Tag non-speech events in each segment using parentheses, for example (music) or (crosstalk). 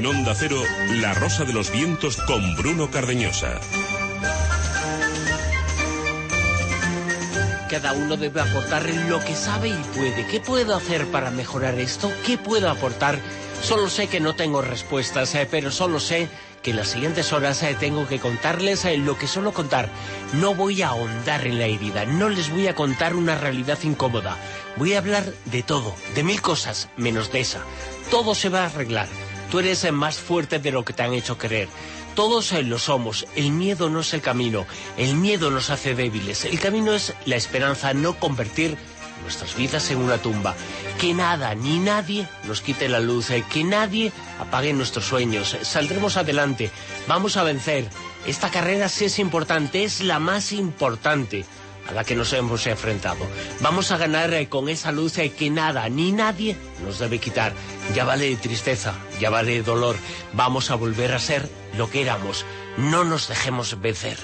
En Onda Cero, La Rosa de los Vientos con Bruno Cardeñosa. Cada uno debe aportar lo que sabe y puede. ¿Qué puedo hacer para mejorar esto? ¿Qué puedo aportar? Solo sé que no tengo respuestas, eh, pero solo sé que en las siguientes horas eh, tengo que contarles eh, lo que suelo contar. No voy a ahondar en la herida, no les voy a contar una realidad incómoda. Voy a hablar de todo, de mil cosas, menos de esa. Todo se va a arreglar. Tú eres más fuerte de lo que te han hecho creer. Todos lo somos. El miedo no es el camino. El miedo nos hace débiles. El camino es la esperanza, no convertir nuestras vidas en una tumba. Que nada ni nadie nos quite la luz, eh, que nadie apague nuestros sueños. Saldremos adelante, vamos a vencer. Esta carrera sí es importante, es la más importante a la que nos hemos enfrentado. Vamos a ganar eh, con esa luz eh, que nada ni nadie nos debe quitar. Ya vale tristeza, ya vale dolor. Vamos a volver a ser lo que éramos. No nos dejemos vencer.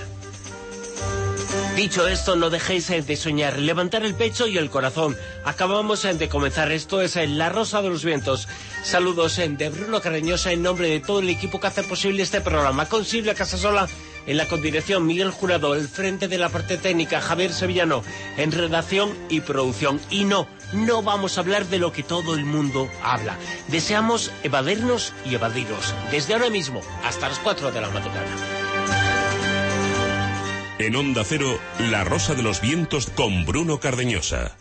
Dicho esto, no dejéis eh, de soñar, levantar el pecho y el corazón. Acabamos de comenzar, esto es La Rosa de los Vientos. Saludos de Bruno Carreñosa en nombre de todo el equipo que hace posible este programa, con Silvia Casasola en la condirección Miguel Jurado, el frente de la parte técnica Javier Sevillano, en redacción y producción. Y no, no vamos a hablar de lo que todo el mundo habla. Deseamos evadirnos y evadiros. Desde ahora mismo hasta las 4 de la madrugada. En Onda Cero, La Rosa de los Vientos con Bruno Cardeñosa.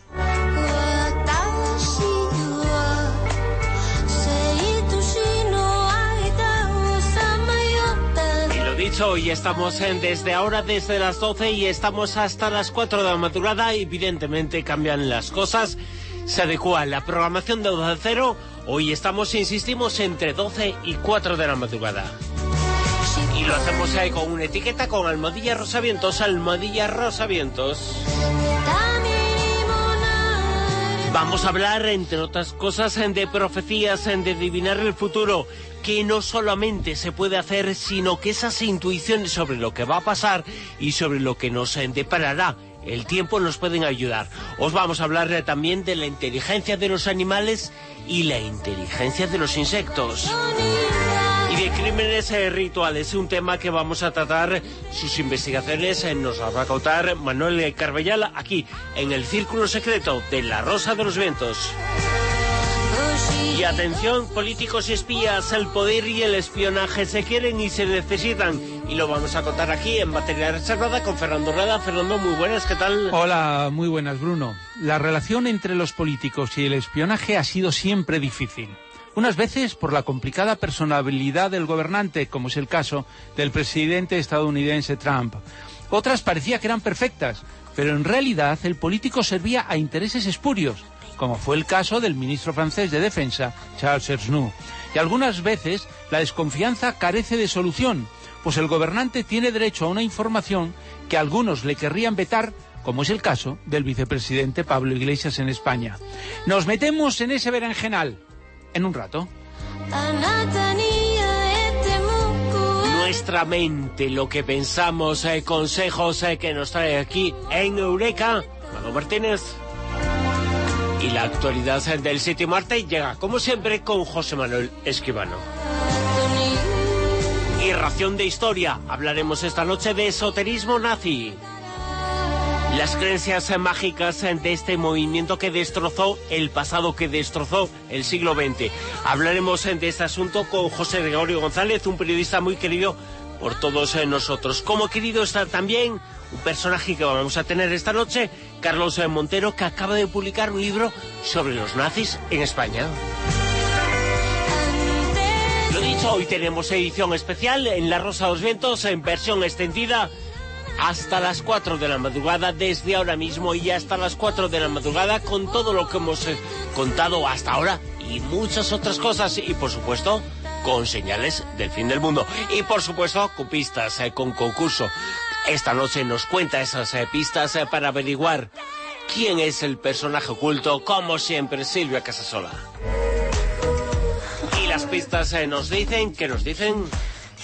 Y estamos en desde ahora, desde las 12 y estamos hasta las 4 de la madrugada. Evidentemente cambian las cosas, se adecua la programación de Onda Cero. Hoy estamos, insistimos, entre 12 y 4 de la madrugada. Y lo hacemos ahí con una etiqueta con Almohadilla Rosavientos, Almohadilla Rosavientos. Vamos a hablar, entre otras cosas, de profecías, de adivinar el futuro, que no solamente se puede hacer, sino que esas intuiciones sobre lo que va a pasar y sobre lo que nos deparará el tiempo nos pueden ayudar. Os vamos a hablar también de la inteligencia de los animales y la inteligencia de los insectos. Y de crímenes eh, rituales, un tema que vamos a tratar, sus investigaciones eh, nos va a contar Manuel Carbellal aquí, en el Círculo Secreto de la Rosa de los Vientos. Y atención, políticos y espías, el poder y el espionaje se quieren y se necesitan. Y lo vamos a contar aquí en materia reservada con Fernando Rueda. Fernando, muy buenas, ¿qué tal? Hola, muy buenas, Bruno. La relación entre los políticos y el espionaje ha sido siempre difícil. Unas veces por la complicada personalidad del gobernante, como es el caso del presidente estadounidense Trump. Otras parecía que eran perfectas, pero en realidad el político servía a intereses espurios como fue el caso del ministro francés de Defensa, Charles Ersnou. Y algunas veces la desconfianza carece de solución, pues el gobernante tiene derecho a una información que algunos le querrían vetar, como es el caso del vicepresidente Pablo Iglesias en España. Nos metemos en ese berenjenal en un rato. Nuestra mente, lo que pensamos, eh, consejos eh, que nos trae aquí en Eureka, Manuel Martínez. Y la actualidad del sitio Marte llega, como siempre, con José Manuel Esquivano. Y ración de historia, hablaremos esta noche de esoterismo nazi. Las creencias mágicas de este movimiento que destrozó el pasado, que destrozó el siglo XX. Hablaremos de este asunto con José Gregorio González, un periodista muy querido por todos nosotros. Como querido está también un personaje que vamos a tener esta noche, Carlos Montero, que acaba de publicar un libro sobre los nazis en España. Lo dicho, hoy tenemos edición especial en La Rosa de los Vientos, en versión extendida, hasta las 4 de la madrugada, desde ahora mismo y hasta las 4 de la madrugada, con todo lo que hemos eh, contado hasta ahora y muchas otras cosas. Y por supuesto, con señales del fin del mundo. Y por supuesto, con pistas, eh, con concurso. Esta noche nos cuenta esas eh, pistas para averiguar quién es el personaje oculto, como siempre, Silvia Casasola. Y las pistas nos dicen, ¿qué nos dicen?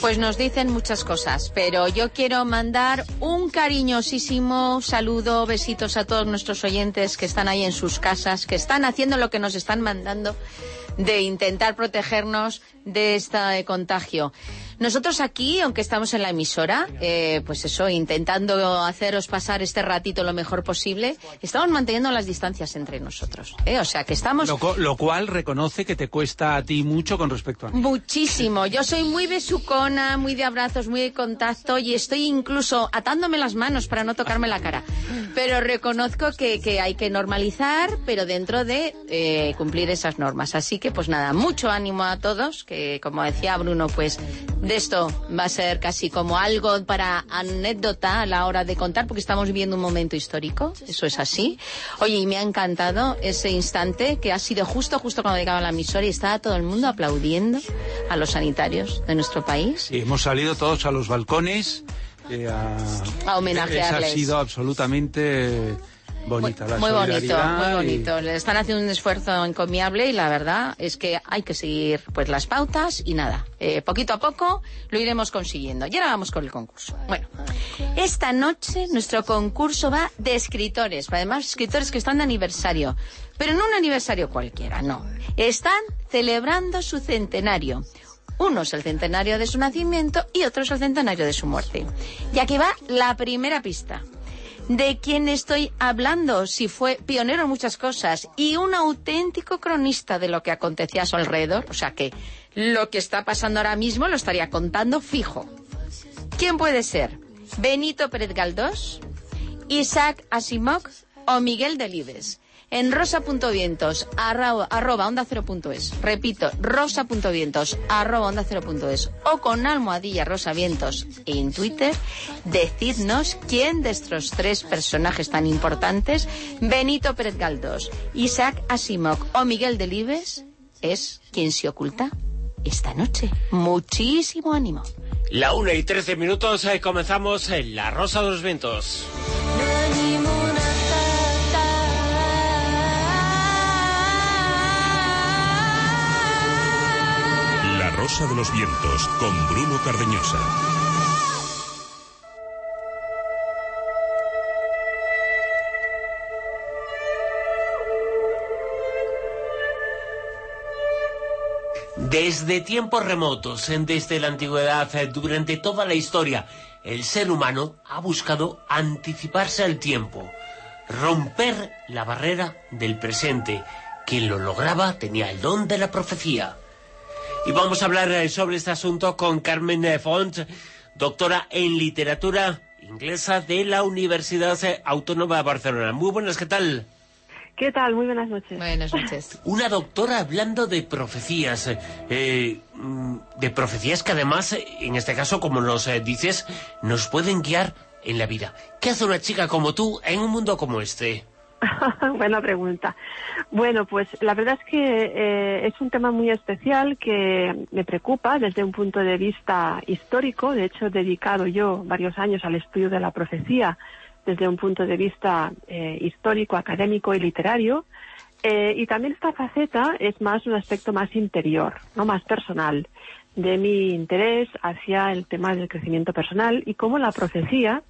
Pues nos dicen muchas cosas, pero yo quiero mandar un cariñosísimo saludo, besitos a todos nuestros oyentes que están ahí en sus casas, que están haciendo lo que nos están mandando de intentar protegernos de este contagio. Nosotros aquí, aunque estamos en la emisora, eh, pues eso, intentando haceros pasar este ratito lo mejor posible, estamos manteniendo las distancias entre nosotros. ¿eh? O sea, que estamos... Lo, cual reconoce que te cuesta a ti mucho con respecto a mí. Muchísimo. Yo soy muy besucona, muy de abrazos, muy de contacto y estoy incluso atándome las manos para no tocarme la cara. Pero reconozco que, que hay que normalizar, pero dentro de eh, cumplir esas normas. Así que, pues nada, mucho ánimo a todos, que como decía Bruno, pues esto va a ser casi como algo para anécdota a la hora de contar, porque estamos viviendo un momento histórico, eso es así. Oye, y me ha encantado ese instante que ha sido justo, justo cuando llegaba la emisora y estaba todo el mundo aplaudiendo a los sanitarios de nuestro país. Sí, hemos salido todos a los balcones eh, a, a homenajearles. ha sido absolutamente Bonita, muy, bonito, muy bonito. Están haciendo un esfuerzo encomiable y la verdad es que hay que seguir pues las pautas y nada, eh, poquito a poco lo iremos consiguiendo. Y ahora vamos con el concurso. Bueno, esta noche nuestro concurso va de escritores, además escritores que están de aniversario, pero no un aniversario cualquiera, no. Están celebrando su centenario. Uno es el centenario de su nacimiento y otro es el centenario de su muerte. Y aquí va la primera pista de quién estoy hablando, si fue pionero en muchas cosas y un auténtico cronista de lo que acontecía a su alrededor, o sea que lo que está pasando ahora mismo lo estaría contando fijo. ¿Quién puede ser? ¿Benito Pérez Galdós? ¿Isaac Asimov o Miguel Delibes? En rosa.vientos arroba onda cero Repito, rosa.vientos arroba onda cero o con almohadilla rosa vientos en Twitter, decidnos quién de estos tres personajes tan importantes, Benito Pérez Galdós, Isaac Asimov o Miguel Delibes, es quien se oculta esta noche. Muchísimo ánimo. La una y trece minutos eh, comenzamos en La Rosa de los Vientos. De los Vientos con Bruno Cardeñosa. Desde tiempos remotos, desde la antigüedad, durante toda la historia, el ser humano ha buscado anticiparse al tiempo, romper la barrera del presente. Quien lo lograba tenía el don de la profecía. Y vamos a hablar eh, sobre este asunto con Carmen Font, doctora en literatura inglesa de la Universidad eh, Autónoma de Barcelona. Muy buenas, ¿qué tal? ¿Qué tal? Muy buenas noches. Buenas noches. (laughs) Una doctora hablando de profecías, eh, mm, de profecías que además, en este caso, como nos dices, nos pueden guiar en la vida. ¿Qué hace una chica como tú en un mundo como este? (laughs) Buena pregunta. Bueno, pues la verdad es que eh, es un tema muy especial que me preocupa desde un punto de vista histórico. De hecho, he dedicado yo varios años al estudio de la profecía desde un punto de vista eh, histórico, académico y literario. Eh, y también esta faceta es más un aspecto más interior, no más personal, de mi interés hacia el tema del crecimiento personal y cómo la profecía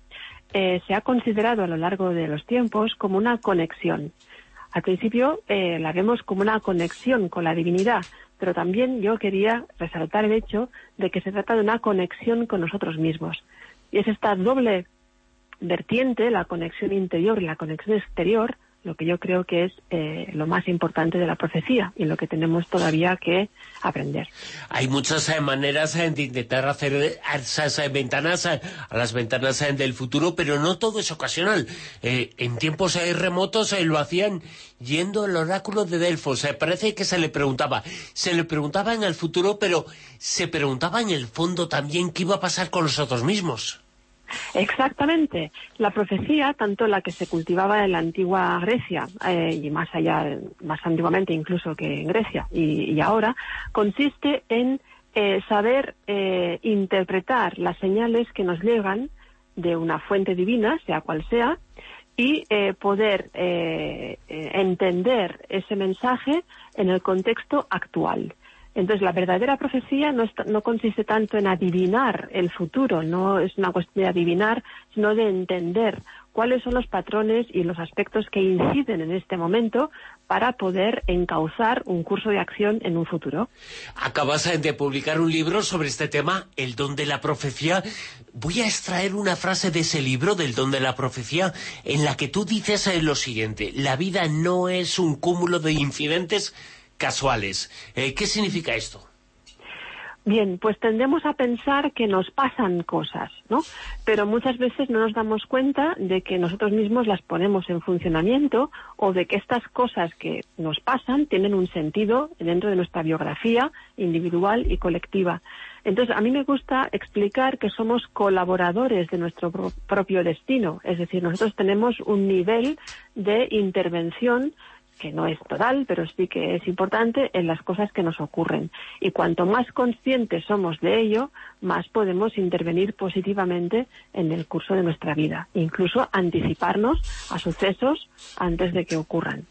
eh, se ha considerado a lo largo de los tiempos como una conexión. Al principio eh, la vemos como una conexión con la divinidad, pero también yo quería resaltar el hecho de que se trata de una conexión con nosotros mismos. Y es esta doble vertiente, la conexión interior y la conexión exterior, lo que yo creo que es eh, lo más importante de la profecía y lo que tenemos todavía que aprender. Hay muchas eh, maneras eh, de intentar hacer esas ventanas a las ventanas del futuro, pero no todo es ocasional. en tiempos remotos lo hacían yendo al oráculo de Delfos. parece que se le preguntaba, se le preguntaba en el futuro, pero se preguntaba en el fondo también qué iba a pasar con nosotros mismos. Exactamente. La profecía, tanto la que se cultivaba en la antigua Grecia eh, y más allá, más antiguamente incluso que en Grecia y, ahora, consiste en eh, saber eh, interpretar las señales que nos llegan de una fuente divina, sea cual sea, y poder entender ese mensaje en el contexto actual. Entonces, la verdadera profecía no, no, consiste tanto en adivinar el futuro, no es una cuestión de adivinar, sino de entender cuáles son los patrones y los aspectos que inciden en este momento para poder encauzar un curso de acción en un futuro. Acabas de publicar un libro sobre este tema, El don de la profecía. Voy a extraer una frase de ese libro, del don de la profecía, en la que tú dices eh, lo siguiente, la vida no es un cúmulo de incidentes casuales. Eh, ¿Qué significa esto? Bien, pues tendemos a pensar que nos pasan cosas, ¿no? Pero muchas veces no nos damos cuenta de que nosotros mismos las ponemos en funcionamiento o de que estas cosas que nos pasan tienen un sentido dentro de nuestra biografía individual y colectiva. Entonces, a mí me gusta explicar que somos colaboradores de nuestro propio destino, es decir, nosotros tenemos un nivel de intervención que no es total, pero sí que es importante en las cosas que nos ocurren. Y cuanto más conscientes somos de ello, más podemos intervenir positivamente en el curso de nuestra vida, incluso anticiparnos a sucesos antes de que ocurran.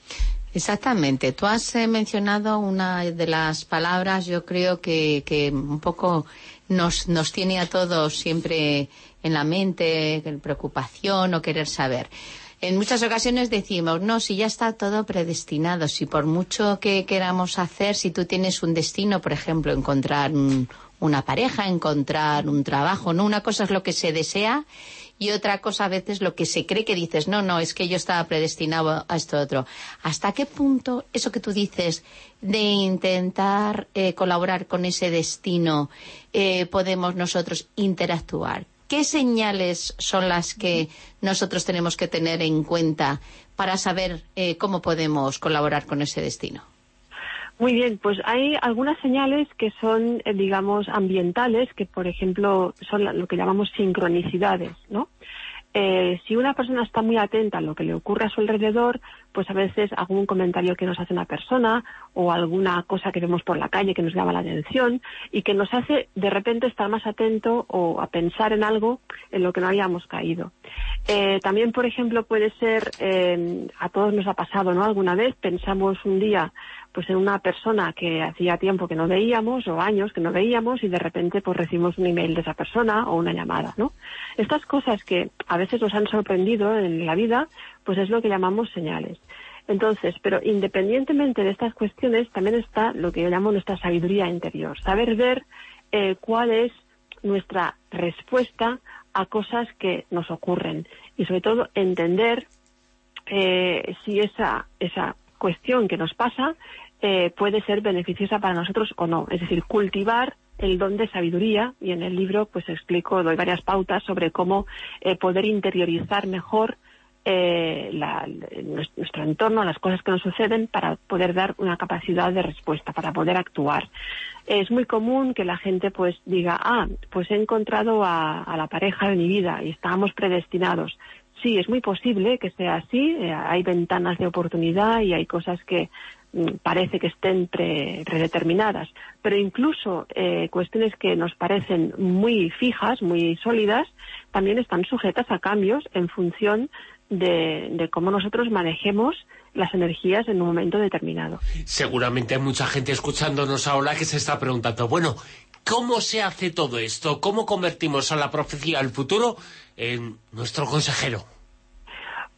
Exactamente. Tú has eh, mencionado una de las palabras, yo creo que, que un poco nos, nos tiene a todos siempre en la mente, preocupación o querer saber. En muchas ocasiones decimos, no, si ya está todo predestinado, si por mucho que queramos hacer, si tú tienes un destino, por ejemplo, encontrar una pareja, encontrar un trabajo, ¿no? Una cosa es lo que se desea y otra cosa a veces lo que se cree que dices, no, no, es que yo estaba predestinado a esto otro. ¿Hasta qué punto eso que tú dices de intentar eh, colaborar con ese destino eh, podemos nosotros interactuar? ¿Qué señales son las que nosotros tenemos que tener en cuenta para saber eh, cómo podemos colaborar con ese destino? Muy bien, pues hay algunas señales que son, eh, digamos, ambientales, que por ejemplo son lo que llamamos sincronicidades, ¿no? Eh, si una persona está muy atenta a lo que le ocurre a su alrededor, pues a veces algún comentario que nos hace una persona o alguna cosa que vemos por la calle que nos llama la atención y que nos hace de repente estar más atento o a pensar en algo en lo que no habíamos caído. Eh, también, por ejemplo, puede ser, eh, a todos nos ha pasado, ¿no? Alguna vez pensamos un día pues en una persona que hacía tiempo que no veíamos o años que no veíamos y de repente pues recibimos un email de esa persona o una llamada, ¿no? Estas cosas que a veces nos han sorprendido en la vida, pues es lo que llamamos señales. Entonces, pero independientemente de estas cuestiones, también está lo que yo llamo nuestra sabiduría interior, saber ver eh, cuál es nuestra respuesta a cosas que nos ocurren y sobre todo entender eh, si esa, esa cuestión que nos pasa eh, puede ser beneficiosa para nosotros o no. Es decir, cultivar el don de sabiduría y en el libro pues explico, doy varias pautas sobre cómo eh, poder interiorizar mejor eh, nuestro entorno, las cosas que nos suceden para poder dar una capacidad de respuesta, para poder actuar. Es muy común que la gente pues diga, ah, pues he encontrado a, la pareja de mi vida y estábamos predestinados. Sí, es muy posible que sea así. Eh, hay ventanas de oportunidad y hay cosas que parece que estén predeterminadas. Pero incluso eh, cuestiones que nos parecen muy fijas, muy sólidas, también están sujetas a cambios en función de, de cómo nosotros manejemos las energías en un momento determinado. Seguramente hay mucha gente escuchándonos ahora que se está preguntando, bueno, ¿cómo se hace todo esto? ¿Cómo convertimos a la profecía al futuro en nuestro consejero?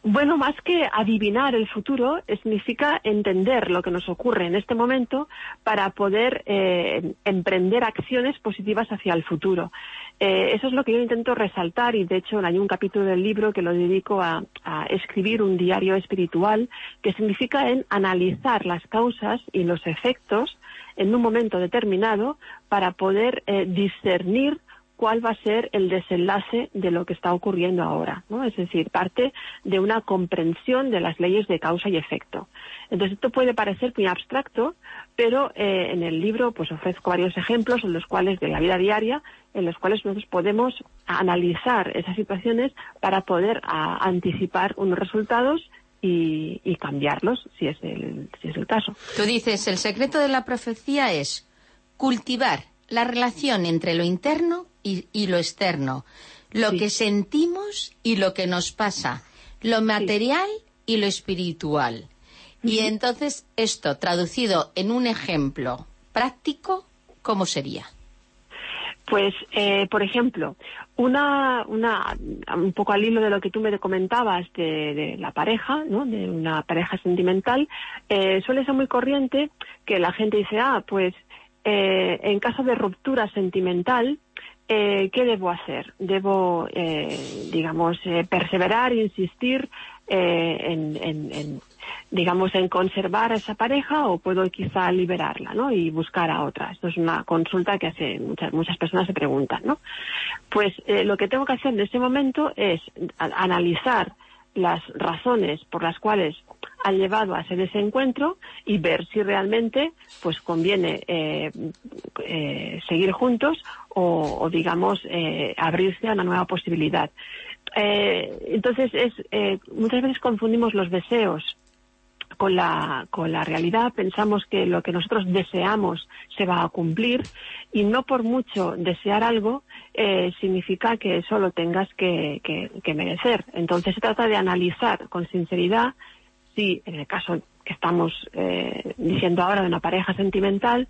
Bueno, más que adivinar el futuro, significa entender lo que nos ocurre en este momento para poder eh, emprender acciones positivas hacia el futuro. Eh, eso es lo que yo intento resaltar y de hecho hay un capítulo del libro que lo dedico a, escribir un diario espiritual que significa en analizar las causas y los efectos en un momento determinado para poder eh, discernir cuál va a ser el desenlace de lo que está ocurriendo ahora, ¿no? Es decir, parte de una comprensión de las leyes de causa y efecto. Entonces, esto puede parecer muy abstracto, pero eh, en el libro pues ofrezco varios ejemplos en los cuales de la vida diaria, en los cuales nosotros podemos analizar esas situaciones para poder anticipar unos resultados y, y, cambiarlos, si es, el, si es el caso. Tú dices, el secreto de la profecía es cultivar la relación entre lo interno y, lo externo, lo que sentimos y lo que nos pasa, lo material y lo espiritual. Y entonces esto, traducido en un ejemplo práctico, ¿cómo sería? Pues, eh, por ejemplo, una, una, un poco al hilo de lo que tú me comentabas de, de la pareja, ¿no? De una pareja sentimental, eh, suele ser muy corriente que la gente dice, ah, pues, eh, en caso de ruptura sentimental, eh, ¿qué debo hacer? ¿Debo, eh, digamos, eh, perseverar, insistir eh, en, en, en, digamos, en conservar a esa pareja o puedo quizá liberarla, ¿no? Y buscar a otra. Esto es una consulta que hace muchas, muchas personas se preguntan, ¿no? Pues eh, lo que tengo que hacer en este momento es analizar las razones por las cuales han llevado a ese desencuentro y ver si realmente pues conviene eh, eh, seguir juntos o, digamos eh, abrirse a una nueva posibilidad. Entonces es muchas veces confundimos los deseos con la, con la realidad, pensamos que lo que nosotros deseamos se va a cumplir y no por mucho desear algo eh, significa que eso lo tengas que, merecer. Entonces se trata de analizar con sinceridad si, en el caso que estamos eh, diciendo ahora de una pareja sentimental,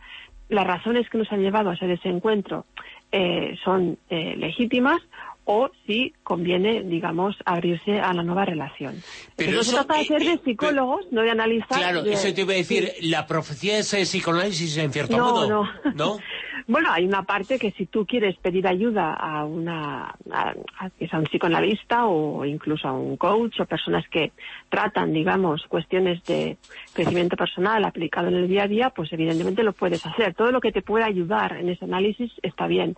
las razones que nos han llevado a ese desencuentro eh, son eh, legítimas o si conviene, digamos, abrirse a la nueva relación. Pero Entonces, eso, se trata de ser eh, de eh, psicólogos, no de analizar... Claro, de- eso te iba a decir, sí. la profecía es eh, psicoanálisis en cierto No, modo, no. ¿no? (laughs) Bueno, hay una parte que si tú quieres pedir ayuda a una, a, a un psicoanalista o incluso a un coach o personas que tratan, digamos, cuestiones de crecimiento personal aplicado en el día a día, pues evidentemente lo puedes hacer. Todo lo que te pueda ayudar en ese análisis está bien.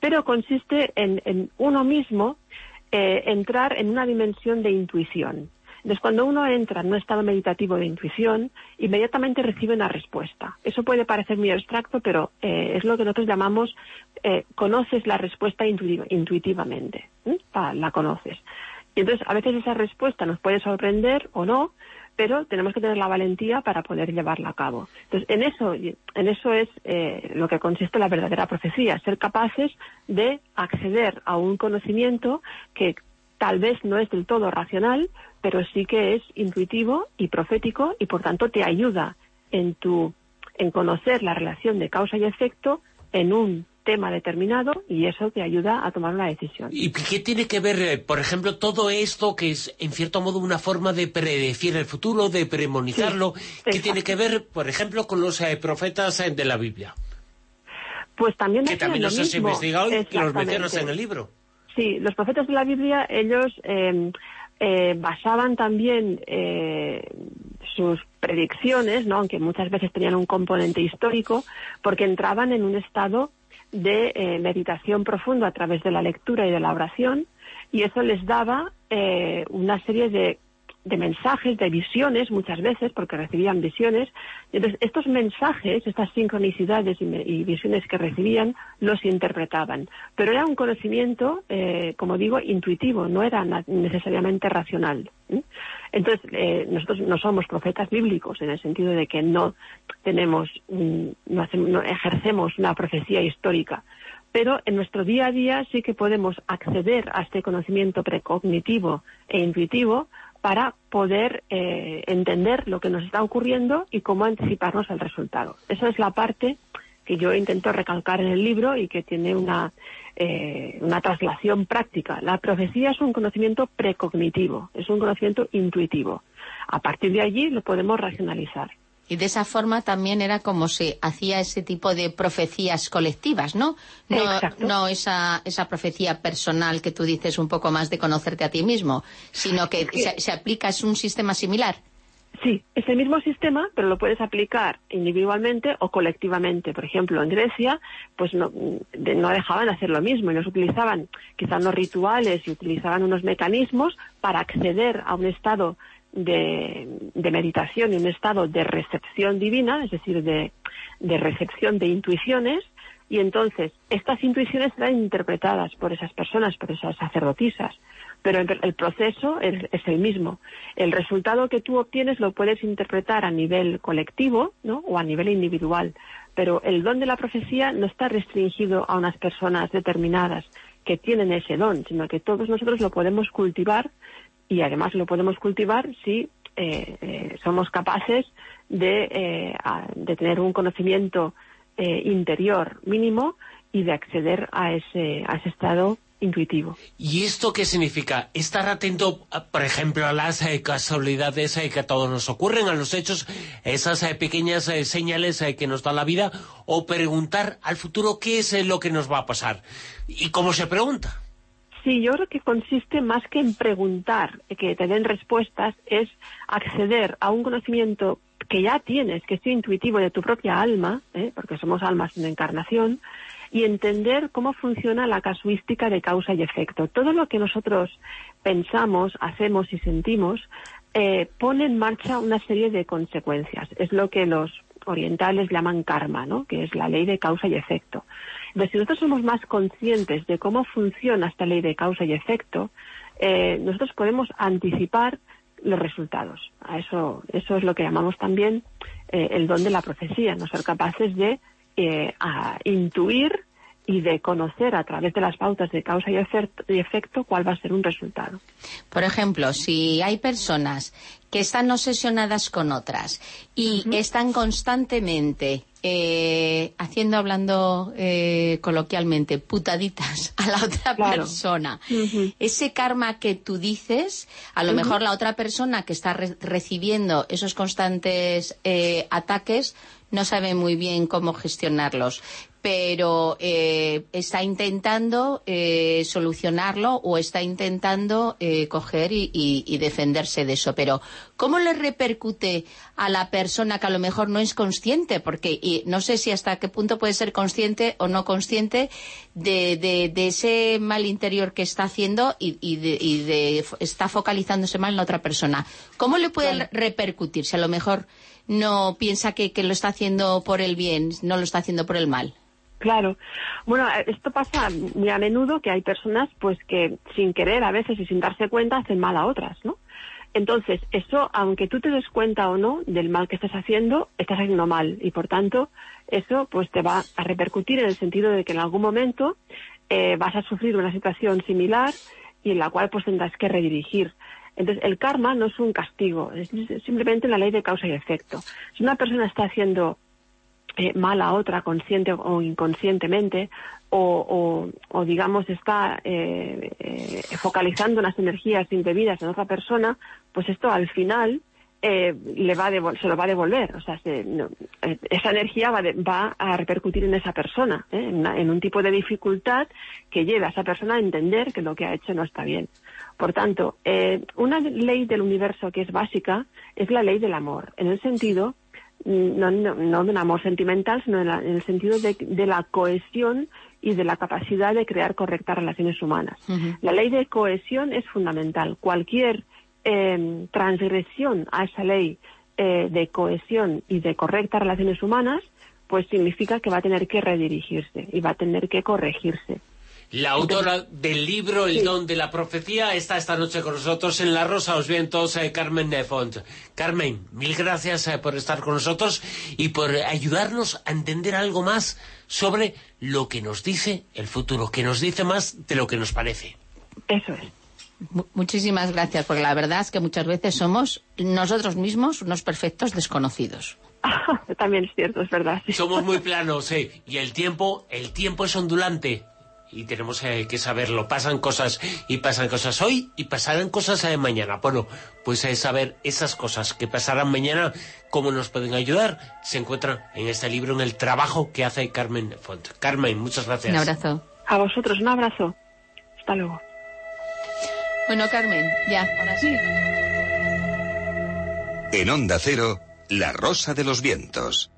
Pero consiste en, en uno mismo eh, entrar en una dimensión de intuición. Entonces, cuando uno entra en un estado meditativo de intuición, inmediatamente recibe una respuesta. Eso puede parecer muy abstracto, pero eh, es lo que nosotros llamamos, eh, conoces la respuesta intuitiva- intuitivamente. ¿eh? Ah, La conoces. Y entonces, a veces esa respuesta nos puede sorprender o no, pero tenemos que tener la valentía para poder llevarla a cabo. Entonces, en eso, en eso es eh, lo que consiste la verdadera profecía, ser capaces de acceder a un conocimiento que tal vez no es del todo racional, pero sí que es intuitivo y profético y por tanto te ayuda en tu en conocer la relación de causa y efecto en un tema determinado y eso te ayuda a tomar una decisión. ¿Y qué tiene que ver, eh, por ejemplo, todo esto que es, en cierto modo, una forma de predecir el futuro, de premonizarlo? Sí, ¿Qué tiene que ver, por ejemplo, con los eh, profetas eh, de la Biblia? Pues también Que también lo los has investigado y que los mencionas en el libro. Sí, los profetas de la Biblia, ellos eh, eh, basaban también eh, sus predicciones, ¿no? aunque muchas veces tenían un componente histórico, porque entraban en un estado de eh, meditación profundo a través de la lectura y de la oración, y eso les daba eh, una serie de, de mensajes, de visiones, muchas veces, porque recibían visiones. Entonces, estos mensajes, estas sincronicidades y, y visiones que recibían, los interpretaban. Pero era un conocimiento, eh, como digo, intuitivo, no era necesariamente racional. Entonces, eh, nosotros no somos profetas bíblicos, en el sentido de que no tenemos, un- no, hacemos- no ejercemos una profecía histórica. Pero en nuestro día a día sí que podemos acceder a este conocimiento precognitivo e intuitivo para poder eh, entender lo que nos está ocurriendo y cómo anticiparnos al resultado. Esa es la parte que yo intento recalcar en el libro y que tiene una, eh, una traslación práctica. La profecía es un conocimiento precognitivo, es un conocimiento intuitivo. A partir de allí lo podemos racionalizar. Y de esa forma también era como se hacía ese tipo de profecías colectivas, ¿no? No, Exacto. no esa, esa profecía personal que tú dices un poco más de conocerte a ti mismo, sino que se, se aplica, es un sistema similar. Sí, es el mismo sistema, pero lo puedes aplicar individualmente o colectivamente. Por ejemplo, en Grecia, pues no, de- no dejaban hacer lo mismo. Ellos utilizaban quizá unos rituales y utilizaban unos mecanismos para acceder a un estado de, de meditación y un estado de recepción divina, es decir, de, de recepción de intuiciones, y entonces estas intuiciones eran interpretadas por esas personas, por esas sacerdotisas, pero el, el proceso es, es el mismo. El resultado que tú obtienes lo puedes interpretar a nivel colectivo ¿no? o a nivel individual, pero el don de la profecía no está restringido a unas personas determinadas que tienen ese don, sino que todos nosotros lo podemos cultivar y además lo podemos cultivar si eh, eh, somos capaces de, eh, de tener un conocimiento eh, interior mínimo y de acceder a ese, a ese estado intuitivo. ¿Y esto qué significa? Estar atento, por ejemplo, a las casualidades que a todos nos ocurren, a los hechos, esas pequeñas señales que nos da la vida, o preguntar al futuro qué es lo que nos va a pasar. ¿Y cómo se pregunta? Sí, yo creo que consiste más que en preguntar, que te den respuestas, es acceder a un conocimiento que ya tienes, que es intuitivo de tu propia alma, porque somos almas en encarnación, y entender cómo funciona la casuística de causa y efecto. Todo lo que nosotros pensamos, hacemos y sentimos eh, pone en marcha una serie de consecuencias. Es lo que los orientales llaman karma, ¿no? que es la ley de causa y efecto. Entonces, si nosotros somos más conscientes de cómo funciona esta ley de causa y efecto, eh, nosotros podemos anticipar los resultados. A eso, eso es lo que llamamos también eh, el don de la profecía, no ser capaces de eh, intuir y de conocer a través de las pautas de causa y efecto, cuál va a ser un resultado. Por ejemplo, si hay personas que están obsesionadas con otras y están constantemente eh, haciendo, hablando eh, coloquialmente, putaditas a la otra persona. Ese karma que tú dices, a lo mejor la otra persona que está recibiendo esos constantes ataques no sabe muy bien cómo gestionarlos, pero eh, está intentando eh, solucionarlo o está intentando eh, coger y, defenderse de eso. Pero, ¿cómo le repercute a la persona que a lo mejor no es consciente? Porque no sé si hasta qué punto puede ser consciente o no consciente de, ese mal interior que está haciendo y, de, está focalizándose mal en la otra persona. ¿Cómo le puede repercutir si a lo mejor no piensa que, lo está haciendo por el bien, no lo está haciendo por el mal. Claro. Bueno, esto pasa muy a menudo que hay personas pues que sin querer a veces y sin darse cuenta hacen mal a otras, ¿no? Entonces, eso, aunque tú te des cuenta o no del mal que estás haciendo, estás haciendo mal y por tanto eso pues te va a repercutir en el sentido de que en algún momento eh, vas a sufrir una situación similar y en la cual pues tendrás que redirigir. Entonces, el karma no es un castigo, es simplemente la ley de causa y efecto. Si una persona está haciendo eh, mal a otra, consciente o inconscientemente, o, digamos está eh, eh, focalizando unas energías indebidas en otra persona, pues esto al final le va se lo va a devolver. O sea, esa energía va, a repercutir en esa persona, en, en, un tipo de dificultad que lleva a esa persona a entender que lo que ha hecho no está bien. Por tanto, eh, una ley del universo que es básica es la ley del amor, en el sentido, mm, no, no, de un amor sentimental, sino en, el sentido de, la cohesión y de la capacidad de crear correctas relaciones humanas. La ley de cohesión es fundamental. Cualquier em, transgresión a esa ley eh, de cohesión y de correctas relaciones humanas, pues significa que va a tener que redirigirse y va a tener que corregirse. La autora del libro El don de la profecía está esta noche con nosotros en La Rosa los Vientos, eh, Carmen Nefont. Carmen, mil gracias eh, por estar con nosotros y por ayudarnos a entender algo más sobre lo que nos dice el futuro, que nos dice más de lo que nos parece. Eso es. muchísimas gracias, porque la verdad es que muchas veces somos nosotros mismos unos perfectos desconocidos. (laughs) También es cierto, es verdad. Somos muy planos, ¿eh? Y el tiempo, el tiempo es ondulante y tenemos eh, que saberlo. Pasan cosas y pasan cosas hoy y pasarán cosas eh, mañana. Bueno, pues eh, saber esas cosas que pasarán mañana, cómo nos pueden ayudar, se encuentran en este libro, en el trabajo que hace Carmen Font. Carmen, muchas gracias. Un abrazo. A vosotros, un abrazo. Hasta luego. Bueno, Carmen, ya, ahora sí. En Onda Cero, La Rosa de los Vientos.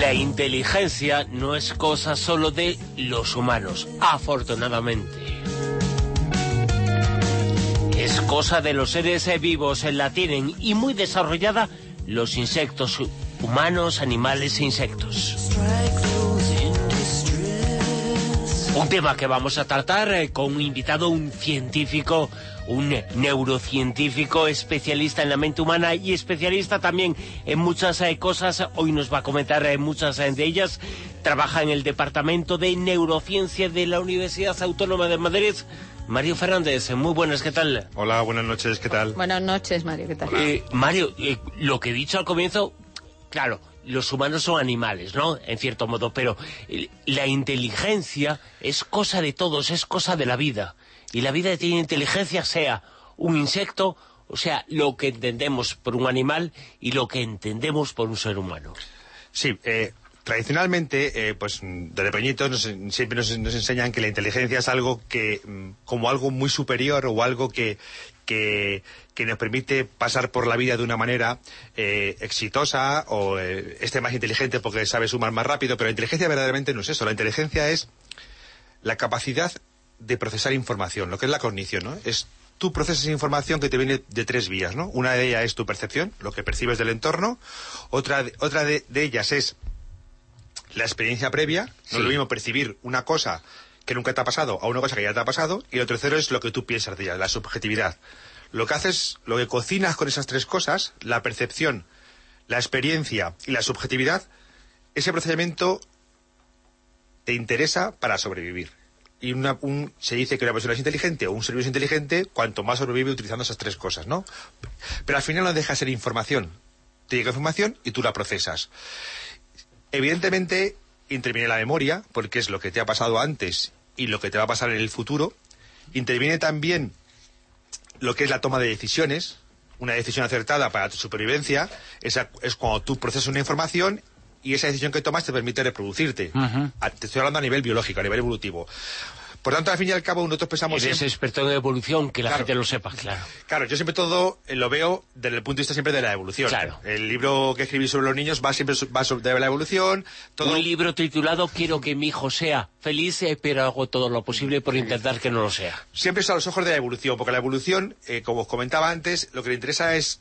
La inteligencia no es cosa solo de los humanos, afortunadamente. Es cosa de los seres vivos, la tienen y muy desarrollada los insectos, humanos, animales e insectos. Un tema que vamos a tratar eh, con un invitado, un científico, un neurocientífico especialista en la mente humana y especialista también en muchas eh, cosas. Hoy nos va a comentar eh, muchas de ellas. Trabaja en el Departamento de Neurociencia de la Universidad Autónoma de Madrid. Mario Fernández, muy buenas, ¿qué tal? Hola, buenas noches, ¿qué tal? Buenas noches, Mario, ¿qué tal? Eh, Mario, eh, lo que he dicho al comienzo, claro, los humanos son animales, ¿no? En cierto modo, pero eh, la inteligencia es cosa de todos, es cosa de la vida. Y la vida tiene inteligencia, sea un insecto, o sea, lo que entendemos por un animal y lo que entendemos por un ser humano. Sí, eh, tradicionalmente, eh, pues desde pequeñitos siempre nos, enseñan que la inteligencia es algo que, mm, como algo muy superior o algo que, que, nos permite pasar por la vida de una manera eh, exitosa o eh, esté más inteligente porque sabe sumar más rápido, pero la inteligencia verdaderamente no es eso. La inteligencia es la capacidad de procesar información, lo que es la cognición, ¿no? Es tú procesas información que te viene de tres vías, ¿no? Una de ellas es tu percepción, lo que percibes del entorno, otra, otra de ellas es la experiencia previa, no es lo mismo percibir una cosa que nunca te ha pasado a una cosa que ya te ha pasado, y lo tercero es lo que tú piensas de ella, la subjetividad. Lo que haces, lo que cocinas con esas tres cosas, la percepción, la experiencia y la subjetividad, ese procedimiento te interesa para sobrevivir. Y un, se dice que una persona es inteligente o un servicio inteligente cuanto más sobrevive utilizando esas tres cosas, ¿no? Pero al final no deja de ser información. Te llega información y tú la procesas. Evidentemente interviene la memoria, porque es lo que te ha pasado antes y lo que te va a pasar en el futuro. Interviene también lo que es la toma de decisiones, una decisión acertada para tu supervivencia, es cuando tú procesas una información y esa decisión que tomas te permite reproducirte. Te estoy hablando a nivel biológico, a nivel evolutivo. Por tanto, al fin y al cabo, nosotros pensamos... Eres experto en evolución, que la gente lo sepa, claro. Claro, yo siempre todo eh, lo veo desde el punto de vista siempre de la evolución. Claro. El libro que escribí sobre los niños va siempre va sobre la evolución. Todo... Un libro titulado Quiero que mi hijo sea feliz, pero hago todo lo posible por intentar que no lo sea. Siempre es a los ojos de la evolución, porque la evolución, eh, como os comentaba antes, lo que le interesa es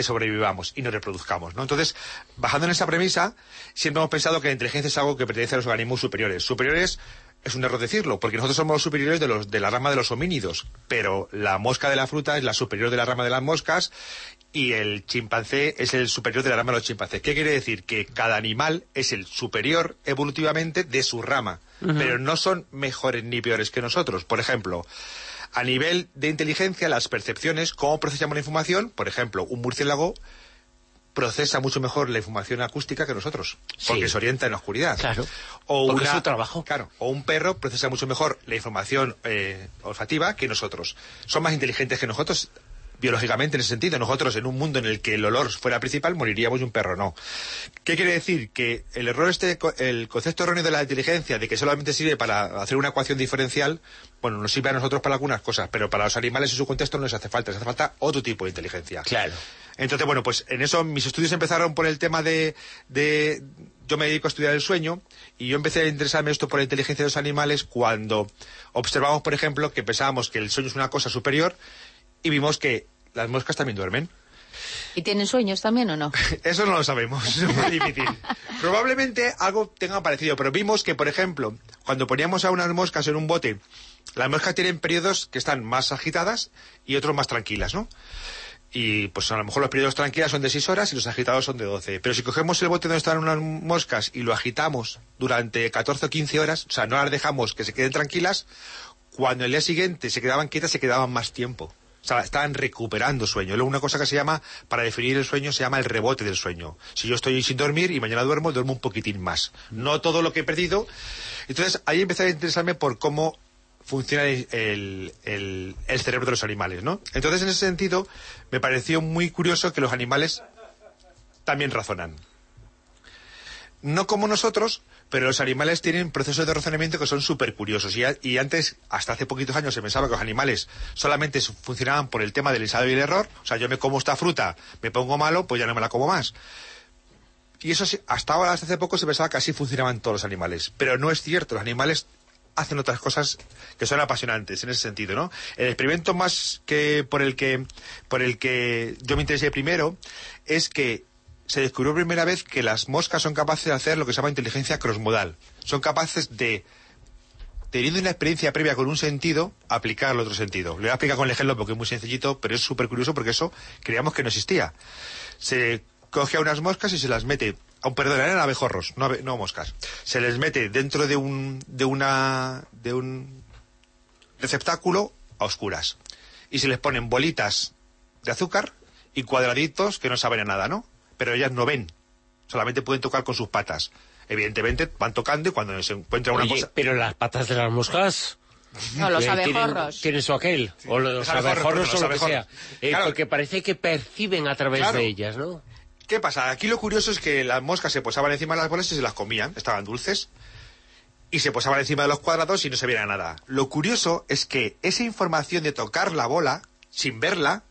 que sobrevivamos y nos reproduzcamos, ¿no? Entonces, bajando en esa premisa, siempre hemos pensado que la inteligencia es algo que pertenece a los organismos superiores. Superiores es un error decirlo, porque nosotros somos los superiores de, los, de la rama de los homínidos, pero la mosca de la fruta es la superior de la rama de las moscas y el chimpancé es el superior de la rama de los chimpancés. ¿Qué quiere decir? Que cada animal es el superior evolutivamente de su rama, pero no son mejores ni peores que nosotros. Por ejemplo, a nivel de inteligencia, las percepciones, cómo procesamos la información, por ejemplo, un murciélago procesa mucho mejor la información acústica que nosotros, porque se orienta en la oscuridad. Claro. O porque su trabajo. Claro. O un perro procesa mucho mejor la información eh, olfativa que nosotros. Son más inteligentes que nosotros biológicamente en ese sentido. Nosotros, en un mundo en el que el olor fuera principal, moriríamos y un perro no. ¿Qué quiere decir? Que el error este, el concepto erróneo de la inteligencia, de que solamente sirve para hacer una ecuación diferencial, bueno, nos sirve a nosotros para algunas cosas, pero para los animales en su contexto no les hace falta, les hace falta otro tipo de inteligencia. Claro. Entonces, bueno, pues en eso mis estudios empezaron por el tema de, de yo me dedico a estudiar el sueño y yo empecé a interesarme esto por la inteligencia de los animales cuando observamos, por ejemplo, que pensábamos que el sueño es una cosa superior y vimos que las moscas también duermen. ¿Y tienen sueños también o no? (laughs) Eso no lo sabemos, es muy difícil. Probablemente algo tenga parecido, pero vimos que, por ejemplo, cuando poníamos a unas moscas en un bote, las moscas tienen periodos que están más agitadas y otros más tranquilas, ¿no? y pues a lo mejor los periodos tranquilos son de 6 horas y los agitados son de 12. Pero si cogemos el bote donde están unas moscas y lo agitamos durante 14 o 15 horas, o sea, no las dejamos que se queden tranquilas, cuando el día siguiente se quedaban quietas, se quedaban más tiempo. O sea, estaban recuperando sueño. Luego una cosa que se llama, para definir el sueño, se llama el rebote del sueño. Si yo estoy sin dormir y mañana duermo, duermo un poquitín más. No todo lo que he perdido. Entonces ahí empecé a interesarme por cómo funciona el, cerebro de los animales, ¿no? Entonces, en ese sentido, me pareció muy curioso que los animales también razonan. No como nosotros, pero los animales tienen procesos de razonamiento que son súper curiosos. Y, antes, hasta hace poquitos años, se pensaba que los animales solamente funcionaban por el tema del ensayo y el error. O sea, yo me como esta fruta, me pongo malo, pues ya no me la como más. Y eso hasta ahora, hasta hace poco, se pensaba que así funcionaban todos los animales. Pero no es cierto. Los animales hacen otras cosas que son apasionantes en ese sentido, ¿no? El experimento más que por el que por el que yo me interesé primero es que se descubrió primera vez que las moscas son capaces de hacer lo que se llama inteligencia crossmodal. Son capaces de teniendo una experiencia previa con un sentido, aplicar el otro sentido. Le voy a explicar con el ejemplo porque es muy sencillito, pero es súper curioso porque eso creíamos que no existía. Se coge a unas moscas y se las mete Oh, perdón, eran abejorros, no, no, moscas. Se les mete dentro de un, de una, de un, receptáculo a oscuras. Y se les ponen bolitas de azúcar y cuadraditos que no saben a nada, ¿no? Pero ellas no ven, solamente pueden tocar con sus patas. Evidentemente van tocando y cuando se encuentra una cosa... pero las patas de las moscas... No, los abejorros. Tienes o aquel, o los, abejorros, o lo que sea. Eh, porque parece que perciben a través de ellas, ¿no? ¿Qué pasa? Aquí lo curioso es que las moscas se posaban encima de las bolas y se las comían, estaban dulces, y se posaban encima de los cuadrados y no se veía nada. Lo curioso es que esa información de tocar la bola, sin verla,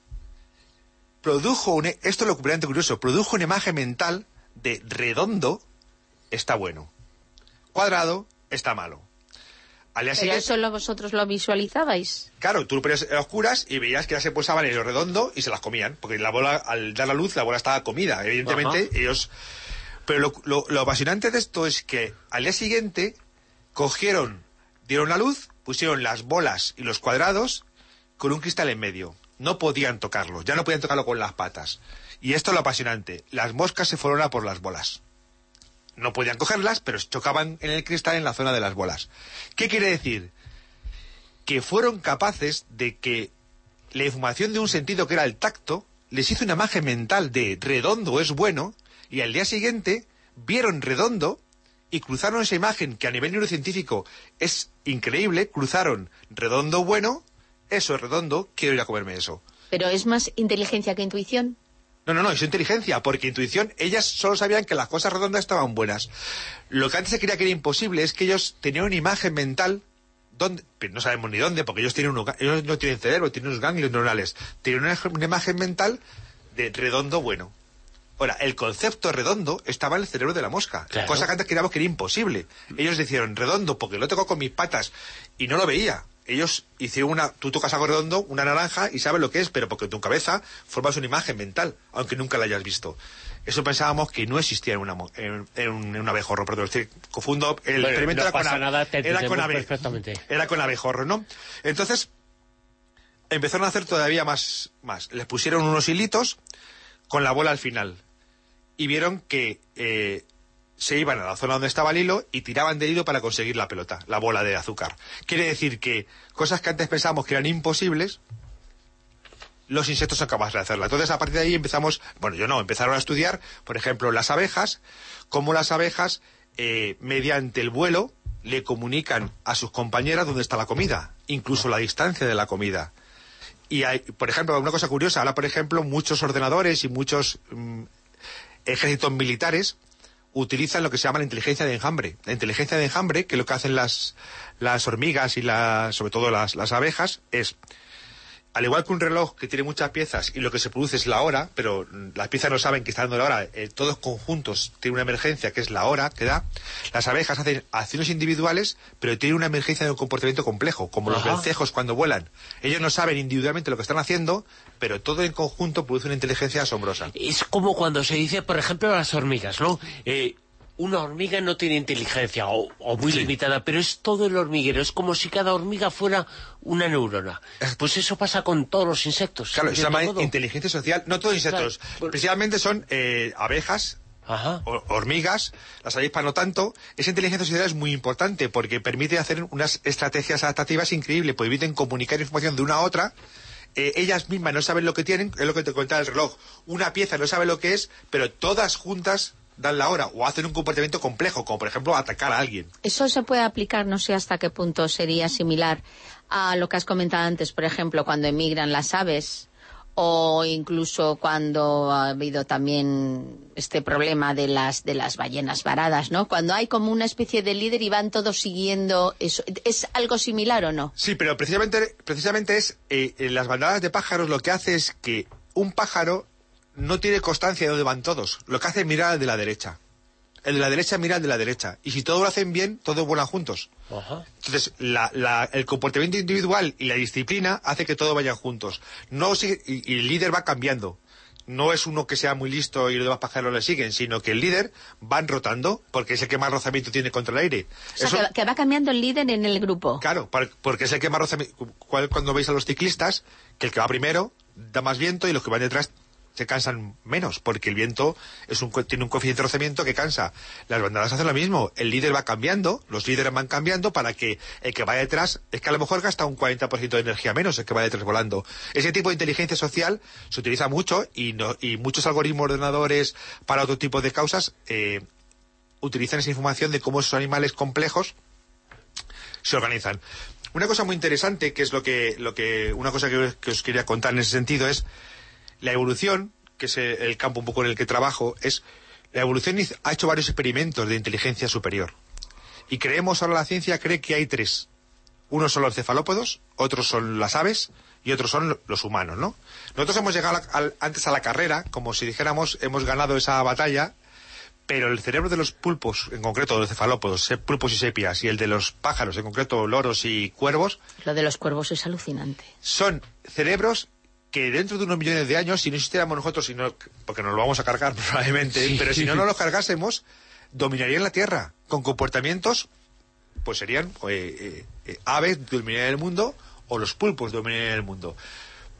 produjo, un, esto es lo curioso, produjo una imagen mental de redondo está bueno, cuadrado está malo. Pero eso lo, vosotros lo visualizabais. Claro, tú lo ponías oscuras y veías que ya se posaban en lo redondo y se las comían, porque la bola, al dar la luz, la bola estaba comida. Evidentemente, ellos... Pero lo, lo, apasionante de esto es que al día siguiente cogieron, dieron la luz, pusieron las bolas y los cuadrados con un cristal en medio. No podían tocarlo, ya no podían tocarlo con las patas. Y esto es lo apasionante. Las moscas se fueron a por las bolas no podían cogerlas, pero chocaban en el cristal en la zona de las bolas. ¿Qué quiere decir? Que fueron capaces de que la información de un sentido que era el tacto les hizo una imagen mental de redondo es bueno y al día siguiente vieron redondo y cruzaron esa imagen que a nivel neurocientífico es increíble, cruzaron redondo bueno, eso es redondo, quiero ir a comerme eso. ¿Pero es más inteligencia que intuición? No, no, no, es inteligencia, porque intuición, ellas solo sabían que las cosas redondas estaban buenas. Lo que antes se creía que era imposible es que ellos tenían una imagen mental donde, no sabemos ni dónde, porque ellos tienen ellos no tienen cerebro, tienen unos ganglios neuronales, tienen una, imagen mental de redondo bueno. Ahora, el concepto redondo estaba en el cerebro de la mosca, cosa que antes creíamos que era imposible. Ellos decían redondo porque lo tocó con mis patas y no lo veía ellos hicieron una, tú tocas algo redondo, una naranja, y sabes lo que es, pero porque en tu cabeza formas una imagen mental, aunque nunca la hayas visto. Eso pensábamos que no existía en, una, en, un abejorro, perdón, estoy confundo, el experimento era, con, era, con era con abejorro, ¿no? Entonces, empezaron a hacer todavía más, más. Les pusieron unos hilitos con la bola al final. Y vieron que eh, se iban a la zona donde estaba el hilo y tiraban del hilo para conseguir la pelota, la bola de azúcar. Quiere decir que cosas que antes pensábamos que eran imposibles, los insectos son capaces de hacerla. Entonces, a partir de ahí empezamos, bueno, yo no, empezaron a estudiar, por ejemplo, las abejas, cómo las abejas, eh, mediante el vuelo, le comunican a sus compañeras dónde está la comida, incluso la distancia de la comida. Y hay, por ejemplo, una cosa curiosa, ahora, por ejemplo, muchos ordenadores y muchos mm, ejércitos militares utilizan lo que se llama la inteligencia de enjambre. La inteligencia de enjambre, que lo que hacen las, las hormigas y las, sobre todo las, las abejas, es al igual que un reloj que tiene muchas piezas y lo que se produce es la hora, pero las piezas no saben que está dando la hora, eh, todos conjuntos tienen una emergencia que es la hora que da, las abejas hacen acciones individuales, pero tienen una emergencia de un comportamiento complejo, como los vencejos cuando vuelan. Ellos no saben individualmente lo que están haciendo, pero todo en conjunto produce una inteligencia asombrosa. Es como cuando se dice, por ejemplo, las hormigas, ¿no? Eh, una hormiga no tiene inteligencia o, muy limitada, pero es todo el hormiguero. Es como si cada hormiga fuera una neurona. Pues eso pasa con todos los insectos. Claro, se llama inteligencia social. No todos insectos. Precisamente son eh, abejas, hormigas, las avispas no tanto. Esa inteligencia social es muy importante porque permite hacer unas estrategias adaptativas increíbles, pues permiten comunicar información de una a otra. Eh, ellas mismas no saben lo que tienen, es lo que te contaba el reloj. Una pieza no sabe lo que es, pero todas juntas dan la hora o hacen un comportamiento complejo, como por ejemplo atacar a alguien. Eso se puede aplicar, no sé hasta qué punto sería similar a lo que has comentado antes, por ejemplo, cuando emigran las aves o incluso cuando ha habido también este problema de las de las ballenas varadas, ¿no? Cuando hay como una especie de líder y van todos siguiendo eso. ¿Es algo similar o no? Sí, pero precisamente precisamente es eh, en las bandadas de pájaros lo que hace es que un pájaro no tiene constancia de dónde van todos. Lo que hace es mirar al de la derecha. El de la derecha mira al de la derecha. Y si todos lo hacen bien, todos vuelan juntos. Entonces, el comportamiento individual y la disciplina hace que todos vayan juntos. No y, el líder va cambiando. No es uno que sea muy listo y los demás pájaros le siguen, sino que el líder van rotando porque es el que más rozamiento tiene contra el aire. O sea, que, va cambiando el líder en el grupo. Claro, porque es el que más rozamiento... Cuando veis a los ciclistas, que el que va primero da más viento y los que van detrás se cansan menos, porque el viento es un, tiene un coeficiente de rozamiento que cansa. Las bandadas hacen lo mismo, el líder va cambiando, los líderes van cambiando para que el que va detrás, es que a lo mejor gasta un 40% de energía menos el que va detrás volando. Ese tipo de inteligencia social se utiliza mucho y, no, y muchos algoritmos ordenadores para otro tipo de causas eh, utilizan esa información de cómo esos animales complejos se organizan. Una cosa muy interesante, que es lo que, lo que una cosa que os quería contar en ese sentido, es la evolución, que es el campo un poco en el que trabajo, es la evolución ha hecho varios experimentos de inteligencia superior. Y creemos, ahora la ciencia cree que hay tres. Uno son los cefalópodos, otros son las aves y otros son los humanos, ¿no? Nosotros hemos llegado antes a la carrera, como si dijéramos, hemos ganado esa batalla, pero el cerebro de los pulpos, en concreto de los cefalópodos, pulpos y sepias, y el de los pájaros, en concreto loros y cuervos... Lo de los cuervos es alucinante. Son cerebros que dentro de unos millones de años, si no existiéramos nosotros, sino, porque nos lo vamos a cargar (laughs) probablemente, pero si no nos lo cargásemos, dominarían la Tierra con comportamientos, pues serían eh, eh, eh, aves dominarían el mundo o los pulpos dominarían el mundo.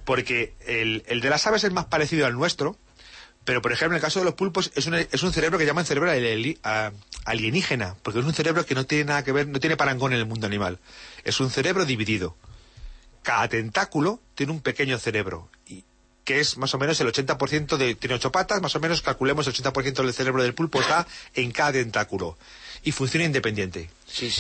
Porque el, el, de las aves es más parecido al nuestro, pero por ejemplo en el caso de los pulpos es un, es un cerebro que llaman cerebro alienígena, porque es un cerebro que no tiene nada que ver, no tiene parangón en el mundo animal. Es un cerebro dividido cada tentáculo tiene un pequeño cerebro, y, que es más o menos el 80% de... Tiene ocho patas, más o menos calculemos el 80% del cerebro del pulpo está en cada tentáculo. Y funciona independiente.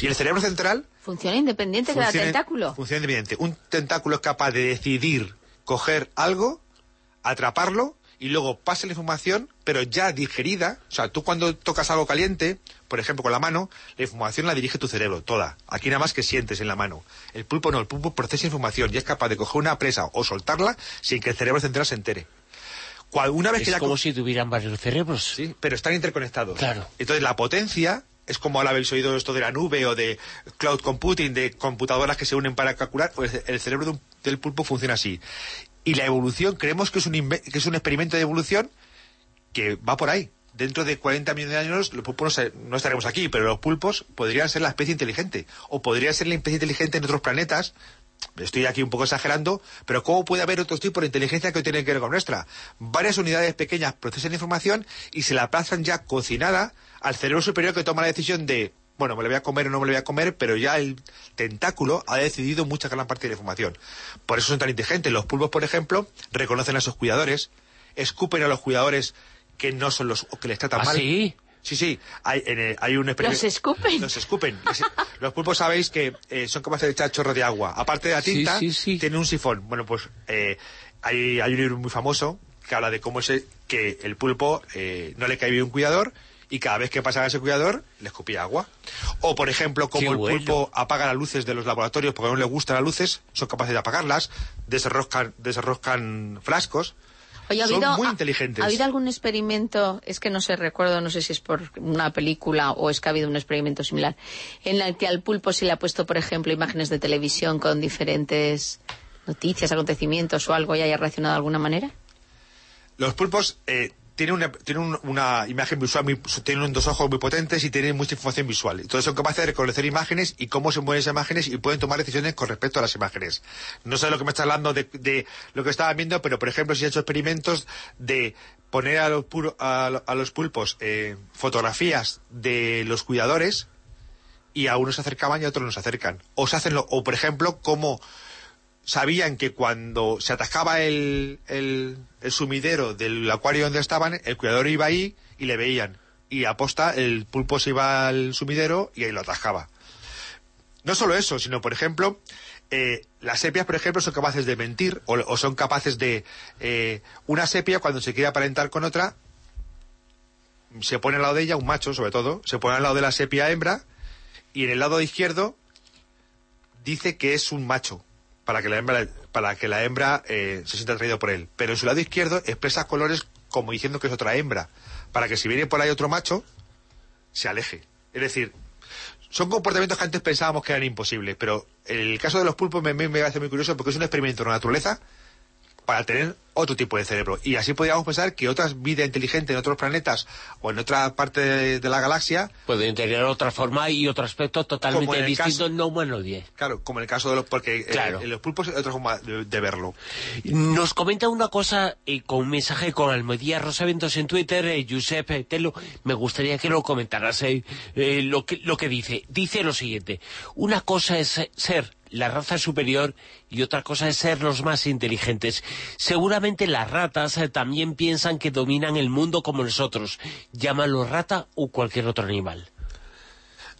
Y el cerebro central... ¿Funciona independiente cada tentáculo? Funciona independiente. Un tentáculo es capaz de decidir coger algo, atraparlo y luego pasa la información, pero ya digerida. O sea, tú cuando tocas algo caliente, por ejemplo, con la mano, la información la dirige tu cerebro, toda. Aquí nada más que sientes en la mano. El pulpo no, el pulpo procesa información y es capaz de coger una presa o soltarla sin que el cerebro central se entere. Una vez es como si tuvieran varios cerebros. Sí, pero están interconectados. Claro. Entonces la potencia es como ahora habéis oído esto de la nube o de cloud computing, de computadoras que se unen para calcular, pues el cerebro del pulpo funciona así. Y la evolución, creemos que es, un que es un experimento de evolución que va por ahí. Dentro de 40 millones de años los pulpos no, estaremos aquí, pero los pulpos podrían ser la especie inteligente. O podría ser la especie inteligente en otros planetas. Estoy aquí un poco exagerando, pero ¿cómo puede haber otros tipos de inteligencia que tienen que ver con nuestra? Varias unidades pequeñas procesan información y se la pasan ya cocinada al cerebro superior que toma la decisión de bueno, me lo voy a comer o no me lo voy a comer, pero ya el tentáculo ha decidido mucha gran parte de la información. Por eso son tan inteligentes. Los pulpos, por ejemplo, reconocen a sus cuidadores, escupen a los cuidadores que no son los que les tratan ¿Ah, mal. sí? Sí, sí, hay, hay un experimento... ¿Los escupen? Los escupen. los pulpos sabéis que eh, son capaces de echar chorros de agua. Aparte de la tinta, tienen un sifón. Bueno, pues eh, hay, hay un libro muy famoso que habla de cómo es que el pulpo eh, no le cae bien un cuidador y cada vez que pasaba ese cuidador le escupía agua. O, por ejemplo, como el pulpo apaga las luces de los laboratorios porque no le gustan las luces, son capaces de apagarlas, desenroscan, desenroscan frascos. Oye, ¿ha son habido, muy inteligentes. ¿ha, habido algún experimento, es que no sé, recuerdo, no sé si es por una película o es que ha habido un experimento similar, en el que al pulpo se le ha puesto, por ejemplo, imágenes de televisión con diferentes noticias, acontecimientos o algo y haya reaccionado de alguna manera? Los pulpos eh, tiene una, imagen visual, muy, tienen dos ojos muy potentes y tienen mucha información visual. Entonces son capaces de reconocer imágenes y cómo se mueven esas imágenes y pueden tomar decisiones con respecto a las imágenes. No sé lo que me está hablando de, lo que estaba viendo, pero por ejemplo si he hecho experimentos de poner a los, a, los pulpos eh, fotografías de los cuidadores y a unos se acercaban y a otros no se acercan. O se hacen, o por ejemplo, cómo sabían que cuando se atascaba el, sumidero del acuario donde estaban, el cuidador iba ahí y le veían. Y aposta, el pulpo se iba al sumidero y ahí lo atascaba. No solo eso, sino, por ejemplo, eh, las sepias, por ejemplo, son capaces de mentir o, son capaces de... Eh, una sepia, cuando se quiere aparentar con otra, se pone al lado de ella, un macho sobre todo, se pone al lado de la sepia hembra y en el lado izquierdo dice que es un macho para que la hembra, para que la hembra eh, se sienta atraída por él. Pero en su lado izquierdo expresa colores como diciendo que es otra hembra, para que si viene por ahí otro macho, se aleje. Es decir, son comportamientos que antes pensábamos que eran imposibles, pero el caso de los pulpos me, me, parece muy curioso porque es un experimento de la naturaleza para tener otro tipo de cerebro. Y así podríamos pensar que otras vidas inteligentes en otros planetas o en otra parte de, la galaxia... Pueden tener otra forma y otro aspecto totalmente distinto, no humanoide. Claro, como en el caso de los... Porque en, los pulpos hay otra forma de, verlo. Nos comenta una cosa eh, con un mensaje con Almodía Rosaventos en Twitter, eh, Giuseppe Telo, me gustaría que lo comentaras eh, lo, que, lo que dice. Dice lo siguiente, una cosa es ser la raza superior y otra cosa es ser los más inteligentes. Seguramente las ratas eh, también piensan que dominan el mundo como nosotros. Llámalo rata o cualquier otro animal.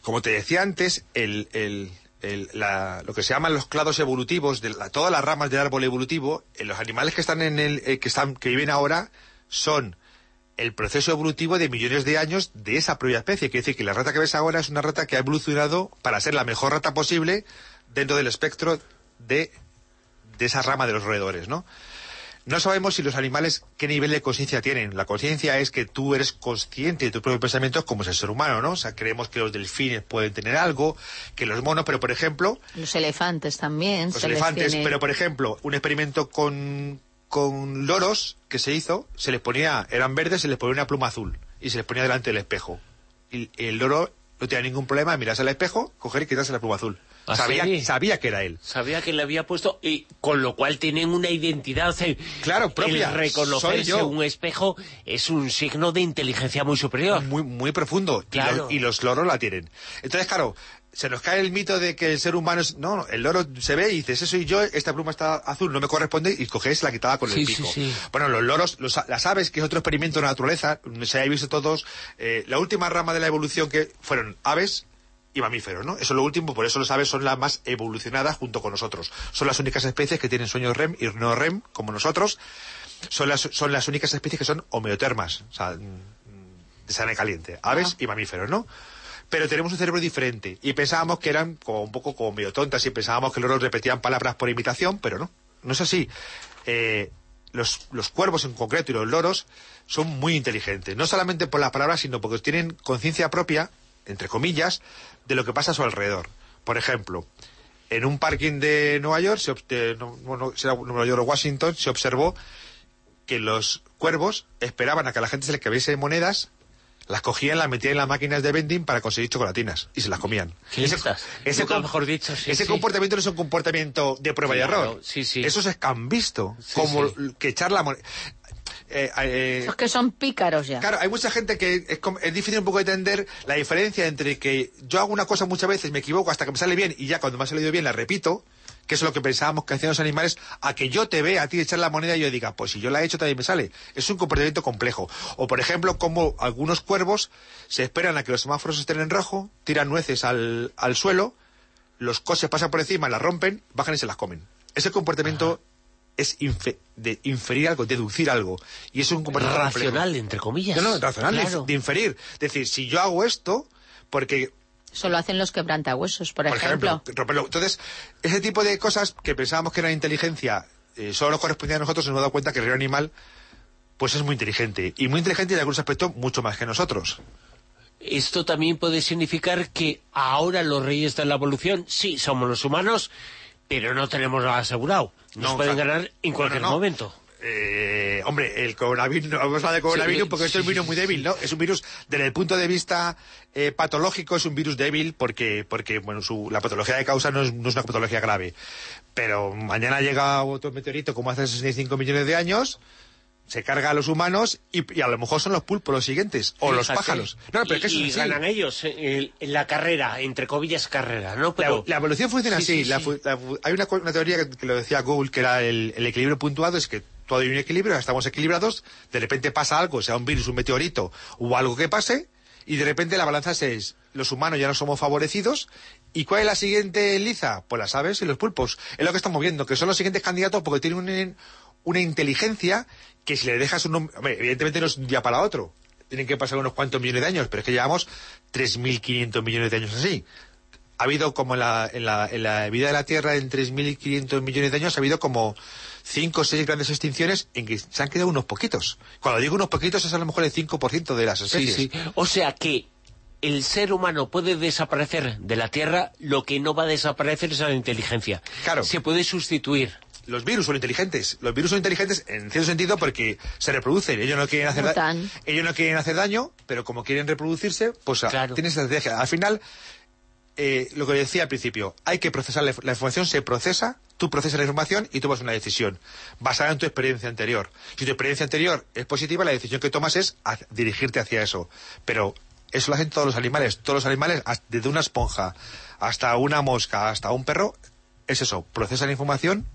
Como te decía antes, lo que se llaman los clados evolutivos, de todas las ramas del árbol evolutivo, eh, los animales que están en el, eh, que están, que viven ahora, son el proceso evolutivo de millones de años de esa propia especie. Quiere decir que la rata que ves ahora es una rata que ha evolucionado para ser la mejor rata posible dentro del espectro de, esa rama de los roedores, ¿no? No sabemos si los animales qué nivel de conciencia tienen. La conciencia es que tú eres consciente de tus propios pensamientos como es el ser humano, ¿no? O sea, creemos que los delfines pueden tener algo, que los monos, pero por ejemplo... Los elefantes también. Los elefantes, pero por ejemplo, un experimento con, con loros que se hizo, se les ponía, eran verdes, se les ponía una pluma azul y se les ponía delante del espejo. Y el loro no tenía ningún problema de mirarse al espejo, coger y quitarse la pluma azul. ¿Ah, sabía, sabía que era él. Sabía que le había puesto, y con lo cual tienen una identidad. claro, propia. El reconocerse un espejo es un signo de inteligencia muy superior. Muy, muy profundo. Claro. Y, los, loros la tienen. Entonces, claro, se nos cae el mito de que el ser humano es... No, el loro se ve y dices, eso soy yo, esta pluma está azul, no me corresponde, y coges la quitada con el pico. Bueno, los loros, las aves, que es otro experimento de la naturaleza, se ha visto todos, eh, la última rama de la evolución que fueron aves, y mamíferos, ¿no? Eso es lo último, por eso los aves son las más evolucionadas junto con nosotros. Son las únicas especies que tienen sueños REM y no REM, como nosotros. Son las, son las únicas especies que son homeotermas, o sea, de sangre caliente. Aves ah. y mamíferos, ¿no? Pero tenemos un cerebro diferente. Y pensábamos que eran como un poco como medio tontas y pensábamos que los loros repetían palabras por imitación, pero no. No es así. Eh, los, los, cuervos en concreto y los loros son muy inteligentes. No solamente por las palabras, sino porque tienen conciencia propia, entre comillas, de lo que pasa a su alrededor. Por ejemplo, en un parking de Nueva York, se, Nueva York o Washington, se observó que los cuervos esperaban a que la gente se les cabiese monedas, las cogían, las metían en las máquinas de vending para conseguir chocolatinas y se las comían. ese, ese, mejor dicho, ese comportamiento no es un comportamiento de prueba y error. Sí, sí. Esos es visto como que echar la moneda. Eh, eh, Los que son pícaros ya. Claro, hay mucha gente que es, difícil un poco entender la diferencia entre que yo hago una cosa muchas veces, me equivoco hasta que me sale bien y ya cuando me ha salido bien la repito, que es lo que pensábamos que hacían los animales, a que yo te vea a ti echar la moneda y yo diga, pues si yo la he hecho también me sale. Es un comportamiento complejo. O por ejemplo, como algunos cuervos se esperan a que los semáforos estén en rojo, tiran nueces al, al suelo, los coches pasan por encima, las rompen, bajan y se las comen. Ese comportamiento es de inferir algo, deducir algo. Y es un comportamiento racional, entre comillas. No, no, racional de, inferir. Es decir, si yo hago esto, porque Solo hacen los quebrantahuesos, por, por ejemplo. Entonces, ese tipo de cosas que pensábamos que era inteligencia, eh, solo nos correspondía a nosotros, nos hemos dado cuenta que el río animal, pues es muy inteligente. Y muy inteligente en algunos aspectos mucho más que nosotros. Esto también puede significar que ahora los reyes de la evolución, sí, somos los humanos, pero no tenemos nada asegurado. Nos pueden ganar en cualquier momento. Eh, hombre, el coronavirus, vamos a hablar de coronavirus porque esto es un virus muy débil, ¿no? Es un virus, desde el punto de vista eh, patológico, es un virus débil porque, porque bueno, su, la patología de causa no es, no es, una patología grave. Pero mañana llega otro meteorito como hace 65 millones de años, se carga a los humanos y, a lo mejor son los pulpos los siguientes, o los pájaros. No, pero y, que ganan ellos en, la carrera, entre comillas carrera, ¿no? Pero... La, evolución funciona así. hay una, teoría que, lo decía Google, que era el, equilibrio puntuado, es que todo hay un equilibrio, estamos equilibrados, de repente pasa algo, sea un virus, un meteorito, o algo que pase, y de repente la balanza es, los humanos ya no somos favorecidos, ¿y cuál es la siguiente liza? Pues las aves y los pulpos. Es lo que estamos viendo, que son los siguientes candidatos porque tienen un, una inteligencia que si le dejas un nombre, evidentemente no es un día para otro, tienen que pasar unos cuantos millones de años, pero es que llevamos 3.500 millones de años así. Ha habido como en la, en la, en la vida de la Tierra en 3.500 millones de años, ha habido como cinco o seis grandes extinciones en que se han quedado unos poquitos. Cuando digo unos poquitos es a lo mejor el 5% de las especies. Sí, sí. O sea que el ser humano puede desaparecer de la Tierra, lo que no va a desaparecer es la inteligencia. Claro. Se puede sustituir. Los virus son inteligentes. Los virus son inteligentes en cierto sentido porque se reproducen. Ellos no quieren hacer, ellos no quieren hacer daño, pero como quieren reproducirse, pues claro. tienen estrategia. Al final, eh, lo que decía al principio, hay que procesar la, información, se procesa, tú procesas la información y tomas una decisión basada en tu experiencia anterior. Si tu experiencia anterior es positiva, la decisión que tomas es dirigirte hacia eso. Pero eso lo hacen todos los animales. Todos los animales, desde una esponja hasta una mosca, hasta un perro, es eso, procesan la información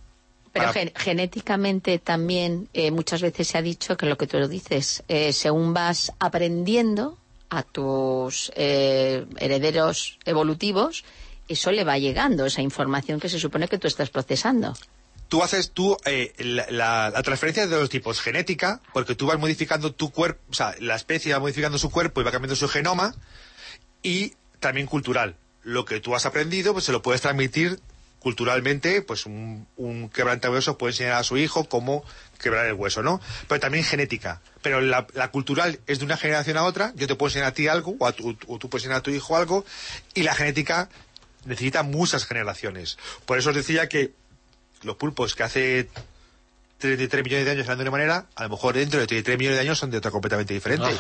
pero genéticamente también eh, muchas veces se ha dicho que lo que tú lo dices, eh, según vas aprendiendo a tus eh, herederos evolutivos, eso le va llegando, esa información que se supone que tú estás procesando. Tú haces tú la, transferencia de dos tipos, genética, porque tú vas modificando tu cuerpo, o sea, la especie va modificando su cuerpo y va cambiando su genoma, y también cultural. Lo que tú has aprendido, pues se lo puedes transmitir culturalmente, pues un, un quebrante de huesos puede enseñar a su hijo cómo quebrar el hueso, ¿no? Pero también genética. Pero la, cultural es de una generación a otra, yo te puedo enseñar a ti algo, o, tú puedes enseñar a tu hijo algo, y la genética necesita muchas generaciones. Por eso os decía que los pulpos que hace 33 millones de años eran de una manera, a lo mejor dentro de 33 millones de años son de otra completamente diferente.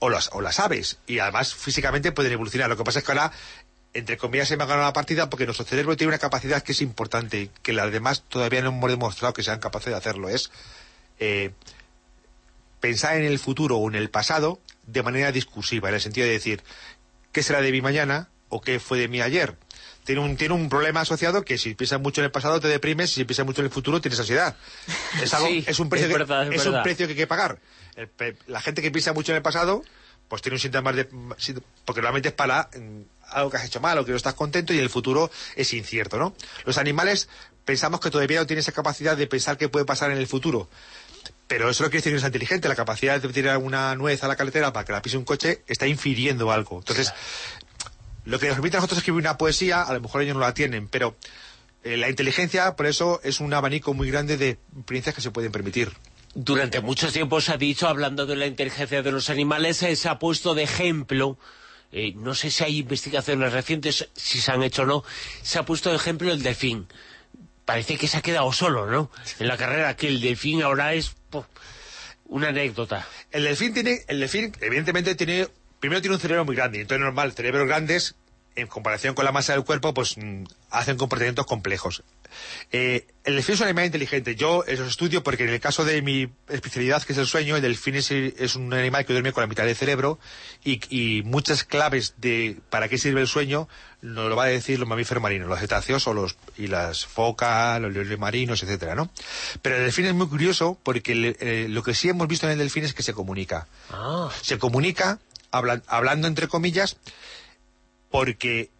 O las, o las aves. Y además físicamente pueden evolucionar. Lo que pasa es que ahora entre comillas, se me ha ganado la partida porque nuestro cerebro tiene una capacidad que es importante, que las demás todavía no hemos demostrado que sean capaces de hacerlo. Es eh, pensar en el futuro o en el pasado de manera discursiva, en el sentido de decir, ¿qué será de mi mañana o qué fue de mí ayer? Tiene un, tiene un problema asociado que si piensas mucho en el pasado te deprimes si piensas mucho en el futuro tienes ansiedad. (laughs) Es, algo, es, un, precio que, es un precio que hay que pagar. la gente que piensa mucho en el pasado pues tiene un síntoma de... porque realmente es para mm, algo que has hecho mal o que no estás contento y el futuro es incierto, ¿no? Los animales pensamos que todavía no tienen esa capacidad de pensar qué puede pasar en el futuro. Pero eso no quiere decir que no es inteligente. La capacidad de tirar una nuez a la carretera para que la pise un coche está infiriendo algo. Entonces, lo que nos permite a nosotros escribir una poesía, a lo mejor ellos no la tienen, pero eh, la inteligencia, por eso, es un abanico muy grande de experiencias que se pueden permitir durante mucho tiempo se ha dicho, hablando de la inteligencia de los animales, eh, se ha puesto de ejemplo, eh, no sé si hay investigaciones recientes, si se han hecho o no, se ha puesto de ejemplo el delfín. Parece que se ha quedado solo, ¿no? En la carrera, que el delfín ahora es una anécdota. El delfín tiene, el delfín evidentemente tiene, primero tiene un cerebro muy grande, entonces normal, cerebros grandes en comparación con la masa del cuerpo, pues mm, hacen comportamientos complejos. Eh, el delfín es un animal inteligente. Yo eso estudio porque en el caso de mi especialidad, que es el sueño, el delfín es, un animal que duerme con la mitad del cerebro y, muchas claves de para qué sirve el sueño nos lo va a decir los mamíferos marinos, los cetáceos o los, y las focas, los leones marinos, etcétera, ¿no? Pero el delfín es muy curioso porque eh, lo que sí hemos visto en el delfín es que se comunica. Ah. Se comunica hablando entre comillas porque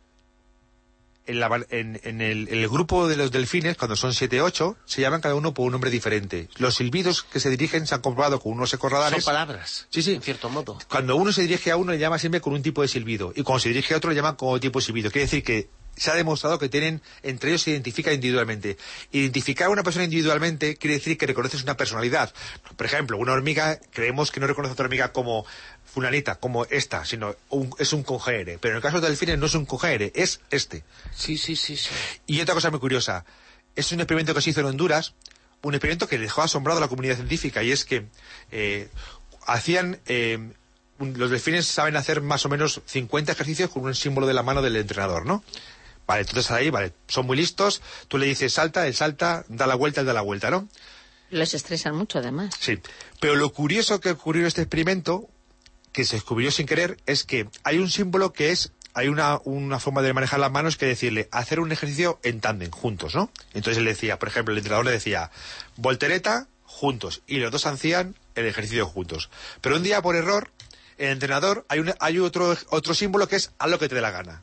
en, el, grupo de los delfines, cuando son 7 ocho, se llaman cada uno por un nombre diferente. Los silbidos que se dirigen se han comprobado con unos ecorradares. Son palabras, sí, sí. en cierto modo. Cuando uno se dirige a uno, le llama siempre con un tipo de silbido. Y cuando se dirige a otro, le llaman con otro tipo de silbido. Quiere decir que se ha demostrado que tienen, entre ellos se identifican individualmente. Identificar a una persona individualmente quiere decir que reconoces una personalidad. Por ejemplo, una hormiga, creemos que no reconoce a otra hormiga como fulanita, como esta, sino es un congénere. Pero en el caso del delfines no es un congénere, es este. Sí, sí, sí, sí. Y otra cosa muy curiosa, es un experimento que se hizo en Honduras, un experimento que dejó asombrado a la comunidad científica, y es que eh, hacían... Eh, los delfines saben hacer más o menos 50 ejercicios con un símbolo de la mano del entrenador, ¿no? Vale, entonces ahí, vale, son muy listos, tú le dices salta, él salta, da la vuelta, él da la vuelta, ¿no? Les estresan mucho, además. Sí, pero lo curioso que ocurrió en este experimento, que se descubrió sin querer, es que hay un símbolo que es, hay una, una forma de manejar las manos que decirle, hacer un ejercicio en tándem, juntos, ¿no? Entonces él decía, por ejemplo, el entrenador le decía, voltereta, juntos, y los dos hacían el ejercicio juntos. Pero un día, por error, el entrenador, hay, un, hay otro, otro símbolo que es haz lo que te dé la gana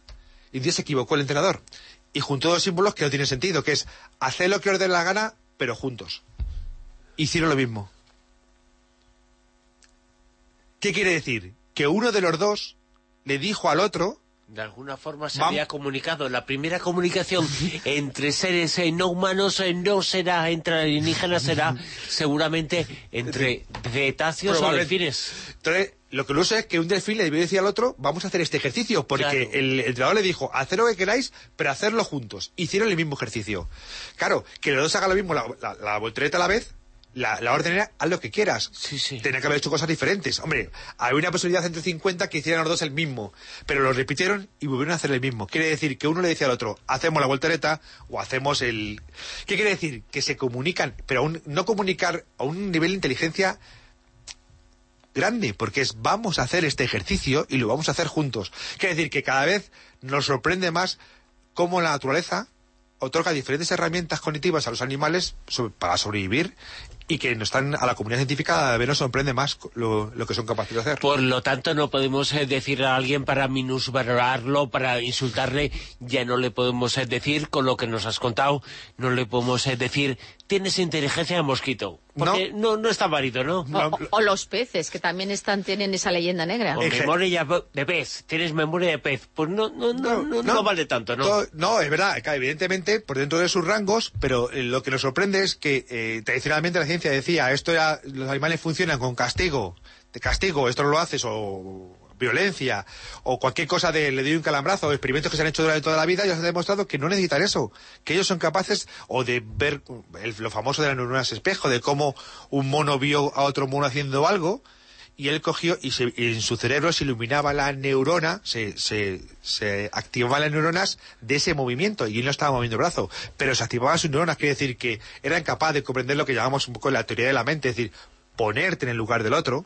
y un día se equivocó el entrenador. Y juntó dos símbolos que no tienen sentido, que es hacer lo que os dé la gana, pero juntos. Hicieron lo mismo. ¿Qué quiere decir? Que uno de los dos le dijo al otro de alguna forma se había comunicado. La primera comunicación (laughs) entre seres eh, no humanos eh, no será entre alienígenas, será (laughs) seguramente entre cetáceos o delfines. Entonces, lo que sé es que un delfín le debió decir al otro, vamos a hacer este ejercicio, porque el entrenador le dijo, hacer lo que queráis, pero hacerlo juntos. Hicieron el mismo ejercicio. Claro, que los dos hagan lo mismo, la, la voltereta a la vez, la, orden era haz lo que quieras. Sí, sí. Tenía que haber hecho cosas diferentes. Hombre, había una posibilidad entre 50 que hicieran los dos el mismo, pero lo repitieron y volvieron a hacer el mismo. Quiere decir que uno le decía al otro, hacemos la voltereta o hacemos el... ¿Qué quiere decir? Que se comunican, pero aún no comunicar a un nivel de inteligencia grande, porque es vamos a hacer este ejercicio y lo vamos a hacer juntos. Quiere decir que cada vez nos sorprende más cómo la naturaleza otorga diferentes herramientas cognitivas a los animales para sobrevivir y que no están a la comunidad científica cada vez nos sorprende más lo, que son capaces de hacer. Por lo tanto, no podemos eh, decir a alguien para minusvalorarlo, para insultarle, ya no le podemos eh, decir, con lo que nos has contado, no le podemos eh, decir, tienes inteligencia de mosquito. Porque no, no, está válido, ¿no? O, los peces, que también están tienen esa leyenda negra. O memoria de pez, tienes memoria de pez. Pues no, no, no, no, vale tanto, ¿no? No, es verdad, evidentemente, por dentro de sus rangos, pero lo que nos sorprende es que tradicionalmente la ciencia decía, esto ya, los animales funcionan con castigo, de castigo, esto no lo haces, o violencia, o cualquier cosa de le doy un calambrazo, o experimentos que se han hecho durante toda la vida, ya se ha demostrado que no necesitan eso, que ellos son capaces, o de ver lo famoso de las neuronas espejo, de cómo un mono vio a otro mono haciendo algo, y él cogió y, en su cerebro se iluminaba la neurona, se, se, se activaban las neuronas de ese movimiento y él no estaba moviendo el brazo, pero se activaban sus neuronas, quiere decir que eran capaces de comprender lo que llamamos un poco la teoría de la mente, es decir, ponerte en el lugar del otro,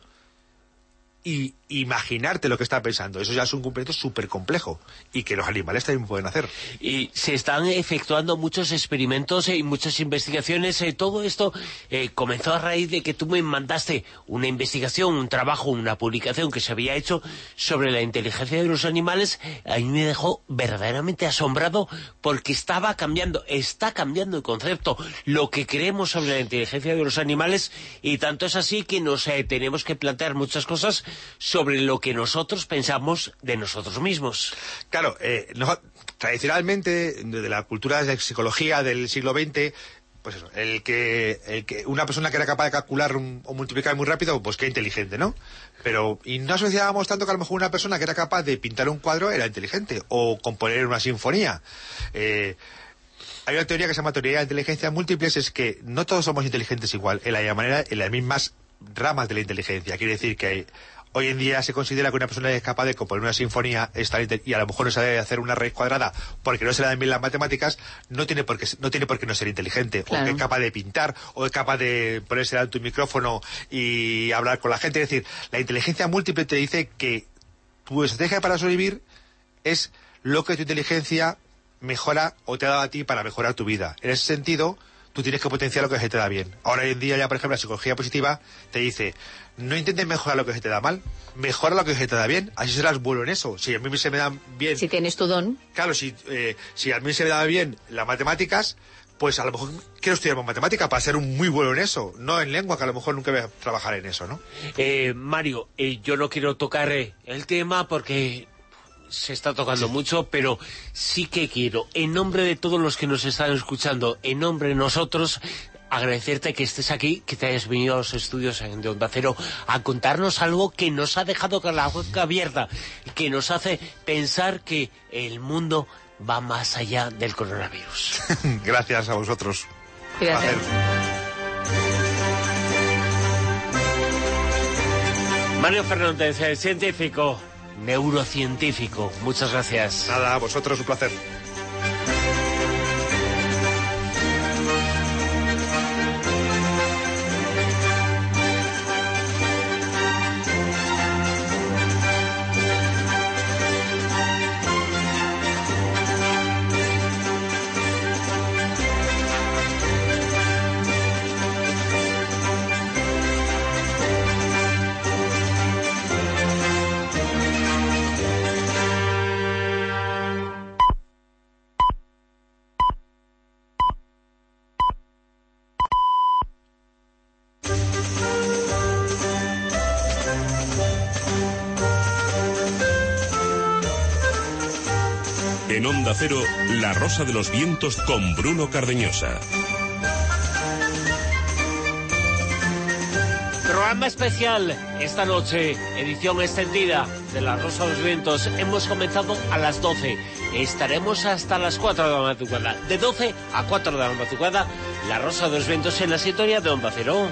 y imaginarte lo que está pensando. Eso ya es un cumplimiento súper complejo y que los animales también pueden hacer. Y se están efectuando muchos experimentos y muchas investigaciones. Eh, todo esto eh, comenzó a raíz de que tú me mandaste una investigación, un trabajo, una publicación que se había hecho sobre la inteligencia de los animales. A mí me dejó verdaderamente asombrado porque estaba cambiando, está cambiando el concepto, lo que creemos sobre la inteligencia de los animales y tanto es así que nos eh, tenemos que plantear muchas cosas sobre lo que nosotros pensamos de nosotros mismos. Claro, eh, tradicionalmente, de la cultura de psicología del siglo XX, pues eso, el que, el que una persona que era capaz de calcular o multiplicar muy rápido, pues qué inteligente, ¿no? Pero, y no asociábamos tanto que a lo mejor una persona que era capaz de pintar un cuadro era inteligente, o componer una sinfonía. Eh, hay una teoría que se llama teoría de inteligencia múltiples, es que no todos somos inteligentes igual, en la manera, en las mismas ramas de la inteligencia. Quiere decir que hay, Hoy en día se considera que una persona es capaz de componer una sinfonía y a lo mejor no sabe hacer una raíz cuadrada porque no se le dan bien las matemáticas, no tiene por qué no, tiene por qué no ser inteligente. O que es capaz de pintar, o es capaz de ponerse delante un micrófono y hablar con la gente. Es decir, la inteligencia múltiple te dice que tu estrategia para sobrevivir es lo que tu inteligencia mejora o te ha dado a ti para mejorar tu vida. En ese sentido, tú tienes que potenciar lo que se te da bien. Ahora en día ya, por ejemplo, la psicología positiva te dice, no intentes mejorar lo que se te da mal, mejora lo que se te da bien, así serás bueno en eso. Si a mí se me da bien... Si tienes tu don. Claro, si, eh, si a mí se me da bien las matemáticas, pues a lo mejor quiero estudiar más matemática para ser un muy bueno en eso, no en lengua, que a lo mejor nunca voy a trabajar en eso, ¿no? Eh, Mario, eh, yo no quiero tocar el tema porque se está tocando mucho, pero sí que quiero, en nombre de todos los que nos están escuchando, en nombre de nosotros, agradecerte que estés aquí, que te hayas venido a los estudios de Onda Cero a contarnos algo que nos ha dejado con la boca abierta, que nos hace pensar que el mundo va más allá del coronavirus. (laughs) Gracias a vosotros. Gracias. Mario Fernández, científico, neurocientífico. Muchas gracias. Nada, a vosotros un placer. La Rosa de los Vientos con Bruno Cardeñosa. Programa especial esta noche, edición extendida de La Rosa de los Vientos. Hemos comenzado a las 12. Estaremos hasta las 4 de la madrugada. De 12 a 4 de la madrugada, La Rosa de los Vientos en la sintonía de Onda Cero.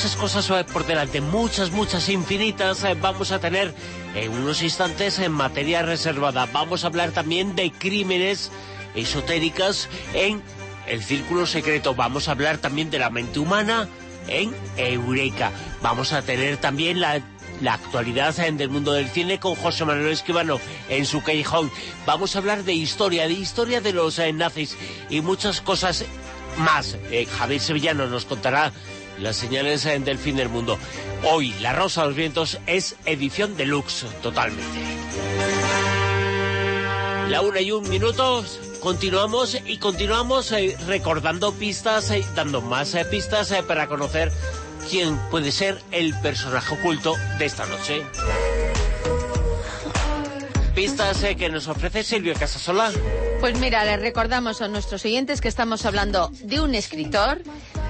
Muchas cosas por delante, muchas, muchas, infinitas, eh, vamos a tener en unos instantes en materia reservada. Vamos a hablar también de crímenes esotéricas en el Círculo Secreto. Vamos a hablar también de la mente humana en Eureka. Vamos a tener también la, actualidad del mundo del cine con José Manuel Esquivano en su callejón. Vamos a hablar de historia, de historia de los eh, nazis y muchas cosas más. Eh, Javier Sevillano nos contará las señales del fin del mundo. Hoy, La Rosa de los Vientos es edición deluxe, totalmente. La una y un minutos continuamos y continuamos eh, recordando pistas, eh, dando más eh, pistas para conocer quién puede ser el personaje oculto de esta noche. Pistas que nos ofrece Silvio Casasola. Pues mira, les recordamos a nuestros oyentes que estamos hablando de un escritor,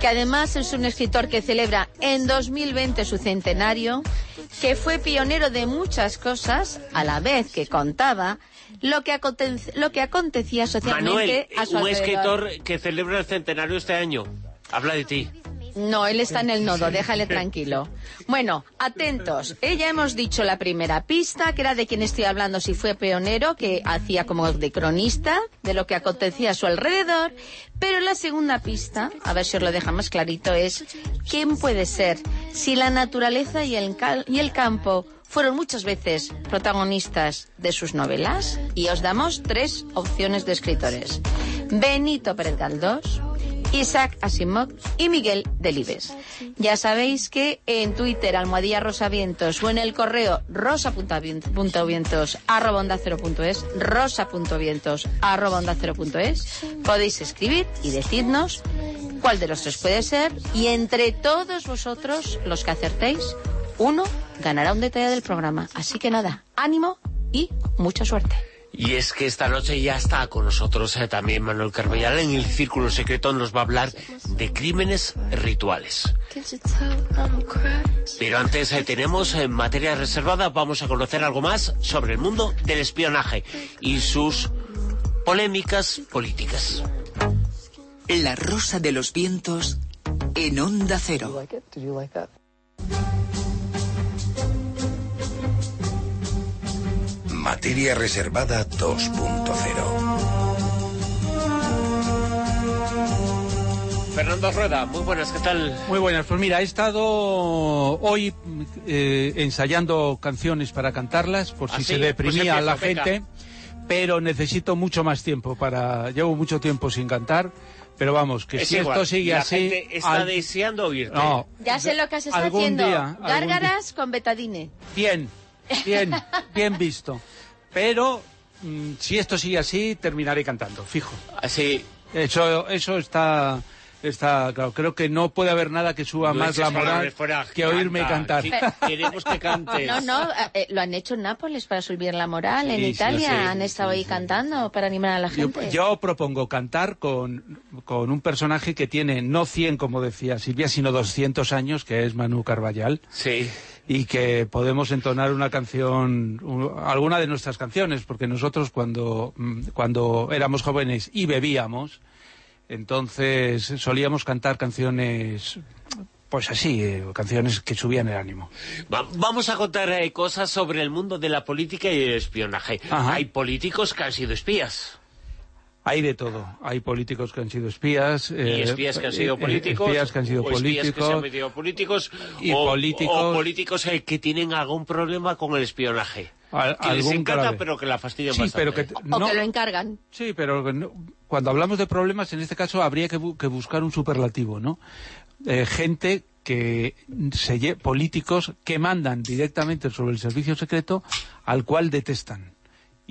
que además es un escritor que celebra en 2020 su centenario, que fue pionero de muchas cosas, a la vez que contaba lo que, lo que acontecía socialmente a su un escritor que celebra el centenario este año. Habla de ti. No, él está en el nodo, déjale tranquilo. Bueno, atentos. Ella hemos dicho la primera pista, que era de quien estoy hablando, si fue pionero, que hacía como de cronista de lo que acontecía a su alrededor. Pero la segunda pista, a ver si os lo dejamos clarito, es quién puede ser si la naturaleza y el, y el campo fueron muchas veces protagonistas de sus novelas y os damos tres opciones de escritores. Benito Pérez Galdós, Isaac Asimov y Miguel Delibes. Ya sabéis que en Twitter, almohadilla rosavientos, o en el correo rosa.vientos, arroba arroba es, podéis escribir y decidnos cuál de los tres puede ser, y entre todos vosotros, los que acertéis, uno ganará un detalle del programa. Así que nada, ánimo y mucha suerte. Y es que esta noche ya está con nosotros eh, también Manuel Carballal en el Círculo Secreto nos va a hablar de crímenes rituales. Pero antes eh, tenemos en materia reservada, vamos a conocer algo más sobre el mundo del espionaje y sus polémicas políticas. La Rosa de los Vientos en Onda Cero. Materia Reservada 2.0. Fernando Rueda, muy buenas, ¿qué tal? Muy buenas, pues mira, he estado hoy eh, ensayando canciones para cantarlas, por si ¿Ah, se pues deprimía la gente, pero necesito mucho más tiempo para... Llevo mucho tiempo sin cantar, pero vamos, que si esto sigue la así... Gente está deseando oírte. ya sé lo que has estado haciendo. Gárgaras con betadine. Bien, Bien, bien visto. Pero mm, si esto sigue así, terminaré cantando, fijo. Así. Eso, eso está está claro. Creo que no puede haber nada que suba más la moral que oírme cantar. queremos que cantes. No, no, eh, lo han hecho en Nápoles para subir la moral. en Italia han estado ahí cantando para animar a la gente. Yo, propongo cantar con, con, un personaje que tiene no 100, como decía Silvia, sino 200 años, que es Manu Carballal. Sí y que podemos entonar una canción, alguna de nuestras canciones, porque nosotros cuando, mm, cuando éramos jóvenes y bebíamos, entonces solíamos cantar canciones pues así, eh, canciones que subían el ánimo. vamos a contar eh, cosas sobre el mundo de la política y el espionaje. Hay políticos que han sido espías. Hay de todo. Hay políticos que han sido espías. y eh, espías que han sido eh, políticos. Espías que han sido políticos. Espías que se han metido políticos. Y o, políticos. O políticos eh, que tienen algún problema con el espionaje. que les encanta, pero que la fastidian sí, Pero que, no, o que lo encargan. Sí, pero cuando hablamos de problemas, en este caso habría que, que buscar un superlativo, ¿no? gente que se políticos que mandan directamente sobre el servicio secreto al cual detestan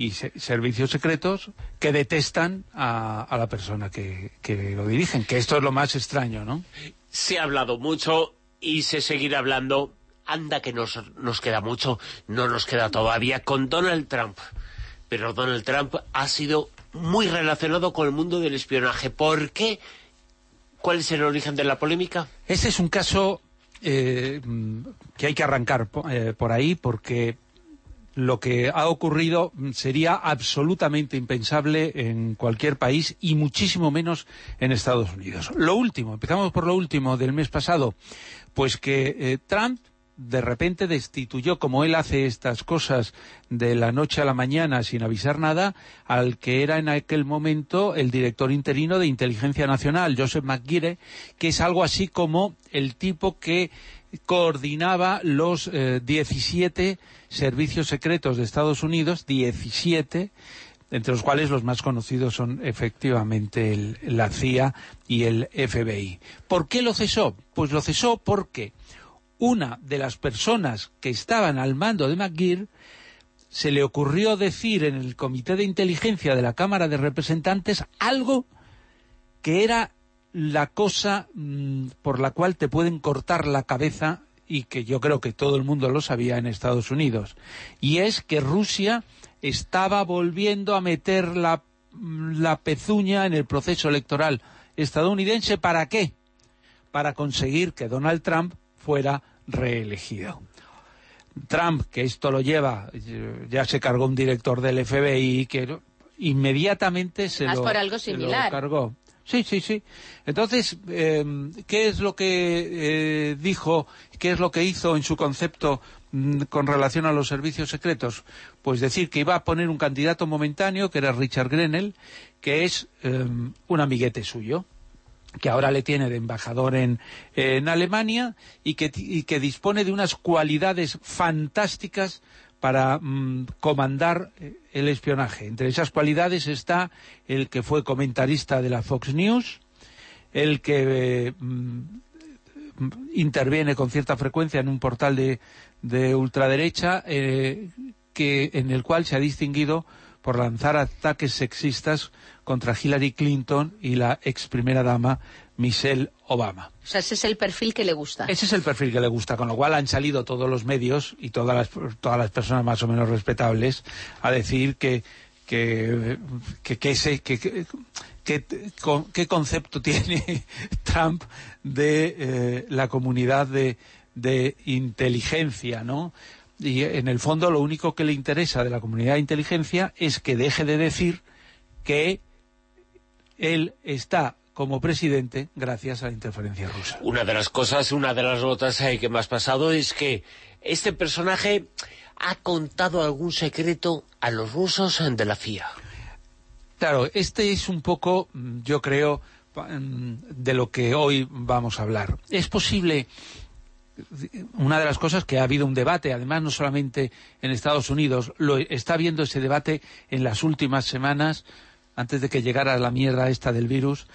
y servicios secretos que detestan a, la persona que, lo dirigen, que esto es lo más extraño, ¿no? Se ha hablado mucho y se seguirá hablando, anda que nos, nos queda mucho, no nos queda todavía, con Donald Trump. Pero Donald Trump ha sido muy relacionado con el mundo del espionaje. ¿Por qué? ¿Cuál es el origen de la polémica? Este es un caso eh, que hay que arrancar eh, por ahí porque lo que ha ocurrido sería absolutamente impensable en cualquier país y muchísimo menos en Estados Unidos. Lo último, empezamos por lo último del mes pasado, pues que eh, Trump de repente destituyó, como él hace estas cosas de la noche a la mañana sin avisar nada, al que era en aquel momento el director interino de Inteligencia Nacional, Joseph McGuire, que es algo así como el tipo que coordinaba los 17 eh, servicios secretos de Estados Unidos, 17, entre los cuales los más conocidos son efectivamente la CIA y el FBI. ¿Por qué lo cesó? Pues lo cesó porque una de las personas que estaban al mando de McGear se le ocurrió decir en el Comité de Inteligencia de la Cámara de Representantes algo que era la cosa mm, por la cual te pueden cortar la cabeza y que yo creo que todo el mundo lo sabía en Estados Unidos. Y es que Rusia estaba volviendo a meter la, mm, la pezuña en el proceso electoral estadounidense. ¿Para qué? Para conseguir que Donald Trump fuera reelegido. Trump, que esto lo lleva, ya se cargó un director del FBI que inmediatamente se, lo, por algo similar. cargó. Sí, sí, sí. Entonces, eh, ¿qué es lo que eh, dijo, qué es lo que hizo en su concepto mm, con relación a los servicios secretos? Pues decir que iba a poner un candidato momentáneo, que era Richard Grenell, que es eh, un amiguete suyo que ahora le tiene de embajador en, Alemania y que, que, dispone de unas cualidades fantásticas para mm, comandar eh, el espionaje. Entre esas cualidades está el que fue comentarista de la Fox News, el que mm, interviene con cierta frecuencia en un portal de, de ultraderecha eh, que, en el cual se ha distinguido por lanzar ataques sexistas contra Hillary Clinton y la ex primera dama Michelle Obama. O sea, ese es el perfil que le gusta.Ese es el perfil que le gusta, con lo cual han salido todos los medios y todas las, todas las personas más o menos respetables a decir que que, que, que, qué concepto (laughs) tiene Trump de eh, la comunidad de, de inteligencia, ¿no? y en el fondo lo único que le interesa de la comunidad de inteligencia es que deje de decir que él está como presidente gracias a la interferencia rusa. Una de las cosas, una de las notas eh, que me has pasado es que este personaje ha contado algún secreto a los rusos de la CIA. Claro, este es un poco, yo creo, mm, de lo que hoy vamos a hablar. Es posible una de las cosas que ha habido un debate, además no solamente en Estados Unidos, lo está habiendo ese debate en las últimas semanas, antes de que llegara la mierda esta del virus,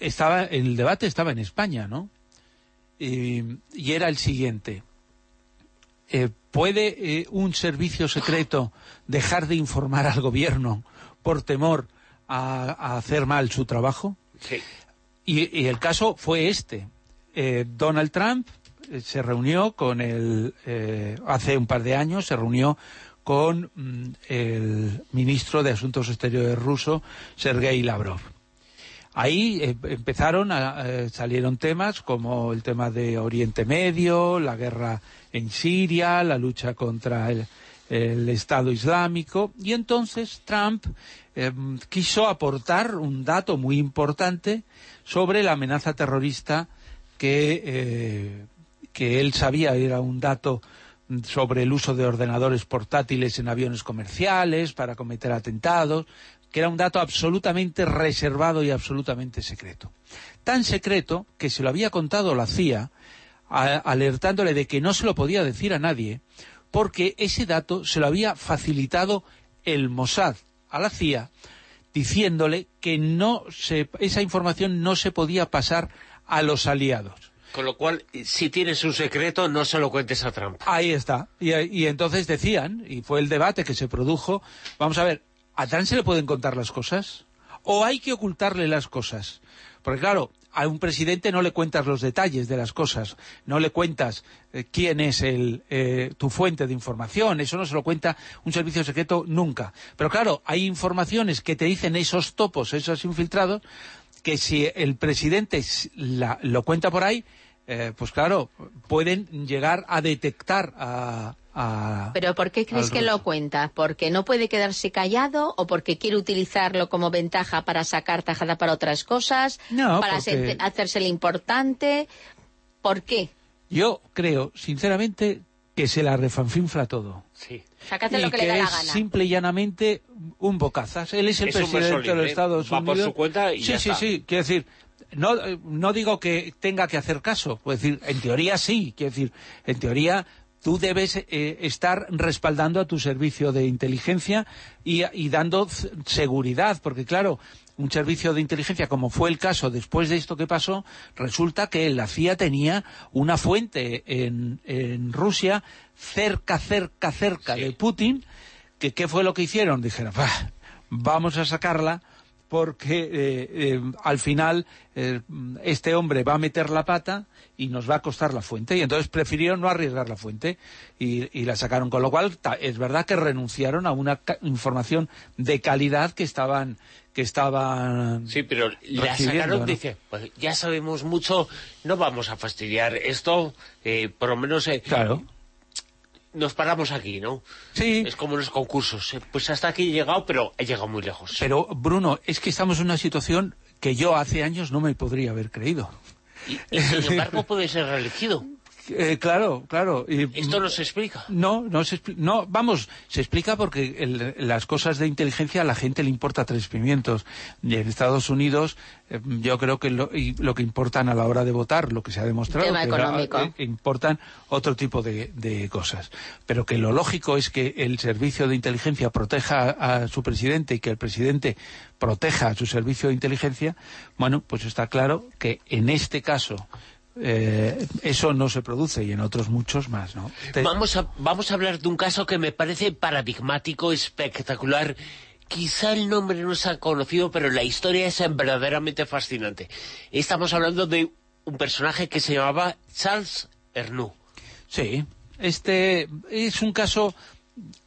estaba el debate estaba en España, ¿no? Y, era el siguiente. Eh, ¿Puede eh, un servicio secreto dejar de informar al gobierno por temor a, hacer mal su trabajo? Sí. y el caso fue este eh, Donald Trump se reunió con el, hace un par de años, se reunió con mm, el ministro de Asuntos Exteriores ruso, Sergei Lavrov. Ahí empezaron, a, salieron temas como el tema de Oriente Medio, la guerra en Siria, la lucha contra el, Estado Islámico, y entonces Trump quiso aportar un dato muy importante sobre la amenaza terrorista que, eh, que él sabía, era un dato sobre el uso de ordenadores portátiles en aviones comerciales para cometer atentados, que era un dato absolutamente reservado y absolutamente secreto. Tan secreto que se lo había contado la CIA, alertándole de que no se lo podía decir a nadie, porque ese dato se lo había facilitado el Mossad a la CIA, diciéndole que no esa información no se podía pasar a los aliados. Con lo cual, si tienes un secreto, no se lo cuentes a Trump. Ahí está. Y, entonces decían, y fue el debate que se produjo, vamos a ver, ¿a Trump se le pueden contar las cosas? ¿O hay que ocultarle las cosas? Porque claro, a un presidente no le cuentas los detalles de las cosas, no le cuentas eh, quién es el, eh, tu fuente de información, eso no se lo cuenta un servicio secreto nunca. Pero claro, hay informaciones que te dicen esos topos, esos infiltrados, que si el presidente lo cuenta por ahí, eh, pues claro, pueden llegar a detectar a, ¿Pero por qué crees que lo cuenta? ¿Porque no puede quedarse callado o porque quiere utilizarlo como ventaja para sacar tajada para otras cosas? No, ¿Para hacerse el importante? ¿Por qué? Yo creo, sinceramente, que se la refanfinfla todo. Sí. y lo que, le da es la gana. simple y llanamente un bocazas. Él es el presidente de los Estados Va Unidos. por su cuenta y sí, sí, sí. Quiero decir, no, no digo que tenga que hacer caso. Decir, en teoría sí. Quiero decir, en teoría tú debes eh, estar respaldando a tu servicio de inteligencia y, dando seguridad, porque claro, un servicio de inteligencia, como fue el caso después de esto que pasó, resulta que la CIA tenía una fuente en, Rusia cerca, cerca, cerca de Putin, que ¿qué fue lo que hicieron? Dijeron, vamos a sacarla porque eh, eh, al final eh, este hombre va a meter la pata y nos va a costar la fuente. Y entonces prefirieron no arriesgar la fuente y, la sacaron. Con lo cual, es verdad que renunciaron a una información de calidad que estaban que estaban Sí, pero la sacaron, dice, pues ya sabemos mucho, no vamos a fastidiar esto, por lo menos... claro nos paramos aquí, ¿no? Sí. Es como los concursos. Eh, pues hasta aquí he llegado, pero he llegado muy lejos. Pero, Bruno, es que estamos en una situación que yo hace años no me podría haber creído. y sin (laughs) embargo puede ser reelegido. Eh, claro, claro. ¿Esto no se explica? No, no se no, vamos, se explica porque las cosas de inteligencia a la gente le importa tres pimientos. Y en Estados Unidos eh, yo creo que lo, que importan a la hora de votar, lo que se ha demostrado, que eh, importan otro tipo de, cosas. Pero que lo lógico es que el servicio de inteligencia proteja a su presidente y que el presidente proteja a su servicio de inteligencia, bueno, pues está claro que en este caso eh, eso no se produce y en otros muchos más, ¿no? Vamos, a, vamos a hablar de un caso que me parece paradigmático, espectacular. Quizá el nombre no se ha conocido, pero la historia es verdaderamente fascinante. Estamos hablando de un personaje que se llamaba Charles Ernoux. Sí, este es un caso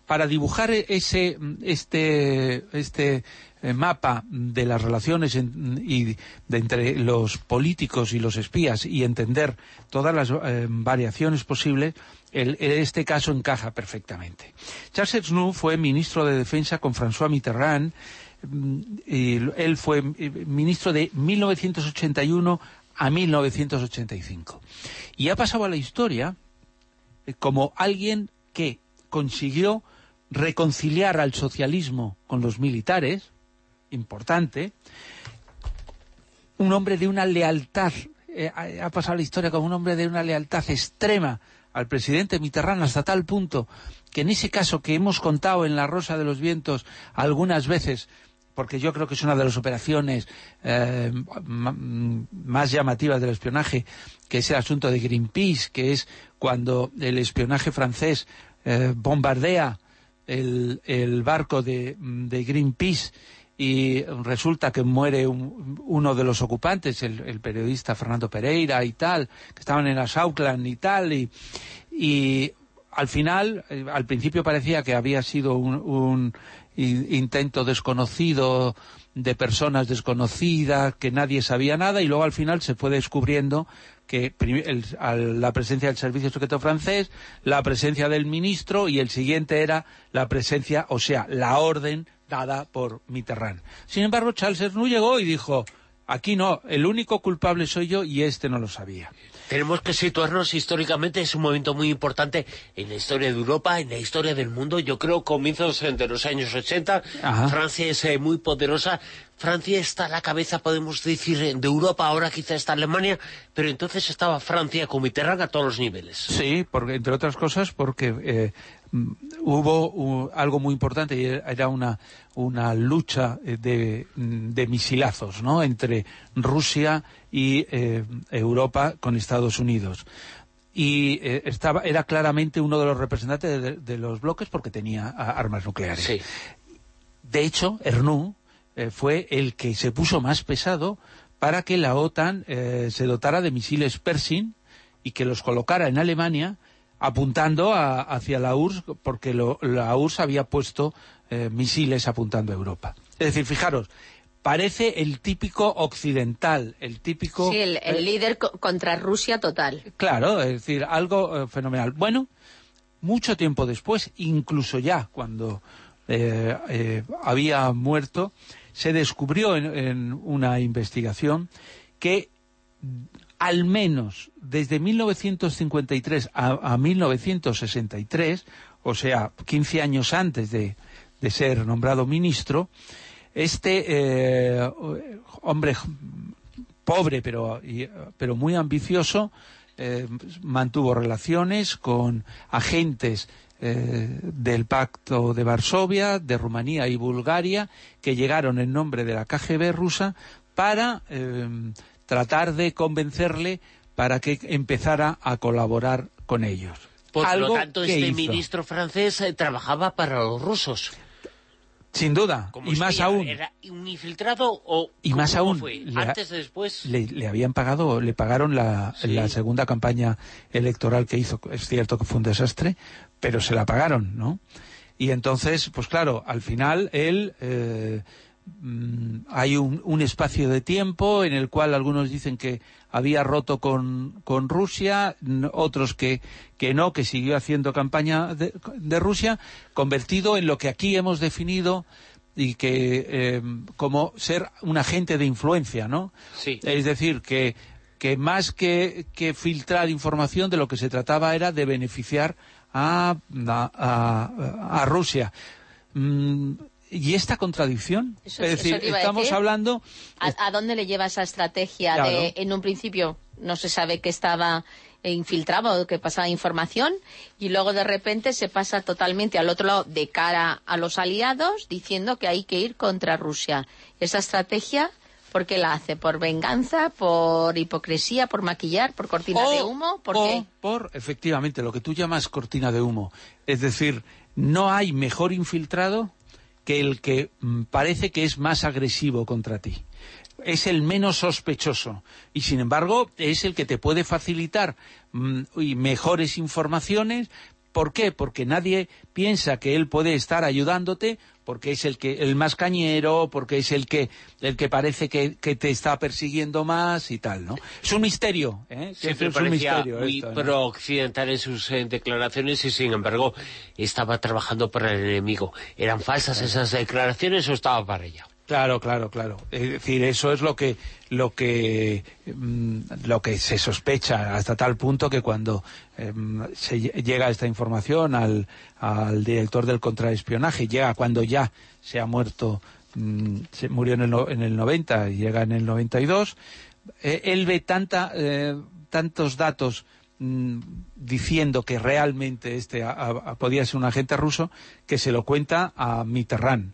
para dibujar ese este este mapa de las relaciones y de entre los políticos y los espías y entender todas las eh, variaciones posibles este caso encaja perfectamente. Charles Snow fue ministro de Defensa con François Mitterrand mm, y él fue eh, ministro de 1981 a 1985 y ha pasado a la historia como alguien que consiguió reconciliar al socialismo con los militares, importante, un hombre de una lealtad, eh, ha pasado la historia como un hombre de una lealtad extrema al presidente Mitterrand hasta tal punto que en ese caso que hemos contado en La Rosa de los Vientos algunas veces, porque yo creo que es una de las operaciones eh, más llamativas del espionaje, que es el asunto de Greenpeace, que es cuando el espionaje francés eh, bombardea el, barco de, Greenpeace y resulta que muere uno de los ocupantes, el, periodista Fernando Pereira y tal, que estaban en las Auckland y tal, y, al final, eh, al principio parecía que había sido un, intento desconocido de personas desconocidas, que nadie sabía nada, y luego al final se fue descubriendo que la presencia del servicio secreto francés, la presencia del ministro y el siguiente era la presencia, o sea, la orden dada por Mitterrand. Sin embargo, Charles no llegó y dijo, aquí no, el único culpable soy yo y este no lo sabía. Tenemos que situarnos históricamente, es un momento muy importante en la historia de Europa, en la historia del mundo. Yo creo comienzos de los años 80, Francia es eh, muy poderosa, Francia está a la cabeza, podemos decir, de Europa, ahora quizá está Alemania, pero entonces estaba Francia con Mitterrand a todos los niveles. Sí, porque, entre otras cosas porque eh, hubo algo muy importante y era una, una lucha eh, de, de, misilazos ¿no? entre Rusia y eh, Europa con Estados Unidos y estaba era claramente uno de los representantes de, los bloques porque tenía armas nucleares. De hecho, Ernoux eh, fue el que se puso más pesado para que la OTAN eh, se dotara de misiles Pershing y que los colocara en Alemania apuntando hacia la URSS porque la URSS había puesto eh, misiles apuntando a Europa. Es decir, fijaros, parece el típico occidental, el típico... Sí, el, eh, líder contra Rusia total. Claro, es decir, algo fenomenal. Bueno, mucho tiempo después, incluso ya cuando había muerto, se descubrió en, una investigación que al menos desde 1953 a, 1963, o sea, 15 años antes de ser nombrado ministro, este eh, hombre pobre pero, pero muy ambicioso eh, mantuvo relaciones con agentes eh, del Pacto de Varsovia, de Rumanía y Bulgaria, que llegaron en nombre de la KGB rusa para tratar de convencerle para que empezara a colaborar con ellos. Por lo tanto, este ministro francés trabajaba para los rusos. Sin duda, y más aún. ¿Era un infiltrado o y más aún, ¿Antes o después? Le, habían pagado, le pagaron la, segunda campaña electoral que hizo. Es cierto que fue un desastre, pero se la pagaron, ¿no? Y entonces, pues claro, al final él... Eh, mm, hay un, espacio de tiempo en el cual algunos dicen que había roto con, con Rusia, otros que, que no, que siguió haciendo campaña de, Rusia, convertido en lo que aquí hemos definido y que eh, como ser un agente de influencia, ¿no? Sí. Es decir, que, que más que, que filtrar información de lo que se trataba era de beneficiar a, a, a, Rusia. Mm, ¿Y esta contradicción? es decir, estamos hablando... ¿A, dónde le lleva esa estrategia de, en un principio, no se sabe que estaba infiltrado o que pasaba información, y luego de repente se pasa totalmente al otro lado de cara a los aliados, diciendo que hay que ir contra Rusia. Esa estrategia... ¿Por qué la hace? ¿Por venganza? ¿Por hipocresía? ¿Por maquillar? ¿Por cortina de humo? ¿Por qué? Por, efectivamente, lo que tú llamas cortina de humo. Es decir, no hay mejor infiltrado que el que mm, parece que es más agresivo contra ti. Es el menos sospechoso y, sin embargo, es el que te puede facilitar mm, mejores informaciones. ¿Por qué? Porque nadie piensa que él puede estar ayudándote porque es el que el más cañero, porque es el que el que parece que, te está persiguiendo más y tal, ¿no? Es un misterio, ¿eh? Siempre es un misterio muy pro-occidental en sus eh, declaraciones y, sin embargo, estaba trabajando para el enemigo. ¿Eran falsas esas declaraciones o estaba para ella? Claro, claro, claro. Es decir, eso es lo que lo que mm, lo que se sospecha hasta tal punto que cuando em, se llega esta información al, al director del contraespionaje, llega cuando ya se ha muerto, mm, se murió en el, en el 90 y llega en el 92, eh, él ve tanta, eh, tantos datos mm, diciendo que realmente este podía ser un agente ruso que se lo cuenta a Mitterrand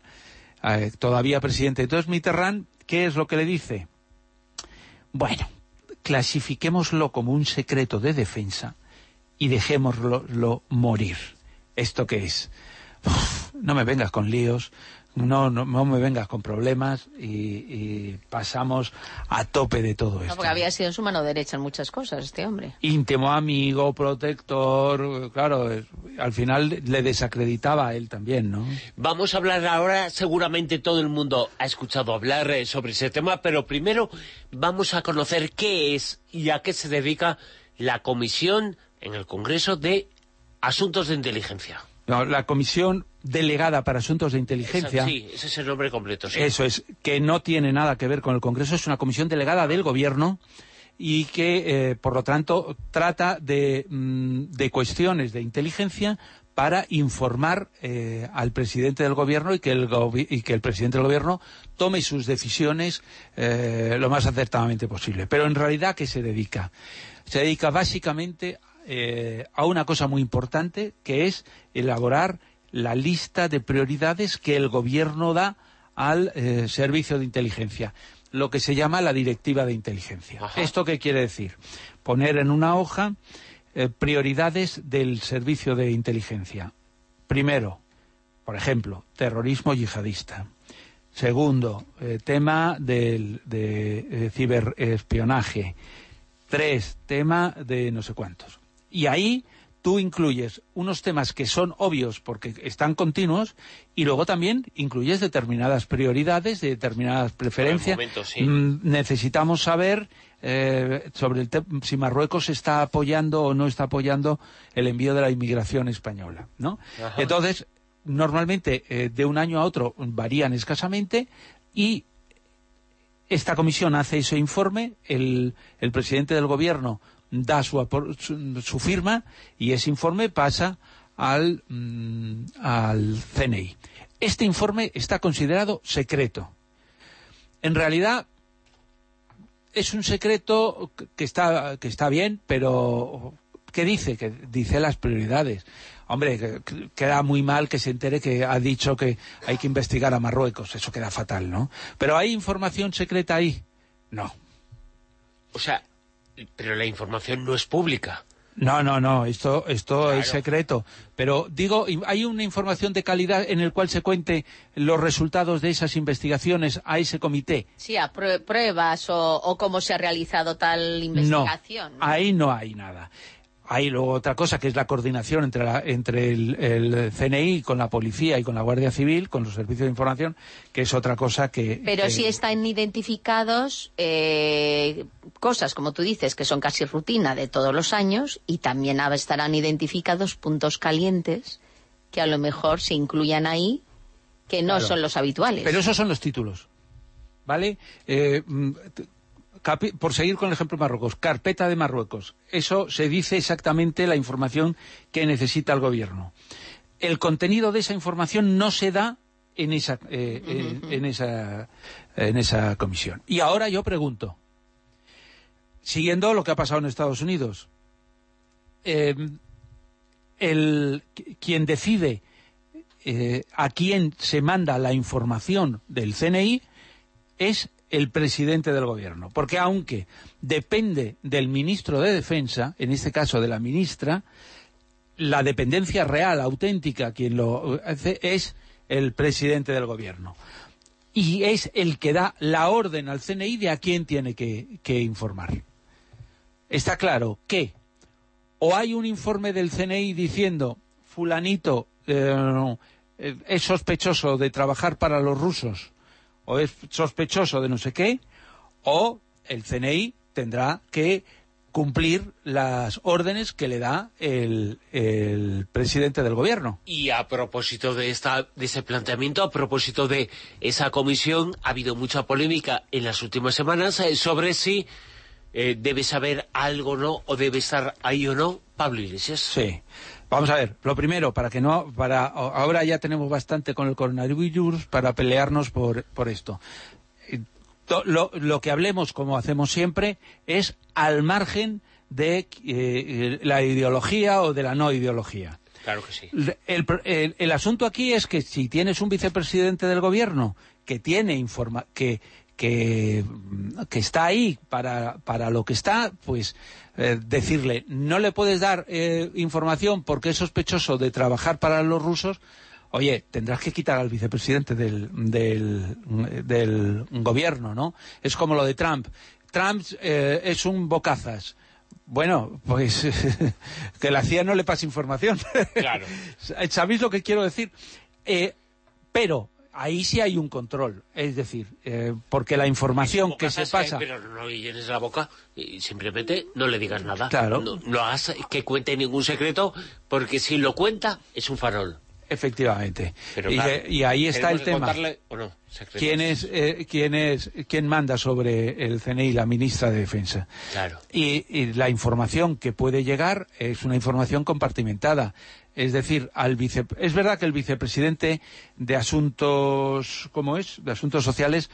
eh, todavía presidente. Entonces Mitterrand, ¿qué es lo que le dice? Bueno, clasifiquémoslo como un secreto de defensa y dejémoslo morir. ¿Esto qué es? no me vengas con líos, no, no, me vengas con problemas y, pasamos a tope de todo esto. porque había sido en su mano derecha en muchas cosas este hombre. Íntimo amigo, protector, claro, al final le desacreditaba a él también, ¿no? Vamos a hablar ahora, seguramente todo el mundo ha escuchado hablar eh, sobre ese tema, pero primero vamos a conocer qué es y a qué se dedica la Comisión en el Congreso de Asuntos de Inteligencia. La Comisión delegada para asuntos de inteligencia... sí, ese es el nombre completo, sí. Eso es, que no tiene nada que ver con el Congreso, es una comisión delegada del Gobierno y que, eh, por lo tanto, trata de, mm, de, cuestiones de inteligencia para informar eh, al presidente del gobierno y que el, y que el presidente del gobierno tome sus decisiones eh, lo más acertadamente posible. Pero en realidad, ¿a qué se dedica? Se dedica básicamente a una cosa muy importante, que es elaborar la lista de prioridades que el gobierno da al eh, servicio de inteligencia, lo que se llama la directiva de inteligencia. ¿Esto qué quiere decir? Poner en una hoja eh, prioridades del servicio de inteligencia. Primero, por ejemplo, terrorismo yihadista. Segundo, eh, tema del, de ciberespionaje. Tres, tema de no sé cuántos. Y ahí tú incluyes unos temas que son obvios porque están continuos y luego también incluyes determinadas prioridades, determinadas preferencias. Mm, necesitamos saber eh, sobre el si Marruecos está apoyando o no está apoyando el envío de la inmigración española, ¿no? Entonces, normalmente eh, de un año a otro varían escasamente y esta comisión hace ese informe, el, el presidente del gobierno da su, firma y ese informe pasa al, mm, al CNI. Este informe está considerado secreto. En realidad es un secreto que está, que está bien, pero ¿qué dice? Que dice las prioridades. Hombre, queda muy mal que se entere que ha dicho que hay que investigar a Marruecos. Eso queda fatal, ¿no? Pero ¿hay información secreta ahí? No. O sea, pero la información no es pública. No, no, no, esto, esto es secreto. Pero digo, ¿hay una información de calidad en el cual se cuente los resultados de esas investigaciones a ese comité? Sí, a pruebas o, o cómo se ha realizado tal investigación. no, ahí no hay nada. Hay luego otra cosa que es la coordinación entre, entre el, CNI con la policía y con la Guardia Civil, con los servicios de información, que es otra cosa que... Pero sí están identificados eh, cosas, como tú dices, que son casi rutina de todos los años y también estarán identificados puntos calientes que a lo mejor se incluyan ahí que no son los habituales. Pero esos son los títulos, ¿vale? Eh, mm, por seguir con el ejemplo de Marruecos, carpeta de Marruecos. Eso se dice exactamente la información que necesita el gobierno. El contenido de esa información no se da en esa, eh, en, esa, en esa comisión. Y ahora yo pregunto, siguiendo lo que ha pasado en Estados Unidos, em, el, quien decide eh, a quién se manda la información del CNI es el presidente del gobierno. Porque aunque depende del ministro de Defensa, en este caso de la ministra, la dependencia real, auténtica, quien lo hace es el presidente del gobierno. Y es el que da la orden al CNI de a quién tiene que, informar. Está claro que o hay un informe del CNI diciendo fulanito eh, es sospechoso de trabajar para los rusos o es sospechoso de no sé qué, o el CNI tendrá que cumplir las órdenes que le da el, presidente del gobierno. Y a propósito de, esta, de ese planteamiento, a propósito de esa comisión, ha habido mucha polémica en las últimas semanas eh, sobre si eh, debe saber algo o no, o debe estar ahí o no, Pablo Iglesias. Sí. Vamos a ver, lo primero, para que no, para ahora ya tenemos bastante con el coronavirus para pelearnos por, por esto. Lo, que hablemos, como hacemos siempre, es al margen de eh, la ideología o de la no ideología. Claro que sí. El, el, asunto aquí es que si tienes un vicepresidente del gobierno que tiene informa que que, que está ahí para, para lo que está, pues eh, decirle, no le puedes dar eh, información porque es sospechoso de trabajar para los rusos, oye, tendrás que quitar al vicepresidente del, del, gobierno, ¿no? Es como lo de Trump. Trump eh, es un bocazas. Bueno, pues (laughs) que la CIA no le pase información. Claro. (laughs) ¿Sabéis lo que quiero decir? pero ahí sí hay un control, es decir, eh, porque la información que se pasa... Pero no llenes la boca y simplemente no le digas nada. Claro. No, hagas que cuente ningún secreto, porque si lo cuenta es un farol. Efectivamente. y, ahí está el tema. ¿Quién, es, eh, quién, es, ¿Quién manda sobre el CNI? La ministra de Defensa. Claro. y la información que puede llegar es una información compartimentada. Es decir, al vice... es verdad que el vicepresidente de Asuntos, ¿cómo es? De Asuntos Sociales,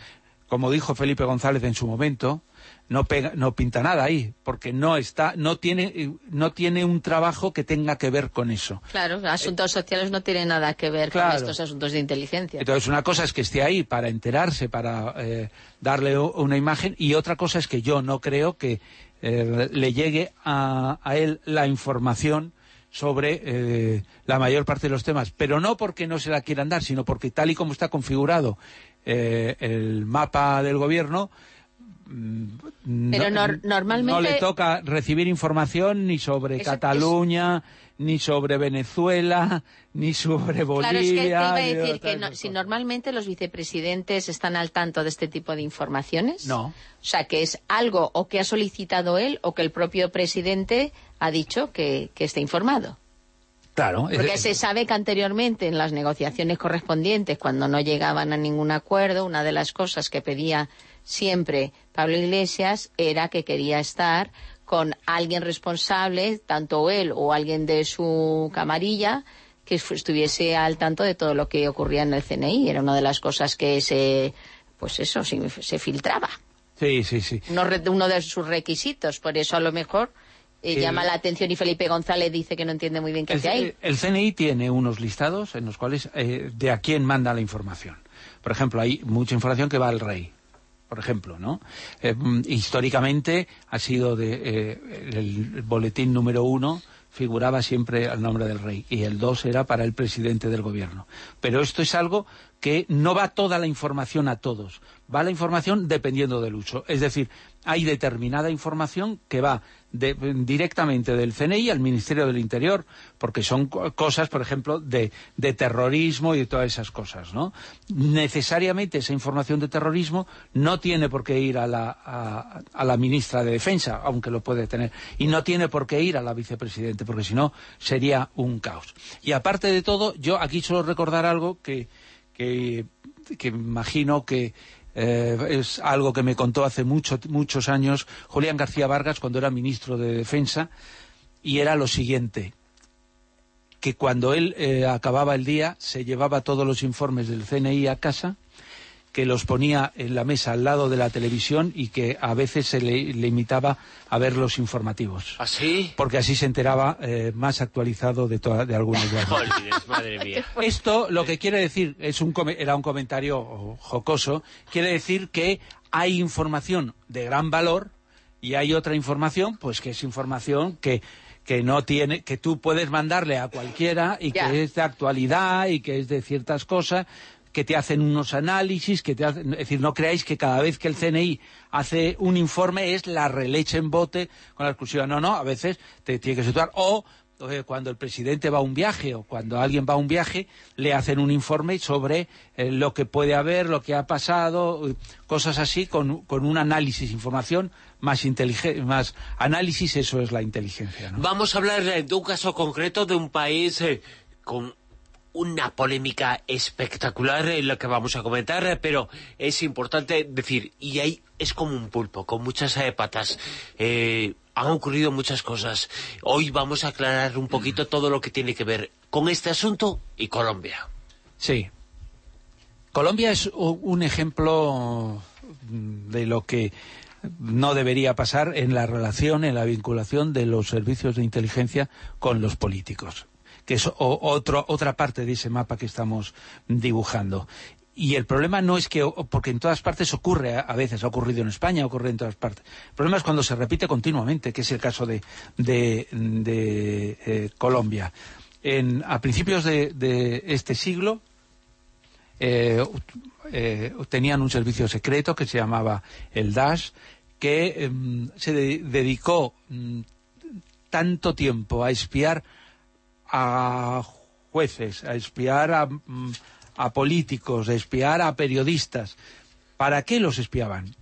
como dijo Felipe González en su momento, no, no pinta nada ahí, porque no está, no tiene, no tiene un trabajo que tenga que ver con eso. Claro, asuntos sociales no tienen nada que ver con estos asuntos de inteligencia. Entonces, una cosa es que esté ahí para enterarse, para eh, darle una imagen, y otra cosa es que yo no creo que eh, le llegue a, a él la información sobre eh, la mayor parte de los temas, pero no porque no se la quieran dar, sino porque tal y como está configurado eh, el mapa del gobierno, normalmente... no le toca recibir información ni sobre Cataluña, ni sobre Venezuela, ni sobre Bolivia. Claro, es que te iba a decir que si normalmente los vicepresidentes están al tanto de este tipo de informaciones. No. O sea, que es algo o que ha solicitado él o que el propio presidente ha dicho que, que esté informado. Claro. Porque se sabe que anteriormente en las negociaciones correspondientes, cuando no llegaban a ningún acuerdo, una de las cosas que pedía siempre Pablo Iglesias era que quería estar con alguien responsable, tanto él o alguien de su camarilla, que estuviese al tanto de todo lo que ocurría en el CNI. Era una de las cosas que se, pues eso, se, filtraba. Sí, sí, sí. Uno, de sus requisitos. Por eso a lo mejor eh, llama la atención y Felipe González dice que no entiende muy bien qué hace ahí. El CNI tiene unos listados en los cuales eh, de a quién manda la información. Por ejemplo, hay mucha información que va al rey por ejemplo, ¿no? Eh, mm, históricamente ha sido de, eh, el boletín número uno figuraba siempre el nombre del rey y el dos era para el presidente del gobierno. Pero esto es algo que no va toda la información a todos, va la información dependiendo del uso. Es decir, hay determinada información que va directamente del CNI al Ministerio del Interior, porque son cosas, por ejemplo, de, terrorismo y de todas esas cosas, ¿no? Necesariamente esa información de terrorismo no tiene por qué ir a la, a, la ministra de Defensa, aunque lo puede tener, y no tiene por qué ir a la vicepresidente, porque si no sería un caos. Y aparte de todo, yo aquí solo recordar algo que, que, que imagino que eh, es algo que me contó hace muchos años Julián García Vargas cuando era ministro de Defensa, y era lo siguiente, que cuando él eh, acababa el día se llevaba todos los informes del CNI a casa que los ponía en la mesa al lado de la televisión y que a veces se le limitaba a ver los informativos. ¿Así? ¿Ah, Porque así se enteraba eh, más actualizado de, de algunos (laughs) de madre mía. Esto lo que quiere decir, es un era un comentario jocoso, quiere decir que hay información de gran valor y hay otra información, pues que es información que que no tiene, que tú puedes mandarle a cualquiera y que es de actualidad y que es de ciertas cosas que te hacen unos análisis, que es decir, no creáis que cada vez que el CNI hace un informe es la releche en bote con la exclusiva. No, no, a veces te tiene que situar. O cuando el presidente va a un viaje o cuando alguien va a un viaje, le hacen un informe sobre eh, lo que puede haber, lo que ha pasado, cosas así, con, un análisis, información más más análisis, eso es la inteligencia. Vamos a hablar de un caso concreto de un país eh, con una polémica espectacular en la que vamos a comentar, pero es importante decir, y ahí es como un pulpo, con muchas eh, patas. Eh, han ocurrido muchas cosas. Hoy vamos a aclarar un poquito todo lo que tiene que ver con este asunto y Colombia. Sí. Colombia es un ejemplo de lo que no debería pasar en la relación, en la vinculación de los servicios de inteligencia con los políticos que es otra parte de ese mapa que estamos dibujando. Y el problema no es que, porque en todas partes ocurre, a veces ha ocurrido en España, ocurre en todas partes. El problema es cuando se repite continuamente, que es el caso de, eh, Colombia. a principios de, este siglo eh, eh, tenían un servicio secreto que se llamaba el DASH, que em, se dedicó mm, tanto tiempo a espiar a jueces, a espiar mm, a, políticos, a espiar a periodistas. ¿Para qué los espiaban?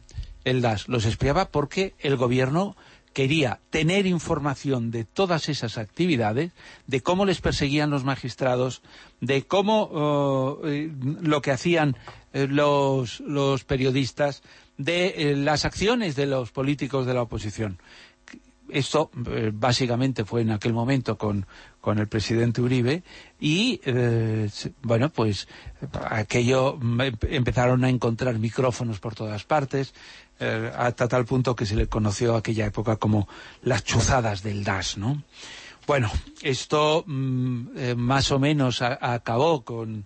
El DAS los espiaba porque el gobierno quería tener información de todas esas actividades, de cómo les perseguían los magistrados, de cómo oh, eh, lo que hacían eh, los, periodistas, de eh, las acciones de los políticos de la oposición esto eh, básicamente fue en aquel momento con, con el presidente Uribe y eh, bueno pues aquello empezaron a encontrar micrófonos por todas partes eh, hasta tal punto que se le conoció aquella época como las chuzadas del DAS ¿no? bueno esto mm, más o menos acabó con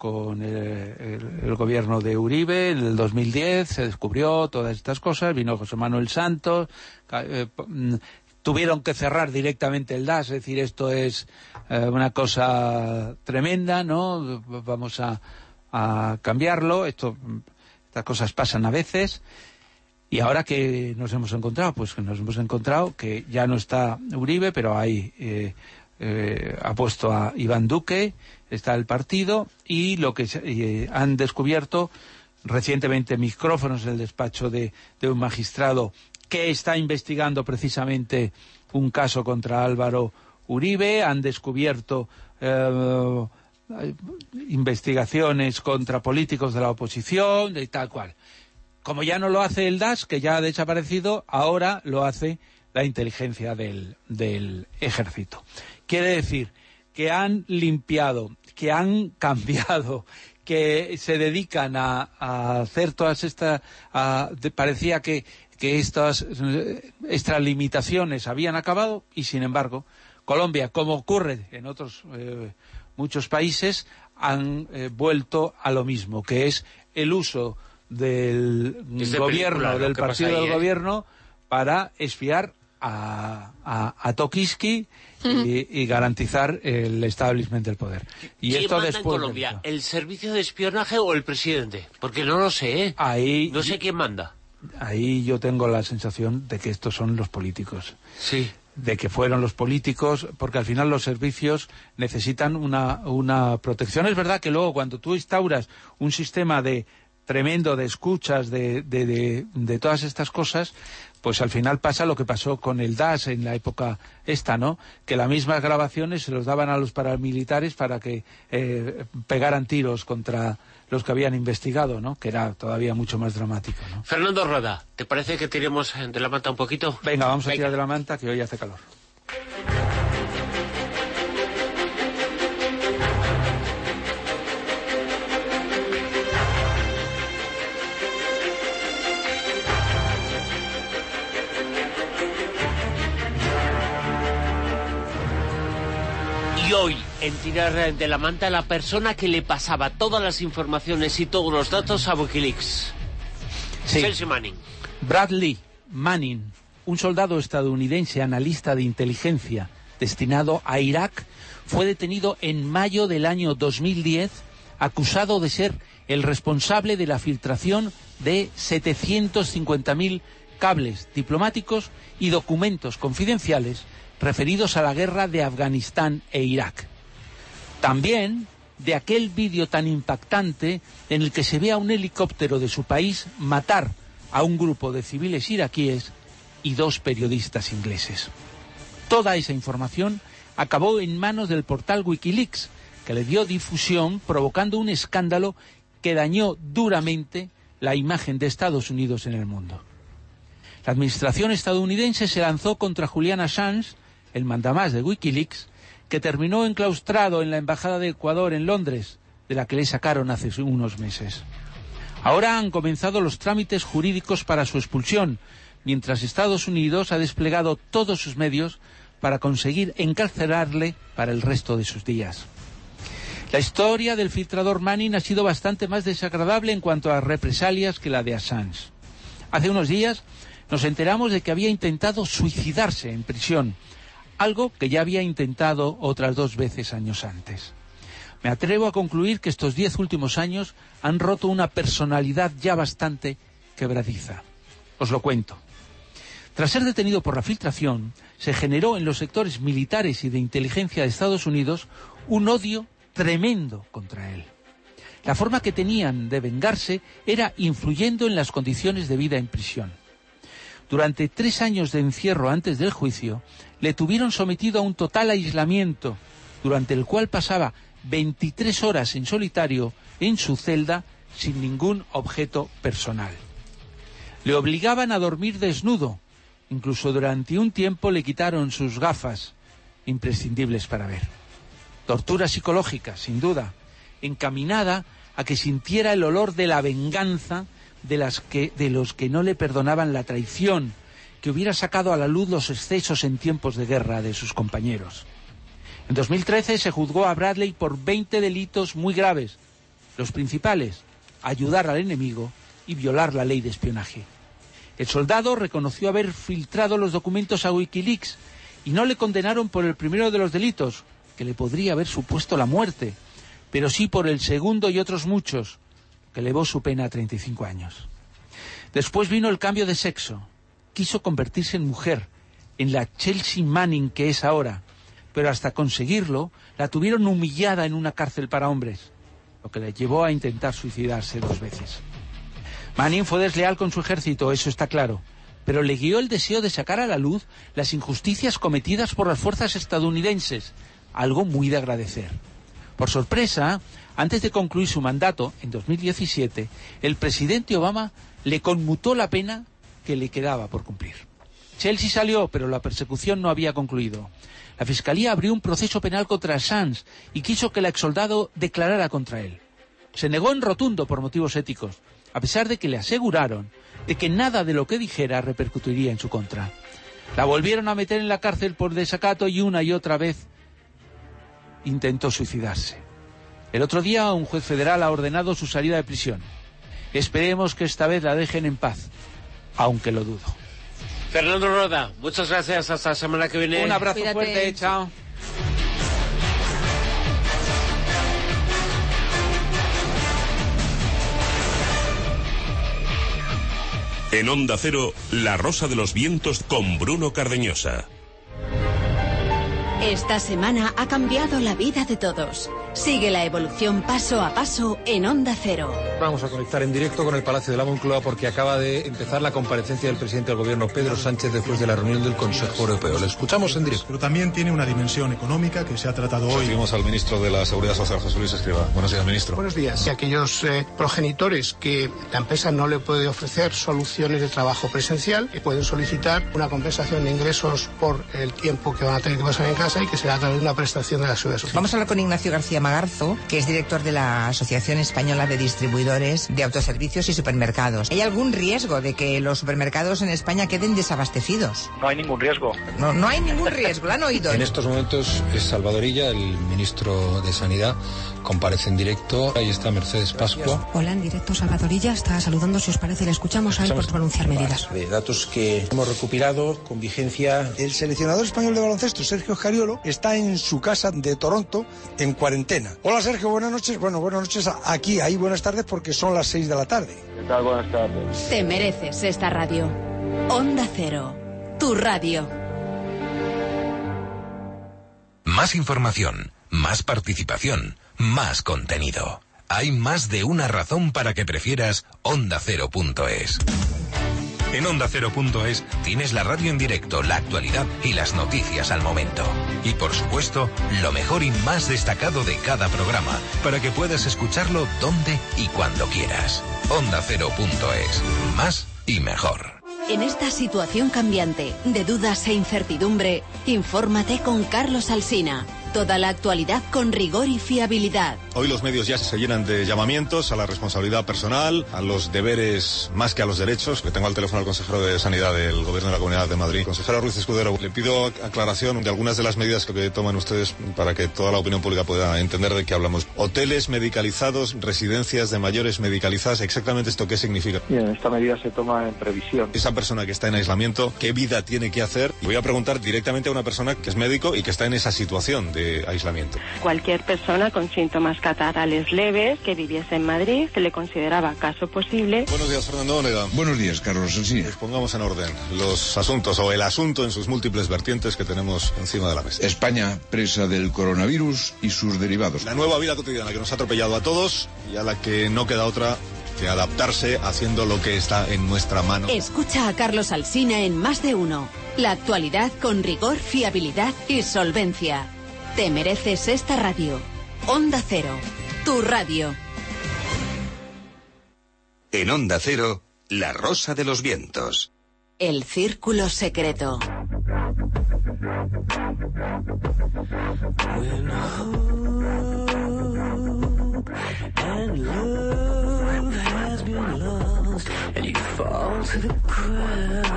con el, gobierno de Uribe en el 2010 se descubrió todas estas cosas, vino José Manuel Santos, eh, mm, tuvieron que cerrar directamente el DAS, es decir, esto es eh, una cosa tremenda, ¿no? Vamos a, cambiarlo, esto, estas cosas pasan a veces. Y ahora que nos hemos encontrado, pues que nos hemos encontrado que ya no está Uribe, pero ahí eh, eh, ha puesto a Iván Duque, está el partido, y lo que eh, han descubierto recientemente micrófonos en el despacho de, un magistrado que está investigando precisamente un caso contra Álvaro Uribe, han descubierto investigaciones contra políticos de la oposición, y tal cual como ya no lo hace el DAS, que ya ha desaparecido, ahora lo hace la inteligencia del, ejército. Quiere decir que han limpiado, que han (laughs) cambiado, que se dedican a, hacer todas estas... parecía que, estas eh, extralimitaciones habían acabado y, sin embargo, Colombia, como ocurre en otros eh, muchos países, han eh, vuelto a lo mismo, que es el uso del gobierno, del partido del ¿eh? gobierno, para espiar a, a, Tokiski y, garantizar el establishment del poder. Y ¿Quién esto manda en Colombia? ¿El servicio de espionaje o el presidente? Porque no lo sé, ¿eh? Ahí, no sé quién manda. Ahí yo tengo la sensación de que estos son los políticos. Sí de que fueron los políticos, porque al final los servicios necesitan una, una protección. Es verdad que luego cuando tú instauras un sistema de tremendo de escuchas de, de, de, todas estas cosas, pues al final pasa lo que pasó con el DAS en la época esta, ¿no? Que las mismas grabaciones se los daban a los paramilitares para que eh, pegaran tiros contra los que habían investigado, ¿no? Que era todavía mucho más dramático, ¿no? Fernando Roda, ¿te parece que tiremos de la manta un poquito? Venga, vamos a tirar de la manta, que hoy hace calor. Hoy, en tirar de la manta, la persona que le pasaba todas las informaciones y todos los datos a Wikileaks. Sí. Manning. Bradley Manning, un soldado estadounidense analista de inteligencia destinado a Irak, fue detenido en mayo del año 2010 acusado de ser el responsable de la filtración de 750.000 cables diplomáticos y documentos confidenciales referidos a la guerra de Afganistán e Irak. También de aquel vídeo tan impactante en el que se ve a un helicóptero de su país matar a un grupo de civiles iraquíes y dos periodistas ingleses. Toda esa información acabó en manos del portal Wikileaks, que le dio difusión provocando un escándalo que dañó duramente la imagen de Estados Unidos en el mundo. La administración estadounidense se lanzó contra Julian Assange el mandamás de Wikileaks, que terminó enclaustrado en la Embajada de Ecuador en Londres, de la que le sacaron hace unos meses. Ahora han comenzado los trámites jurídicos para su expulsión, mientras Estados Unidos ha desplegado todos sus medios para conseguir encarcelarle para el resto de sus días. La historia del filtrador Manning ha sido bastante más desagradable en cuanto a represalias que la de Assange. Hace unos días nos enteramos de que había intentado suicidarse en prisión algo que ya había intentado otras dos veces años antes. Me atrevo a concluir que estos diez últimos años han roto una personalidad ya bastante quebradiza. Os lo cuento. Tras ser detenido por la filtración, se generó en los sectores militares y de inteligencia de Estados Unidos un odio tremendo contra él. La forma que tenían de vengarse era influyendo en las condiciones de vida en prisión. Durante tres años de encierro antes del juicio, le tuvieron sometido a un total aislamiento, durante el cual pasaba 23 horas en solitario en su celda sin ningún objeto personal. Le obligaban a dormir desnudo, incluso durante un tiempo le quitaron sus gafas, imprescindibles para ver. Tortura psicológica, sin duda, encaminada a que sintiera el olor de la venganza de, las que, de los que no le perdonaban la traición, que hubiera sacado a la luz los excesos en tiempos de guerra de sus compañeros. En 2013 se juzgó a Bradley por 20 delitos muy graves. Los principales, ayudar al enemigo y violar la ley de espionaje. El soldado reconoció haber filtrado los documentos a Wikileaks y no le condenaron por el primero de los delitos, que le podría haber supuesto la muerte, pero sí por el segundo y otros muchos, que elevó su pena a 35 años. Después vino el cambio de sexo. Quiso convertirse en mujer, en la Chelsea Manning que es ahora. Pero hasta conseguirlo, la tuvieron humillada en una cárcel para hombres, lo que le llevó a intentar suicidarse dos veces. Manning fue desleal con su ejército, eso está claro, pero le guió el deseo de sacar a la luz las injusticias cometidas por las fuerzas estadounidenses, algo muy de agradecer. Por sorpresa, antes de concluir su mandato, en 2017, el presidente Obama le conmutó la pena le quedaba por cumplir. Chelsea salió, pero la persecución no había concluido. La Fiscalía abrió un proceso penal contra Sanz y quiso que el exsoldado declarara contra él. Se negó en rotundo por motivos éticos, a pesar de que le aseguraron de que nada de lo que dijera repercutiría en su contra. La volvieron a meter en la cárcel por desacato y una y otra vez intentó suicidarse. El otro día un juez federal ha ordenado su salida de prisión. Esperemos que esta vez la dejen en paz, aunque lo dudo. Fernando Roda, muchas gracias. Hasta la semana que viene. Un abrazo fuerte. Chao. En Onda Cero, La Rosa de los Vientos con Bruno Cardeñosa. Esta semana ha cambiado la vida de todos. Sigue la evolución paso a paso en Onda Cero. Vamos a conectar en directo con el Palacio de la Moncloa porque acaba de empezar la comparecencia del presidente del gobierno Pedro Sánchez después de la reunión del Consejo Europeo. Le escuchamos en directo. Pero también tiene una dimensión económica que se ha tratado hoy. Seguimos al ministro de la Seguridad Social, José Luis Escriba. Buenos días, ministro. Buenos días. Y aquellos eh, progenitores que la empresa no le puede ofrecer soluciones de trabajo presencial, que pueden solicitar una compensación de ingresos por el tiempo que van a tener que pasar en casa y que será a través de una prestación de la seguridad social. Vamos a hablar con Ignacio García Magarzo, que es director de la Asociación Española de Distribuidores de Autoservicios y Supermercados. ¿Hay algún riesgo de que los supermercados en España queden desabastecidos? No hay ningún riesgo. No, no hay ningún riesgo, ¿lo han oído? En estos momentos es Salvadorilla, el ministro de Sanidad, comparece en directo. Ahí está Mercedes Pascua. Hola, en directo Salvadorilla está saludando, si os parece, le escuchamos a él por pronunciar medidas. De datos que hemos recopilado con vigencia. El seleccionador español de baloncesto, Sergio Jariolo, está en su casa de Toronto en cuarentena. Hola Sergio, buenas noches. Bueno, buenas noches aquí, ahí buenas tardes porque son las seis de la tarde. ¿Qué tal? Buenas tardes. Te mereces esta radio. Onda Cero, tu radio. Más información, más participación, más contenido. Hay más de una razón para que prefieras ondacero.es. En ondacero.es tienes la radio en directo, la actualidad y las noticias al momento. Y por supuesto, lo mejor y más destacado de cada programa, para que puedas escucharlo donde y cuando quieras. Ondacero.es. Más y mejor. En esta situación cambiante, de dudas e incertidumbre, infórmate con Carlos Alsina. Toda la actualidad con rigor y fiabilidad. Hoy los medios ya se llenan de llamamientos a la responsabilidad personal, a los deberes más que a los derechos. Le tengo al teléfono al consejero de Sanidad del Gobierno de la Comunidad de Madrid. Consejero Ruiz Escudero, le pido aclaración de algunas de las medidas que toman ustedes para que toda la opinión pública pueda entender de qué hablamos. Hoteles medicalizados, residencias de mayores medicalizadas, exactamente esto qué significa. Bien, esta medida se toma en previsión. Esa persona que está en aislamiento, ¿qué vida tiene que hacer? Voy a preguntar directamente a una persona que es médico y que está en esa situación de aislamiento. Cualquier persona con síntomas catarrales leves que viviese en Madrid se le consideraba caso posible. Buenos días, Fernando Onega. Buenos días, Carlos. Sí. Pues pongamos en orden los asuntos o el asunto en sus múltiples vertientes que tenemos encima de la mesa. España presa del coronavirus y sus derivados. La nueva vida cotidiana que nos ha atropellado a todos y a la que no queda otra que adaptarse haciendo lo que está en nuestra mano. Escucha a Carlos Alsina en Más de Uno. La actualidad con rigor, fiabilidad y solvencia. Te mereces esta radio. Onda Cero, tu radio. En Onda Cero, La Rosa de los Vientos. El Círculo Secreto.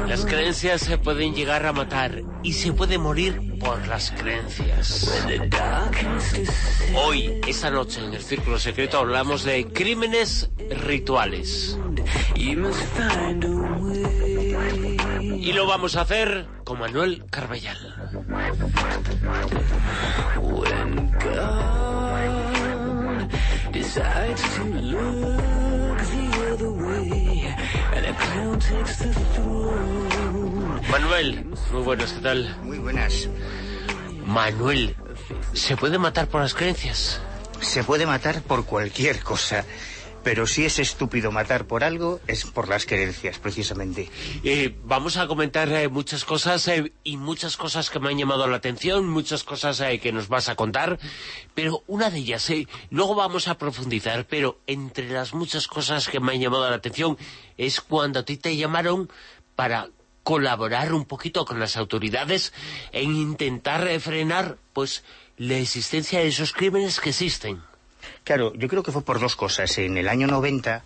Las creencias se pueden llegar a matar y se puede morir por las creencias. Hoy, esta noche, en el Círculo Secreto hablamos de crímenes rituales. Y lo vamos a hacer con Manuel Carballal. decides to look Manuel, muy buenas, ¿qué tal? Muy buenas. Manuel, ¿se puede matar por las creencias? Se puede matar por cualquier cosa. Pero si es estúpido matar por algo, es por las creencias, precisamente. Eh, vamos a comentar eh, muchas cosas eh, y muchas cosas que me han llamado la atención, muchas cosas que nos vas a contar, pero una de ellas, luego vamos a profundizar, pero entre las muchas cosas que me han llamado la atención es cuando a ti te llamaron para colaborar un poquito con las autoridades en intentar frenar pues la existencia de esos crímenes que existen. Claro, yo creo que fue por dos cosas. En el año 90,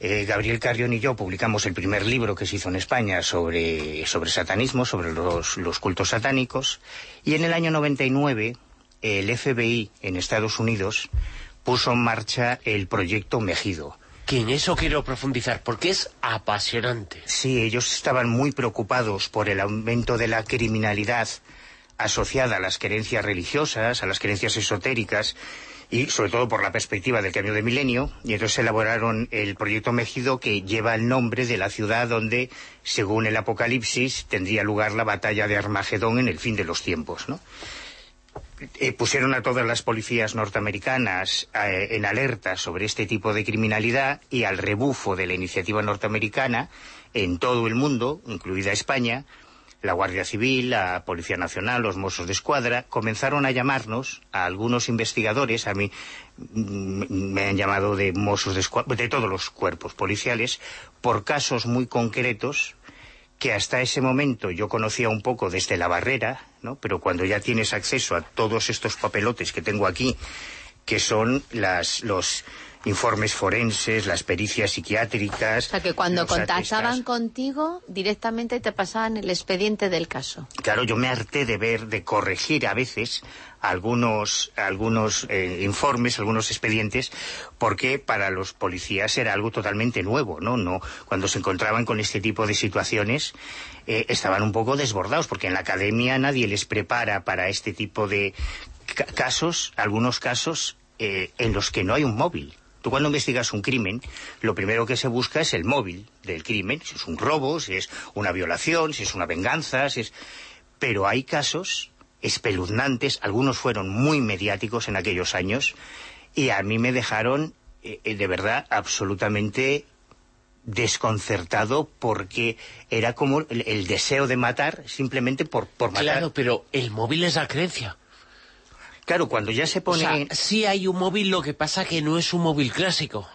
eh, Gabriel Carrión y yo publicamos el primer libro que se hizo en España sobre, sobre satanismo, sobre los, los cultos satánicos, y en el año 99 el FBI en Estados Unidos puso en marcha el proyecto Mejido. Que en eso quiero profundizar, porque es apasionante. Sí, ellos estaban muy preocupados por el aumento de la criminalidad asociada a las creencias religiosas, a las creencias esotéricas, y sobre todo por la perspectiva del cambio de milenio, y entonces elaboraron el proyecto Mejido que lleva el nombre de la ciudad donde, según el Apocalipsis, tendría lugar la batalla de Armagedón en el fin de los tiempos, ¿no? Eh, pusieron a todas las policías norteamericanas eh, en alerta sobre este tipo de criminalidad y al rebufo de la iniciativa norteamericana en todo el mundo, incluida España, la Guardia Civil, la Policía Nacional, los Mossos de Escuadra, comenzaron a llamarnos a algunos investigadores, a mí mm, me han llamado de Mossos de Escuadra, de todos los cuerpos policiales, por casos muy concretos que hasta ese momento yo conocía un poco desde la barrera, ¿no? pero cuando ya tienes acceso a todos estos papelotes que tengo aquí, que son las, los informes forenses, las pericias psiquiátricas... O sea, que cuando contactaban contigo, directamente te pasaban el expediente del caso. Claro, yo me harté de ver, de corregir a veces algunos, algunos eh, informes, algunos expedientes, porque para los policías era algo totalmente nuevo, ¿no? no cuando se encontraban con este tipo de situaciones, eh, estaban un poco desbordados, porque en la academia nadie les prepara para este tipo de ca- casos, algunos casos eh, en los que no hay un móvil. Tú cuando investigas un crimen, lo primero que se busca es el móvil del crimen, si es un robo, si es una violación, si es una venganza, si es... Pero hay casos espeluznantes, algunos fueron muy mediáticos en aquellos años, y a mí me dejaron, eh, eh, de verdad, absolutamente desconcertado porque era como el, el deseo de matar simplemente por, por matar. Claro, pero el móvil es la creencia. Claro, cuando ya se O pone... sea, sí hay un móvil, lo que pasa que no es un móvil clásico.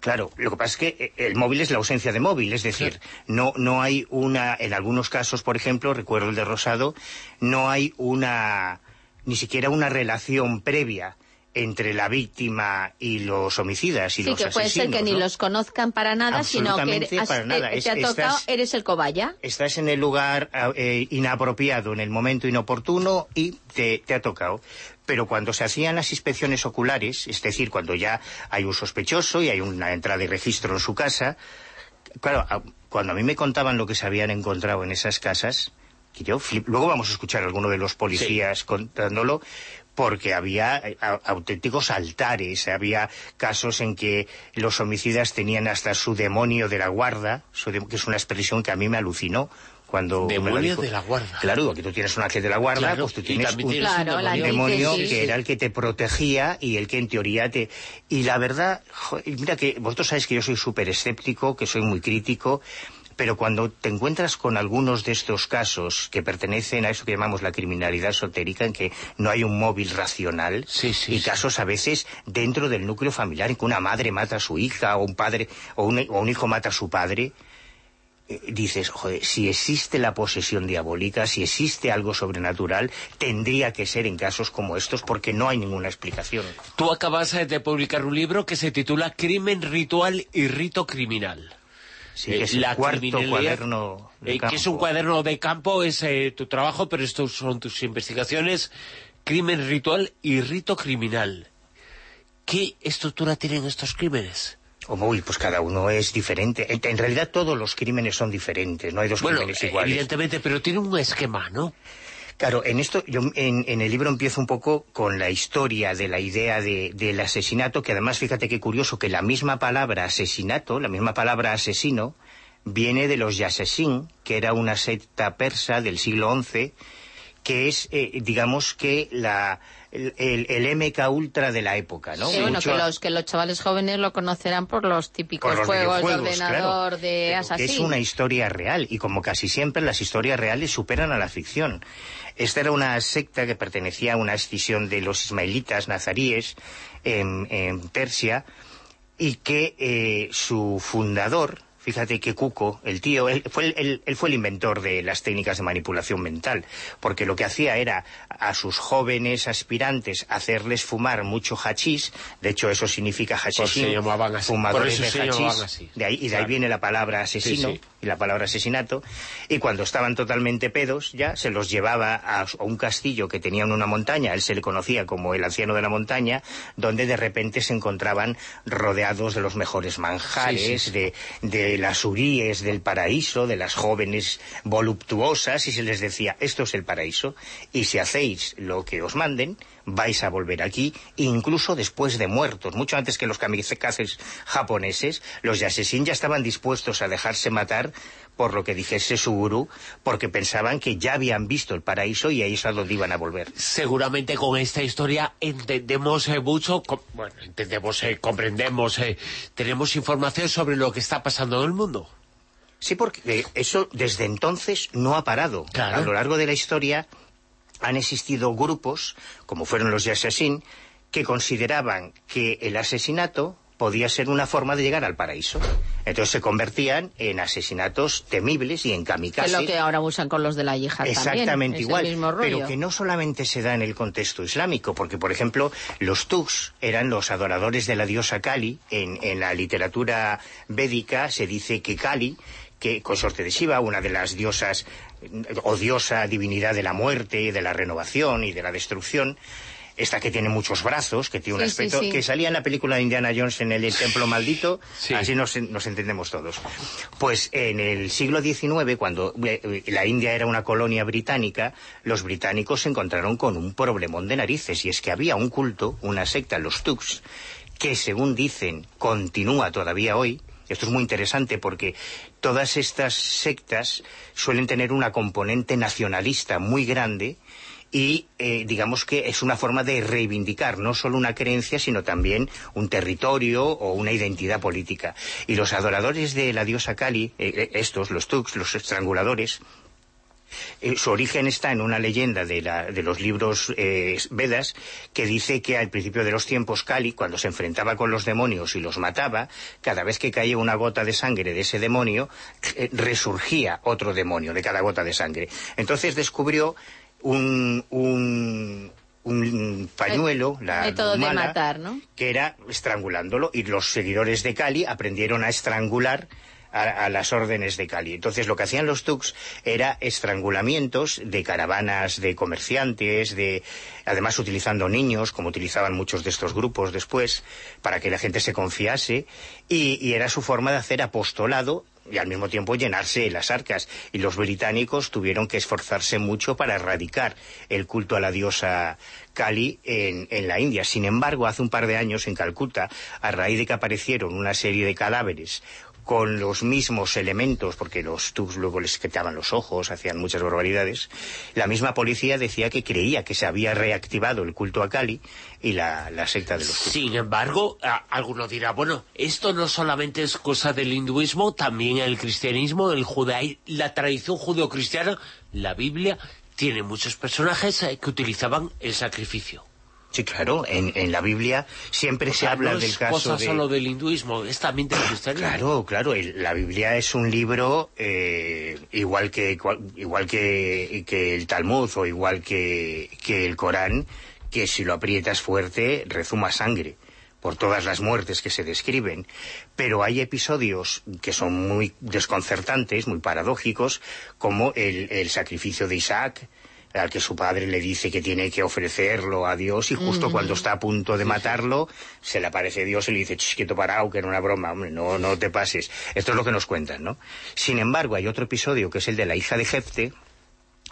Claro, lo que pasa es que eh, el móvil es la ausencia de móvil, es decir, no, no hay una, en algunos casos, por ejemplo, recuerdo el de Rosado, no hay una, ni siquiera una relación previa entre la víctima y los homicidas y Sí, los que puede ser que ni los conozcan para nada, sino que Absolutamente has- para nada. eh, Es- te ha tocado, estás- eres el cobaya. Estás en el lugar eh, inapropiado, en el momento inoportuno y te, te ha tocado. Pero cuando se hacían las inspecciones oculares, es decir, cuando ya hay un sospechoso y hay una entrada y registro en su casa, claro, cuando a mí me contaban lo que se habían encontrado en esas casas, que yo flip- luego vamos a escuchar a alguno de los policías contándolo, porque había eh, auténticos altares, había casos en que los homicidas tenían hasta su demonio de la guarda, que es una expresión que a mí me alucinó cuando me la Demonio dijo. de la guarda. Claro, aquí tú tienes un ángel de la guarda, Claro, pues tú tienes un, tienes un Claro, la un demonio. demonio Sí, sí, que sí. era el que te protegía y el que en teoría te... Y la verdad, jo- mira que vosotros sabéis que yo soy súper escéptico, que soy muy crítico, pero cuando te encuentras con algunos de estos casos que pertenecen a eso que llamamos la criminalidad esotérica, en que no hay un móvil racional, y casos a veces dentro del núcleo familiar, en que una madre mata a su hija, o un padre, o un, o un hijo mata a su padre, eh, dices, joder, si existe la posesión diabólica, si existe algo sobrenatural, tendría que ser en casos como estos porque no hay ninguna explicación. Tú acabas eh, de publicar un libro que se titula Crimen Ritual y Rito Criminal. Sí, Eh, que es el cuarto criminalidad, cuaderno de eh, que es un cuaderno de campo, es eh, tu trabajo, pero estos son tus investigaciones. Crimen ritual y rito criminal. ¿Qué estructura tienen estos crímenes? Uy, pues cada uno es diferente. En, realidad todos los crímenes son diferentes, no hay dos Bueno, crímenes iguales. evidentemente, pero tiene un esquema, ¿no? Claro, en esto, yo en, en el libro empiezo un poco con la historia de la idea de- del asesinato, que además, fíjate qué curioso, que la misma palabra asesinato, la misma palabra asesino, viene de los Yasesin, que era una secta persa del siglo XI, que es, eh, digamos que, la, el, el- MK Ultra de la época, ¿no? Sí, bueno, Mucho- que los, que los chavales jóvenes lo conocerán por los típicos por los juegos de ordenador claro, de Assassin. es una historia real y como casi siempre las historias reales superan a la ficción. Esta era una secta que pertenecía a una escisión de los ismaelitas nazaríes en, Persia y que eh, su fundador, fíjate que Cuco, el tío, él fue el, él- él fue el inventor de las técnicas de manipulación mental, porque lo que hacía era a sus jóvenes aspirantes hacerles fumar mucho hachís, de hecho eso significa Pues hachís, fumadores de hachís, así. de ahí, y de ahí Claro. viene la palabra asesino Sí, sí. y la palabra asesinato, y cuando estaban totalmente pedos ya se los llevaba a, a un castillo que tenía en una montaña, él se le conocía como el anciano de la montaña, donde de repente se encontraban rodeados de los mejores manjares, Sí. De, las uríes del paraíso, de las jóvenes voluptuosas, y se les decía, esto es el paraíso, y si hacéis lo que os manden, vais a volver aquí, incluso después de muertos. Mucho antes que los kamikazes japoneses, los yasesin ya estaban dispuestos a dejarse matar por lo que dijese su gurú, porque pensaban que ya habían visto el paraíso y ahí es a donde iban a volver. Seguramente con esta historia entendemos eh, mucho, bueno, entendemos, eh, comprendemos, eh, tenemos información sobre lo que está pasando en el mundo. Sí, porque eh, eso desde entonces no ha parado. Claro. A lo largo de la historia han existido grupos, como fueron los Yassassin, que consideraban que el asesinato podía ser una forma de llegar al paraíso. Entonces se convertían en asesinatos temibles y en Que kamikaze. es lo que ahora usan con los de la yihad también. Exactamente el igual, mismo rollo. pero que no solamente se da en el contexto islámico, porque por ejemplo los Tugs eran los adoradores de la diosa Kali, en, en la literatura védica se dice que Kali, que consorte de Shiva, una de las diosas, o diosa divinidad de la muerte, de la renovación y de la destrucción, esta que tiene muchos brazos, que tiene un Sí, aspecto sí. que salía en la película de Indiana Jones en el, el Templo Maldito, así nos, nos entendemos todos. Pues en el siglo XIX, cuando eh, la India era una colonia británica, los británicos se encontraron con un problemón de narices, y es que había un culto, una secta, los Tuks, que según dicen continúa todavía hoy, esto es muy interesante porque todas estas sectas suelen tener una componente nacionalista muy grande y eh, digamos que es una forma de reivindicar no solo una creencia sino también un territorio o una identidad política. Y los adoradores de la diosa Kali, eh, eh, estos, los Tuks, los estranguladores, su origen está en una leyenda de, la- de los libros Vedas que dice que al principio de los tiempos Kali, cuando se enfrentaba con los demonios y los mataba, cada vez que caía una gota de sangre de ese demonio, resurgía otro demonio de cada gota de sangre. Entonces descubrió un, un, un pañuelo, la Método de matar, ¿no? que era estrangulándolo y los seguidores de Cali aprendieron a estrangular a, a las órdenes de Cali. Entonces lo que hacían los Tux era estrangulamientos de caravanas de comerciantes, de además utilizando niños, como utilizaban muchos de estos grupos después, para que la gente se confiase, y, y era su forma de hacer apostolado y al mismo tiempo llenarse las arcas. Y los británicos tuvieron que esforzarse mucho para erradicar el culto a la diosa Kali en, la India. Sin embargo, hace un par de años en Calcuta, a raíz de que aparecieron una serie de cadáveres con los mismos elementos, porque los tubs luego les quitaban los ojos, hacían muchas barbaridades, la misma policía decía que creía que se había reactivado el culto a Kali y la, secta de los. Sin embargo, alguno dirá, bueno, esto no solamente es cosa del hinduismo, también el cristianismo, el judaísmo, la tradición judeocristiana, la Biblia, tiene muchos personajes eh, que utilizaban el sacrificio. Sí, claro, en, en la Biblia siempre O se habla no del caso cosa de... solo del hinduismo, es también del cristianismo. Claro, claro. el- la Biblia es un libro eh, igual que igual que, que el Talmud o igual que, que el Corán, que si lo aprietas fuerte rezuma sangre por todas las muertes que se describen. Pero hay episodios que son muy desconcertantes, muy paradójicos, como el, el sacrificio de Isaac, al que su padre le dice que tiene que ofrecerlo a Dios y justo Mm. cuando está a punto de matarlo se le aparece Dios y le dice, "Ch, quieto parado, que era una broma, hombre, no, no te pases. Esto es lo que nos cuentan, ¿no? Sin embargo, hay otro episodio que es el de la hija de Jefte,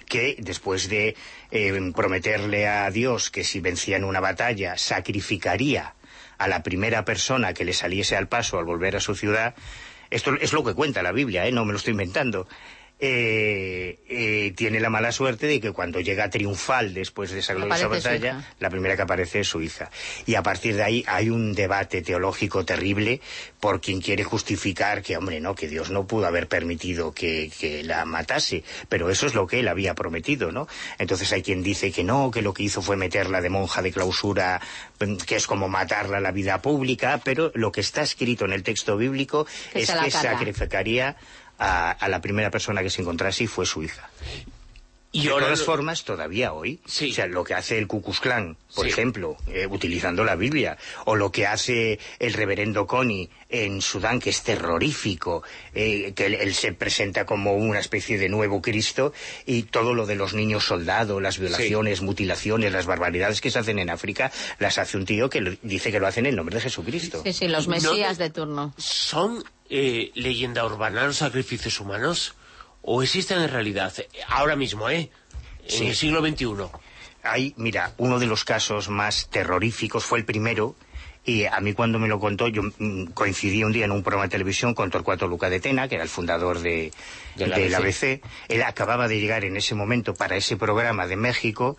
que después de eh, prometerle a Dios que si vencía en una batalla sacrificaría a la primera persona que le saliese al paso al volver a su ciudad, Esto es lo que cuenta la Biblia, ¿eh? no me lo estoy inventando. Eh, eh, tiene la mala suerte de que cuando llega triunfal después de esa gloriosa batalla, la primera que aparece es su hija. Y a partir de ahí hay un debate teológico terrible por quien quiere justificar que, hombre, no, que Dios no pudo haber permitido que, que la matase, pero eso es lo que él había prometido, ¿no? Entonces hay quien dice que no, que lo que hizo fue meterla de monja de clausura, mm, que es como matarla a la vida pública, pero lo que está escrito en el texto bíblico Que es que sacrificaría a, la primera persona que se encontrase y fue su hija. Y de ahora todas lo- formas, todavía hoy, o sea, lo que hace el Ku Klux Klan, por Sí. ejemplo, eh, utilizando la Biblia, o lo que hace el reverendo Connie en Sudán, que es terrorífico, eh, que él, él se presenta como una especie de nuevo Cristo, y todo lo de los niños soldados, las violaciones, mutilaciones, las barbaridades que se hacen en África, las hace un tío que lo- dice que lo hace en el nombre de Jesucristo. Sí, sí, los No, mesías de turno. ¿Son eh, leyenda urbana los sacrificios humanos? ¿O existen en realidad? Eh, Ahora mismo, ¿eh? En Sí. el siglo XXI. Hay, mira, uno de los casos más terroríficos fue el primero, y a mí cuando me lo contó, yo mm, coincidí un día en un programa de televisión con Torcuato Luca de Tena, que era el fundador de, Del del ABC. ABC. Él acababa de llegar en ese momento para ese programa de México,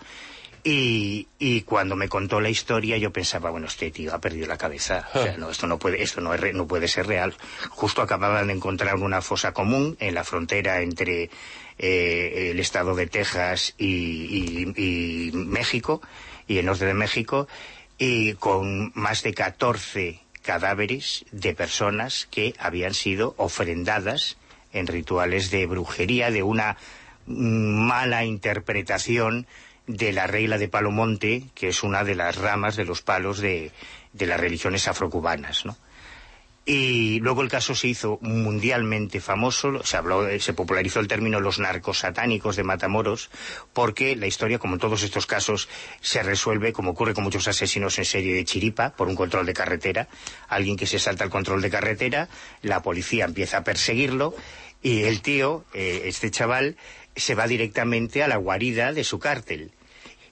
y, y cuando me contó la historia yo pensaba, bueno, este tío ha perdido la cabeza. O sea, no, esto no puede, esto no, es re- no puede ser real. Justo acababan de encontrar una fosa común en la frontera entre eh, el estado de Texas y, y- y México, y el norte de México, y con más de 14 cadáveres de personas que habían sido ofrendadas en rituales de brujería, de una mm, mala interpretación de la regla de Palomonte, que es una de las ramas de los palos de, de las religiones afrocubanas, ¿no? Y luego el caso se hizo mundialmente famoso, se habló, se popularizó el término los narcos satánicos de Matamoros, porque la historia, como en todos estos casos, se resuelve, como ocurre con muchos asesinos en serie de chiripa, por un control de carretera. Alguien que se salta el control de carretera, la policía empieza a perseguirlo, y el tío, eh, este chaval, se va directamente a la guarida de su cártel.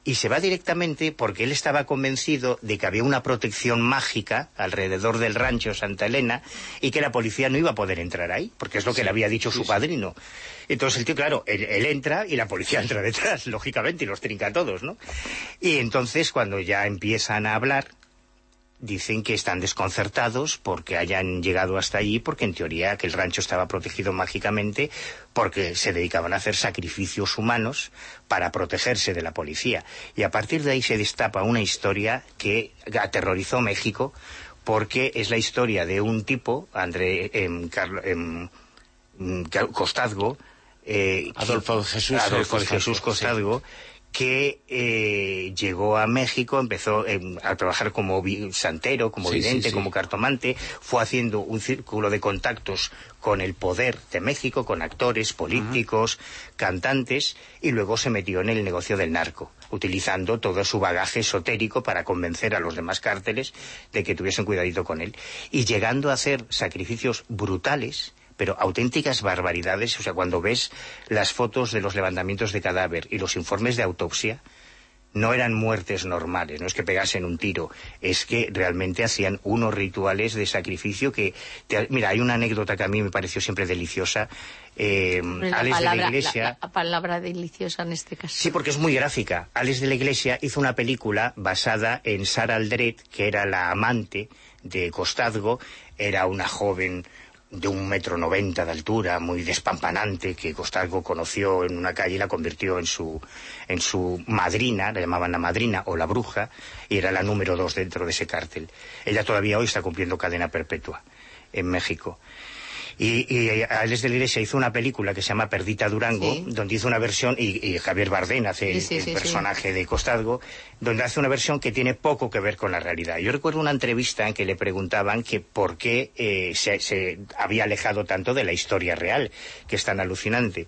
Y se va directamente porque él estaba convencido de que había una protección mágica alrededor del rancho Santa Elena y que la policía no iba a poder entrar ahí, porque es lo que le había dicho su padrino. Entonces el tío, claro, él, él entra y la policía (laughs) entra detrás, lógicamente, y los trinca a todos, ¿no? Y entonces cuando ya empiezan a hablar, dicen que están desconcertados porque hayan llegado hasta allí, porque en teoría aquel rancho estaba protegido mágicamente, porque se dedicaban a hacer sacrificios humanos para protegerse de la policía. Y a partir de ahí se destapa una historia que aterrorizó México, porque es la historia de un tipo, André Carlo- Ca- Costazgo, eh, Adolfo Jesús, Adolfo eh, Jesús Costazgo, Costazgo, que eh, llegó a México, empezó em, a trabajar como santero, como Sí, vidente, sí. como cartomante, fue haciendo un círculo de contactos con el poder de México, con actores, políticos, cantantes, y luego se metió en el negocio del narco, utilizando todo su bagaje esotérico para convencer a los demás cárteles de que tuviesen cuidadito con él, y llegando a hacer sacrificios brutales, pero auténticas barbaridades, o sea, cuando ves las fotos de los levantamientos de cadáver y los informes de autopsia, no eran muertes normales, no es que pegasen un tiro, es que realmente hacían unos rituales de sacrificio que... te- mira, hay una anécdota que a mí me pareció siempre deliciosa. Eh, La Alex de palabra, la Iglesia... la- la palabra deliciosa en este caso. Sí, porque es muy gráfica. Alex de la Iglesia hizo una película basada en Sara Aldred, que era la amante de Costazgo, era una joven de un metro noventa de altura, muy despampanante, que Costazgo conoció en una calle y la convirtió en su, en su madrina, la llamaban la madrina o la bruja, y era la número dos dentro de ese cártel. Ella todavía hoy está cumpliendo cadena perpetua en México. Y, y Alex de la Iglesia hizo una película que se llama Perdita Durango, Sí. donde hizo una versión, y, y Javier Bardem hace Sí, el, sí, personaje de Costazgo, donde hace una versión que tiene poco que ver con la realidad. Yo recuerdo una entrevista en que le preguntaban que por qué eh, se, se había alejado tanto de la historia real, que es tan alucinante.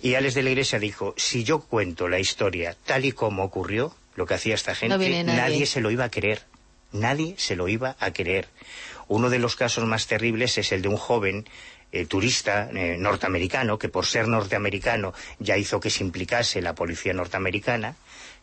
Y Alex de la Iglesia dijo, si yo cuento la historia tal y como ocurrió, lo que hacía esta gente, nadie. nadie se lo iba a creer. Nadie se lo iba a creer. Uno de los casos más terribles es el de un joven eh, turista eh, norteamericano que por ser norteamericano ya hizo que se implicase la policía norteamericana,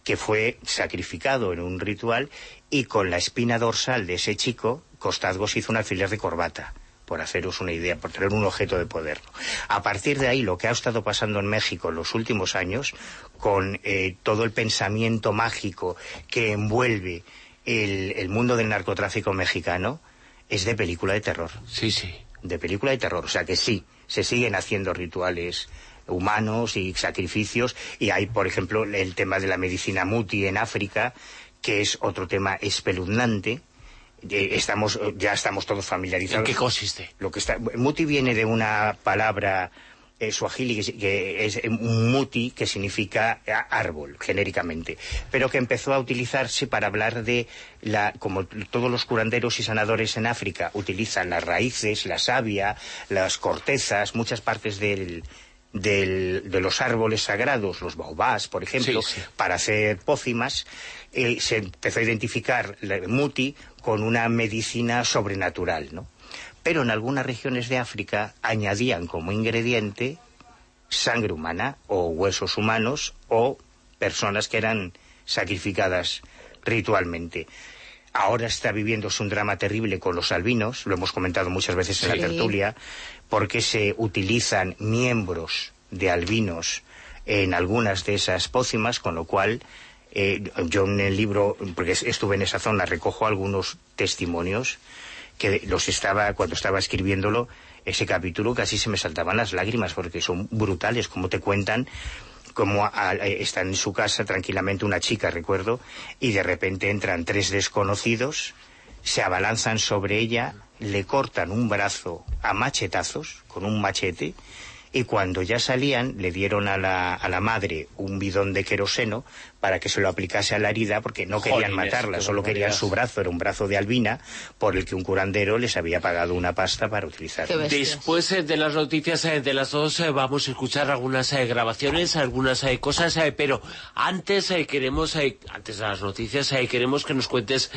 que fue sacrificado en un ritual y con la espina dorsal de ese chico, Costazgo se hizo un alfiler de corbata por haceros una idea, por tener un objeto de poder. A partir de ahí, lo que ha estado pasando en México en los últimos años, con eh, todo el pensamiento mágico que envuelve el, el mundo del narcotráfico mexicano, es de película de terror. Sí, sí. De película de terror. O sea que sí, se siguen haciendo rituales humanos y sacrificios y hay, por ejemplo, el tema de la medicina muti en África, que es otro tema espeluznante. Eh, Estamos, ya estamos todos familiarizados. ¿En qué consiste? Lo que está, muti viene de una palabra eh, suajili, que, que es eh, muti, que significa a- árbol, genéricamente, pero que empezó a utilizarse para hablar de, la, como todos los curanderos y sanadores en África utilizan las raíces, la savia, las cortezas, muchas partes del, del- de los árboles sagrados, los baobás, por ejemplo, Sí, sí. para hacer pócimas, eh, se empezó a identificar la muti con una medicina sobrenatural, ¿no? Pero en algunas regiones de África añadían como ingrediente sangre humana o huesos humanos o personas que eran sacrificadas ritualmente. Ahora está viviéndose un drama terrible con los albinos, lo hemos comentado muchas veces en Sí. la tertulia, porque se utilizan miembros de albinos en algunas de esas pócimas, con lo cual eh, yo en el libro, porque estuve en esa zona, recojo algunos testimonios que los estaba, cuando estaba escribiéndolo, ese capítulo casi se me saltaban las lágrimas, porque son brutales, como te cuentan como a- está en su casa tranquilamente una chica, recuerdo, y de repente entran tres desconocidos, se abalanzan sobre ella, le cortan un brazo a machetazos, con un machete, y cuando ya salían le dieron a la, a la madre un bidón de queroseno para que se lo aplicase a la herida porque no querían Jolines, matarla, solo querían su brazo, era un brazo de albina por el que un curandero les había pagado una pasta para utilizar. Después eh, de las noticias eh, de las dos eh, vamos a escuchar algunas eh, grabaciones, algunas eh, cosas, eh, pero antes eh, queremos, eh, antes de las noticias, eh, queremos que nos cuentes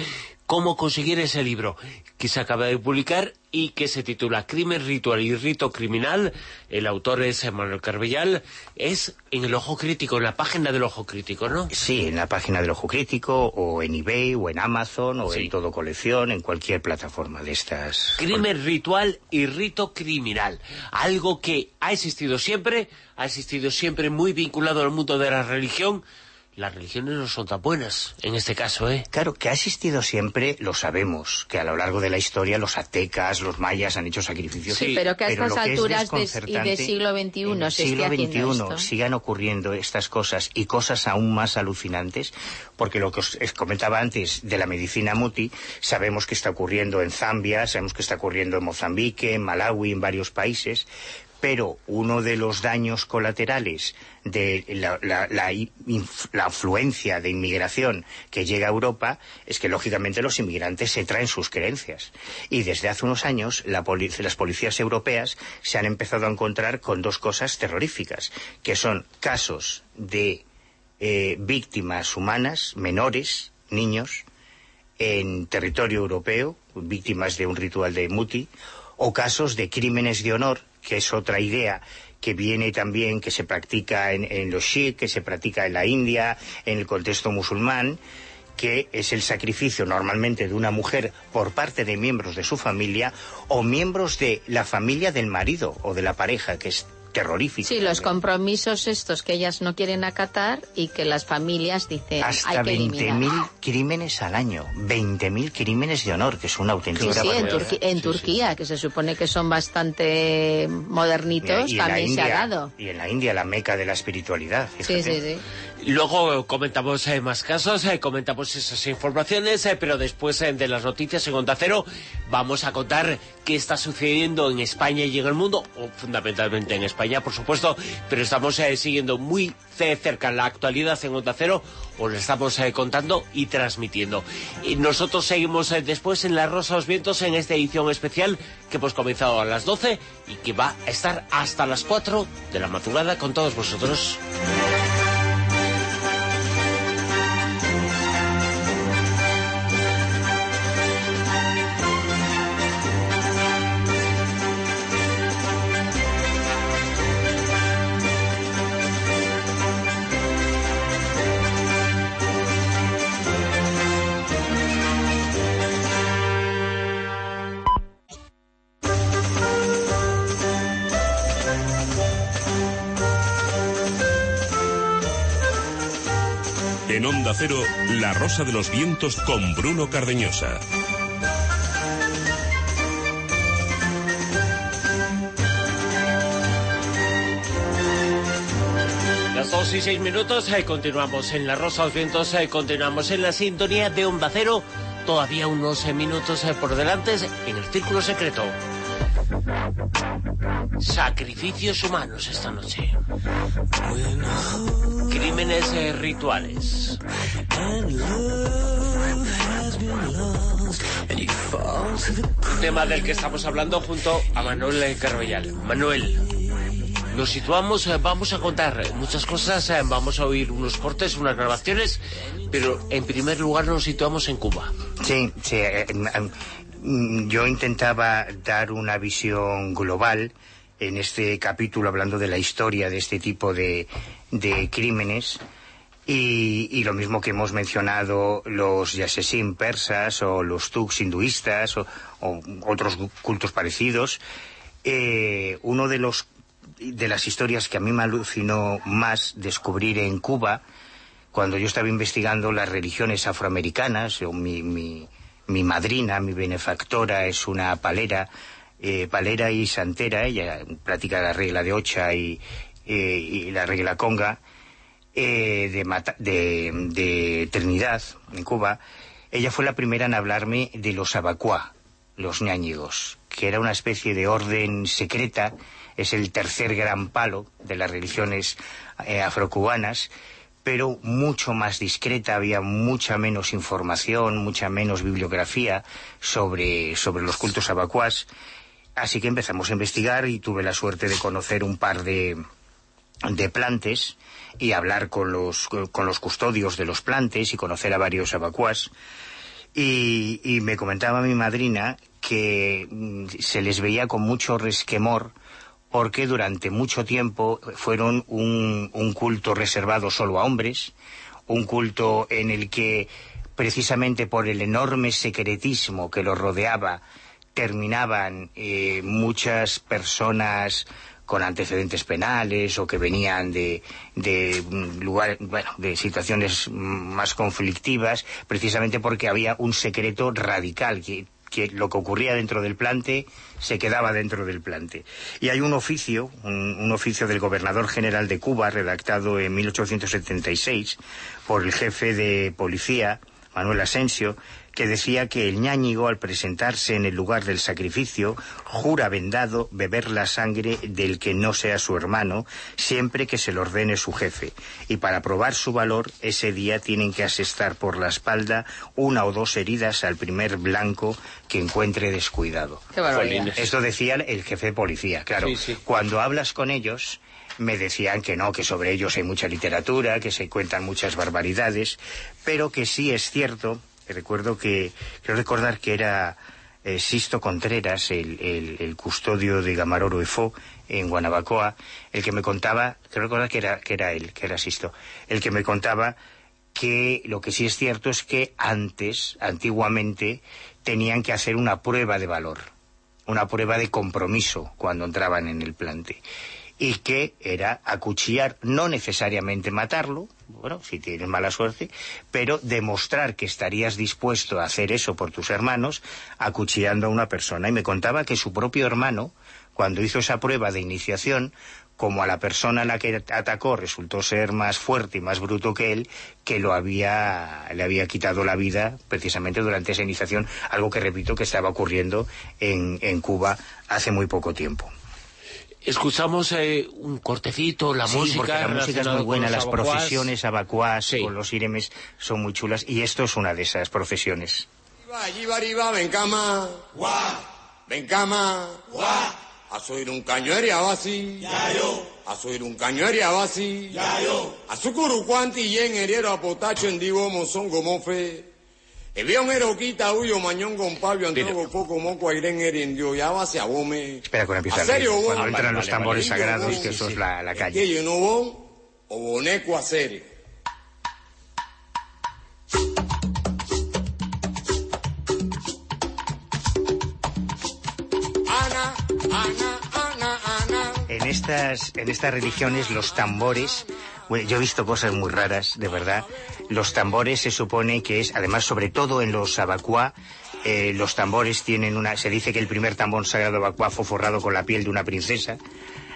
cómo conseguir ese libro que se acaba de publicar y que se titula Crimen, Ritual y Rito Criminal. El autor es Manuel Carbellal. Es en el Ojo Crítico, en la página del Ojo Crítico, ¿no? Sí, en la página del Ojo Crítico, o en eBay, o en Amazon, o en Todo Colección, en cualquier plataforma de estas. Crimen ritual y rito criminal. Algo que ha existido siempre, ha existido siempre muy vinculado al mundo de la religión. Las religiones no son tan buenas, en este caso, ¿eh? Claro, que ha existido siempre, lo sabemos, que a lo largo de la historia los aztecas, los mayas han hecho sacrificios. Sí, pero que a estas es alturas de- y de siglo XXI en el se esté siglo haciendo XXI esto. sigan ocurriendo estas cosas y cosas aún más alucinantes, porque lo que os os comentaba antes de la medicina muti, sabemos que está ocurriendo en Zambia, sabemos que está ocurriendo en Mozambique, en Malawi, en varios países, pero uno de los daños colaterales de la, la- la afluencia de inmigración que llega a Europa es que lógicamente los inmigrantes se traen sus creencias. Y desde hace unos años la poli- las policías europeas se han empezado a encontrar con dos cosas terroríficas que son casos de eh, víctimas humanas menores niños en territorio europeo, víctimas de un ritual de muti, o casos de crímenes de honor, que es otra idea que viene también, que se practica en, los Sikh, que se practica en la India, en el contexto musulmán, que es el sacrificio normalmente de una mujer por parte de miembros de su familia o miembros de la familia del marido o de la pareja, que es terrorífico. Sí, los compromisos estos que ellas no quieren acatar y que las familias dicen Hasta hay que eliminar. 20.000 crímenes al año, 20.000 crímenes de honor, que es una Sí, auténtica sí, en. Turquía, en Turquía, que se supone que son bastante modernitos, Y en la también se ha India- dado. Y en la India, la meca de la espiritualidad. Sí, sí, sí. Luego comentamos eh, más casos, eh, comentamos esas informaciones, eh, pero después eh, de las noticias en Onda Cero vamos a contar qué está sucediendo en España y en el mundo, o fundamentalmente en España, por supuesto, pero estamos eh, siguiendo muy cerca la actualidad en Onda Cero, os la estamos eh, contando y transmitiendo. Y nosotros seguimos después en La Rosa los Vientos en esta edición especial que hemos comenzado a las 12 y que va a estar hasta las 4 de la madrugada con todos vosotros. Onda Cero, La Rosa de los Vientos con Bruno Cardeñosa. Las dos y seis minutos, eh, continuamos en La Rosa de los Vientos, eh, continuamos en la sintonía de Onda Cero. Todavía unos eh, minutos eh, por delante en el Círculo Secreto. Sacrificios humanos esta noche. Crímenes eh, rituales. Un tema del que estamos hablando junto a Manuel eh, Carvallal. Manuel, nos situamos, eh, vamos a contar muchas cosas, vamos a oír unos cortes, unas grabaciones, pero en primer lugar nos situamos en Cuba. Sí, sí. Yo intentaba dar una visión global en este capítulo hablando de la historia de este tipo de, de crímenes y, y lo mismo que hemos mencionado los yasesin persas o los tuks hinduistas o, o otros cultos parecidos. eh, uno de los de las historias que a mí me alucinó más descubrir en Cuba cuando yo estaba investigando las religiones afroamericanas, o mi, mi, mi madrina, mi benefactora es una palera, eh, palera y santera, ella practica la regla de Ocha y, eh, y la regla conga eh, de, Mata- de, de Trinidad, en Cuba. Ella fue la primera en hablarme de los abacuá, los ñáñigos, que era una especie de orden secreta, es el tercer gran palo de las religiones eh, afrocubanas, pero mucho más discreta, había mucha menos información, mucha menos bibliografía sobre, sobre los cultos abacuás. Así que empezamos a investigar y tuve la suerte de conocer un par de, de plantes y hablar con los, con los custodios de los plantes y conocer a varios abacuás. Y, y me comentaba mi madrina que mm, se les veía con mucho resquemor porque durante mucho tiempo fueron un, un culto reservado solo a hombres, un culto en el que precisamente por el enorme secretismo que lo rodeaba terminaban eh, muchas personas con antecedentes penales o que venían de, de mm, lugar- bueno, de situaciones más conflictivas, precisamente porque había un secreto radical que, que lo que ocurría dentro del plante se quedaba dentro del plante. Y hay un oficio, un, oficio del gobernador general de Cuba, redactado en 1876 por el jefe de policía, Manuel Asensio, que decía que el ñáñigo, al presentarse en el lugar del sacrificio, jura vendado beber la sangre del que no sea su hermano, siempre que se lo ordene su jefe. Y para probar su valor, ese día tienen que asestar por la espalda una o dos heridas al primer blanco que encuentre descuidado. Qué. Esto decía el jefe de policía, claro. Sí, sí. Cuando hablas con ellos, me decían que no, que sobre ellos hay mucha literatura, que se cuentan muchas barbaridades, pero que sí es cierto, recuerdo que, creo recordar que era eh, Sisto Contreras, el, custodio de Gamaroro Efo, en Guanabacoa, el que me contaba, creo recordar que era, que era él, que era Sisto, el que me contaba que lo que sí es cierto es que antes, antiguamente, tenían que hacer una prueba de valor, una prueba de compromiso cuando entraban en el plante. Y que era acuchillar, no necesariamente matarlo, bueno, si tienes mala suerte, pero demostrar que estarías dispuesto a hacer eso por tus hermanos, acuchillando a una persona. Y me contaba que su propio hermano, cuando hizo esa prueba de iniciación, como a la persona a la que atacó resultó ser más fuerte y más bruto que él, que lo había, le había quitado la vida precisamente durante esa iniciación, algo que repito que estaba ocurriendo en, en Cuba hace muy poco tiempo. Escuchamos eh, un cortecito, la Sí, música. porque la música es muy buena, las abacuás. procesiones abacuás con los íremes son muy chulas y esto es una de esas procesiones. Allí va arriba, ven cama. Ven cama. A subir un cañueri a basi. A subir un cañueri a basi. A su curucuanti y en heriero a potacho en divo mozongo mofe. Ebía un eroquita huyo mañón con pabio antogo poco moco airen erindio ya base a bome. Espera con empieza ¿A el serio, vos? cuando entran los tambores vale. sagrados, Sí, que eso sí. es la, la Es calle. que yo no bon o boneco a serio. Ana, Ana, Ana, Ana. En estas, en estas religiones los tambores Bueno, yo he visto cosas muy raras, de verdad. Los tambores se supone que es, además, sobre todo en los abacuá, eh, los tambores tienen una... Se dice que el primer tambor sagrado abacuá fue forrado con la piel de una princesa,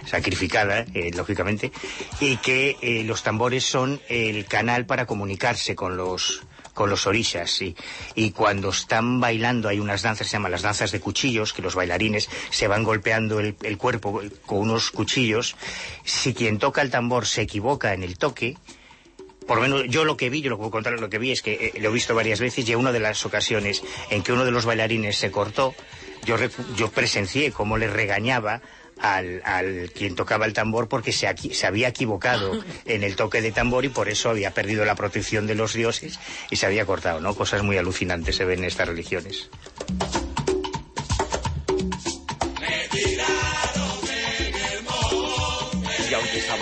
sacrificada, eh, lógicamente, y que eh, los tambores son el canal para comunicarse con los con los orishas, sí. Y cuando están bailando hay unas danzas, se llaman las danzas de cuchillos, que los bailarines se van golpeando el, el cuerpo con unos cuchillos. Si quien toca el tambor se equivoca en el toque, por lo menos yo lo que vi, yo lo puedo contar lo que vi es que eh, lo he visto varias veces y en una de las ocasiones en que uno de los bailarines se cortó, yo, yo presencié cómo le regañaba al, al quien tocaba el tambor porque se, aquí- se había equivocado (laughs) en el toque de tambor y por eso había perdido la protección de los dioses y se había cortado, ¿no? Cosas muy alucinantes se ven en estas religiones.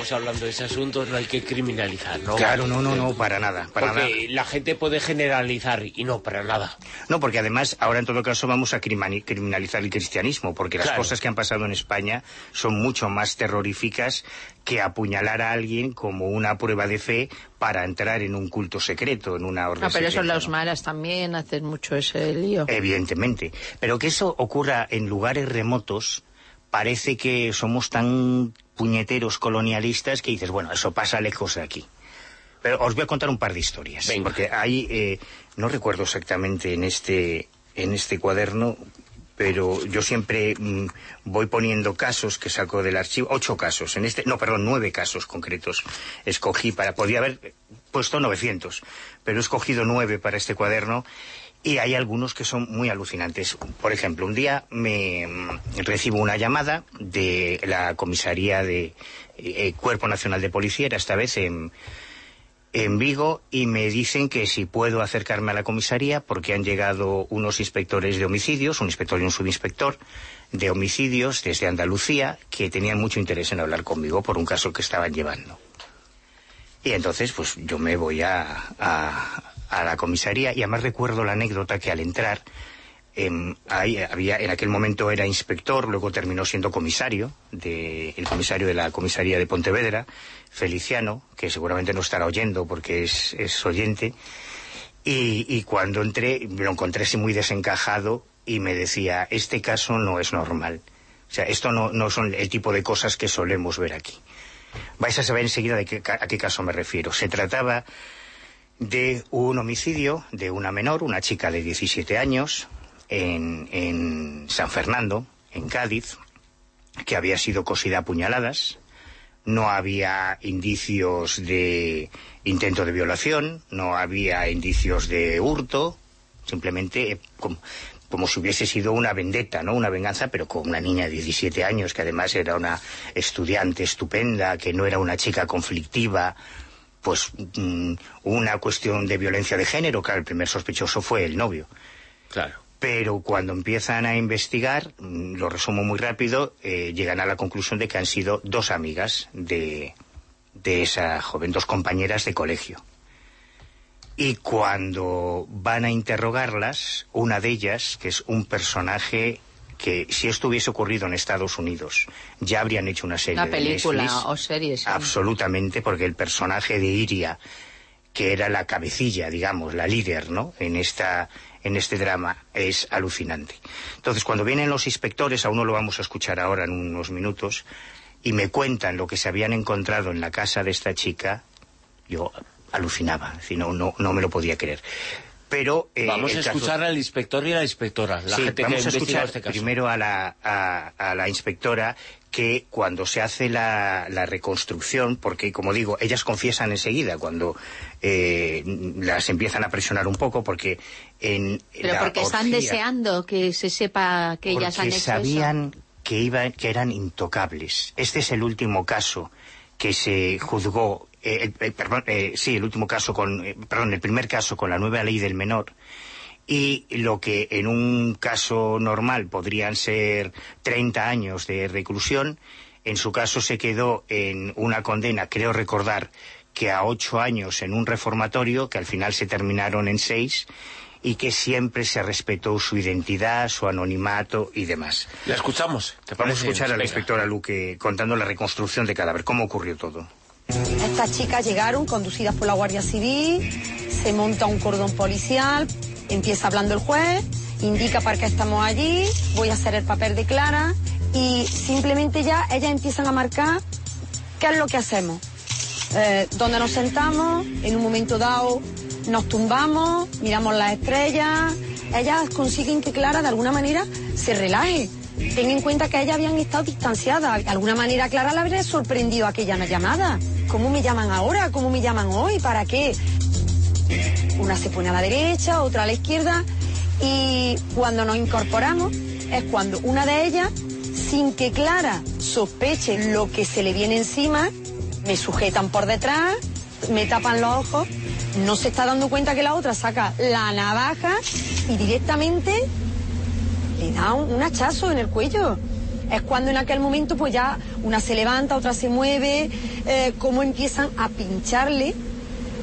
Estamos hablando de ese asunto, no hay que criminalizar, ¿no? Claro, no, no, no, para nada, para Porque la gente puede generalizar y no, para nada. No, porque además ahora en todo caso vamos a criminalizar el cristianismo, porque las Claro. cosas que han pasado en España son mucho más terroríficas que apuñalar a alguien como una prueba de fe para entrar en un culto secreto, en una orden Ah, pero eso secreta, los ¿no? maras también hacen mucho ese lío. Evidentemente. Pero que eso ocurra en lugares remotos, parece que somos tan puñeteros colonialistas que dices, bueno, eso pasa lejos de aquí. Pero os voy a contar un par de historias. Porque hay, eh, no recuerdo exactamente en este, en este cuaderno, pero yo siempre mm, voy poniendo casos que saco del archivo, ocho casos, en este, no, perdón, nueve casos concretos. Escogí para, podía haber puesto 900, pero he escogido nueve para este cuaderno y hay algunos que son muy alucinantes. Por ejemplo, un día me mm, recibo una llamada de la comisaría de eh, Cuerpo Nacional de Policía, era esta vez en, en Vigo, y me dicen que si puedo acercarme a la comisaría porque han llegado unos inspectores de homicidios, un inspector y un subinspector de homicidios desde Andalucía, que tenían mucho interés en hablar conmigo por un caso que estaban llevando. Y entonces, pues yo me voy a, a- a la comisaría y además recuerdo la anécdota que al entrar, em, ahí había, en aquel momento era inspector, luego terminó siendo comisario, de, el comisario de la comisaría de Pontevedra, Feliciano, que seguramente no estará oyendo porque es, es oyente, y, cuando entré lo encontré así muy desencajado y me decía, este caso no es normal. O sea, esto no, no son el tipo de cosas que solemos ver aquí. Vais a saber enseguida de qué, a qué caso me refiero. Se trataba de un homicidio de una menor, una chica de 17 años, en, en San Fernando, en Cádiz, que había sido cosida a puñaladas. No había indicios de intento de violación, no había indicios de hurto, simplemente como, como si hubiese sido una vendetta, ¿no? Una venganza, pero con una niña de 17 años, que además era una estudiante estupenda, que no era una chica conflictiva, pues mm, una cuestión de violencia de género, claro, el primer sospechoso fue el novio. Claro. Pero cuando empiezan a investigar, mm, lo resumo muy rápido, eh, llegan a la conclusión de que han sido dos amigas de, de esa joven, dos compañeras de colegio. Y cuando van a interrogarlas, una de ellas, que es un personaje que si esto hubiese ocurrido en Estados Unidos, ya habrían hecho una serie Una de película Netflix. o serie, sí. Absolutamente, porque el personaje de Iria, que era la cabecilla, digamos, la líder, ¿no? En esta en este drama es alucinante. Entonces, cuando vienen los inspectores, a uno lo vamos a escuchar ahora en unos minutos, y me cuentan lo que se habían encontrado en la casa de esta chica, yo alucinaba, decir, no, no, no me lo podía creer. Pero eh, Vamos a caso- escuchar al inspector y a la inspectora, la Sí, gente vamos que a escuchar este caso. primero a la, a, a la inspectora que cuando se hace la, la reconstrucción, porque como digo, ellas confiesan enseguida cuando eh, las empiezan a presionar un poco, porque en Pero la porque están deseando que se sepa que ellas han porque hecho sabían que iban que eran intocables. Este es el último caso que se juzgó, eh, el- perdón, eh, sí, el último caso con, eh, perdón, el primer caso con la nueva ley del menor. Y lo que en un caso normal podrían ser 30 años de reclusión, en su caso se quedó en una condena, creo recordar, que a ocho años en un reformatorio, que al final se terminaron en seis, y que siempre se respetó su identidad, su anonimato y demás. La escuchamos, ¿te Vamos a escuchar a la inspectora Luque contando la reconstrucción de cadáver, cómo ocurrió todo. Estas chicas llegaron conducidas por la Guardia Civil, se monta un cordón policial, empieza hablando el juez, indica para qué estamos allí, voy a hacer el papel de Clara y simplemente ya ellas empiezan a marcar qué es lo que hacemos. Eh, donde nos sentamos, en un momento dado nos tumbamos, miramos las estrellas, ellas consiguen que Clara de alguna manera se relaje. Ten en cuenta que ellas habían estado distanciadas. De alguna manera Clara la habría sorprendido aquella llamada. ¿Cómo me llaman ahora? ¿Cómo me llaman hoy? ¿Para qué? Una se pone a la derecha, otra a la izquierda. Y cuando nos incorporamos es cuando una de ellas, sin que Clara sospeche lo que se le viene encima, me sujetan por detrás, me tapan los ojos, no se está dando cuenta que la otra saca la navaja y directamente le da un, un hachazo en el cuello. Es cuando en aquel momento pues ya una se levanta, otra se mueve, eh, cómo empiezan a pincharle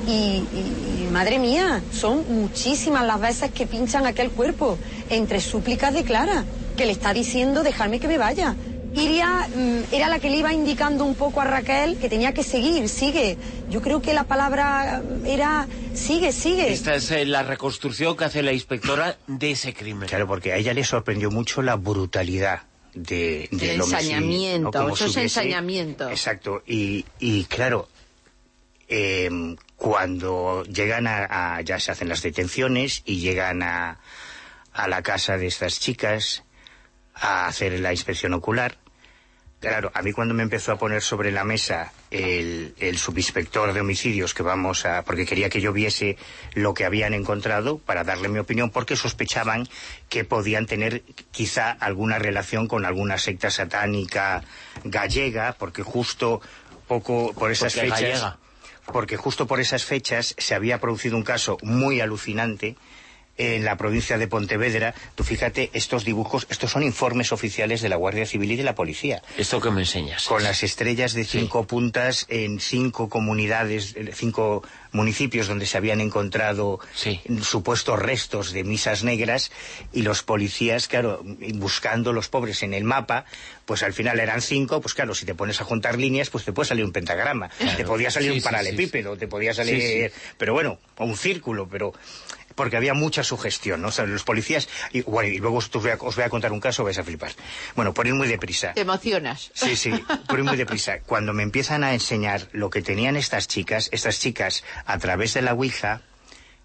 y, y- madre mía, son muchísimas las veces que pinchan aquel cuerpo entre súplicas de Clara, que le está diciendo dejarme que me vaya. Iria mm, era la que le iba indicando un poco a Raquel que tenía que seguir, sigue. Yo creo que la palabra mm, era sigue, sigue. Esta es eh, la reconstrucción que hace la inspectora de ese crimen. Claro, porque a ella le sorprendió mucho la brutalidad de, El del homicidio, ensañamiento, ¿no? Eso es ensañamiento. Exacto, y, y claro, em, cuando llegan a, a- ya se hacen las detenciones y llegan a, a la casa de estas chicas a hacer la inspección ocular, Claro, a mí cuando me empezó a poner sobre la mesa el, el subinspector de homicidios que vamos a... porque quería que yo viese lo que habían encontrado para darle mi opinión porque sospechaban que podían tener quizá alguna relación con alguna secta satánica gallega porque justo poco por esas Porque fechas... gallega. Porque justo por esas fechas se había producido un caso muy alucinante en la provincia de Pontevedra. Tú fíjate, estos dibujos, estos son informes oficiales de la Guardia Civil y de la Policía. Esto que me enseñas. Con las estrellas de cinco puntas en cinco comunidades, cinco municipios donde se habían encontrado supuestos restos de misas negras y los policías, claro, buscando los pobres en el mapa, pues al final eran cinco, pues claro, si te pones a juntar líneas, pues te puede salir un pentagrama, Claro. te podía salir Sí, un sí, paralelepípedo, te podía salir, pero bueno, o un círculo, pero porque había mucha sugestión, ¿no? O sea, los policías, y bueno, y luego os voy, a, os voy a contar un caso, vais a flipar. Bueno, por ir muy deprisa. Te emocionas. Sí, sí, por ir muy deprisa. Cuando me empiezan a enseñar lo que tenían estas chicas, estas chicas, a través de la Ouija,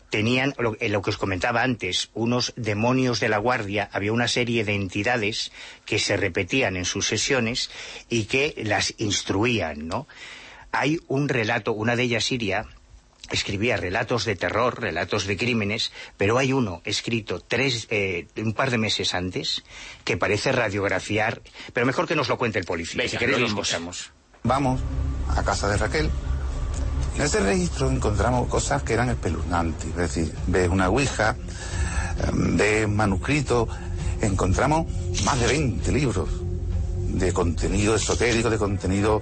tenían, lo, eh, lo que os comentaba antes, unos demonios de la guardia, había una serie de entidades que se repetían en sus sesiones y que las instruían, ¿no? Hay un relato, una de ellas Siria, escribía relatos de terror, relatos de crímenes, pero hay uno escrito tres, eh, un par de meses antes que parece radiografiar, pero mejor que nos lo cuente el policía. si queréis lo escuchamos. Vamos a casa de Raquel. En ese registro encontramos cosas que eran espeluznantes. Es decir, ves una ouija, em, ves manuscritos, encontramos más de 20 libros de contenido esotérico, de contenido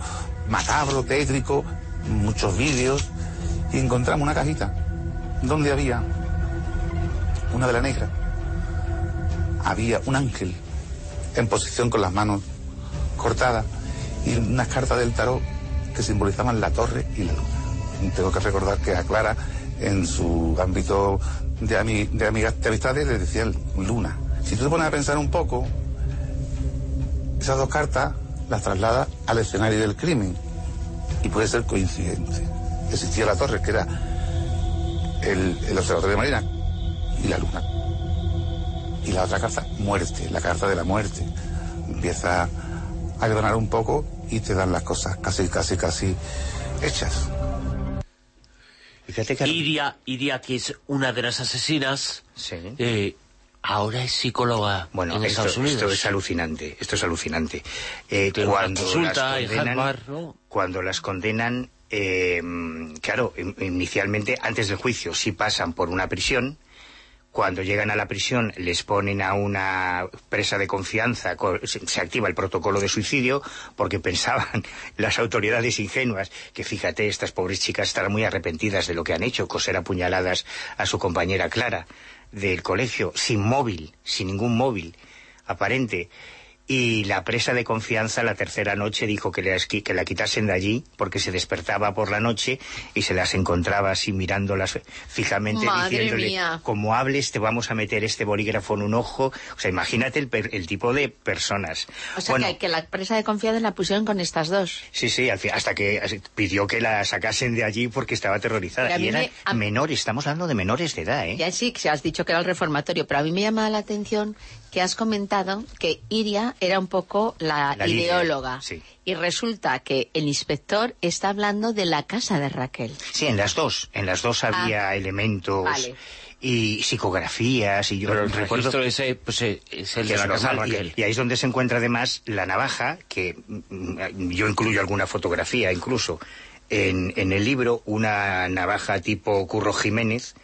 macabro, tétrico, muchos vídeos, y encontramos una cajita donde había una vela negra, había un ángel en posición con las manos cortadas y unas cartas del tarot que simbolizaban la torre y la luna. Tengo que recordar que a Clara, en su ámbito de, ami- de amigas, de amistades, le decían luna. Si tú te pones a pensar un poco, esas dos cartas las traslada al escenario del crimen y puede ser coincidente. Existía la torre, que era el, el observatorio de Marina, y la luna. Y la otra carta, muerte, la carta de la muerte. Empieza a granar un poco y te dan las cosas casi, casi, casi hechas. Iria, Iria, que es una de las asesinas, eh, ahora es psicóloga Bueno, en esto, Estados Unidos. esto es alucinante, esto es alucinante. Eh, cuando, consulta las en condenan, cuando las condenan, eh, claro, in- inicialmente, antes del juicio, sí pasan por una prisión. Cuando llegan a la prisión les ponen a una presa de confianza, co- se, se activa el protocolo de suicidio porque pensaban (laughs) las autoridades ingenuas que fíjate, estas pobres chicas estarán muy arrepentidas de lo que han hecho, coser apuñaladas a su compañera Clara del colegio, sin móvil, sin ningún móvil aparente. Y la presa de confianza la tercera noche dijo que, le, que la quitasen de allí porque se despertaba por la noche y se las encontraba así mirándolas fijamente Madre diciéndole mía. como hables te vamos a meter este bolígrafo en un ojo o sea imagínate el, el tipo de personas O sea, Bueno, que, que la presa de confianza la pusieron con estas dos. Sí, sí, hasta que así, pidió que la sacasen de allí porque estaba aterrorizada. Y eran me- a- menores, estamos hablando de menores de edad, ¿eh? Ya sí, que has dicho que era el reformatorio, pero a mí me llama la atención que has comentado que Iria era un poco la, ideóloga. sí. Y resulta que el inspector está hablando de la casa de Raquel. Sí, en las dos, en las dos había elementos Ah, vale. y psicografías y yo Pero el recuerdo registro ese pues, eh, es el de la casa de normal, y- Raquel. Y, ahí es donde se encuentra además la navaja, que mm, yo incluyo alguna fotografía incluso en, en el libro, una navaja tipo Curro Jiménez,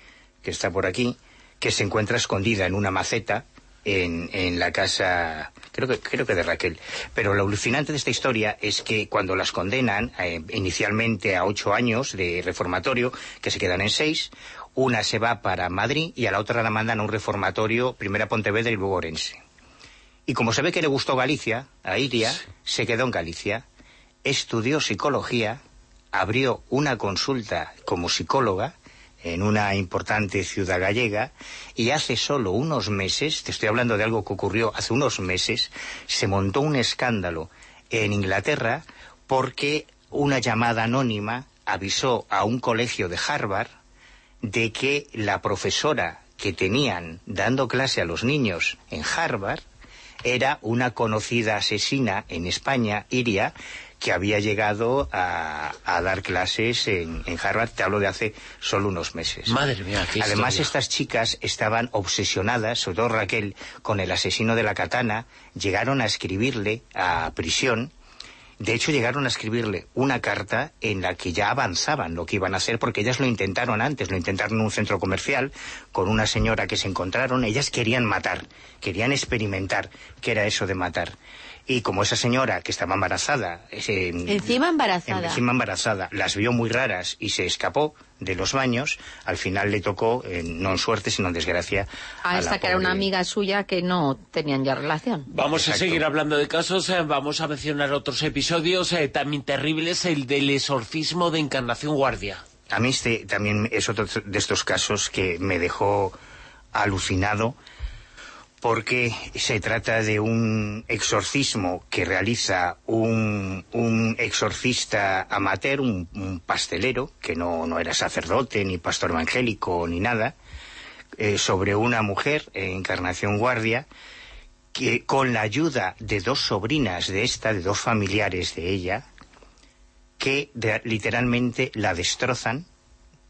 que está por aquí, que se encuentra escondida en una maceta en, en la casa, creo que, creo que de Raquel. Pero lo alucinante de esta historia es que cuando las condenan, eh, inicialmente a ocho años de reformatorio, que se quedan en seis, una se va para Madrid y a la otra la mandan a un reformatorio, primero a Pontevedra y luego a Orense. Y como se ve que le gustó Galicia, a Iria, se quedó en Galicia, estudió psicología, abrió una consulta como psicóloga en una importante ciudad gallega y hace solo unos meses, te estoy hablando de algo que ocurrió hace unos meses, se montó un escándalo en Inglaterra porque una llamada anónima avisó a un colegio de Harvard de que la profesora que tenían dando clase a los niños en Harvard era una conocida asesina en España, Iria, que había llegado a, a dar clases en, en Harvard, te hablo de hace solo unos meses. Madre mía, qué Además, historia. estas chicas estaban obsesionadas, sobre todo Raquel, con el asesino de la katana, llegaron a escribirle a prisión, de hecho, llegaron a escribirle una carta en la que ya avanzaban lo que iban a hacer, porque ellas lo intentaron antes, lo intentaron en un centro comercial con una señora que se encontraron. Ellas querían matar, querían experimentar qué era eso de matar. Y como esa señora que estaba embarazada, ese- Encima embarazada. encima embarazada, las vio muy raras y se escapó de los baños, al final le tocó, eh, no en suerte, sino en desgracia, A a esta que era una amiga suya que no tenían ya relación. Vamos a seguir hablando de casos, eh, vamos a mencionar otros episodios eh, también terribles, el del exorcismo de Encarnación Guardia. A mí este también es otro de estos casos que me dejó alucinado porque se trata de un exorcismo que realiza un, exorcista amateur, un, pastelero, que no, no era sacerdote, ni pastor evangélico, ni nada, eh, sobre una mujer, Encarnación Guardia, que con la ayuda de dos sobrinas de esta, de dos familiares de ella, que literalmente la destrozan,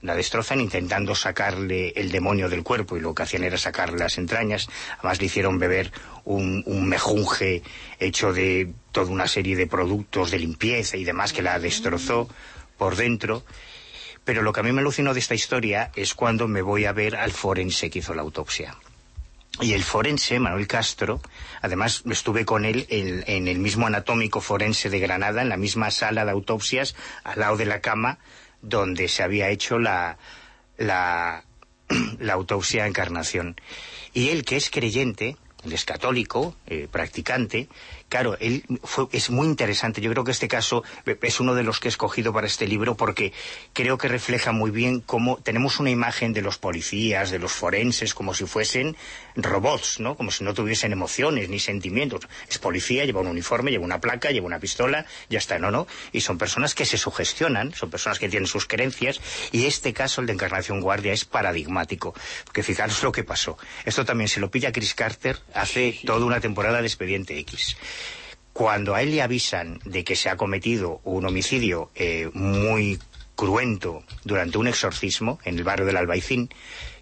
la destrozan intentando sacarle el demonio del cuerpo y lo que hacían era sacar las entrañas. Además le hicieron beber un, un mejunje hecho de toda una serie de productos de limpieza y demás que la destrozó por dentro. Pero lo que a mí me alucinó de esta historia es cuando me voy a ver al forense que hizo la autopsia. Y el forense, Manuel Castro, además estuve con él en, en el mismo anatómico forense de Granada, en la misma sala de autopsias, al lado de la cama donde se había hecho la, la, (clears throat) la autopsia Encarnación. Y él, que es creyente, él es católico, eh, practicante, claro, él fue, es muy interesante. Yo creo que este caso es uno de los que he escogido para este libro porque creo que refleja muy bien cómo tenemos una imagen de los policías, de los forenses, como si fuesen robots, ¿no? Como si no tuviesen emociones ni sentimientos. Es policía, lleva un uniforme, lleva una placa, lleva una pistola, ya está, ¿no? no Y son personas que se sugestionan, son personas que tienen sus creencias y este caso, el de Encarnación Guardia, es paradigmático. Porque fijaros lo que pasó. Esto también se lo pilla Chris Carter hace toda una temporada de Expediente X cuando a él le avisan de que se ha cometido un homicidio eh, muy cruento durante un exorcismo en el barrio del Albaicín,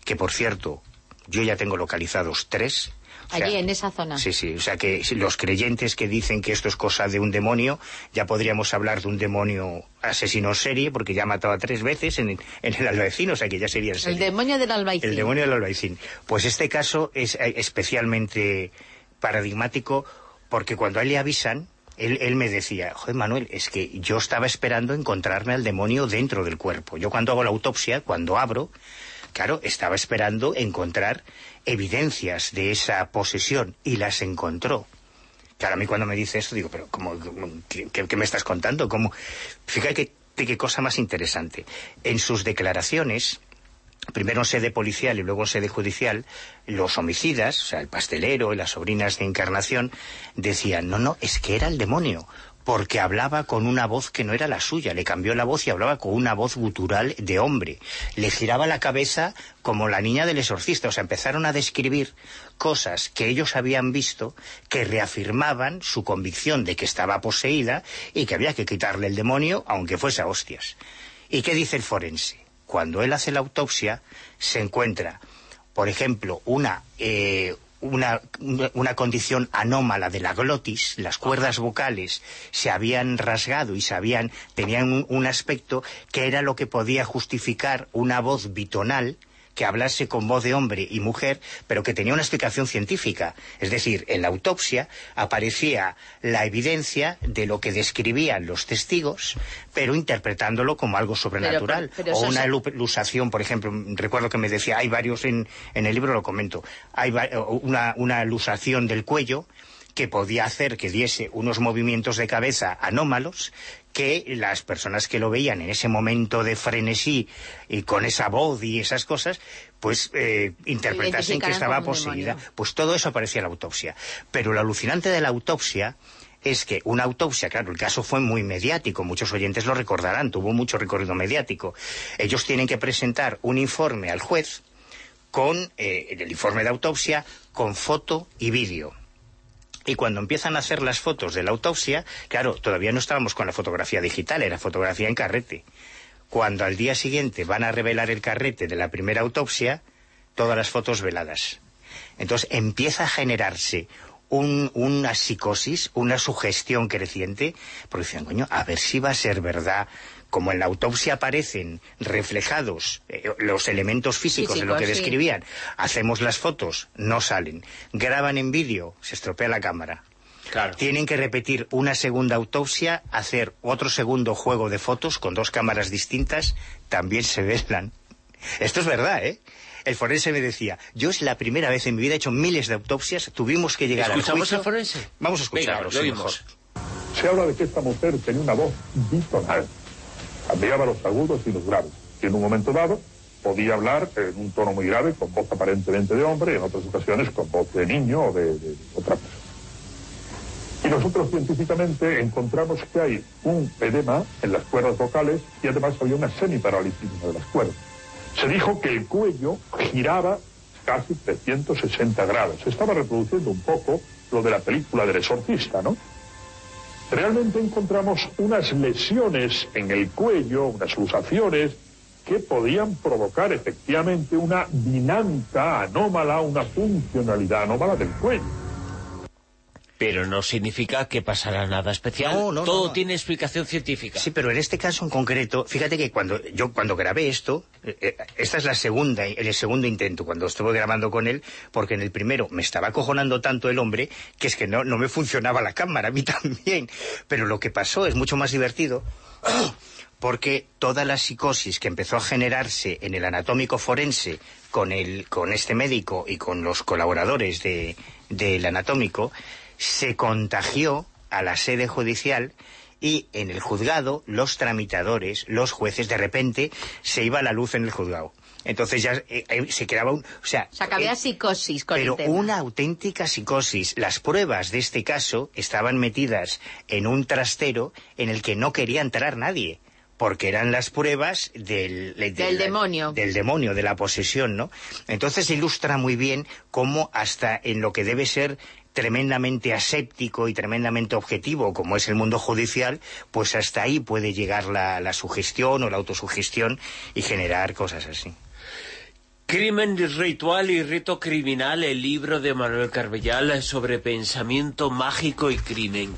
que por cierto, yo ya tengo localizados tres. o sea, Allí, en esa zona. Sí, sí, o sea que los creyentes que dicen que esto es cosa de un demonio, ya podríamos hablar de un demonio asesino serie, porque ya ha matado a tres veces en, en el Albaicín, o sea que ya sería El serie. demonio del albaicín. El demonio del albaicín. Pues este caso es eh, especialmente paradigmático porque cuando a él le avisan, él, él me decía, joder Manuel, es que yo estaba esperando encontrarme al demonio dentro del cuerpo. Yo cuando hago la autopsia, cuando abro, claro, estaba esperando encontrar evidencias de esa posesión y las encontró. Claro, a mí cuando me dice esto digo, pero ¿cómo, cómo- qué, qué- qué me estás contando? ¿Cómo? Fíjate que, qué cosa más interesante. En sus declaraciones, primero sede policial y luego sede judicial, los homicidas, o sea, el pastelero y las sobrinas de Encarnación, decían, no, no, es que era el demonio, porque hablaba con una voz que no era la suya, le cambió la voz y hablaba con una voz gutural de hombre. Le giraba la cabeza como la niña del exorcista, o sea, empezaron a describir cosas que ellos habían visto que reafirmaban su convicción de que estaba poseída y que había que quitarle el demonio aunque fuese a hostias. ¿Y qué dice el forense? Cuando él hace la autopsia, se encuentra, por ejemplo, una, eh, una, una condición anómala de la glotis, las cuerdas vocales se habían rasgado y se habían, tenían un, un aspecto que era lo que podía justificar una voz bitonal que hablase con voz de hombre y mujer, pero que tenía una explicación científica. Es decir, en la autopsia aparecía la evidencia de lo que describían los testigos, pero interpretándolo como algo sobrenatural. pero o una se- lu- lusación, por ejemplo, recuerdo que me decía, hay varios en, en el libro, lo comento, hay una, una lusación del cuello que podía hacer que diese unos movimientos de cabeza anómalos que las personas que lo veían en ese momento de frenesí y con esa voz y esas cosas, pues eh, interpretasen que estaba poseída. Pues todo eso aparecía en la autopsia. Pero lo alucinante de la autopsia es que una autopsia, claro, el caso fue muy mediático, muchos oyentes lo recordarán, tuvo mucho recorrido mediático. Ellos tienen que presentar un informe al juez con eh, el informe de autopsia con foto y vídeo. Y cuando empiezan a hacer las fotos de la autopsia, claro, todavía no estábamos con la fotografía digital, era fotografía en carrete. Cuando al día siguiente van a revelar el carrete de la primera autopsia, todas las fotos veladas. Entonces empieza a generarse un- una psicosis, una sugestión creciente, porque decían, coño, a ver si va a ser verdad. Como en la autopsia aparecen reflejados eh, los elementos físicos de lo que sí. describían, hacemos las fotos, no salen. Graban en vídeo, se estropea la cámara. Tienen que repetir una segunda autopsia, hacer otro segundo juego de fotos con dos cámaras distintas, también se velan. Esto es verdad, ¿eh? El forense me decía, yo es la primera vez en mi vida he hecho miles de autopsias, tuvimos que llegar al ¿Escuchamos al forense? Vamos a Venga, escucharlo, lo sí, mejor. Se habla de que esta mujer tenía una voz bitonal. Cambiaba los agudos y los graves. Y en un momento dado podía hablar en un tono muy grave, con voz aparentemente de hombre, y en otras ocasiones con voz de niño o de, otra persona. Y nosotros científicamente encontramos que hay un edema en las cuerdas vocales y además había una semiparálisis de las cuerdas. Se dijo que el cuello giraba casi 360 grados. Se estaba reproduciendo un poco lo de la película del exorcista, ¿no? Realmente encontramos unas lesiones en el cuello, unas lusaciones que podían provocar efectivamente una dinámica anómala, una funcionalidad anómala del cuello. Pero no significa que pasará nada especial. No, no, Todo no, tiene explicación científica. Sí, pero en este caso en concreto, fíjate que cuando yo cuando grabé esto, eh, eh, esta es la segunda, el segundo intento cuando estuve grabando con él, porque en el primero me estaba acojonando tanto el hombre que es que no, no me funcionaba la cámara, a mí (laughs) también. Pero lo que pasó es mucho más divertido (clears throat) porque toda la psicosis que empezó a generarse en el anatómico forense con, el, con este médico y con los colaboradores de- del anatómico se contagió a la sede judicial y en el juzgado los tramitadores, los jueces, de repente se iba la luz en el juzgado. Entonces ya eh, eh, se quedaba un... O sea, O sea, que había eh, psicosis con pero el tema. una auténtica psicosis. Las pruebas de este caso estaban metidas en un trastero en el que no quería entrar nadie. Porque eran las pruebas del, de- Del demonio. Del demonio, de la posesión, ¿no? Entonces ilustra muy bien cómo hasta en lo que debe ser tremendamente aséptico y tremendamente objetivo, como es el mundo judicial, pues hasta ahí puede llegar la, sugestión o la autosugestión y generar cosas así. Crimen ritual y rito criminal, el libro de Manuel Carbellal sobre pensamiento mágico y crimen.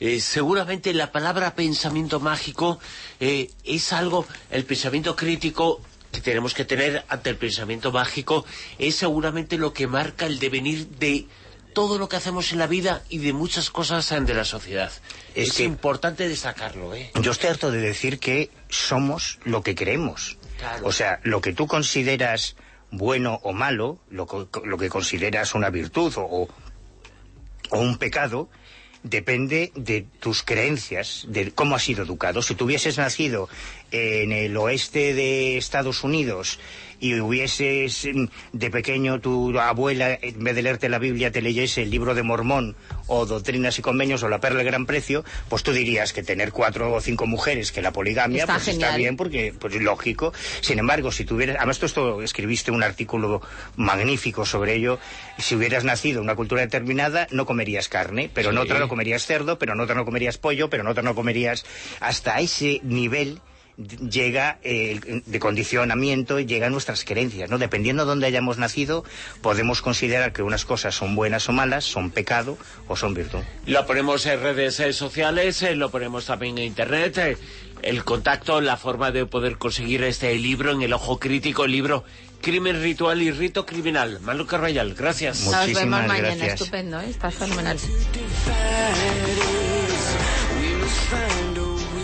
Eh, seguramente la palabra pensamiento mágico eh, es algo, el pensamiento crítico que tenemos que tener ante el pensamiento mágico es seguramente lo que marca el devenir de todo lo que hacemos en la vida y de muchas cosas de la sociedad. Es Es, que- importante destacarlo, ¿eh? Yo estoy harto de decir que somos lo que creemos. Claro. O sea, lo que tú consideras bueno o malo, lo, lo que consideras una virtud o, o- o un pecado, depende de tus creencias, de cómo has sido educado. Si tú hubieses nacido en el oeste de Estados Unidos y hubieses mm, de pequeño tu abuela, en vez de leerte la Biblia, te leyese el libro de Mormón o Doctrinas y Convenios o La Perla del Gran Precio, pues tú dirías que tener cuatro o cinco mujeres, que la poligamia, Está pues está bien porque pues es lógico. Sin embargo, si tuvieras, además tú esto escribiste un artículo magnífico sobre ello, si hubieras nacido en una cultura determinada, no comerías carne, pero en otra no comerías cerdo, pero en otra no comerías pollo, pero en otra no comerías hasta ese nivel llega eh, el- de condicionamiento y llegan nuestras creencias, ¿no? Dependiendo de dónde hayamos nacido, podemos considerar que unas cosas son buenas o malas, son pecado o son virtud. Lo ponemos en redes eh, sociales, eh, lo ponemos también en internet. eh, el contacto, la forma de poder conseguir este libro en el ojo crítico, el libro Crimen Ritual y Rito Criminal. Manu Carvallal, gracias. Nos vemos mañana, estupendo, ¿eh? está fenomenal.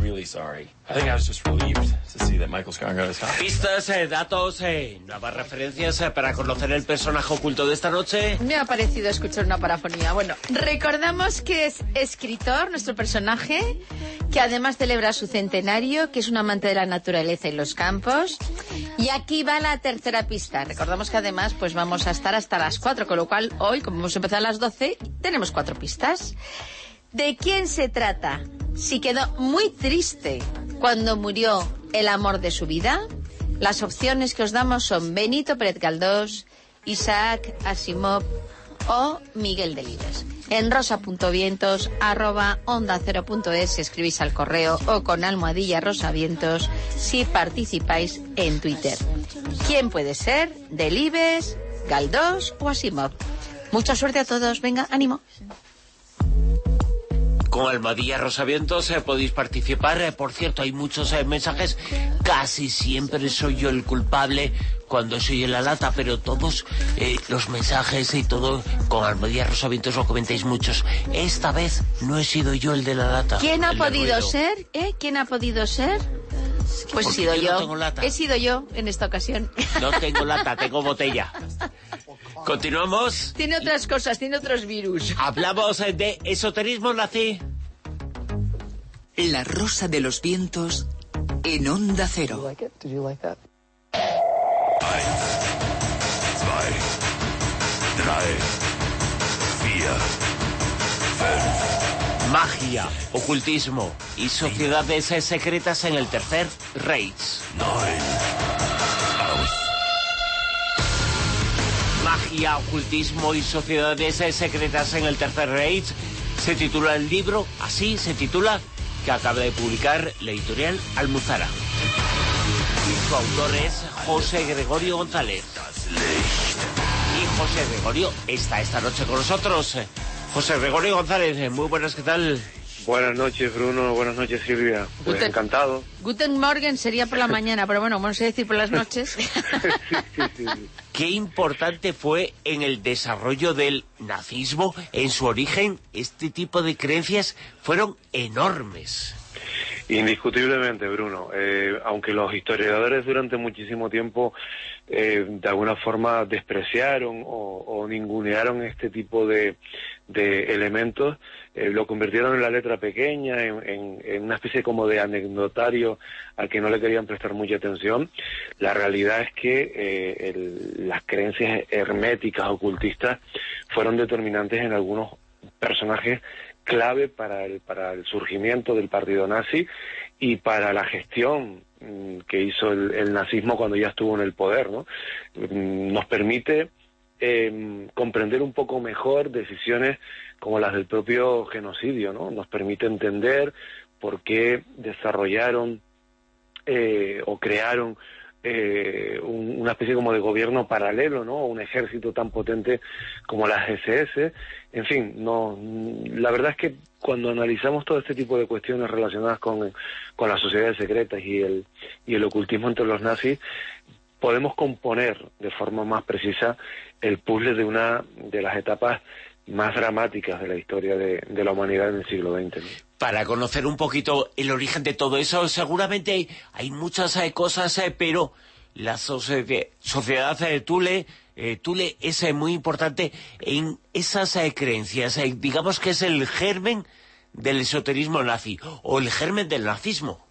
really sorry. I think I was just relieved to see that Michael Scott got his copy. Pistas, eh, datos, eh, nuevas referencias eh, para conocer el personaje oculto de esta noche. Me ha parecido escuchar una parafonía. Bueno, recordamos que es escritor, nuestro personaje, que además celebra su centenario, que es un amante de la naturaleza y los campos. Y aquí va la tercera pista. Recordamos que además pues vamos a estar hasta las 4, con lo cual hoy, como hemos empezado a las 12, tenemos cuatro pistas. ¿De quién se trata? Si quedó muy triste cuando murió el amor de su vida, las opciones que os damos son Benito Pérez Galdós, Isaac Asimov o Miguel Delibes. En rosa.vientos, arroba onda cero punto es, si escribís al correo o con almohadilla rosavientos si participáis en Twitter. ¿Quién puede ser? Delibes, Galdós o Asimov. Mucha suerte a todos. Venga, ánimo. Con Almadilla Rosavientos eh, podéis participar. Eh, por cierto, hay muchos eh, mensajes. Casi siempre soy yo el culpable cuando soy en la lata, pero todos eh, los mensajes y todo con Almadilla Rosavientos lo comentáis muchos. Esta vez no he sido yo el de la lata. ¿Quién ha podido ruido. ser? ¿Eh? ¿Quién ha podido ser? Pues he sido yo yo. no. He sido yo en esta ocasión. No tengo lata, tengo botella. (laughs) Continuamos. Tiene otras cosas, tiene otros virus. Hablamos eh, de esoterismo nazi. La Rosa de los Vientos en Onda Cero. Magia, ocultismo y sociedades eh, secretas en el tercer Reich. Magia, ocultismo y sociedades eh, secretas en el Tercer Reich. Se titula el libro, así se titula, que acaba de publicar la editorial Almuzara. Y su autor es José Gregorio González. Y José Gregorio está esta noche con nosotros. José Gregorio González, muy buenas, ¿qué tal? Buenas noches, Bruno. Buenas noches, Silvia. Pues Guten- encantado. Guten Morgen sería por la (laughs) mañana, pero bueno, vamos a decir por las noches. Qué importante fue en el desarrollo del nazismo, en su origen, este tipo de creencias fueron enormes. Indiscutiblemente, Bruno. Eh, aunque los historiadores durante muchísimo tiempo eh, de alguna forma despreciaron o, o ningunearon este tipo de, de elementos, eh, lo convirtieron en la letra pequeña, en, en- en una especie como de anecdotario al que no le querían prestar mucha atención. La realidad es que eh, el- las creencias herméticas, ocultistas, fueron determinantes en algunos personajes clave para el, para el surgimiento del partido nazi y para la gestión mm, que hizo el, nazismo cuando ya estuvo en el poder. ¿no? Mm, Nos permite eh, comprender un poco mejor decisiones como las del propio genocidio, ¿no? Nos permite entender por qué desarrollaron eh, o crearon eh, un- una especie como de gobierno paralelo, ¿no? Un ejército tan potente como las SS. En fin, no, la verdad es que cuando analizamos todo este tipo de cuestiones relacionadas con, con las sociedades secretas y el, y el ocultismo entre los nazis, podemos componer de forma más precisa el puzzle de una de las etapas más dramáticas de la historia de, de la humanidad en el siglo XX. ¿no? Para conocer un poquito el origen de todo eso, seguramente hay, hay muchas eh, cosas, eh, pero la socie- sociedad de Tule, eh, Tule es eh, muy importante en esas eh, creencias. eh, digamos que es el germen del esoterismo nazi, o el germen del nazismo.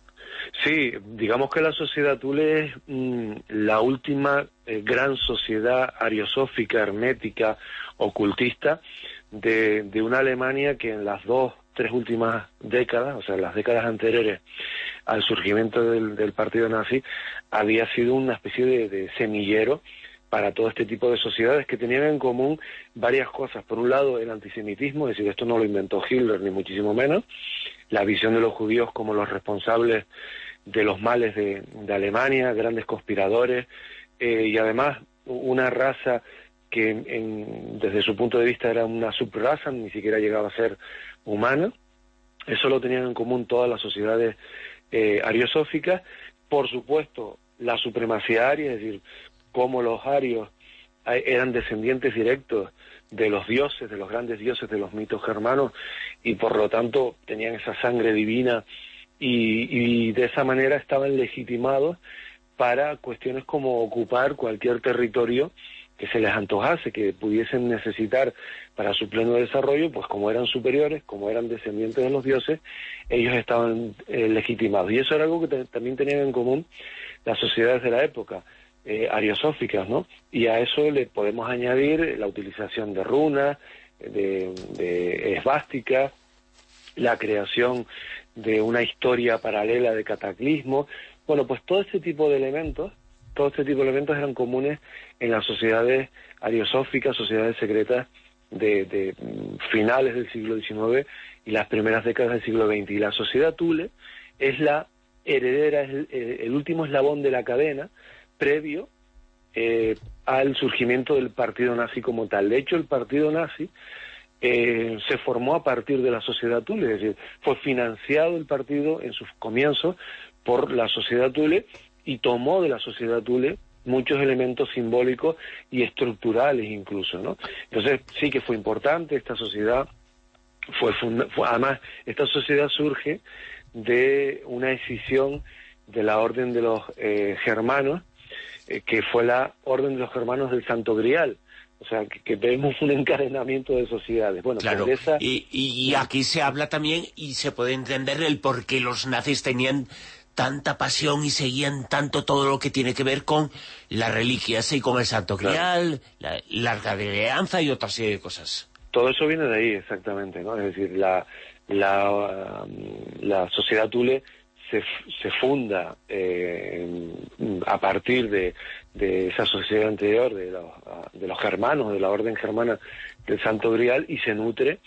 Sí, digamos que la sociedad Tule es mm, la última eh, gran sociedad ariosófica, hermética, ocultista de, de una Alemania que en las dos, tres últimas décadas, o sea, las décadas anteriores al surgimiento del, del partido nazi, había sido una especie de, de semillero para todo este tipo de sociedades que tenían en común varias cosas. Por un lado, el antisemitismo, es decir, esto no lo inventó Hitler, ni muchísimo menos, la visión de los judíos como los responsables de los males de, de Alemania, grandes conspiradores, eh, y además una raza que en- desde su punto de vista era una subraza, ni siquiera llegaba a ser humana. Eso lo tenían en común todas las sociedades eh, ariosóficas. Por supuesto, la supremacía aria, es decir, cómo los arios eh, eran descendientes directos de los dioses, de los grandes dioses de los mitos germanos, y por lo tanto tenían esa sangre divina y, y de esa manera estaban legitimados para cuestiones como ocupar cualquier territorio que se les antojase, que pudiesen necesitar para su pleno desarrollo, pues como eran superiores, como eran descendientes de los dioses, ellos estaban eh, legitimados. Y eso era algo que también tenían en común las sociedades de la época, eh, ariosóficas, ¿no? Y a eso le podemos añadir la utilización de runas, de, de esvásticas, la creación de una historia paralela de cataclismo. Bueno, pues todo este tipo de elementos, todo este tipo de elementos eran comunes en las sociedades ariosóficas, sociedades secretas de, de, mm, finales del siglo XIX y las primeras décadas del siglo XX. Y la sociedad Thule es la heredera, es el, último eslabón de la cadena previo eh, al surgimiento del partido nazi como tal. De hecho, el partido nazi eh, se formó a partir de la sociedad Thule, es decir, fue financiado el partido en sus comienzos por la sociedad Thule y tomó de la sociedad Thule muchos elementos simbólicos y estructurales incluso, ¿no? Entonces sí que fue importante esta sociedad, fue, funda- fue- además esta sociedad surge de una decisión de la orden de los eh, germanos, eh, que fue la orden de los germanos del Santo Grial, o sea, que, que vemos un encadenamiento de sociedades. Bueno, Claro, pues de esa- y, y aquí se habla también y se puede entender el por qué los nazis tenían tanta pasión y seguían tanto todo lo que tiene que ver con las reliquias y con el Santo Grial, la, la Arca de Alianza y otra serie de cosas. Todo eso viene de ahí, exactamente, ¿no? Es decir, la, la, la sociedad Thule se, se funda eh, a partir de, de esa sociedad anterior, de los, de los germanos, de la orden germana del Santo Grial, y se nutre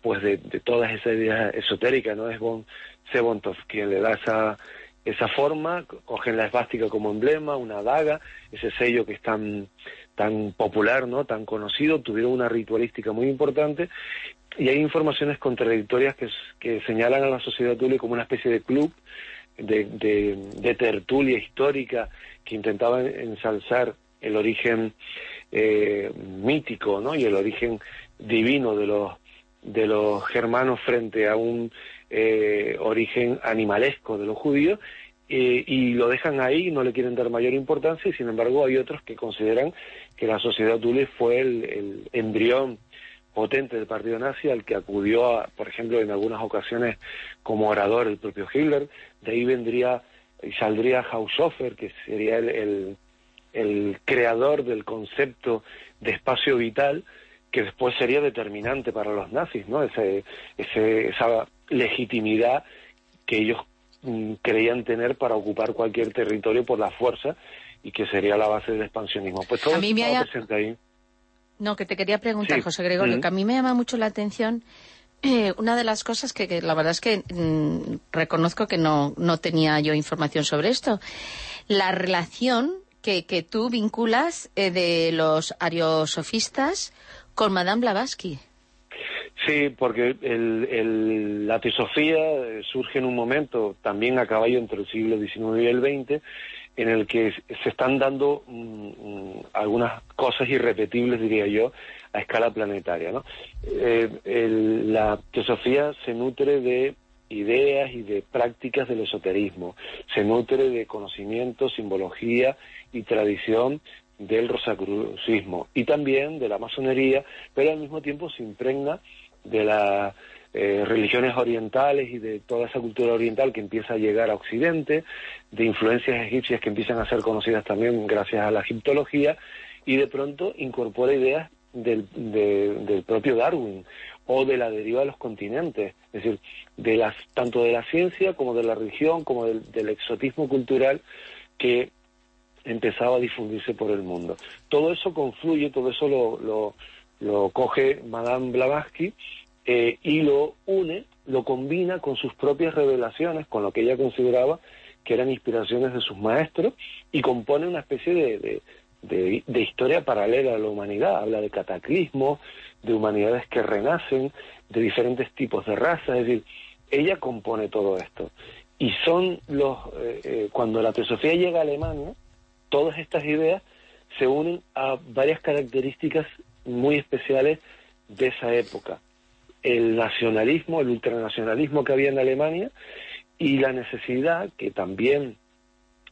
pues de, de todas esas ideas esotéricas, ¿no? Es von Sebontov quien le da esa, esa forma, co- cogen la esvástica como emblema, una daga, ese sello que es tan, tan popular, ¿no? Tan conocido, tuvieron una ritualística muy importante, y hay informaciones contradictorias que, que señalan a la sociedad Thule como una especie de club de, de, de tertulia histórica que intentaba ensalzar el origen eh, mítico ¿no? y el origen divino de los, de los germanos frente a un eh, origen animalesco de los judíos eh, y lo dejan ahí, no le quieren dar mayor importancia y sin embargo hay otros que consideran que la sociedad Thule fue el, el embrión potente del partido nazi al que acudió, a, por ejemplo, en algunas ocasiones como orador el propio Hitler. De ahí vendría y saldría Haushofer, que sería el, el, el creador del concepto de espacio vital, que después sería determinante para los nazis, ¿no? Ese, ese, esa legitimidad que ellos mm, creían tener para ocupar cualquier territorio por la fuerza y que sería la base del expansionismo. Pues todo A mí me haya- presente ahí. No, que te quería preguntar, Sí. José Gregorio, Mm. que a mí me llama mucho la atención. eh, una de las cosas que, que la verdad es que mm, reconozco que no, no tenía yo información sobre esto. la relación que, que tú vinculas eh, de los ariosofistas con Madame Blavatsky. Sí, porque el, la teosofía eh, surge en un momento, también a caballo entre el siglo XIX y el XX, en el que se están dando mm, mm, algunas cosas irrepetibles, diría yo, a escala planetaria. ¿no? Eh, el- la teosofía se nutre de ideas y de prácticas del esoterismo, se nutre de conocimiento, simbología y tradición del rosacrucismo y también de la masonería, pero al mismo tiempo se impregna de las eh, religiones orientales y de toda esa cultura oriental que empieza a llegar a Occidente, de influencias egipcias que empiezan a ser conocidas también gracias a la egiptología, y de pronto incorpora ideas del, de- del propio Darwin o de la deriva de los continentes, es decir, de las, tanto de la ciencia como de la religión, como del, del exotismo cultural que empezaba a difundirse por el mundo. Todo eso confluye, todo eso lo, lo, lo coge Madame Blavatsky eh, y lo une, lo combina con sus propias revelaciones, con lo que ella consideraba que eran inspiraciones de sus maestros, y compone una especie de, de, de- historia paralela a la humanidad. Habla de cataclismos, de humanidades que renacen, de diferentes tipos de razas, es decir, ella compone todo esto. Y son los, eh, eh, cuando la teosofía llega a Alemania, todas estas ideas se unen a varias características muy especiales de esa época. El nacionalismo, el ultranacionalismo que había en Alemania y la necesidad, que también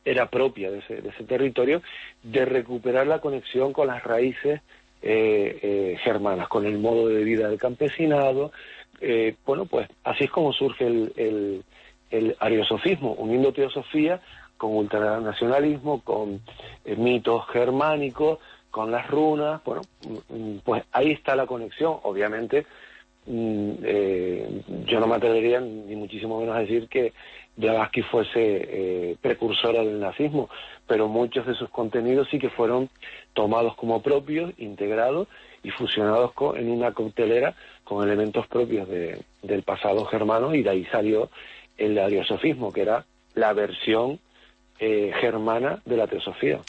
era propia de ese, de ese territorio, de recuperar la conexión con las raíces eh, eh, germanas, con el modo de vida del campesinado. Eh, bueno, pues así es como surge el, el, el ariosofismo, uniendo teosofía con ultranacionalismo, con eh, mitos germánicos, con las runas, bueno, mm, pues ahí está la conexión. Obviamente, mm, eh, yo no me atrevería ni muchísimo menos a decir que Blavatsky fuese eh, precursora del nazismo, pero muchos de sus contenidos sí que fueron tomados como propios, integrados y fusionados co- en una coctelera con elementos propios de- del pasado germano y de ahí salió el ariosofismo, que era la versión eh, germana de la teosofía.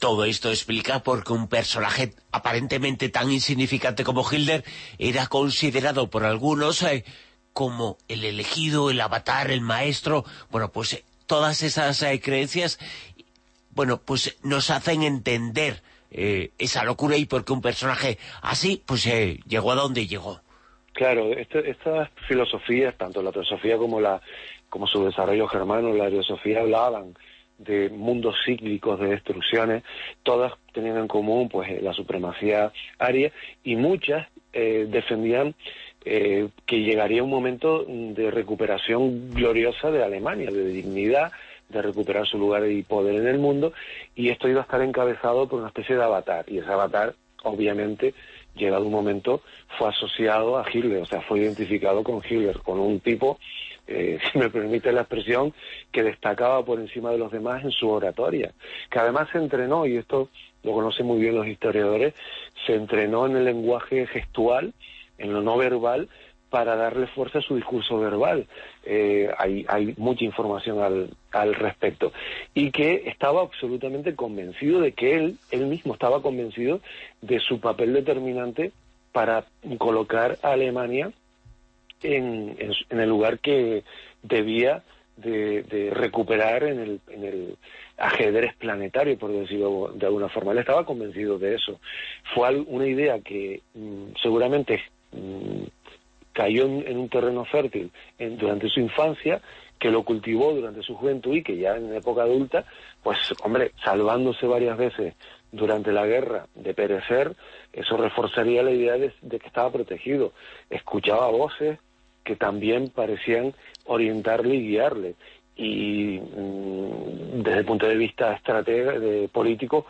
Todo esto explica por qué un personaje aparentemente tan insignificante como Hitler era considerado por algunos eh, como el elegido, el avatar, el maestro. Bueno, pues eh, todas esas creencias, bueno, pues nos hacen entender esa locura y por qué un personaje así, pues llegó a donde llegó. Claro, este- estas filosofías, tanto la teosofía como la como su desarrollo germano, la ariosofía hablaban de mundos cíclicos, de destrucciones, todas tenían en común pues eh, la supremacía aria y muchas eh, defendían eh, que llegaría un momento de recuperación gloriosa de Alemania, de dignidad, de recuperar su lugar y poder en el mundo, y esto iba a estar encabezado por una especie de avatar, y ese avatar, obviamente, llegado un momento, fue asociado a Hitler, o sea, fue identificado con Hitler, con un tipo, eh, (laughs) si me permite la expresión, que destacaba por encima de los demás en su oratoria, que además se entrenó, y esto lo conocen muy bien los historiadores, se entrenó en el lenguaje gestual, en lo no verbal, para darle fuerza a su discurso verbal. Eh, hay, hay mucha información al, al respecto. Y que estaba absolutamente convencido de que él, él mismo estaba convencido de su papel determinante para colocar a Alemania en, en, en el lugar que debía de, recuperar en el, en el ajedrez planetario, por decirlo de alguna forma. Él estaba convencido de eso. Fue una idea que mm, seguramente mm, cayó en, un terreno fértil en- durante su infancia, que lo cultivó durante su juventud y que ya en época adulta, pues hombre, salvándose varias veces durante la guerra de perecer, eso reforzaría la idea de, de que estaba protegido. Escuchaba voces que también parecían orientarle y guiarle. Y mm, desde el punto de vista estratega, de político,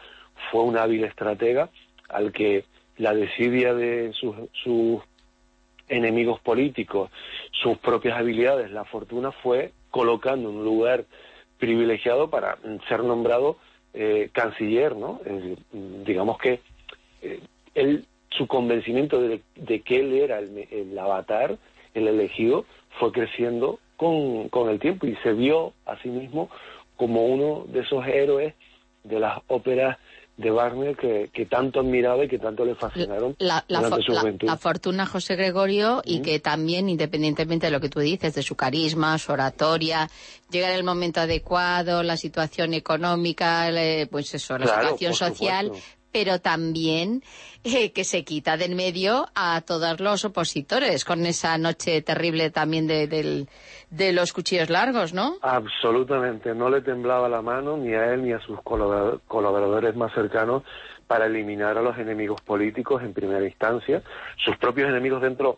fue un hábil estratega al que la desidia de sus, sus enemigos políticos, sus propias habilidades, la fortuna fue colocando en un lugar privilegiado para mm, ser nombrado eh, canciller, ¿no? Mm, digamos que eh, él, su convencimiento de, de que él era el, el avatar, el elegido, fue creciendo con, con el tiempo y se vio a sí mismo como uno de esos héroes de las óperas de Wagner que, que tanto admiraba y que tanto le fascinaron la, la, durante su juventud. la fortuna José Gregorio y que también, independientemente de lo que tú dices, de su carisma, su oratoria, llega en el momento adecuado, la situación económica, pues eso, la Claro, situación social, supuesto. Pero también eh, que se quita del medio a todos los opositores con esa noche terrible también de, del- de los cuchillos largos, ¿no? Absolutamente, no le temblaba la mano ni a él ni a sus colabora- colaboradores más cercanos para eliminar a los enemigos políticos en primera instancia, sus propios enemigos dentro,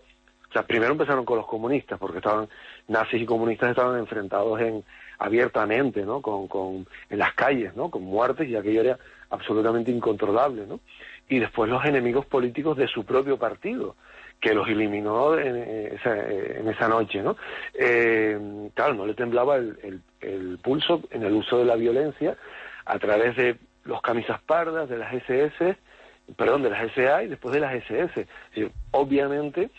o sea, primero empezaron con los comunistas, porque estaban, nazis y comunistas estaban enfrentados en abiertamente, ¿no? Con, con, en las calles, ¿no? Con muertes y aquello era absolutamente incontrolable, ¿no? Y después los enemigos políticos de su propio partido, que los eliminó en, eh, esa, en esa noche, ¿no? Eh, claro, no le temblaba el, el- el pulso en el uso de la violencia a través de los camisas pardas, de las SS, perdón, de las SA y después de las SS. Obviamente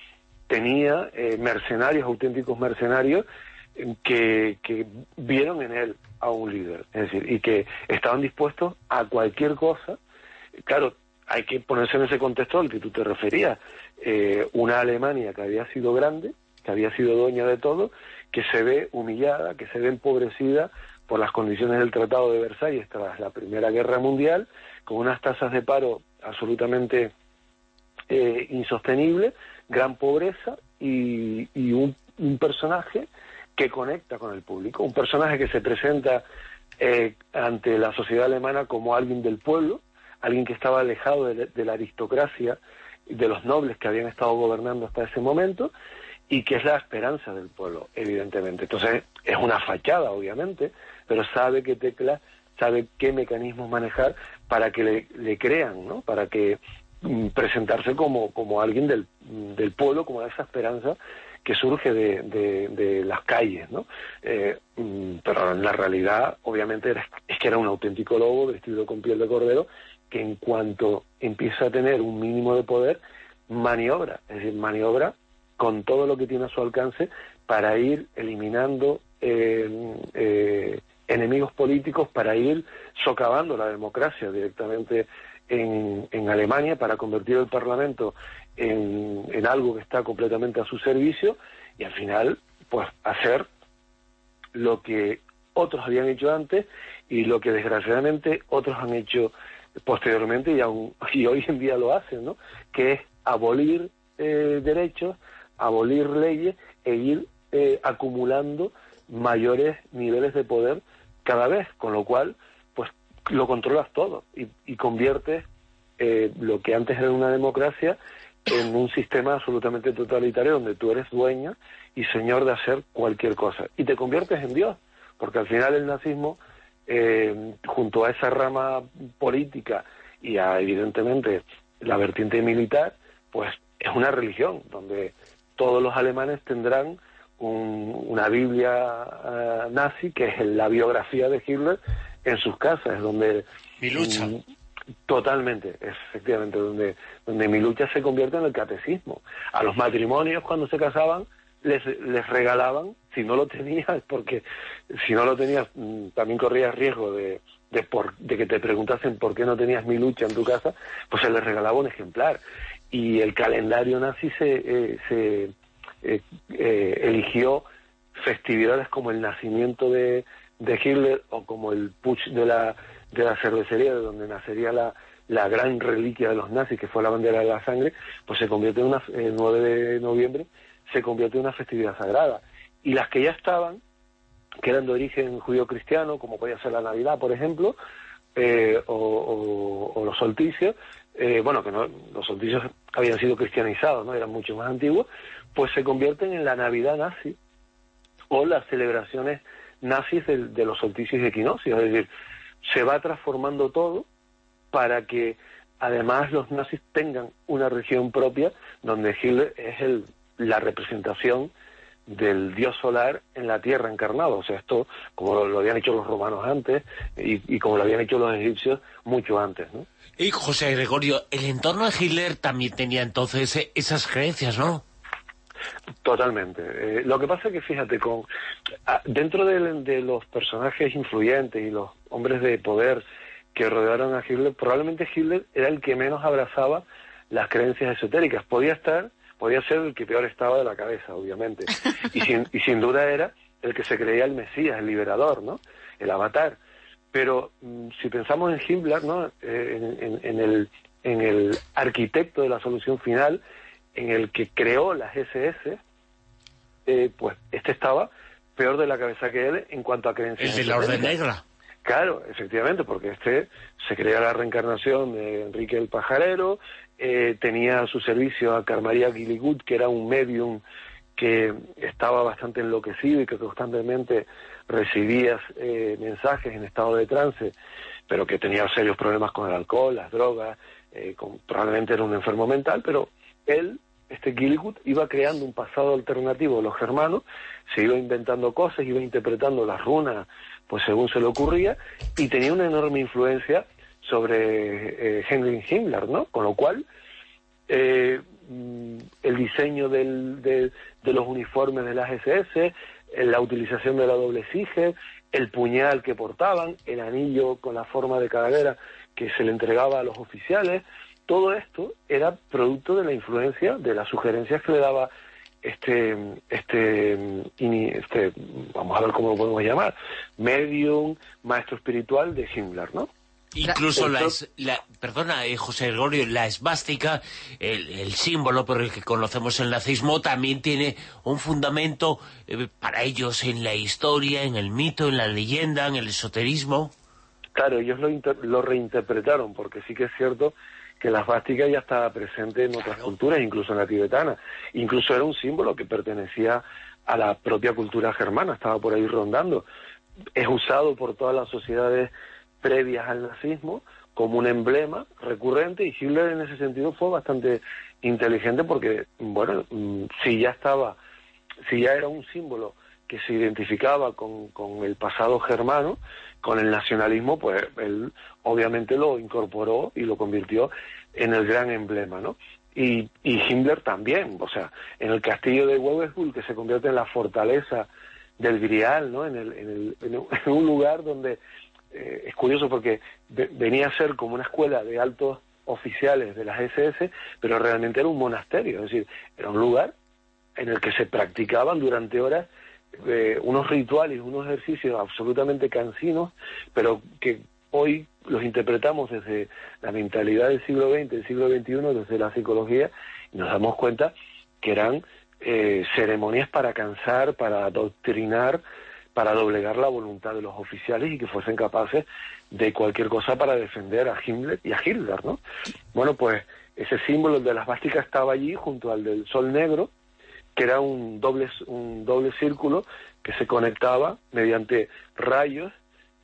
tenía eh, mercenarios, auténticos mercenarios, eh, que, que vieron en él a un líder, es decir, y que estaban dispuestos a cualquier cosa. Claro, hay que ponerse en ese contexto al que tú te referías. Eh, una Alemania que había sido grande, que había sido dueña de todo, que se ve humillada, que se ve empobrecida por las condiciones del Tratado de Versalles tras la Primera Guerra Mundial, con unas tasas de paro absolutamente eh, insostenibles, gran pobreza y, y un, un personaje que conecta con el público, un personaje que se presenta eh, ante la sociedad alemana como alguien del pueblo, alguien que estaba alejado de, de la aristocracia de los nobles que habían estado gobernando hasta ese momento y que es la esperanza del pueblo, evidentemente. Entonces, es una fachada, obviamente, pero sabe qué teclas, sabe qué mecanismos manejar para que le, le crean, ¿no? Para que mm, presentarse como, como alguien del, del pueblo, como esa esperanza que surge de, de, las calles, ¿no? Eh, mm, pero en la realidad, obviamente, era- es que era un auténtico lobo vestido con piel de cordero que en cuanto empieza a tener un mínimo de poder, maniobra, es decir, maniobra con todo lo que tiene a su alcance para ir eliminando eh, eh, enemigos políticos, para ir socavando la democracia directamente en, en Alemania, para convertir el Parlamento en, algo que está completamente a su servicio y al final, pues, hacer lo que otros habían hecho antes y lo que desgraciadamente otros han hecho posteriormente y, aún, (laughs) y hoy en día lo hacen, ¿no? Que es abolir eh, derechos, abolir leyes e ir eh, acumulando mayores niveles de poder cada vez, con lo cual, pues lo controlas todo y, y conviertes eh, lo que antes era una democracia en un sistema absolutamente totalitario donde tú eres dueño y señor de hacer cualquier cosa y te conviertes en Dios, porque al final el nazismo, eh, junto a esa rama política y a evidentemente la vertiente militar, pues es una religión donde todos los alemanes tendrán un- una Biblia eh, nazi que es la biografía de Hitler en sus casas, donde Mi lucha. mm, Totalmente, efectivamente, donde, donde mi lucha se convierte en el catecismo. A los matrimonios cuando se casaban les, les regalaban, si no lo tenías, (laughs) porque si no lo tenías mm, también corrías riesgo de, de, por- de que te preguntasen por qué no tenías mi lucha en tu casa, pues se les regalaba un ejemplar. Y el calendario nazi se, eh, se eh, eh, eligió festividades como el nacimiento de, de Hitler o como el putsch de la, de la cervecería, de donde nacería la, la gran reliquia de los nazis, que fue la bandera de la sangre, pues se convierte en una, el 9 de noviembre, se convierte en una festividad sagrada. Y las que ya estaban, que eran de origen judío-cristiano, como podía ser la Navidad, por ejemplo, eh, o, los solsticios, eh, bueno, que no, los solsticios habían sido cristianizados, ¿no? eran mucho más antiguos, pues se convierten en la Navidad nazi o las celebraciones nazis de, de los solsticios y equinoccios. Es decir, se va transformando todo para que además los nazis tengan una región propia donde Hitler es el, la representación del dios solar en la tierra encarnado. O sea, esto, como lo, habían hecho los romanos antes y, como lo habían hecho los egipcios mucho antes, ¿no? Y José Gregorio, el entorno de Hitler también tenía entonces esas creencias, ¿no? Totalmente. Eh, lo que pasa es que, fíjate, con ah, dentro de, de los personajes influyentes y los hombres de poder que rodearon a Hitler, probablemente Hitler era el que menos abrazaba las creencias esotéricas. Podía estar, podía ser el que peor estaba de la cabeza, obviamente. Y (laughs) sin, y sin duda era el que se creía el Mesías, el liberador, ¿no? El avatar. Pero mm, si pensamos en Himmler, ¿no? Eh, en, en- en el, en el arquitecto de la solución final, en el que creó las SS, eh, pues este estaba peor de la cabeza que él en cuanto a creencias. El de la Orden. Negra. Claro, efectivamente, porque este se crea la reencarnación de Enrique el Pajarero, eh, tenía a su servicio a Carmaría Gilligut, que era un medium que estaba bastante enloquecido y que constantemente recibía eh, mensajes en estado de trance, pero que tenía serios problemas con el alcohol, las drogas, eh, con- probablemente era un enfermo mental, pero él, este Gilligut, iba creando un pasado alternativo de los germanos, se iba inventando cosas, iba interpretando las runas, pues según se le ocurría, y tenía una enorme influencia sobre eh, Henry Himmler, ¿no? Con lo cual, eh, mm, el diseño del- de, de los uniformes de las SS, eh, la utilización de la doble sige, el puñal que portaban, el anillo con la forma de calavera que se le entregaba a los oficiales, todo esto era producto de la influencia, de las sugerencias que le daba este, este, este, vamos a ver cómo lo podemos llamar, medium, maestro espiritual de Himmler, ¿no? Incluso la, es- la- perdona, eh, José Gregorio, la esvástica, el, el símbolo por el que conocemos el nazismo, también tiene un fundamento eh, para ellos en la historia, en el mito, en la leyenda, en el esoterismo. Claro, ellos lo, inter- lo reinterpretaron, porque sí que es cierto que la svástica ya estaba presente en otras culturas, incluso en la tibetana. Incluso era un símbolo que pertenecía a la propia cultura germana, estaba por ahí rondando. Es usado por todas las sociedades previas al nazismo como un emblema recurrente y Hitler en ese sentido fue bastante inteligente porque, bueno, mm, si ya estaba, si ya era un símbolo que se identificaba con, con el pasado germano, con el nacionalismo, pues él obviamente lo incorporó y lo convirtió en el gran emblema, ¿no? Y, Himmler también, o sea, en el castillo de Wewesbull, que se convierte en la fortaleza del Grial, ¿no? En, el, en, el- (laughs) en un- lugar donde eh, es curioso porque ve- venía a ser como una escuela de altos oficiales de las SS, pero realmente era un monasterio, es decir, era un lugar en el que se practicaban durante horas eh, unos rituales, unos ejercicios absolutamente cansinos, pero que hoy los interpretamos desde la mentalidad del siglo XX, del siglo XXI, desde la psicología, y nos damos cuenta que eran eh, ceremonias para cansar, para adoctrinar, para doblegar la voluntad de los oficiales y que fuesen capaces de cualquier cosa para defender a Himmler y a Hitler, ¿no? Bueno, pues ese símbolo de las básicas estaba allí junto al del sol negro, que era un doble, un doble círculo que se conectaba mediante rayos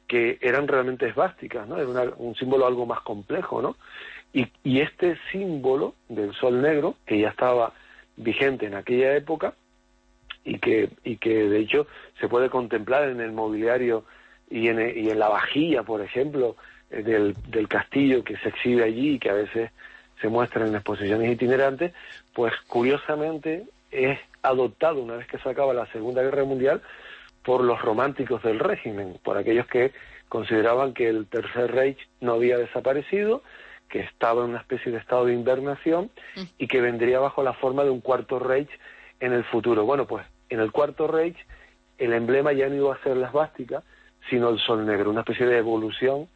que eran realmente esvásticas, ¿no? Era un símbolo algo más complejo, ¿no? Y, y este símbolo del sol negro, que ya estaba vigente en aquella época y que, y que de hecho se puede contemplar en el mobiliario y en, en la vajilla, por ejemplo, eh, del, del castillo que se exhibe allí y que a veces se muestra en exposiciones itinerantes, pues curiosamente es adoptado una vez que se acaba la Segunda Guerra Mundial por los románticos del régimen, por aquellos que consideraban que el Tercer Reich no había desaparecido, que estaba en una especie de estado de invernación y que vendría bajo la forma de un Cuarto Reich en el futuro. Bueno, pues en el Cuarto Reich el emblema ya no iba a ser la esvástica, sino el sol negro, una especie de evolución,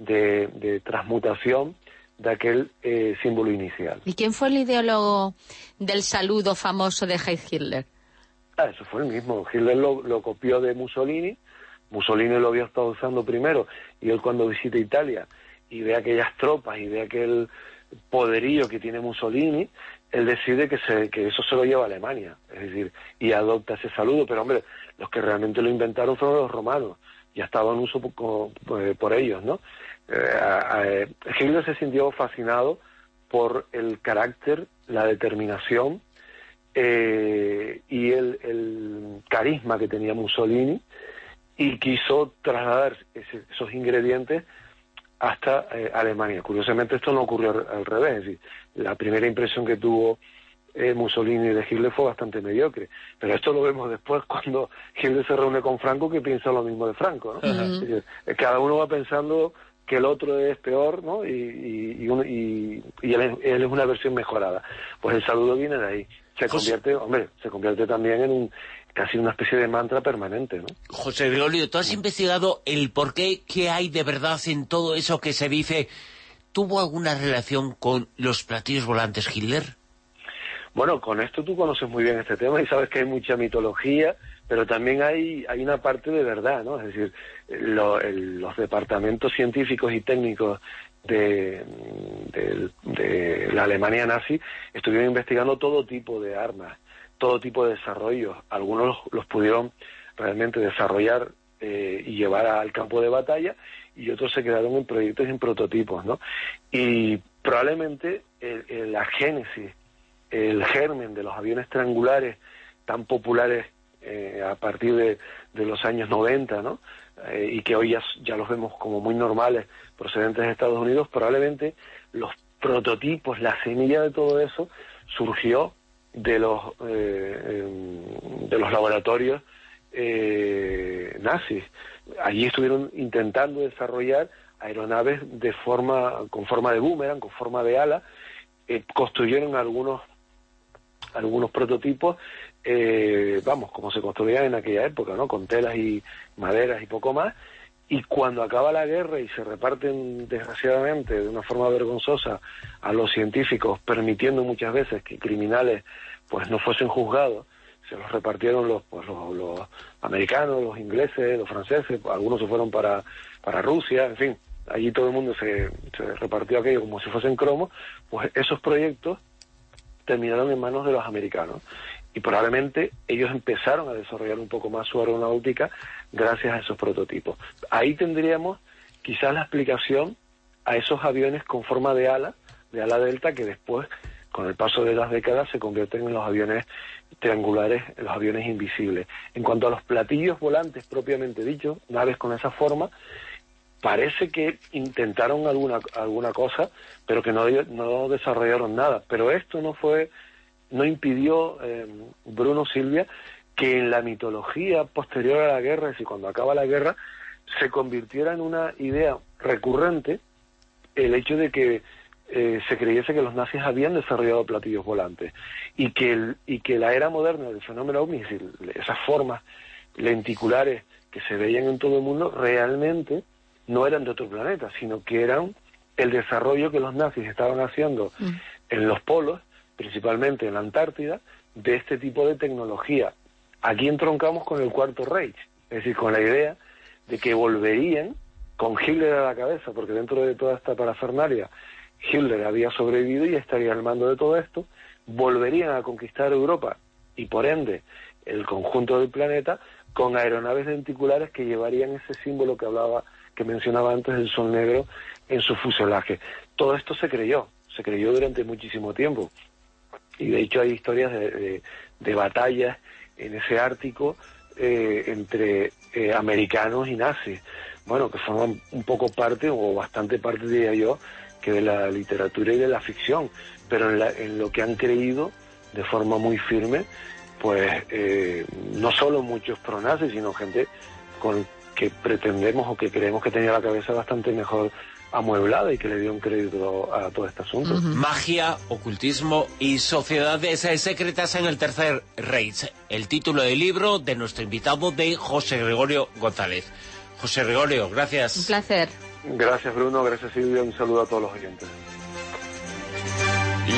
de, de transmutación de aquel eh, símbolo inicial. ¿Y quién fue el ideólogo del saludo famoso de Heil Hitler? Ah, eso fue el mismo. Hitler lo, copió de Mussolini. Mussolini lo había estado usando primero y él cuando visita Italia y ve aquellas tropas y ve aquel poderío que tiene Mussolini, él decide que, se, que eso se lo lleva a Alemania. Es decir, y adopta ese saludo. Pero hombre, los que realmente lo inventaron fueron los romanos. Ya estaba en uso por, por- por ellos, ¿no? Eh, eh, Hitler se sintió fascinado por el carácter, la determinación eh, y el, el carisma que tenía Mussolini y quiso trasladar ese- esos ingredientes hasta eh, Alemania. Curiosamente esto no ocurrió al, al revés, es decir, la primera impresión que tuvo eh, Mussolini de Hitler fue bastante mediocre. Pero esto lo vemos después (laughs) cuando Hitler se reúne con Franco que piensa lo mismo de Franco, ¿no? Decir, cada uno va pensando que el otro es peor, ¿no? Y, y, y, uno- y- y él, es, él es una versión mejorada. Pues el saludo viene de ahí. Se convierte, hombre, se convierte también en un casi una especie de mantra permanente, ¿no? José Gregorio, ¿tú has investigado el por qué, qué hay de verdad en todo eso que se dice? ¿Tuvo alguna relación con los platillos volantes Hitler? Bueno, con esto tú conoces muy bien este tema y sabes que hay mucha mitología, pero también hay, hay una parte de verdad, ¿no? Es decir, lo- el- los departamentos científicos y técnicos de, la Alemania nazi estuvieron investigando todo tipo de armas, todo tipo de desarrollos. Algunos los, pudieron realmente desarrollar eh, y llevar al campo de batalla y otros se quedaron en proyectos y en prototipos, ¿no? Y probablemente el- el- la génesis el germen de los aviones triangulares tan populares eh, a partir de, los años 90, ¿no? Eh, y que hoy ya los vemos como muy normales procedentes de Estados Unidos, probablemente los prototipos, la semilla de todo eso surgió de los eh, em, de los laboratorios eh, nazis. Allí estuvieron intentando desarrollar aeronaves de forma con forma de boomerang, con forma de ala, eh, construyeron algunos algunos prototipos, eh, vamos, como se construían en aquella época, ¿no? Con telas y maderas y poco más. Y cuando acaba la guerra y se reparten, desgraciadamente, de una forma vergonzosa a los científicos, permitiendo muchas veces que criminales pues no fuesen juzgados, se los repartieron los, pues, los, los americanos, los ingleses, los franceses, algunos se fueron para, para Rusia, en fin, allí todo el mundo se, se repartió aquello como si fuesen cromos, pues esos proyectos terminaron en manos de los americanos. Y probablemente ellos empezaron a desarrollar un poco más su aeronáutica gracias a esos prototipos. Ahí tendríamos quizás la explicación a esos aviones con forma de ala, de ala delta, que después, con el paso de las décadas, se convierten en los aviones triangulares, los aviones invisibles. En cuanto a los platillos volantes propiamente dicho, naves con esa forma, parece que intentaron alguna alguna cosa, pero que no, no desarrollaron nada. Pero esto no fue, no impidió, eh, Bruno Silvia, que en la mitología posterior a la guerra, es decir, cuando acaba la guerra, se convirtiera en una idea recurrente el hecho de que eh, se creyese que los nazis habían desarrollado platillos volantes y que, el- y que la era moderna del fenómeno ovni, es decir, esas formas lenticulares que se veían en todo el mundo, realmente no eran de otro planeta, sino que eran el desarrollo que los nazis estaban haciendo en los polos, principalmente en la Antártida, de este tipo de tecnología. Aquí entroncamos con el Cuarto Reich, es decir, con la idea de que volverían con Hitler a la cabeza, porque dentro de toda esta parafernalia Hitler había sobrevivido y estaría al mando de todo esto, volverían a conquistar Europa y por ende el conjunto del planeta con aeronaves lenticulares que llevarían ese símbolo que hablaba, que mencionaba antes del sol negro en su fuselaje. Todo esto se creyó, se creyó durante muchísimo tiempo. Y de hecho hay historias de, de- de batallas en ese Ártico eh, entre eh, americanos y nazis. Bueno, que forman un poco parte, o bastante parte, diría yo, que de la literatura y de la ficción. Pero en, la- en lo que han creído de forma muy firme, pues eh, no solo muchos pronazis, sino gente con que pretendemos o que creemos que tenía la cabeza bastante mejor amueblada y que le dio un crédito a todo este asunto. Magia, ocultismo y sociedades secretas en el Tercer Reich. El título del libro de nuestro invitado de José Gregorio González. José Gregorio, Un gracias. placer. Gracias Bruno, gracias Silvia, un saludo a todos los oyentes.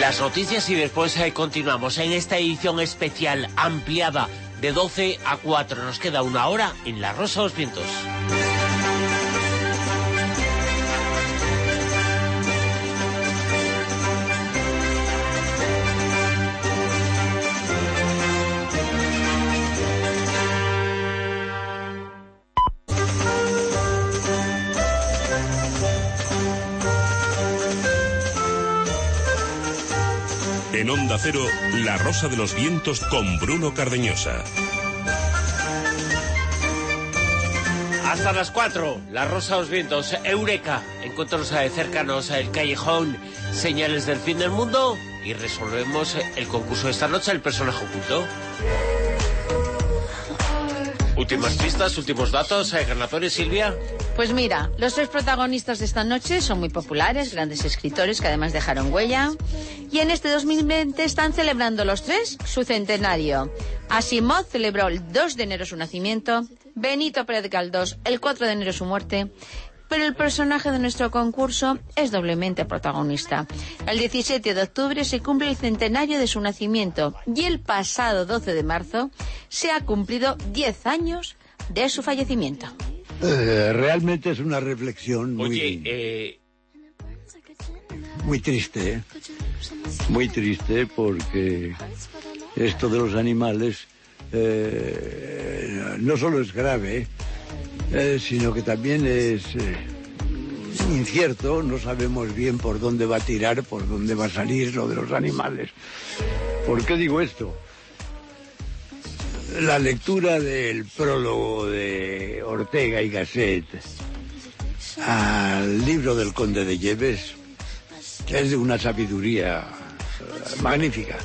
Las noticias y después eh, continuamos en esta edición especial ampliada de 12 a 4. Nos queda una hora en La Rosa de los Vientos. En Onda Cero, La Rosa de los Vientos con Bruno Cardeñosa. Ha Hasta las 4, La Rosa de los Vientos, Eureka, encuentros eh, cercanos al callejón, señales del fin del mundo y resolvemos el concurso de esta noche, el personaje oculto. Últimas pistas, últimos datos, eh, ganadores, Silvia. Pues mira, los tres protagonistas de esta noche son muy populares, grandes escritores que además dejaron huella. Y en este 2020 están celebrando los tres su centenario. Asimov celebró el 2 de enero su nacimiento, Benito Pérez Galdós el 4 de enero su muerte, pero el personaje de nuestro concurso es doblemente protagonista. El 17 de octubre se cumple el centenario de su nacimiento y el pasado 12 de marzo se ha cumplido 10 años de su fallecimiento. Eh, realmente es una reflexión muy, Oye, eh, muy triste, ¿eh? muy triste porque esto de los animales eh, no solo es grave, eh, sino que también es eh, incierto, no sabemos bien por dónde va a tirar, por dónde va a salir lo de los animales. ¿Por qué digo esto? La lectura del prólogo de Ortega y Gasset al libro del Conde de Lleves es de una sabiduría magnífica.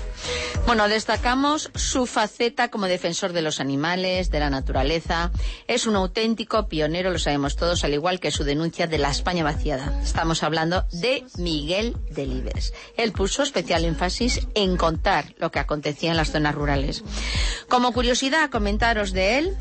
Bueno, destacamos su faceta como defensor de los animales, de la naturaleza. Es un auténtico pionero, lo sabemos todos, al igual que su denuncia de la España vaciada. Estamos hablando de Miguel Delibes. Él puso especial énfasis en contar lo que acontecía en las zonas rurales. Como curiosidad, comentaros de él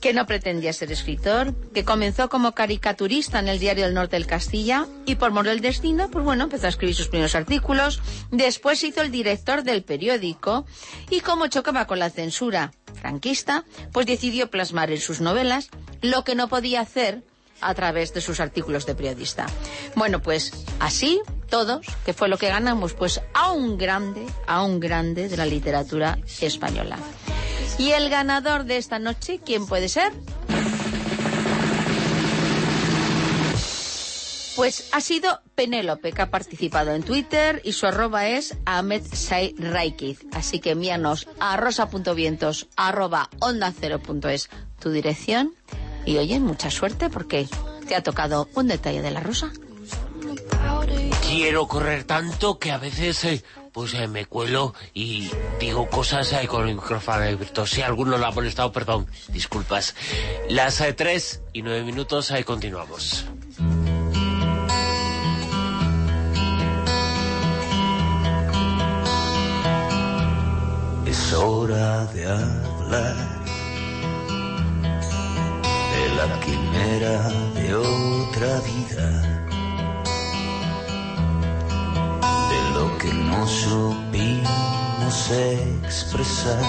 que no pretendía ser escritor, que comenzó como caricaturista en el diario del Norte del Castilla y por mor del destino, pues bueno, empezó a escribir sus primeros artículos, después hizo el director del periódico y como chocaba con la censura franquista, pues decidió plasmar en sus novelas lo que no podía hacer a través de sus artículos de periodista. Bueno, pues así todos, que fue lo que ganamos, pues a un grande, a un grande de la literatura española. Y el ganador de esta noche, ¿quién puede ser? Pues ha sido Penélope, que ha participado en Twitter y su arroba es Ahmed. Así que envíanos a rosa.vientos arroba onda cero es tu dirección. Y oye, mucha suerte porque te ha tocado un detalle de la rosa. Quiero correr tanto que a veces eh, pues eh, me cuelo y digo cosas eh, con el micrófono abierto. Si alguno lo ha molestado, perdón, disculpas. Las tres y nueve minutos, eh, continuamos. Es hora de hablar de la quimera de otra vida, lo que no supimos expresar.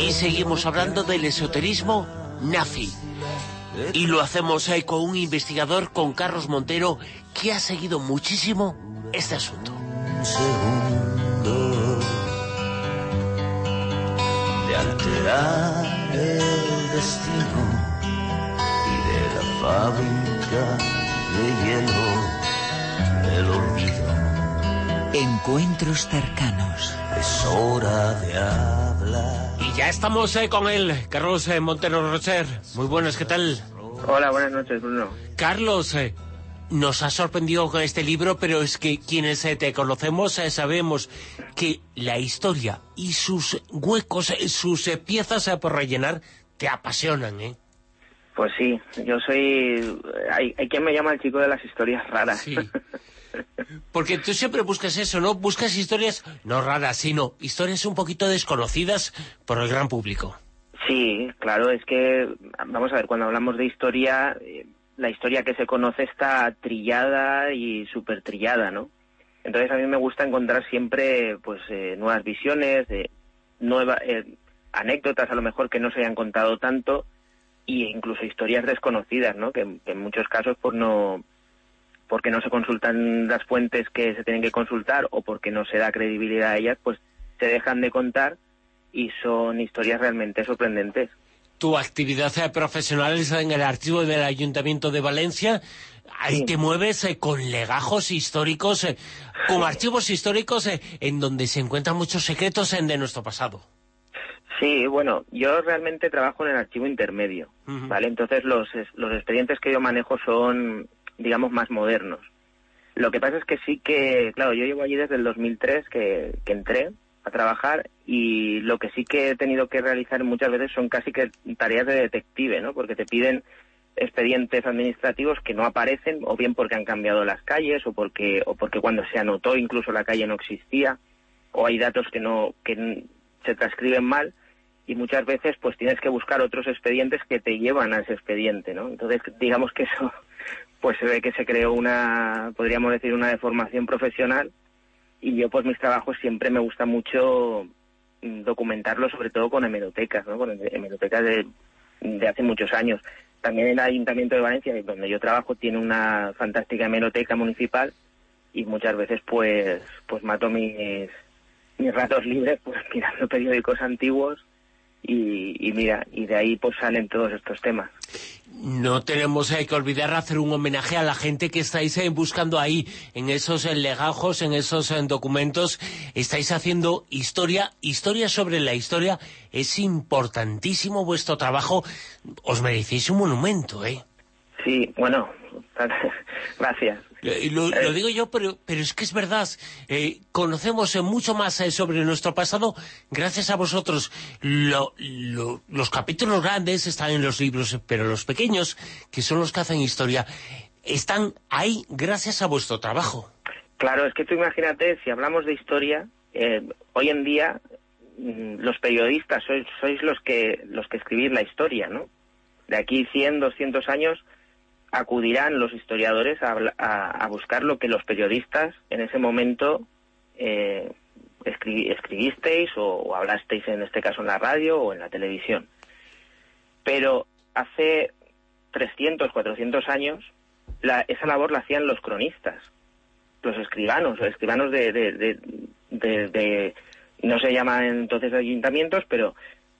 Y seguimos hablando del esoterismo nazi. Y lo hacemos eh, con un investigador, con Carlos Montero, que ha seguido muchísimo este asunto. segundo de alterar el destino y de la fábrica de hielo el olvido. Encuentros cercanos. Es hora de hablar. Y ya estamos eh, con él, Carlos eh, Montero Rocher. Muy buenas, ¿qué tal? Hola, buenas noches, Bruno. Carlos, eh, nos ha sorprendido con este libro, pero es que quienes eh, te conocemos eh, sabemos que la historia y sus huecos, sus eh, piezas eh, por rellenar, te apasionan, ¿eh? Pues sí, yo soy... Hay, hay quien me llama el chico de las historias raras. Sí. (laughs) Porque tú siempre buscas eso, ¿no? Buscas historias, no raras, sino historias un poquito desconocidas por el gran público. Sí, claro, es que, vamos a ver, cuando hablamos de historia, eh, la historia que se conoce está trillada y súper trillada, ¿no? Entonces a mí me gusta encontrar siempre, pues, eh, nuevas visiones, eh, nuevas anécdotas a lo mejor que no se hayan contado tanto, y incluso historias desconocidas, ¿no? Que, que en muchos casos, pues no, porque no se consultan las fuentes que se tienen que consultar o porque no se da credibilidad a ellas, pues se dejan de contar y son historias realmente sorprendentes. Tu actividad profesional es en el archivo del Ayuntamiento de Valencia. Ahí te mueves eh, con legajos históricos, eh, con archivos históricos eh, en donde se encuentran muchos secretos de nuestro pasado. Sí, bueno, yo realmente trabajo en el archivo intermedio, ¿vale? Entonces los, los expedientes que yo manejo son, digamos, más modernos. Lo que pasa es que sí que, claro, yo llevo allí desde el 2003 que, que entré a trabajar y lo que sí que he tenido que realizar muchas veces son casi que tareas de detective, ¿no? Porque te piden expedientes administrativos que no aparecen o bien porque han cambiado las calles o porque o porque cuando se anotó incluso la calle no existía o hay datos que no que se transcriben mal y muchas veces pues tienes que buscar otros expedientes que te llevan a ese expediente, ¿no? Entonces digamos que eso pues se ve que se creó una podríamos decir una deformación profesional y yo pues mis trabajos siempre me gusta mucho mm, documentarlo sobre todo con hemerotecas, ¿no? Con hemerotecas de, de hace muchos años. También el Ayuntamiento de Valencia, donde yo trabajo, tiene una fantástica hemeroteca municipal y muchas veces pues pues mato mis, mis ratos libres pues (laughs) mirando periódicos antiguos y, y mira, y de ahí pues salen todos estos temas. No tenemos eh, que olvidar hacer un homenaje a la gente que estáis eh, buscando ahí, en esos eh, legajos, en esos documentos. Estáis haciendo historia, historia sobre la historia. Es importantísimo vuestro trabajo. Os merecéis un monumento, ¿eh? Sí, bueno, (laughs) gracias. Eh, Lo, lo digo yo, pero, pero es que es verdad. Eh, conocemos eh, mucho más eh, sobre nuestro pasado gracias a vosotros. Lo- lo- los capítulos grandes están en los libros, eh, pero los pequeños, que son los que hacen historia, están ahí gracias a vuestro trabajo. Claro, es que tú imagínate, si hablamos de historia, eh, hoy en día mm, los periodistas sois, sois los que los que escribís la historia, ¿no? De aquí 100, 200 años acudirán los historiadores a, buscar lo que los periodistas en ese momento eh, escri- escribisteis o, hablasteis en este caso en la radio o en la televisión. Pero hace 300, 400 años la- esa labor la hacían los cronistas los escribanos, los escribanos de, de, de- de- no se llaman entonces ayuntamientos, pero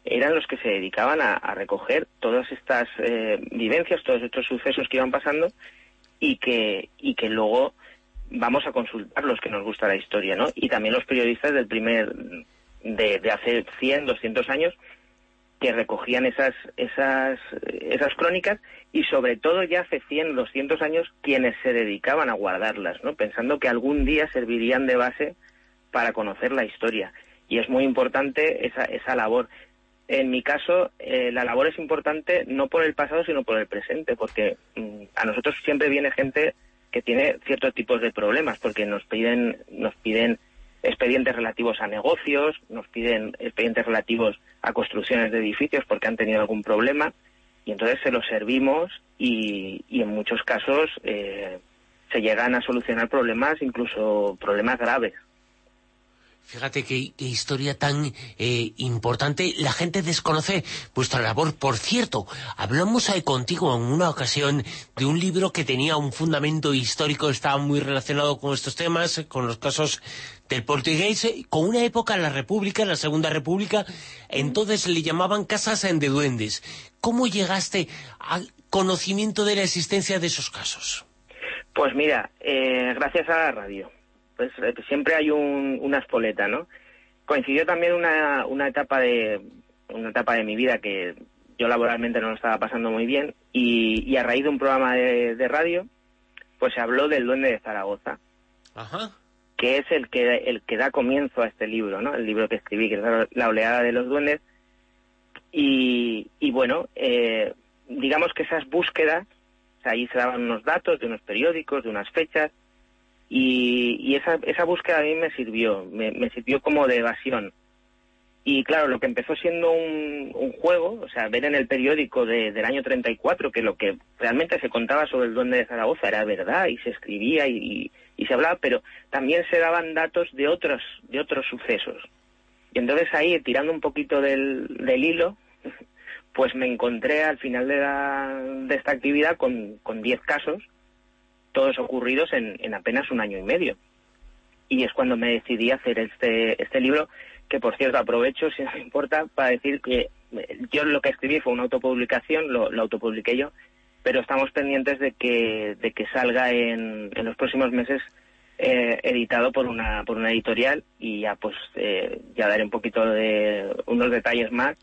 eran los que se dedicaban a, recoger todas estas eh, vivencias, todos estos sucesos que iban pasando y que, y que luego vamos a consultar los que nos gusta la historia, ¿no? Y también los periodistas del primer, de, de hace 100, 200 años, que recogían esas, esas, esas crónicas y sobre todo ya hace 100, 200 años quienes se dedicaban a guardarlas, ¿no? pensando que algún día servirían de base para conocer la historia. Y es muy importante esa, esa labor. En mi caso, eh, la labor es importante no por el pasado, sino por el presente, porque mm, a nosotros siempre viene gente que tiene ciertos tipos de problemas, porque nos piden, nos piden expedientes relativos a negocios, nos piden expedientes relativos a construcciones de edificios porque han tenido algún problema, y entonces se los servimos y, y en muchos casos eh, se llegan a solucionar problemas, incluso problemas graves. Fíjate qué, historia tan eh, importante. La gente desconoce vuestra labor. Por cierto, hablamos ahí contigo en una ocasión de un libro que tenía un fundamento histórico, estaba muy relacionado con estos temas, con los casos del portugués, con una época en la República, en la Segunda República, entonces le llamaban casas de duendes. ¿Cómo llegaste al conocimiento de la existencia de esos casos? Pues mira, eh, gracias a la radio. Pues eh, siempre hay un, una espoleta, ¿no? Coincidió también una, una etapa de una etapa de mi vida que yo laboralmente no lo estaba pasando muy bien y, y a raíz de un programa de, de radio, pues se habló del Duende de Zaragoza, Ajá. que es el que el que da comienzo a este libro, ¿no? El libro que escribí, que es la, la oleada de los duendes. Y, y bueno, eh, digamos que esas búsquedas, o sea, ahí se daban unos datos de unos periódicos, de unas fechas, y, y esa, esa búsqueda a mí me sirvió, me, sirvió como de evasión. Y claro, lo que empezó siendo un, un juego, o sea, ver en el periódico de- del año 34 que lo que realmente se contaba sobre el duende de Zaragoza era verdad y se escribía y, se hablaba, pero también se daban datos de otros, de otros sucesos. Y entonces ahí, tirando un poquito del, hilo, (laughs) pues me encontré al final de, la- de esta actividad con, con 10 casos, todos ocurridos en, en apenas un año y medio. Y es cuando me decidí hacer este, este libro, que por cierto aprovecho, si no me importa, para decir que eh, yo lo que escribí fue una autopublicación, lo, lo autopubliqué yo, pero estamos pendientes de que, de que salga en, en los próximos meses eh, editado por una por una editorial y ya pues eh, ya daré un poquito de unos detalles más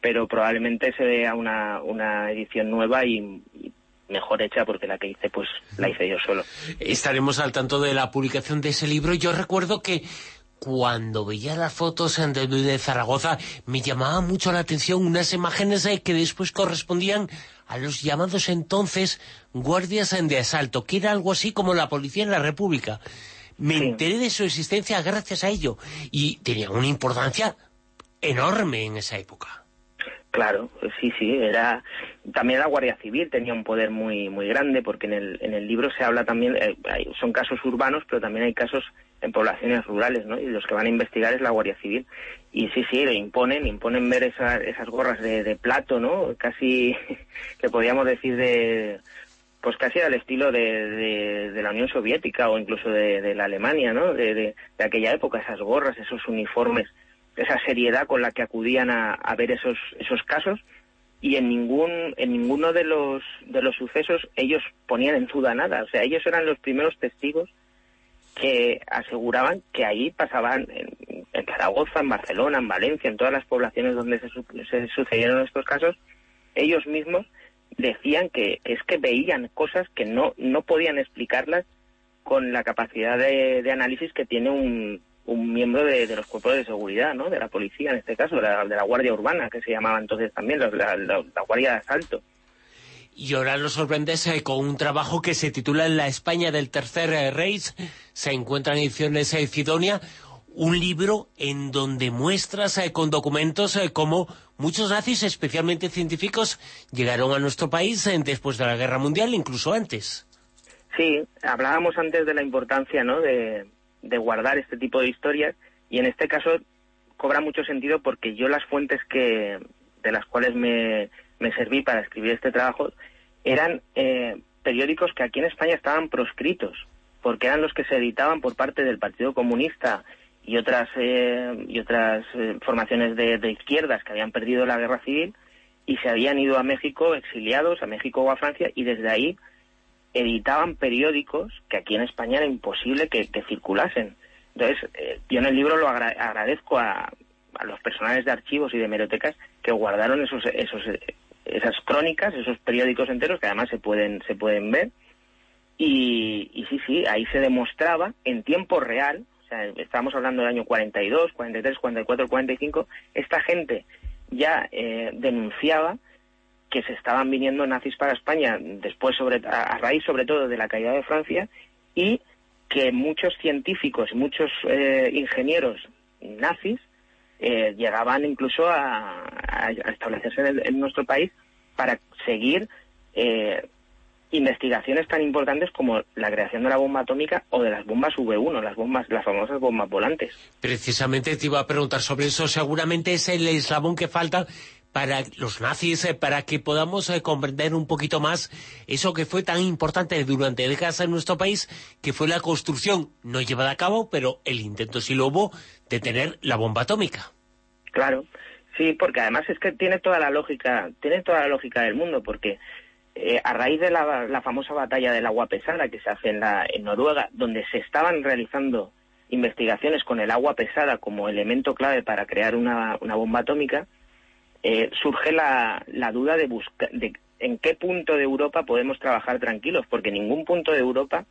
pero probablemente se vea una, una edición nueva y mejor hecha porque la que hice pues la hice yo solo Estaremos al tanto de la publicación de ese libro. Yo recuerdo que cuando veía las fotos en de, Zaragoza me llamaba mucho la atención unas imágenes eh, que después correspondían a los llamados entonces guardias en de asalto, que era algo así como la policía en la República. Me enteré de su existencia gracias a ello y tenía una importancia enorme en esa época. Claro, sí, sí, era también la Guardia Civil tenía un poder muy muy grande porque en el, en el libro se habla también, eh, hay- son casos urbanos, pero también hay casos en poblaciones rurales, ¿no? Y los que van a investigar es la Guardia Civil. Y sí, sí, le imponen, imponen ver esa- esas gorras de, plato, ¿no? Casi, (laughs) que podríamos decir de, pues casi al estilo de, de, la Unión Soviética o incluso de, la Alemania, ¿no? De aquella época, esas gorras, esos uniformes, esa seriedad con la que acudían a, ver esos, esos casos y en ningún en ninguno de los de los sucesos ellos ponían en duda nada, o sea, ellos eran los primeros testigos que aseguraban que ahí pasaban en, en Zaragoza, en Barcelona, en Valencia, en todas las poblaciones donde se, se sucedieron estos casos, ellos mismos decían que es que veían cosas que no, no podían explicarlas con la capacidad de análisis que tiene un, un miembro de, de los cuerpos de seguridad, ¿no? De la policía, en este caso, de la, de la Guardia Urbana, que se llamaba entonces también, la, la- Guardia de Asalto. Y ahora nos sorprendes eh, con un trabajo que se titula La España del Tercer eh, Reich. Se encuentra en ediciones eh, Cidonia. Un libro en donde muestras con documentos cómo muchos nazis, especialmente científicos, llegaron a nuestro país después de la Guerra Mundial, incluso antes. Sí, hablábamos antes de la importancia ¿no? de, de guardar este tipo de historias y en este caso cobra mucho sentido porque yo las fuentes que de las cuales me, me serví para escribir este trabajo eran eh, periódicos que aquí en España estaban proscritos porque eran los que se editaban por parte del Partido Comunista y otras eh, y otras eh, formaciones de, de izquierdas que habían perdido la guerra civil y se habían ido a México exiliados a México o a Francia y desde ahí editaban periódicos que aquí en España era imposible que, circulasen. Entonces, eh, yo en el libro lo agra- agradezco a, los personales de archivos y de hemerotecas que guardaron esos, esos, eh, esas crónicas, esos periódicos enteros que además se pueden, se pueden ver. Y, y sí, sí, ahí se demostraba en tiempo real, o sea, estábamos hablando del año 42, 43, 44, 45, esta gente ya eh, denunciaba que se estaban viniendo nazis para España después sobre a, raíz sobre todo de la caída de Francia y que muchos científicos muchos eh, ingenieros nazis eh, llegaban incluso a establecerse en, el- en nuestro país para seguir eh, investigaciones tan importantes como la creación de la bomba atómica o de las bombas V1, las bombas, las famosas bombas volantes. Precisamente te iba a preguntar sobre eso. Seguramente es el eslabón que falta para los nazis, eh, para que podamos eh, comprender un poquito más eso que fue tan importante durante décadas en nuestro país, que fue la construcción, no llevada a cabo, pero el intento sí lo hubo, de tener la bomba atómica. Claro, sí, porque además es que tiene toda la lógica, tiene toda la lógica del mundo, porque eh, a raíz de la, la famosa batalla del agua pesada que se hace en, la, en Noruega, donde se estaban realizando investigaciones con el agua pesada como elemento clave para crear una, una bomba atómica, eh, surge la, la duda de, buscar de en qué punto de Europa podemos trabajar tranquilos, porque ningún punto de Europa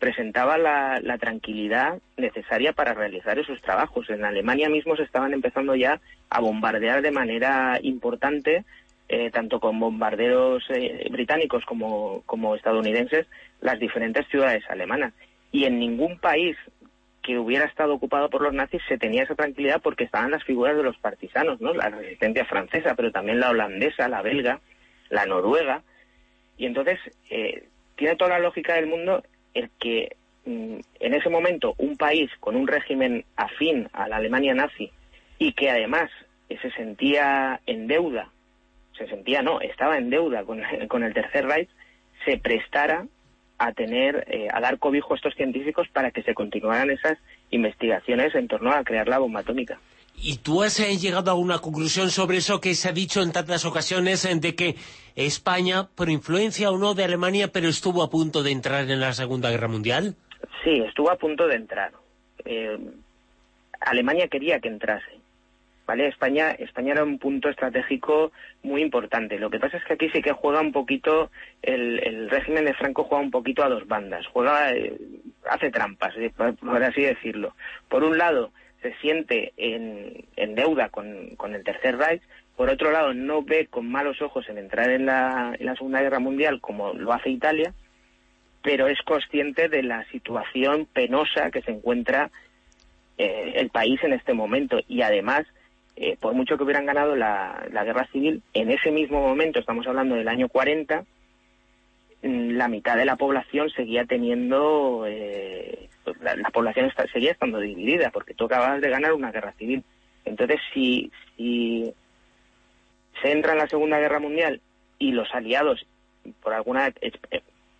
presentaba la, tranquilidad necesaria para realizar esos trabajos. En Alemania mismo se estaban empezando ya a bombardear de manera importante, eh, tanto con bombarderos eh, británicos como, como estadounidenses, las diferentes ciudades alemanas. Y en ningún país que hubiera estado ocupado por los nazis se tenía esa tranquilidad porque estaban las figuras de los partisanos, ¿no? La resistencia francesa, pero también la holandesa, la belga, la noruega. Y entonces eh, tiene toda la lógica del mundo el que mm, en ese momento un país con un régimen afín a la Alemania nazi y que además eh, se sentía en deuda, se sentía no, estaba en deuda con, (laughs) con el Tercer Reich, se prestara a tener, eh, a dar cobijo a estos científicos para que se continuaran esas investigaciones en torno a crear la bomba atómica. ¿Y tú has eh, llegado a una conclusión sobre eso que se ha dicho en tantas ocasiones, eh, de que España, por influencia o no de Alemania, pero estuvo a punto de entrar en la Segunda Guerra Mundial? Sí, estuvo a punto de entrar. Eh, Alemania quería que entrase. ¿Vale? España, España era un punto estratégico muy importante. Lo que pasa es que aquí sí que juega un poquito, el, el régimen de Franco juega un poquito a dos bandas. Juega, eh, hace trampas, eh, por, así decirlo. Por un lado, se siente en, en deuda con, con el Tercer Reich. Por otro lado, no ve con malos ojos el entrar en la, la Segunda Guerra Mundial como lo hace Italia, pero es consciente de la situación penosa que se encuentra eh, el país en este momento. Y además, eh, por mucho que hubieran ganado la, guerra civil, en ese mismo momento, estamos hablando del año 40, mm, la mitad de la población seguía teniendo, eh, la, la población está- seguía estando dividida, porque tú acabas de ganar una guerra civil. Entonces, si, si se entra en la Segunda Guerra Mundial y los aliados, por alguna eh,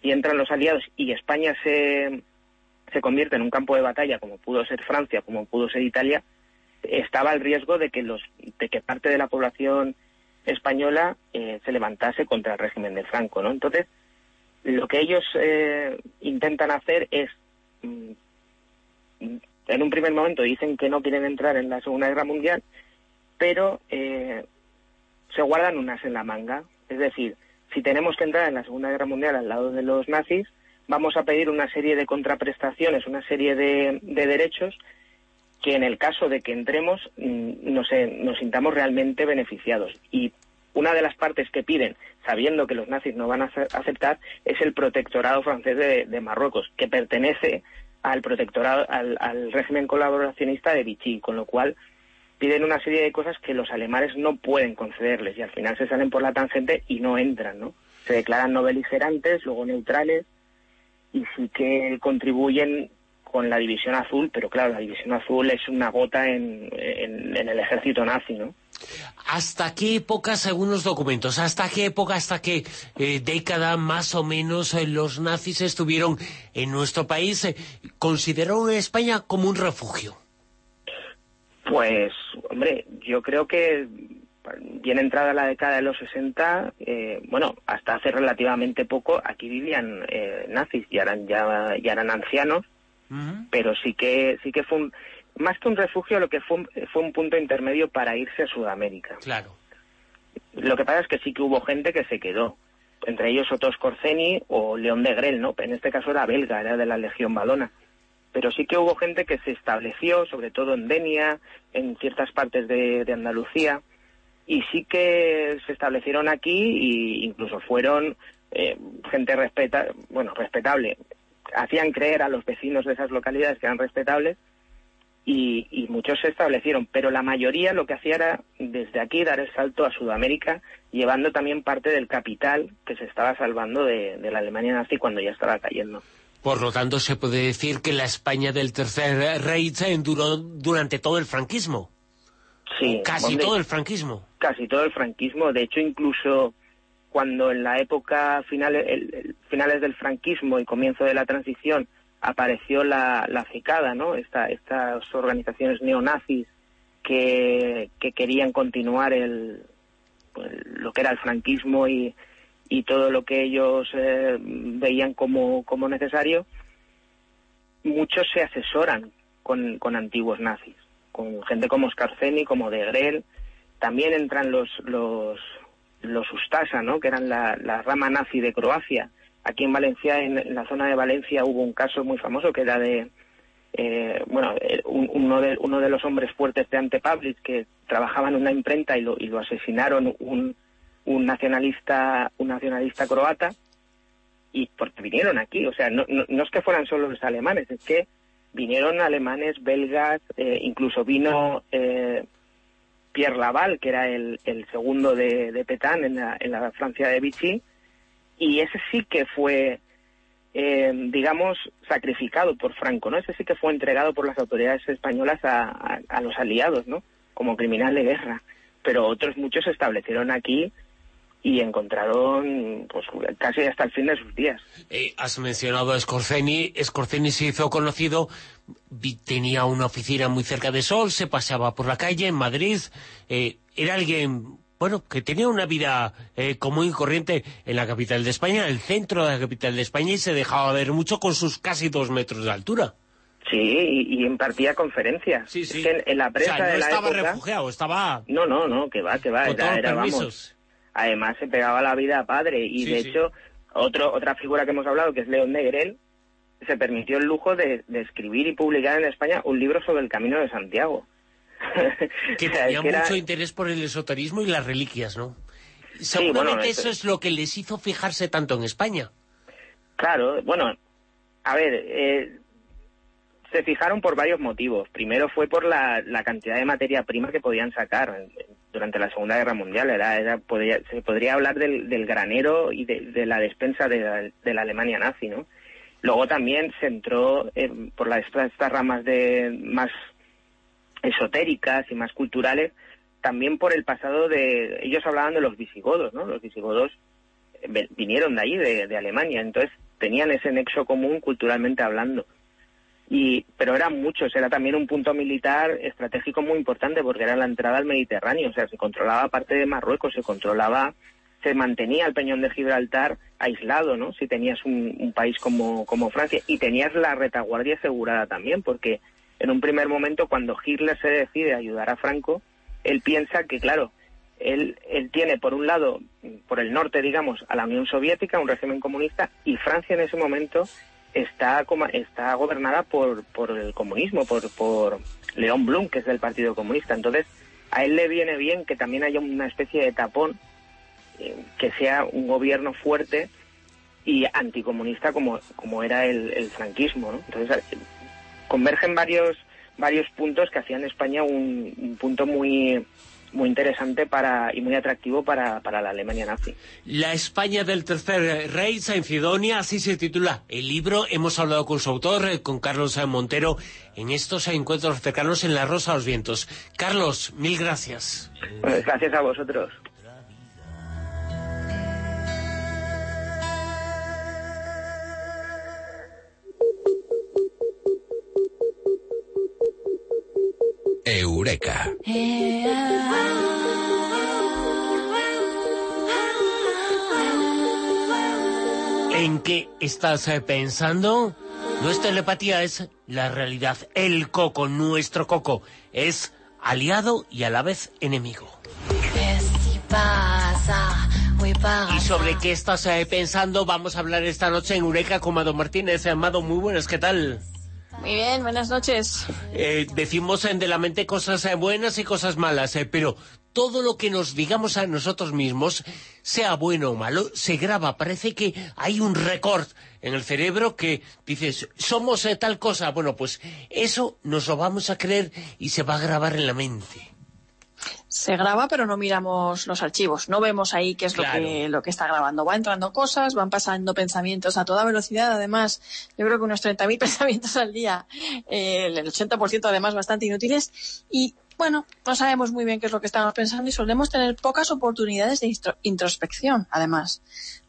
y entran los aliados y España se, se convierte en un campo de batalla, como pudo ser Francia, como pudo ser Italia, estaba el riesgo de que los de que parte de la población española eh, se levantase contra el régimen de Franco, ¿no? Entonces, lo que ellos eh, intentan hacer es mm, en un primer momento dicen que no quieren entrar en la Segunda Guerra Mundial, pero eh, se guardan unas en la manga. Es decir, si tenemos que entrar en la Segunda Guerra Mundial al lado de los nazis, vamos a pedir una serie de contraprestaciones, una serie de, de derechos que en el caso de que entremos mm, nos, eh, nos sintamos realmente beneficiados. Y una de las partes que piden, sabiendo que los nazis no van a ace- aceptar, es el protectorado francés de, Marruecos, que pertenece al protectorado, al régimen colaboracionista de Vichy, con lo cual piden una serie de cosas que los alemanes no pueden concederles y al final se salen por la tangente y no entran, ¿no? Se declaran no beligerantes, luego neutrales y sí que contribuyen con la división azul, pero claro, la división azul es una gota en, en, en el ejército nazi, ¿no? ¿Hasta qué época, según los documentos, hasta qué época, hasta qué eh, década más o menos eh, los nazis estuvieron en nuestro país? eh, ¿Consideraron a España como un refugio? Pues, hombre, yo creo que bien entrada la década de los 60, eh, bueno, hasta hace relativamente poco, aquí vivían nazis, ya eran, ya, ya eran ancianos, pero sí que, sí que fue un, más que un refugio, lo que fue un, fue un punto intermedio para irse a Sudamérica. Claro. Lo que pasa es que sí que hubo gente que se quedó, entre ellos Otto Skorzeny o León de Grel, ¿no? En este caso era belga, era de la Legión Valona. Pero sí que hubo gente que se estableció, sobre todo en Denia, en ciertas partes de, de Andalucía, y sí que se establecieron aquí e incluso fueron eh, gente respeta bueno respetable hacían creer a los vecinos de esas localidades que eran respetables y, y muchos se establecieron pero la mayoría lo que hacía era desde aquí dar el salto a Sudamérica llevando también parte del capital que se estaba salvando de, de la Alemania nazi cuando ya estaba cayendo Por lo tanto, se puede decir que la España del Tercer Reich eh, duró durante todo el franquismo. Sí, Casi todo el franquismo. casi todo el franquismo. De hecho, incluso cuando en la época final, el- finales del franquismo y comienzo de la transición apareció la, la CICADA, ¿no? Esta, estas organizaciones neonazis que, que querían continuar el, el- lo que era el franquismo y, todo lo que ellos eh, veían como, como necesario, muchos se asesoran con, con antiguos nazis, con gente como Scarzeni, como de Grel, también entran los los los Ustasa, ¿no? que eran la, rama nazi de Croacia. Aquí en Valencia, en, la zona de Valencia, hubo un caso muy famoso que era de, eh, bueno, eh, un- uno, de, uno de los hombres fuertes de Ante Pavlic que trabajaba en una imprenta y lo, y lo asesinaron un, un nacionalista un nacionalista croata y porque vinieron aquí, o sea, no, no, no es que fueran solo los alemanes, es que vinieron alemanes, belgas, eh, incluso vino eh, Pierre Laval, que era el, el segundo de, de Petain en la, en la Francia de Vichy, y ese sí que fue, eh, digamos, sacrificado por Franco, ¿no? Ese sí que fue entregado por las autoridades españolas a, a- a los aliados, ¿no? Como criminal de guerra. Pero otros muchos se establecieron aquí y encontraron, pues, casi hasta el fin de sus días. Eh, has mencionado a Scorzeni. Scorzeni se hizo conocido, tenía una oficina muy cerca de Sol, se paseaba por la calle en Madrid. eh, era alguien bueno, que tenía una vida eh, común y corriente en la capital de España, en el centro de la capital de España, y se dejaba ver mucho con sus casi dos metros de altura. Sí, y, y impartía conferencias. Sí, sí. En, en la O prensa sea, no de la estaba época... refugiado, estaba... No, no, no, que va, que va. Con todos Era, los era, vamos. Además se pegaba la vida a padre y Sí, de sí. hecho otro, otra figura que hemos hablado que es León Negrel se permitió el lujo de, de escribir y publicar en España un libro sobre el Camino de Santiago. (laughs) que tenía que era- mucho interés por el esoterismo y las reliquias, ¿no? Sí, Seguramente bueno, eso es lo que les hizo fijarse tanto en España. Claro, bueno, a ver, eh, se fijaron por varios motivos. Primero fue por la, la cantidad de materia prima que podían sacar durante la Segunda Guerra Mundial. Era, era, se podría hablar del, granero y de, la despensa de la, de la Alemania nazi, ¿no? Luego también se entró eh, por la, estas, ramas de más esotéricas y más culturales, también por el pasado de... Ellos hablaban de los visigodos, ¿no? Los visigodos eh, vinieron de de, de Alemania, entonces tenían ese nexo común culturalmente hablando. Y, pero eran muchos, era también un punto militar estratégico muy importante porque era la entrada al Mediterráneo, o sea, se controlaba parte de Marruecos, se controlaba, se mantenía el Peñón de Gibraltar aislado, ¿no? Si tenías un, país como, como Francia y tenías la retaguardia asegurada también, porque en un primer momento cuando Hitler se decide ayudar a Franco, él piensa que, claro, él, él tiene por un lado, por el norte, digamos, a la Unión Soviética, un régimen comunista, y Francia en ese momento está, está gobernada por, por el comunismo, por, por León Blum, que es del Partido Comunista. Entonces, a él le viene bien que también haya una especie de tapón, eh, que sea un gobierno fuerte y anticomunista como, como era el, franquismo. ¿no? Entonces, eh, convergen varios, varios puntos que hacían España un punto muy muy interesante para y muy atractivo para, para la Alemania nazi. La España del Tercer Reich en Cidonia, así se titula el libro. Hemos hablado con su autor, eh, con Carlos Montero, en estos encuentros cercanos en La Rosa de los Vientos. Carlos, mil gracias. Pues gracias a vosotros. Eureka. ¿En qué estás eh, pensando? No es telepatía, es la realidad. El coco, nuestro coco, es aliado y a la vez enemigo. ¿Y sobre qué estás eh, pensando? Vamos a hablar esta noche en Eureka con Amado Martínez. Amado, muy buenas, ¿qué tal? Muy bien, buenas noches. Eh, decimos en de la mente cosas eh, buenas y cosas malas, eh, pero todo lo que nos digamos a nosotros mismos, sea bueno o malo, se graba. Parece que hay un récord en el cerebro que dices, somos eh, tal cosa. Bueno, pues eso nos lo vamos a creer y se va a grabar en la mente. Se graba, pero no miramos los archivos. No vemos ahí qué es Claro. lo, que, lo que está grabando. Va entrando cosas, van pasando pensamientos a toda velocidad. Además, yo creo que unos 30.000 (laughs) pensamientos al día, eh, el 80% además bastante inútiles. Y bueno, no sabemos muy bien qué es lo que estamos pensando y solemos tener pocas oportunidades de introspección, además.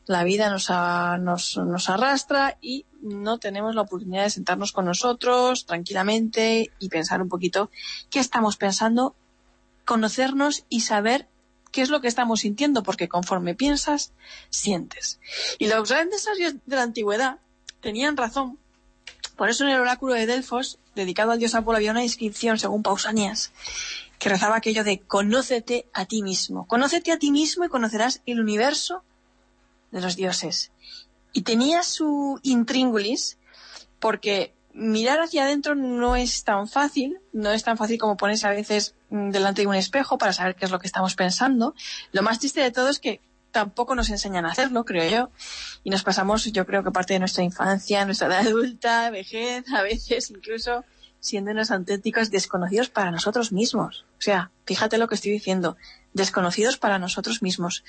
La vida nos, a- nos, nos arrastra y no tenemos la oportunidad de sentarnos con nosotros tranquilamente y pensar un poquito qué estamos pensando conocernos y saber qué es lo que estamos sintiendo, porque conforme piensas, sientes. Y los grandes sabios de la antigüedad tenían razón. Por eso en el oráculo de Delfos, dedicado al dios Apolo, había una inscripción, según Pausanias, que rezaba aquello de conócete a ti mismo. Conócete a ti mismo y conocerás el universo de los dioses. Y tenía su intríngulis, porque mirar hacia adentro no es tan fácil, no es tan fácil como ponerse a veces mm, delante de un espejo para saber qué es lo que estamos pensando. Lo más triste de todo es que tampoco nos enseñan a hacerlo, creo yo, y nos pasamos, yo creo que parte de nuestra infancia, nuestra edad adulta, vejez, a veces incluso siendo unos auténticos desconocidos para nosotros mismos. O sea, fíjate lo que estoy diciendo, desconocidos para nosotros mismos.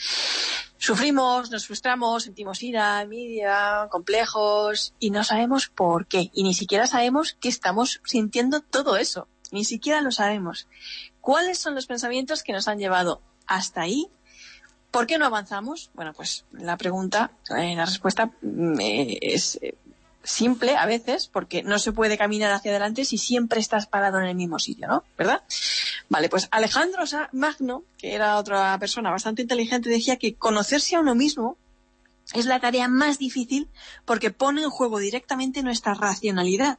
Sufrimos, nos frustramos, sentimos ira, envidia, complejos y no sabemos por qué. Y ni siquiera sabemos que estamos sintiendo todo eso. Ni siquiera lo sabemos. ¿Cuáles son los pensamientos que nos han llevado hasta ahí? ¿Por qué no avanzamos? Bueno, pues la pregunta, eh, la respuesta mm, eh, es eh, simple a veces, porque no se puede caminar hacia adelante si siempre estás parado en el mismo sitio, ¿no? ¿Verdad? Vale, pues Alejandro Magno, que era otra persona bastante inteligente, decía que conocerse a uno mismo es la tarea más difícil porque pone en juego directamente nuestra racionalidad,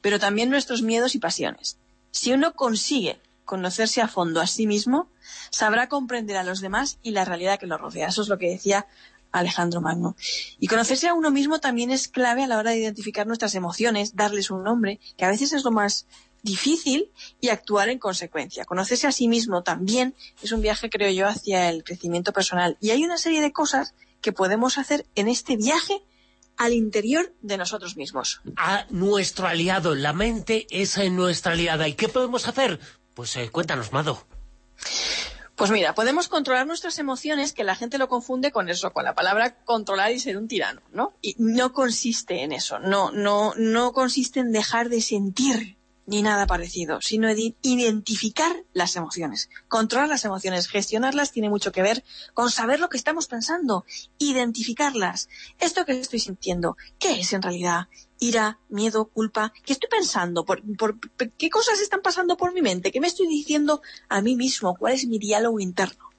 pero también nuestros miedos y pasiones. Si uno consigue conocerse a fondo a sí mismo, sabrá comprender a los demás y la realidad que lo rodea. Eso es lo que decía Alejandro Magno. Y conocerse a uno mismo también es clave a la hora de identificar nuestras emociones, darles un nombre, que a veces es lo más difícil, y actuar en consecuencia. Conocerse a sí mismo también es un viaje, creo yo, hacia el crecimiento personal. Y hay una serie de cosas que podemos hacer en este viaje al interior de nosotros mismos. A nuestro aliado, la mente es nuestra aliada. ¿Y qué podemos hacer? Pues eh, cuéntanos, Mado. Pues mira, podemos controlar nuestras emociones, que la gente lo confunde con eso, con la palabra controlar y ser un tirano, ¿no? Y no consiste en eso, no, no, no consiste en dejar de sentir ni nada parecido, sino en identificar las emociones. Controlar las emociones, gestionarlas tiene mucho que ver con saber lo que estamos pensando, identificarlas. Esto que estoy sintiendo, ¿qué es en realidad? Ira, miedo, culpa. ¿Qué estoy pensando? ¿Por, por- por- ¿Qué cosas están pasando por mi mente? ¿Qué me estoy diciendo a mí mismo? ¿Cuál es mi diálogo interno?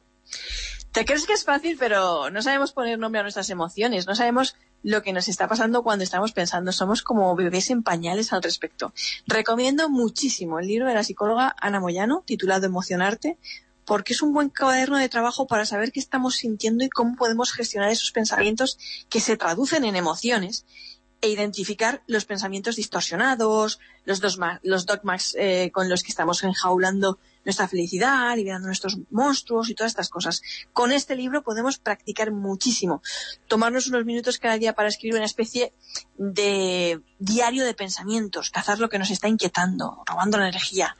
Te crees que es fácil, pero no sabemos poner nombre a nuestras emociones, no sabemos lo que nos está pasando cuando estamos pensando. Somos como bebés en pañales al respecto. Recomiendo muchísimo el libro de la psicóloga Ana Moyano, titulado Emocionarte, porque es un buen cuaderno de trabajo para saber qué estamos sintiendo y cómo podemos gestionar esos pensamientos que se traducen en emociones e identificar los pensamientos distorsionados, los, dogma- los dogmas eh, con los que estamos enjaulando nuestra felicidad, liberando nuestros monstruos y todas estas cosas. Con este libro podemos practicar muchísimo. Tomarnos unos minutos cada día para escribir una especie de diario de pensamientos, cazar lo que nos está inquietando, robando la energía.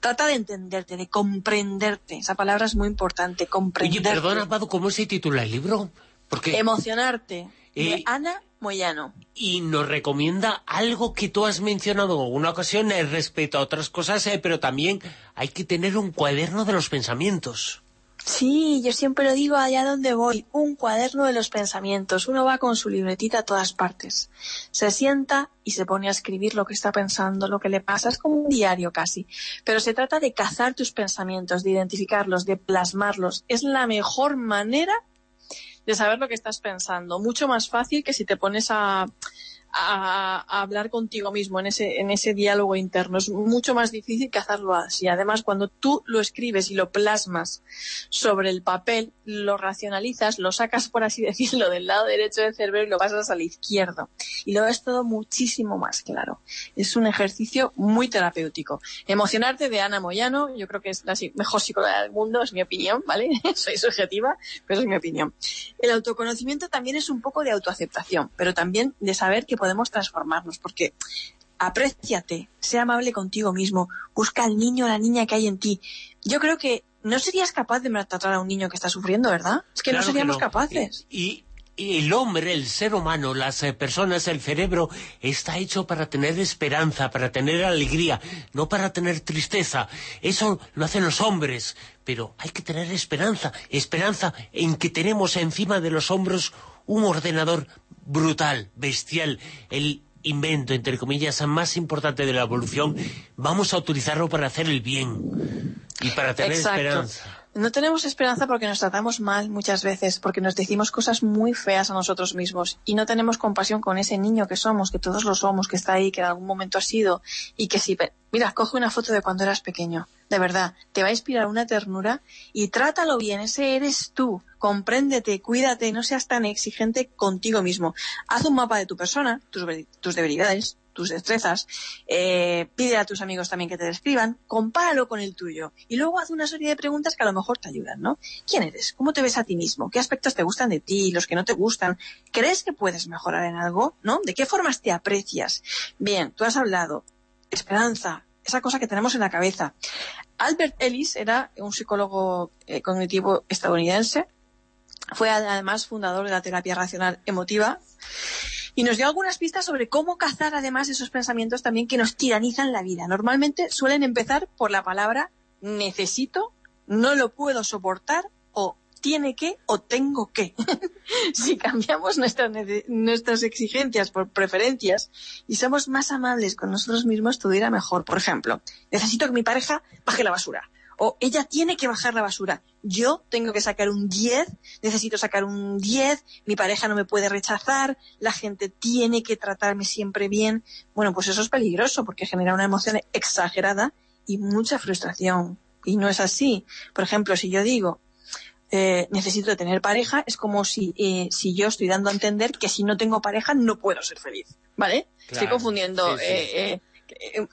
Trata de entenderte, de comprenderte. Esa palabra es muy importante, Oye, comprenderte. perdona, Mado, ¿cómo se titula el libro? Porque... Emocionarte. De Eh, Ana Moyano. y nos recomienda algo que tú has mencionado en alguna ocasión eh, respecto a otras cosas, eh, pero también hay que tener un cuaderno de los pensamientos. Sí, yo siempre lo digo allá donde voy, un cuaderno de los pensamientos. Uno va con su libretita a todas partes. Se sienta y se pone a escribir lo que está pensando, lo que le pasa. Es como un diario casi. Pero se trata de cazar tus pensamientos, de identificarlos, de plasmarlos. Es la mejor manera de saber lo que estás pensando. Mucho más fácil que si te pones a, a, hablar contigo mismo en ese, en ese diálogo interno. Es mucho más difícil que hacerlo así. Además, cuando tú lo escribes y lo plasmas sobre el papel, lo racionalizas, lo sacas, por así (laughs) decirlo, del lado derecho del cerebro y lo pasas al izquierdo. Y lo ves todo muchísimo más claro. Es un ejercicio muy terapéutico. Emocionarte de Ana Moyano, yo creo que es la mejor psicóloga del mundo, es mi opinión, ¿vale? (laughs) Soy subjetiva, pero es mi opinión. El autoconocimiento también es un poco de autoaceptación, pero también de saber que podemos transformarnos, porque apréciate, sea amable contigo mismo, busca al niño o la niña que hay en ti. Yo creo que no serías capaz de maltratar a un niño que está sufriendo, ¿verdad? Es que Claro no seríamos no. capaces. Y, y el hombre, el ser humano, las eh, personas, el cerebro, está hecho para tener esperanza, para tener alegría, no para tener tristeza. Eso lo hacen los hombres, pero hay que tener esperanza, esperanza en que tenemos encima de los hombros un ordenador brutal, bestial, el invento, entre comillas, más importante de la evolución, vamos a utilizarlo para hacer el bien y para tener Exacto. esperanza. No tenemos esperanza porque nos tratamos mal muchas veces, porque nos decimos cosas muy feas a nosotros mismos y no tenemos compasión con ese niño que somos, que todos lo somos, que está ahí, que en algún momento ha sido y que si... Mira, coge una foto de cuando eras pequeño, de verdad, te va a inspirar una ternura y trátalo bien, ese eres tú, compréndete, cuídate, no seas tan exigente contigo mismo. Haz un mapa de tu persona, tus, tus debilidades, tus destrezas, eh, pide a tus amigos también que te describan, compáralo con el tuyo y luego haz una serie de preguntas que a lo mejor te ayudan, ¿no? ¿Quién eres? ¿Cómo te ves a ti mismo? ¿Qué aspectos te gustan de ti? ¿Los que no te gustan? ¿Crees que puedes mejorar en algo? ¿No? ¿De qué formas te aprecias? Bien, tú has hablado. Esperanza, esa cosa que tenemos en la cabeza. Albert Ellis era un psicólogo eh, cognitivo estadounidense. Fue además fundador de la terapia racional emotiva y nos dio algunas pistas sobre cómo cazar además esos pensamientos también que nos tiranizan la vida. Normalmente suelen empezar por la palabra necesito, no lo puedo soportar o tiene que o tengo que. (laughs) si cambiamos nuestras, nuestras exigencias por preferencias y somos más amables con nosotros mismos, todo irá mejor. Por ejemplo, necesito que mi pareja baje la basura. O ella tiene que bajar la basura. Yo tengo que sacar un 10, necesito sacar un 10, mi pareja no me puede rechazar, la gente tiene que tratarme siempre bien. Bueno, pues eso es peligroso porque genera una emoción exagerada y mucha frustración. Y no es así. Por ejemplo, si yo digo, eh, necesito tener pareja, es como si, eh, si yo estoy dando a entender que si no tengo pareja no puedo ser feliz. ¿Vale? Estoy Claro. confundiendo Sí, sí. eh, eh, eh,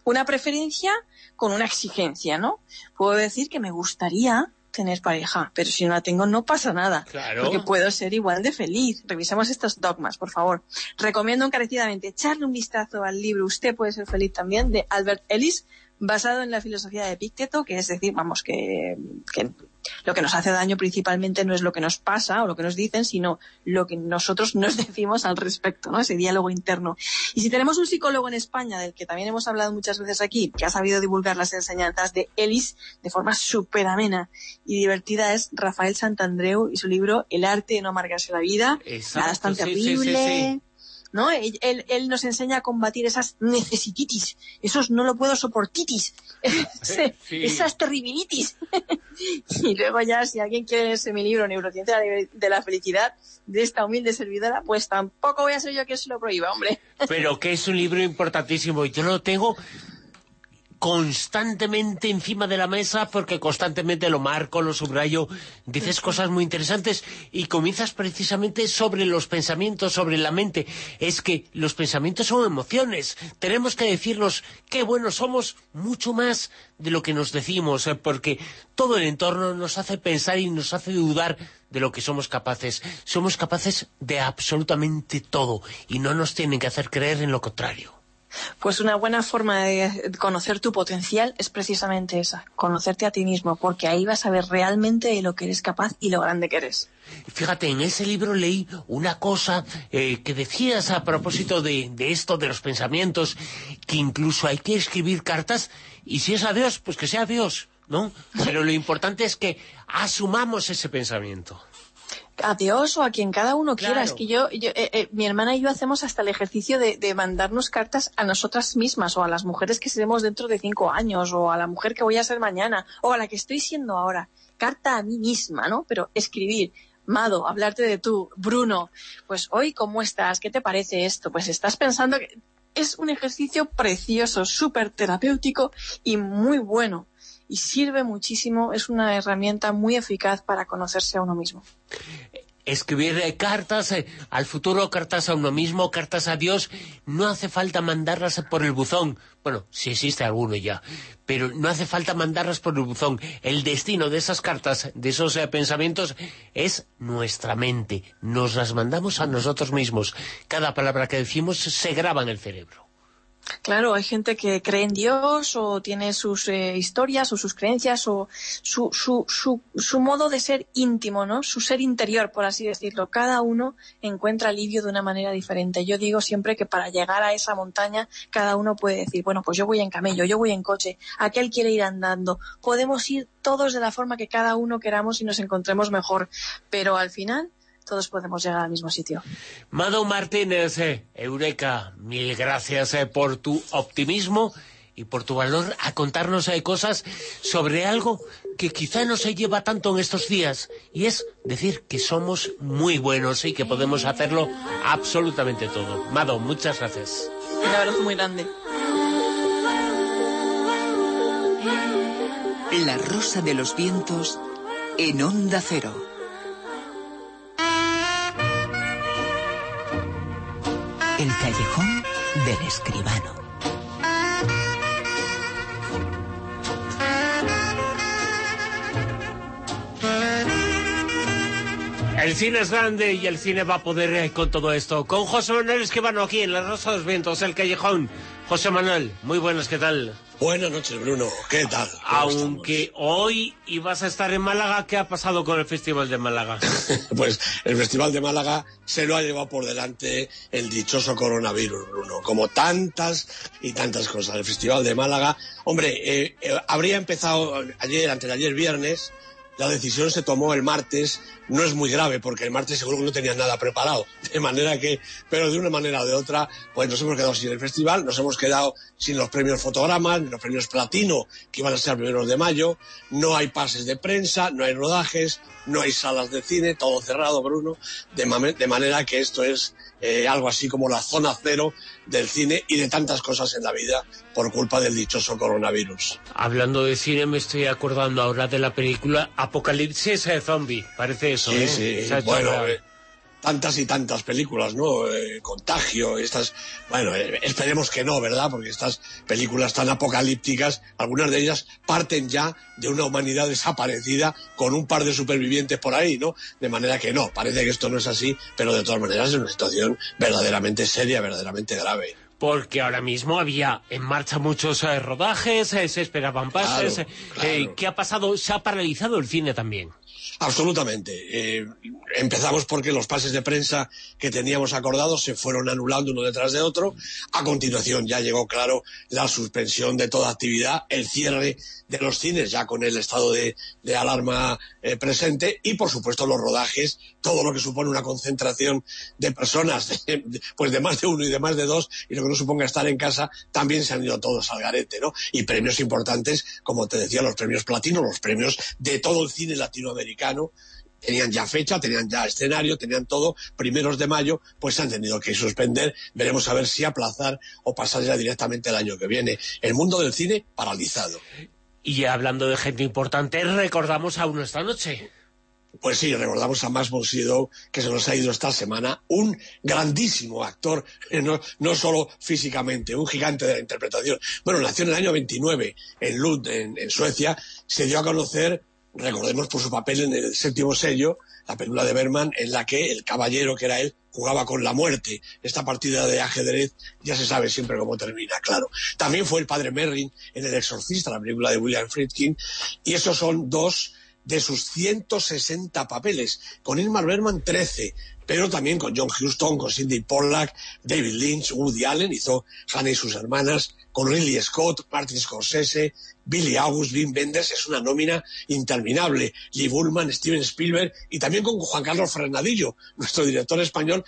una preferencia con una exigencia, ¿no? Puedo decir que me gustaría tener pareja, pero si no la tengo no pasa nada, Claro. porque puedo ser igual de feliz. Revisemos estos dogmas, por favor. Recomiendo encarecidamente echarle un vistazo al libro Usted puede ser feliz también de Albert Ellis, basado en la filosofía de Epicteto, que es decir, vamos, que, que lo que nos hace daño principalmente no es lo que nos pasa o lo que nos dicen, sino lo que nosotros nos (laughs) decimos al respecto, ¿no? Ese diálogo interno. Y si tenemos un psicólogo en España, del que también hemos hablado muchas veces aquí, que ha sabido divulgar las enseñanzas de Ellis de forma súper amena y divertida, es Rafael Santandreu y su libro El arte de no amargarse la vida. Exacto, Nada es tan sí, sí, terrible. sí, sí. ¿No? Él, él- él nos enseña a combatir esas necesititis, esos no lo puedo soportitis, (laughs) Sí. esas terribilitis. (laughs) y luego ya, si alguien quiere leerse mi libro Neurociencia de la Felicidad, de esta humilde servidora, pues tampoco voy a ser yo quien se lo prohíba, hombre. Pero que es un libro importantísimo. Yo lo tengo constantemente encima de la mesa porque constantemente lo marco, lo subrayo, dices cosas muy interesantes y comienzas precisamente sobre los pensamientos, sobre la mente. Es que los pensamientos son emociones. Tenemos que decirnos qué buenos somos mucho más de lo que nos decimos, eh, porque todo el entorno nos hace pensar y nos hace dudar de lo que somos capaces. Somos capaces de absolutamente todo y no nos tienen que hacer creer en lo contrario. Pues una buena forma de conocer tu potencial es precisamente esa, conocerte a ti mismo, porque ahí vas a ver realmente de lo que eres capaz y lo grande que eres. Fíjate, en ese libro leí una cosa eh, que decías a propósito de, de esto, de los pensamientos, que incluso hay que escribir cartas y si es a Dios, pues que sea Dios, ¿no? (laughs) Pero lo importante es que asumamos ese pensamiento. A Dios o a quien cada uno quiera. Es que yo, yo- eh, eh, mi hermana y yo hacemos hasta el ejercicio de, de mandarnos cartas a nosotras mismas o a las mujeres que seremos dentro de cinco años o a la mujer que voy a ser mañana o a la que estoy siendo ahora. Carta a mí misma, ¿no? Pero escribir. Mado, hablarte de tú, Bruno, pues hoy cómo estás, qué te parece esto, pues estás pensando que es un ejercicio precioso, súper terapéutico y muy bueno y sirve muchísimo, es una herramienta muy eficaz para conocerse a uno mismo. Escribir eh, cartas eh, al futuro, cartas a uno mismo, cartas a Dios, no hace falta mandarlas por el buzón. Bueno, si existe alguno ya, pero no hace falta mandarlas por el buzón. El destino de esas cartas, de esos eh, pensamientos, es nuestra mente. Nos las mandamos a nosotros mismos. Cada palabra que decimos se graba en el cerebro. Claro, hay gente que cree en Dios o tiene sus eh, historias o sus creencias o su, su, su, su modo de ser íntimo, ¿no? Su ser interior, por así decirlo. Cada uno encuentra alivio de una manera diferente. Yo digo siempre que para llegar a esa montaña cada uno puede decir, bueno, pues yo voy en camello, yo voy en coche, aquel quiere ir andando. Podemos ir todos de la forma que cada uno queramos y nos encontremos mejor. Pero al final todos podemos llegar al mismo sitio. Mado Martínez, eh, Eureka, mil gracias eh, por tu optimismo y por tu valor a contarnos eh, cosas sobre algo que quizá no se lleva tanto en estos días, y es decir que somos muy buenos y que podemos hacerlo absolutamente todo. Mado, muchas gracias. Un abrazo muy grande. La rosa de los vientos en onda cero. El callejón del escribano. El cine es grande y el cine va a poder eh, con todo esto. Con José Manuel Esquivano aquí en La Rosa de los Vientos, El Callejón. José Manuel, muy buenas, ¿qué tal? Buenas noches, Bruno. ¿Qué tal? Aunque hoy ibas a estar en Málaga, ¿qué ha pasado con el Festival de Málaga? (laughs) Pues el Festival de Málaga se lo ha llevado por delante el dichoso coronavirus, Bruno. Como tantas y tantas cosas. El Festival de Málaga, hombre, eh, eh, habría empezado ayer, antes de ayer viernes, la decisión se tomó el martes no es muy grave porque el martes seguro que no tenían nada preparado. (laughs) De manera que, pero de una manera o de otra, pues nos hemos quedado sin el festival, nos hemos quedado sin los premios fotogramas, los premios platino que iban a ser primeros de mayo, no hay pases de prensa, no hay rodajes, no hay salas de cine, todo cerrado, Bruno, de, de manera que esto es eh, algo así como la zona cero del cine y de tantas cosas en la vida por culpa del dichoso coronavirus. Hablando de cine, me estoy acordando ahora de la película Apocalipsis eh, Zombie. Parece eso, Sí, ¿eh? sí, bueno, eh, tantas y tantas películas, ¿no? Eh, contagio, estas, bueno, eh, esperemos que no, ¿verdad? Porque estas películas tan apocalípticas, algunas de ellas parten ya de una humanidad desaparecida con un par de supervivientes por ahí, ¿no? De manera que no, parece que esto no es así, pero de todas maneras es una situación verdaderamente seria, verdaderamente grave. Porque ahora mismo había en marcha muchos eh, rodajes, eh, se esperaban pases. Claro, claro. eh, ¿Qué ha pasado? Se ha paralizado el cine también. Absolutamente. Eh, empezamos porque los pases de prensa que teníamos acordados se fueron anulando uno detrás de otro. A continuación ya llegó claro la suspensión de toda actividad, el cierre de los cines ya con el estado de, alarma eh, presente y por supuesto los rodajes, todo lo que supone una concentración de personas, (laughs) pues de más de uno y de más de dos y lo que no suponga estar en casa, también se han ido todos al garete, ¿no? Y premios importantes, como te decía, los premios platino, los premios de todo el cine latinoamericano, tenían ya fecha, tenían ya escenario, tenían todo, primeros de mayo, pues se han tenido que suspender, veremos a ver si aplazar o pasar ya directamente el año que viene. El mundo del cine paralizado. Y hablando de gente importante, recordamos a uno esta noche. Pues sí, recordamos a Max von Sydow, que se nos ha ido esta semana, un grandísimo actor, (laughs) no, solo físicamente, un gigante de la interpretación. Bueno, nació en el año 29 en Lund, en, en Suecia, se dio a conocer, recordemos por su papel en el séptimo sello, la película de Berman, en la que el caballero que era él jugaba con la muerte. Esta partida de ajedrez ya se sabe siempre cómo termina, claro. También fue el padre Merrin en El Exorcista, la película de William Friedkin, y esos son dos de sus 160 papeles. Con Ingmar Bergman 13, pero también con John Huston, con Cindy Pollack, David Lynch, Woody Allen, hizo Hannah y sus hermanas, con Ridley Scott, Martin Scorsese, Billy August, Wim Wenders, es una nómina interminable. Lee Bullman, Steven Spielberg y también con Juan Carlos Fernadillo, (laughs) nuestro director español,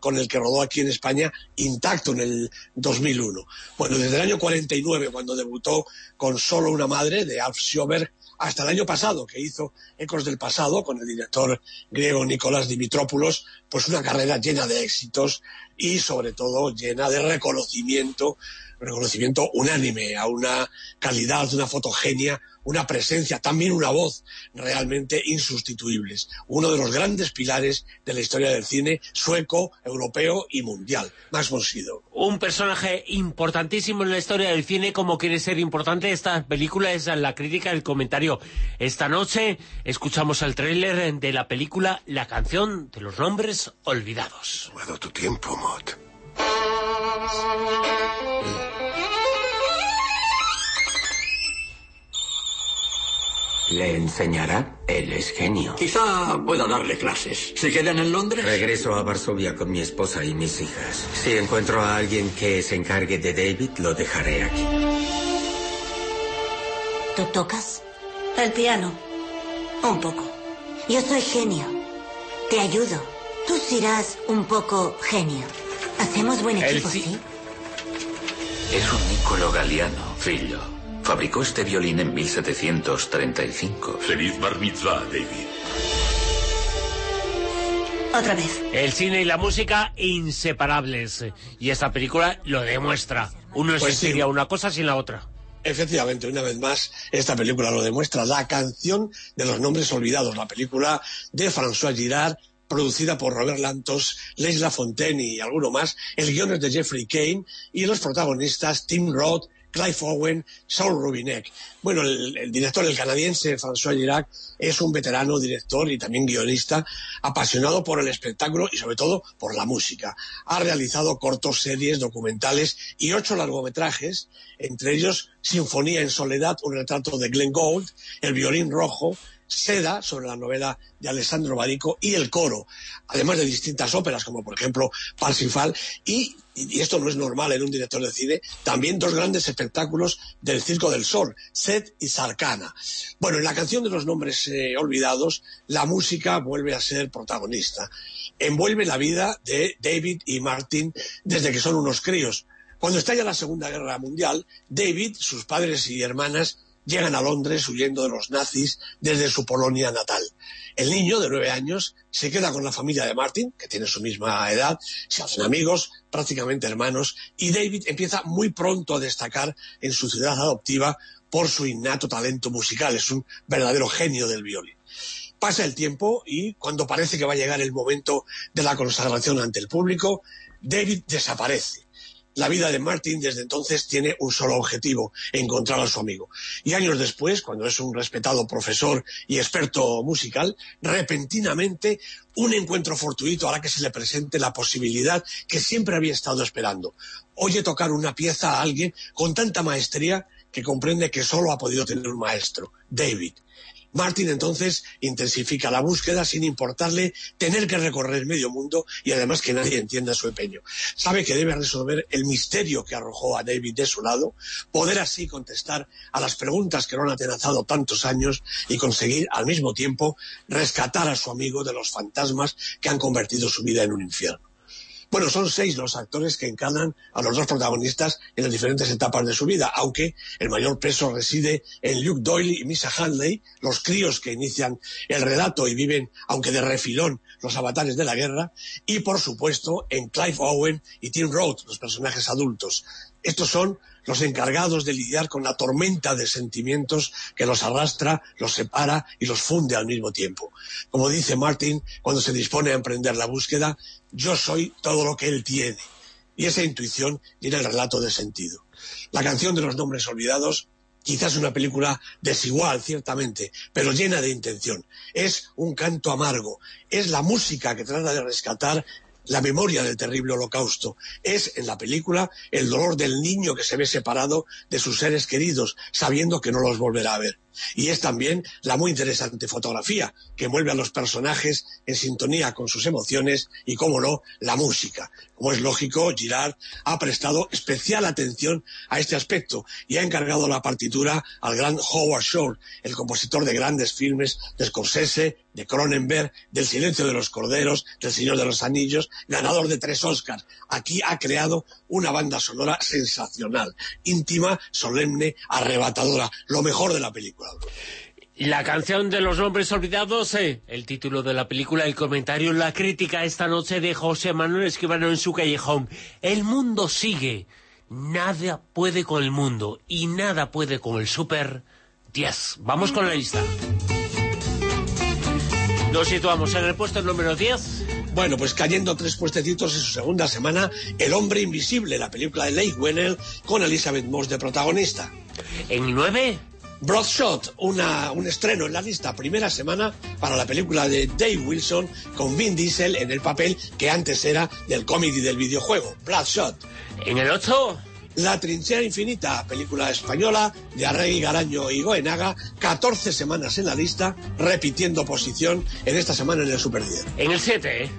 con el que rodó aquí en España intacto en el 2001. Bueno, desde el año 49, cuando debutó con Solo una madre, de Alf Schoberg, hasta el año pasado, que hizo Ecos del pasado con el director griego Nicolás Dimitropoulos, pues una carrera llena de éxitos y sobre todo llena de reconocimiento, reconocimiento unánime a una calidad, una fotogenia, una presencia, también una voz realmente insustituibles. Uno de los grandes pilares de la historia del cine sueco, europeo y mundial, Max von Sydow. Un personaje importantísimo en la historia del cine, como quiere ser importante esta película, es la crítica, el comentario. Esta noche escuchamos el tráiler de la película La canción de los nombres olvidados. Dado tu tiempo, Mott. ¿Le enseñará? Él es genio. Quizá pueda darle clases. ¿Se quedan en Londres? Regreso a Varsovia con mi esposa y mis hijas. Si encuentro a alguien que se encargue de David, lo dejaré aquí. ¿Tú tocas? El piano. Un poco. Yo soy genio. Te ayudo. Tú serás un poco genio. Hacemos buen equipo, sí- ¿sí? Es un Niccolo Galliano, figlio. Fabricó este violín en 1735. Feliz bar mitzvah, David. Otra vez. El cine y la música inseparables. Y esta película lo demuestra. Uno Pues sí. sería una cosa sin la otra. Efectivamente, una vez más, esta película lo demuestra. La canción de los nombres olvidados, la película de François Girard, producida por Robert Lantos, Leisla Fontaine y alguno más. El guion es de Jeffrey Kane y los protagonistas Tim Roth, Clive Owen, Saul Rubinek. Bueno, el, director, el canadiense François Girard, es un veterano director y también guionista, apasionado por el espectáculo y sobre todo por la música. Ha realizado cortos, series, documentales y ocho largometrajes, entre ellos Sinfonía en Soledad, un retrato de Glenn Gould, El violín rojo, Seda, sobre la novela de Alessandro Barico, y El coro, además de distintas óperas, como por ejemplo Parsifal, y y, esto no es normal en un director de cine, también dos grandes espectáculos del Circo del Sol, Seth y Sarkana. Bueno, en la canción de los nombres eh, olvidados, la música vuelve a ser protagonista. Envuelve la vida de David y Martin desde que son unos críos. Cuando estalla la Segunda Guerra Mundial, David, sus padres y hermanas llegan a Londres huyendo de los nazis desde su Polonia natal. El niño, de nueve años, se queda con la familia de Martin, que tiene su misma edad, se hacen amigos, prácticamente hermanos, y David empieza muy pronto a destacar en su ciudad adoptiva por su innato talento musical. Es un verdadero genio del violín. Pasa el tiempo y cuando parece que va a llegar el momento de la consagración ante el público, David desaparece. La vida de Martin desde entonces tiene un solo objetivo, encontrar a su amigo. Y años después, cuando es un respetado profesor y experto musical, repentinamente un encuentro fortuito hará que se le presente la posibilidad que siempre había estado esperando. Oye tocar una pieza a alguien con tanta maestría que comprende que solo ha podido tener un maestro, David. Martin entonces intensifica la búsqueda sin importarle tener que recorrer medio mundo y además que nadie entienda su empeño. Sabe que debe resolver el misterio que arrojó a David de su lado, poder así contestar a las preguntas que lo han atenazado tantos años y conseguir al mismo tiempo rescatar a su amigo de los fantasmas que han convertido su vida en un infierno. Bueno, son seis los actores que encarnan a los dos protagonistas en las diferentes etapas de su vida, aunque el mayor peso reside en Luke Doyle y Misa Hanley, los críos que inician el relato y viven, aunque de refilón, los avatares de la guerra, y por supuesto en Clive Owen y Tim Roth, los personajes adultos. Estos son los encargados de lidiar con la tormenta de sentimientos que los arrastra, los separa y los funde al mismo tiempo. Como dice Martin cuando se dispone a emprender la búsqueda, yo soy todo lo que él tiene. Y esa intuición tiene el relato de sentido. La canción de los nombres olvidados quizás una película desigual, ciertamente, pero llena de intención. Es un canto amargo, es la música que trata de rescatar la memoria del terrible holocausto. Es en la película el dolor del niño que se ve separado de sus seres queridos, sabiendo que no los volverá a ver. Y es también la muy interesante fotografía, que envuelve a los personajes en sintonía con sus emociones y, cómo no, la música. Como es lógico, Girard ha prestado especial atención a este aspecto y ha encargado la partitura al gran Howard Shore, el compositor de grandes filmes de Scorsese, de Cronenberg, del Silencio de los Corderos, del Señor de los Anillos, ganador de tres Oscars. Aquí ha creado una banda sonora sensacional, íntima, solemne, arrebatadora, lo mejor de la película. La canción de los nombres olvidados, eh, el título de la película, el comentario, la crítica esta noche de José Manuel Escribano en su callejón. El mundo sigue, nada puede con el mundo y nada puede con el Super 10. Vamos con la lista. Nos situamos en el puesto número 10. Bueno, pues cayendo tres puestecitos en su segunda semana, El hombre invisible, la película de Leigh Whannell con Elizabeth Moss de protagonista. En el 9... Broadshot, una, un estreno en la lista primera semana para la película de Dave Wilson con Vin Diesel en el papel que antes era del cómic y del videojuego, Bloodshot. En el 8... La trinchera infinita, película española de Arregui Garaño y Goenaga, 14 semanas en la lista, repitiendo posición en esta semana en el Super 10. En el 7...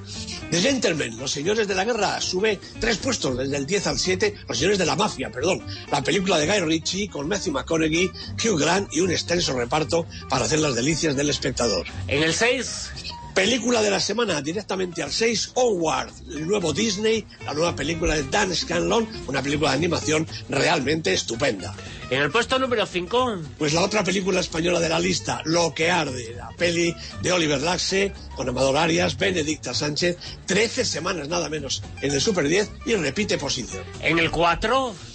The Gentlemen, Los Señores de la Guerra, sube tres puestos desde el 10 al 7, Los Señores de la Mafia, perdón, la película de Guy Ritchie con Matthew McConaughey, Hugh Grant y un extenso reparto para hacer las delicias del espectador. En el 6... Película de la semana, directamente al 6, Onward, el nuevo Disney, la nueva película de Dan Scanlon, una película de animación realmente estupenda. En el puesto número 5... Pues la otra película española de la lista, Lo que arde, la peli de Oliver Laxe, con Amador Arias, Benedicta Sánchez, 13 semanas nada menos en el Super 10 y repite posición. En el 4...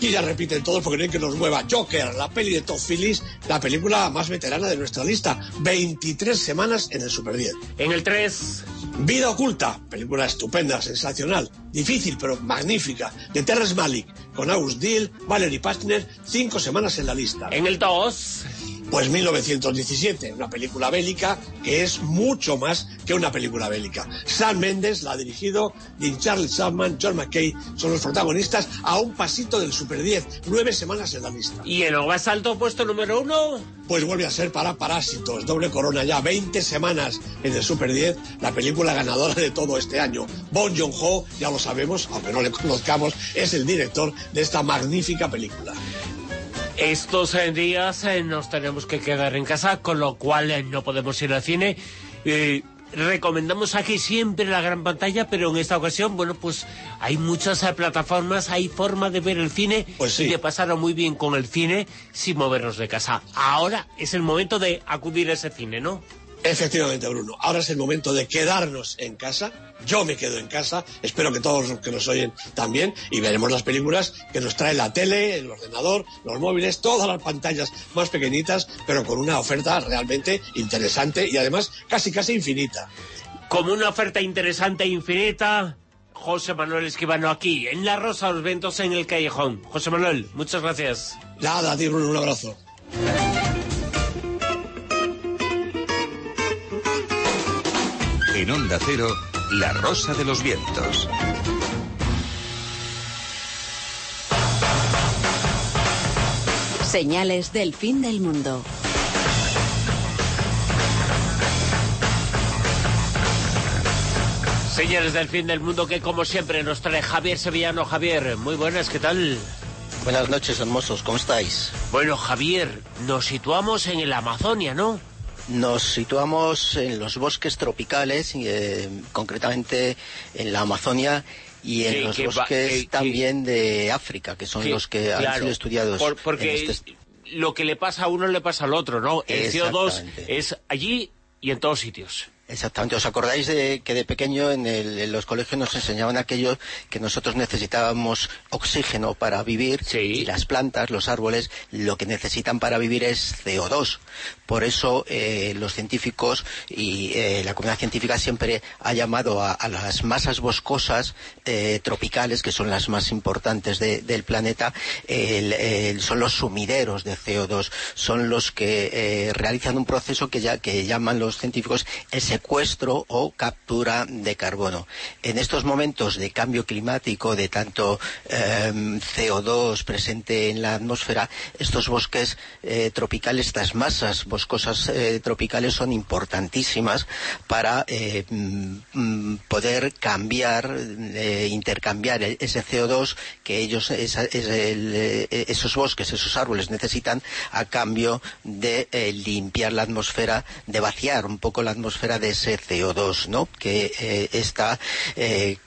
Aquí ya repiten todos porque no hay que nos mueva. Joker, la peli de Todd Phillips, la película más veterana de nuestra lista. 23 semanas en el Super 10. En el 3... Vida oculta, película estupenda, sensacional, difícil pero magnífica, de Terrence Malick, con August Deal, Valerie Pastner, cinco semanas en la lista. En el 2... Pues 1917, una película bélica que es mucho más que una película bélica. Sam Mendes la ha dirigido, Dean Charles Chapman, John McKay son los protagonistas a un pasito del Super 10, nueve semanas en la lista. ¿Y en lo más alto puesto número uno? Pues vuelve a ser para Parásitos, doble corona ya, 20 semanas en el Super 10, la película ganadora de todo este año. Bon Joon-ho, ya lo sabemos, aunque no le conozcamos, es el director de esta magnífica película. Estos eh, días eh, nos tenemos que quedar en casa, con lo cual eh, no podemos ir al cine. Recomendamos aquí siempre la gran pantalla, pero en esta ocasión, bueno, pues hay muchas plataformas, hay forma de ver el cine y de pasarlo muy bien con el cine sin movernos de casa. Ahora es el momento de acudir a ese cine, ¿no? Efectivamente, Bruno. Ahora es el momento de quedarnos en casa. Yo me quedo en casa. Espero que todos los que nos oyen también. Y veremos las películas que nos trae la tele, el ordenador, los móviles, todas las pantallas más pequeñitas, pero con una oferta realmente interesante y además casi casi infinita. Como una oferta interesante e infinita, José Manuel Esquivano aquí, en La Rosa de los Ventos, en el Callejón. José Manuel, muchas gracias. Nada, a ti, Bruno, un abrazo. En Onda Cero, La Rosa de los Vientos. Señales del fin del mundo. Señores del fin del mundo que como siempre nos trae Javier Sevillano. Javier, muy buenas, ¿qué tal? Buenas noches, hermosos, ¿cómo estáis? Bueno, Javier, nos situamos en el Amazonia, ¿no? Nos situamos en los bosques tropicales, eh, concretamente en la Amazonia y en Que- los que bosques que- que- también de África, que son los que han sido estudiados. por- porque este- lo que le pasa a uno le pasa al otro, ¿no? El CO2 Exactamente. es allí y en todos sitios. Exactamente. ¿Os acordáis de que de pequeño en, el- en los colegios nos enseñaban aquello que nosotros necesitábamos oxígeno para vivir y las plantas, los árboles, lo que necesitan para vivir es CO2? Por eso eh, los científicos y eh, la comunidad científica siempre ha llamado a, las masas boscosas eh, tropicales, que son las más importantes de- del planeta, son los sumideros de CO2, son los que realizan un proceso que, ya, que llaman los científicos el secuestro o captura de carbono. En estos momentos de cambio climático, de tanto eh, CO2 presente en la atmósfera, estos bosques tropicales, estas masas boscosas eh, tropicales son importantísimas para eh, mm, mm, poder cambiar, eh, intercambiar ese CO2 que ellos, eh, esos bosques, esos árboles necesitan a cambio de limpiar la atmósfera, de vaciar un poco la atmósfera de ese CO2, ¿no? Que está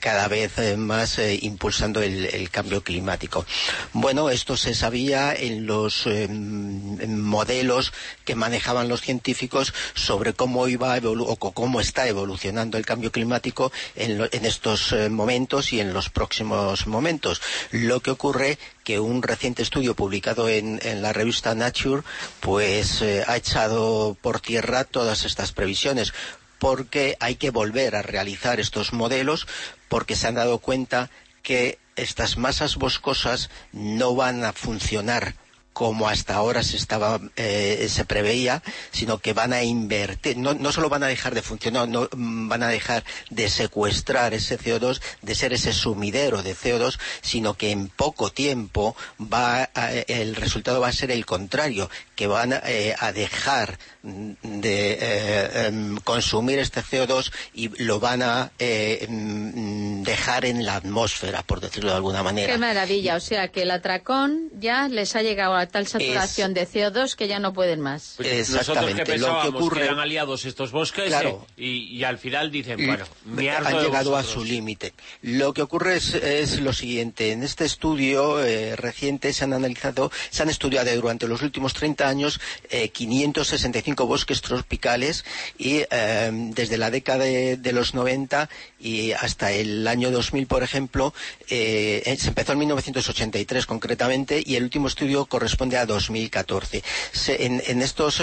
cada vez más impulsando el, el cambio climático. Bueno, esto se sabía en los mm, modelos que manejaban los científicos sobre cómo iba o cómo está evolucionando el cambio climático en, estos eh, momentos y en los próximos momentos. Lo que ocurre que un reciente estudio publicado en, en la revista Nature pues eh, ha echado por tierra todas estas previsiones porque hay que volver a realizar estos modelos porque se han dado cuenta que estas masas boscosas no van a funcionar como hasta ahora se estaba eh, se preveía, sino que van a invertir, no, solo van a dejar de funcionar, no mm, van a dejar de secuestrar ese CO2, de ser ese sumidero de CO2, sino que en poco tiempo a- el resultado va a ser el contrario, que van eh, a dejar de eh, em, consumir este CO2 y lo van a eh, mm, dejar en la atmósfera, por decirlo de alguna manera. Qué maravilla, o sea que el atracón ya les ha llegado a tal saturación de CO2 que ya no pueden más. Pues nosotros que pensábamos que eran aliados estos bosques Claro. eh, y, y al final dicen, bueno, me han llegado a su límite. Lo que ocurre es, es lo siguiente. En este estudio eh, reciente se han analizado, se han estudiado durante los últimos 30 años eh, 565 bosques tropicales y eh, desde la década de, los 90 y hasta el año 2000, por ejemplo, eh, eh, se empezó en 1983 concretamente y el último estudio corresponde a 2014. Se- en, en estos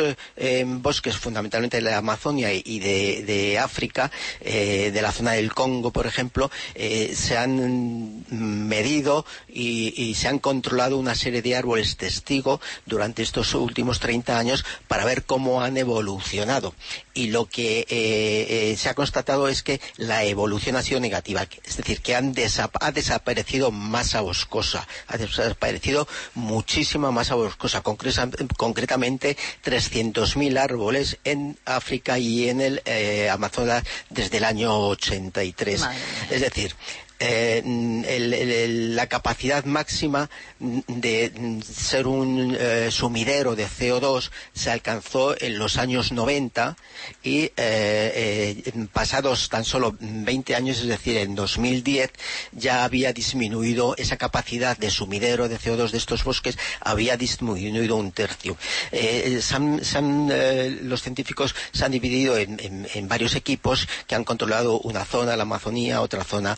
bosques, fundamentalmente de la Amazonia y de, África, de la zona del Congo, por ejemplo, se han medido y, y se han controlado una serie de árboles testigo durante estos últimos 30 años para ver cómo han evolucionado. Y lo que eh, eh, se ha constatado es que la evolución ha sido negativa, es decir, que han desap- ha desaparecido masa boscosa, ha desaparecido muchísima masa boscosa, concreta- concretamente 300.000 árboles en África y en el eh, Amazonas desde el año 83. Madre Es decir, eh, la capacidad máxima de ser un eh, sumidero de CO2 se alcanzó en los años 90 y eh, eh, pasados tan solo 20 años, es decir, en 2010 ya había disminuido esa capacidad de sumidero de CO2 de estos bosques, había disminuido un tercio. Se los científicos se han dividido en varios equipos que han controlado una zona, la Amazonía, otra zona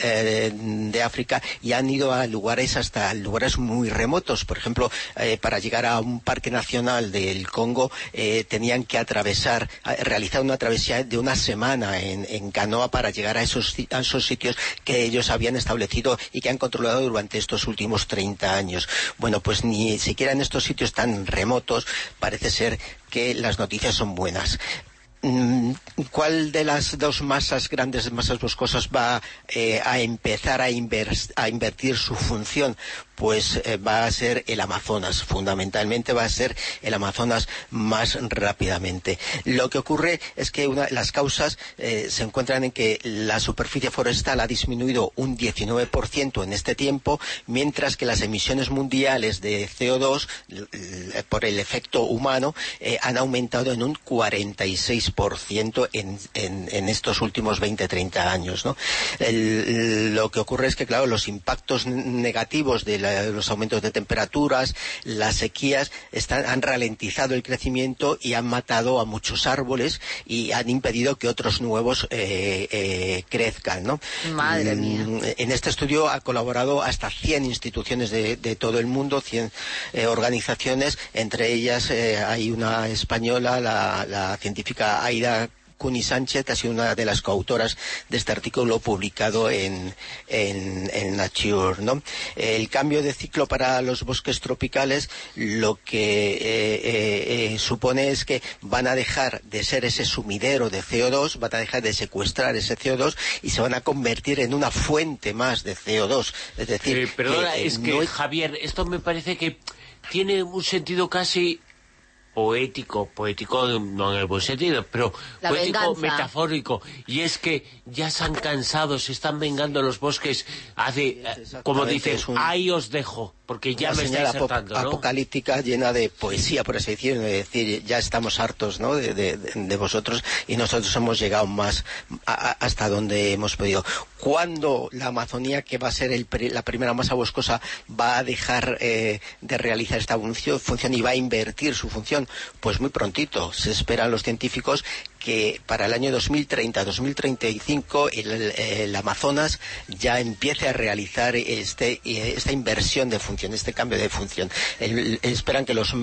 eh, de África y han ido a lugares hasta lugares muy remotos. Por ejemplo, eh, para llegar a un parque nacional del Congo eh, tenían que atravesar, realizar una travesía de una semana en, canoa para llegar a esos, ci- a esos sitios que ellos habían establecido y que han controlado durante estos últimos 30 años. Bueno, pues ni siquiera en estos sitios tan remotos parece ser que las noticias son buenas. Mm, ¿Cuál de las dos masas, grandes masas boscosas va eh, a empezar a, invertir su función? Pues eh, va a ser el Amazonas, fundamentalmente va a ser el Amazonas más rápidamente. Lo que ocurre es que las causas eh, se encuentran en que la superficie forestal ha disminuido un 19% en este tiempo, mientras que las emisiones mundiales de CO2 l- l- por el efecto humano han aumentado en un 46% en, en, en estos últimos 20-30 años. ¿no? El- lo que ocurre es que, claro, los impactos negativos de la- los aumentos de temperaturas, las sequías, están, han ralentizado el crecimiento y han matado a muchos árboles y han impedido que otros nuevos eh, eh, crezcan. ¿no? Madre Mm, mía. En este estudio ha colaborado hasta 100 instituciones de, de todo el mundo, 100 eh, organizaciones, entre ellas eh, hay una española, la, la científica Aida Cuni Sánchez, que ha sido una de las coautoras de este artículo publicado en, en, en Nature. ¿no? El cambio de ciclo para los bosques tropicales lo que eh, eh, eh, supone es que van a dejar de ser ese sumidero de CO2, van a dejar de secuestrar ese CO2 y se van a convertir en una fuente más de CO2. Es decir, Eh, perdona, que, es que, no Javier, esto me parece que tiene un sentido casi poético, poético no en el buen sentido, pero La poético venganza. metafórico, y es que ya se han cansado, se están vengando los bosques, hace, eh, como es un- ahí os dejo, porque ya una me estáis hartando, ¿no? apocalíptica llena de poesía, por así decirlo, de decir, ya estamos hartos ¿no? de, de- de vosotros y nosotros hemos llegado más a- a- hasta donde hemos podido. ¿Cuándo la Amazonía, que va a ser el la primera masa boscosa, va a dejar eh, de realizar esta función, función y va a invertir su función? Pues muy prontito. Se esperan los científicos que para el año 2030-2035 el, el- Amazonas ya empiece a realizar este, esta inversión de función, este cambio de función. Esperan que los, mm,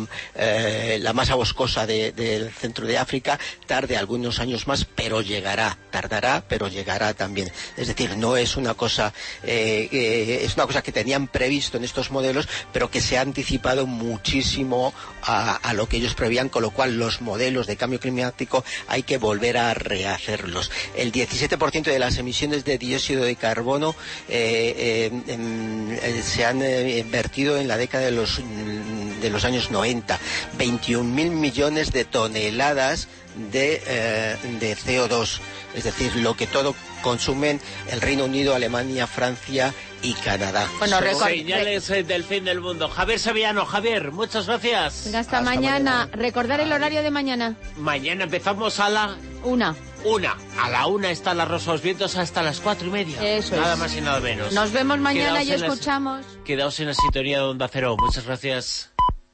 mm, eh, la masa boscosa de- del centro de África tarde algunos años más, pero llegará, tardará, pero llegará también. Es decir, no es una cosa, eh, eh, es una cosa que tenían previsto en estos modelos, pero que se ha anticipado muchísimo a, a lo que ellos prevían, con lo cual los modelos de cambio climático hay que volver a rehacerlos. El 17% de las emisiones de dióxido de carbono eh, eh, em, eh, se han invertido en la década de los, mm, de los años 90. 21.000 millones de toneladas de, de CO2, es decir, lo que todo consumen el Reino Unido, Alemania, Francia y Canadá. Bueno, record- Señales eh, del fin del mundo. Javier Sevillano, Javier, muchas gracias. Venga, hasta, mañana. Recordar el horario de mañana. Mañana empezamos a la Una. una. A la una está la Rosa los Vientos hasta las cuatro y media. Eso Nada es. más y nada menos. Nos vemos mañana Quedaos y en la- escuchamos. Quedaos en la sintonía de Onda Cero. Muchas gracias.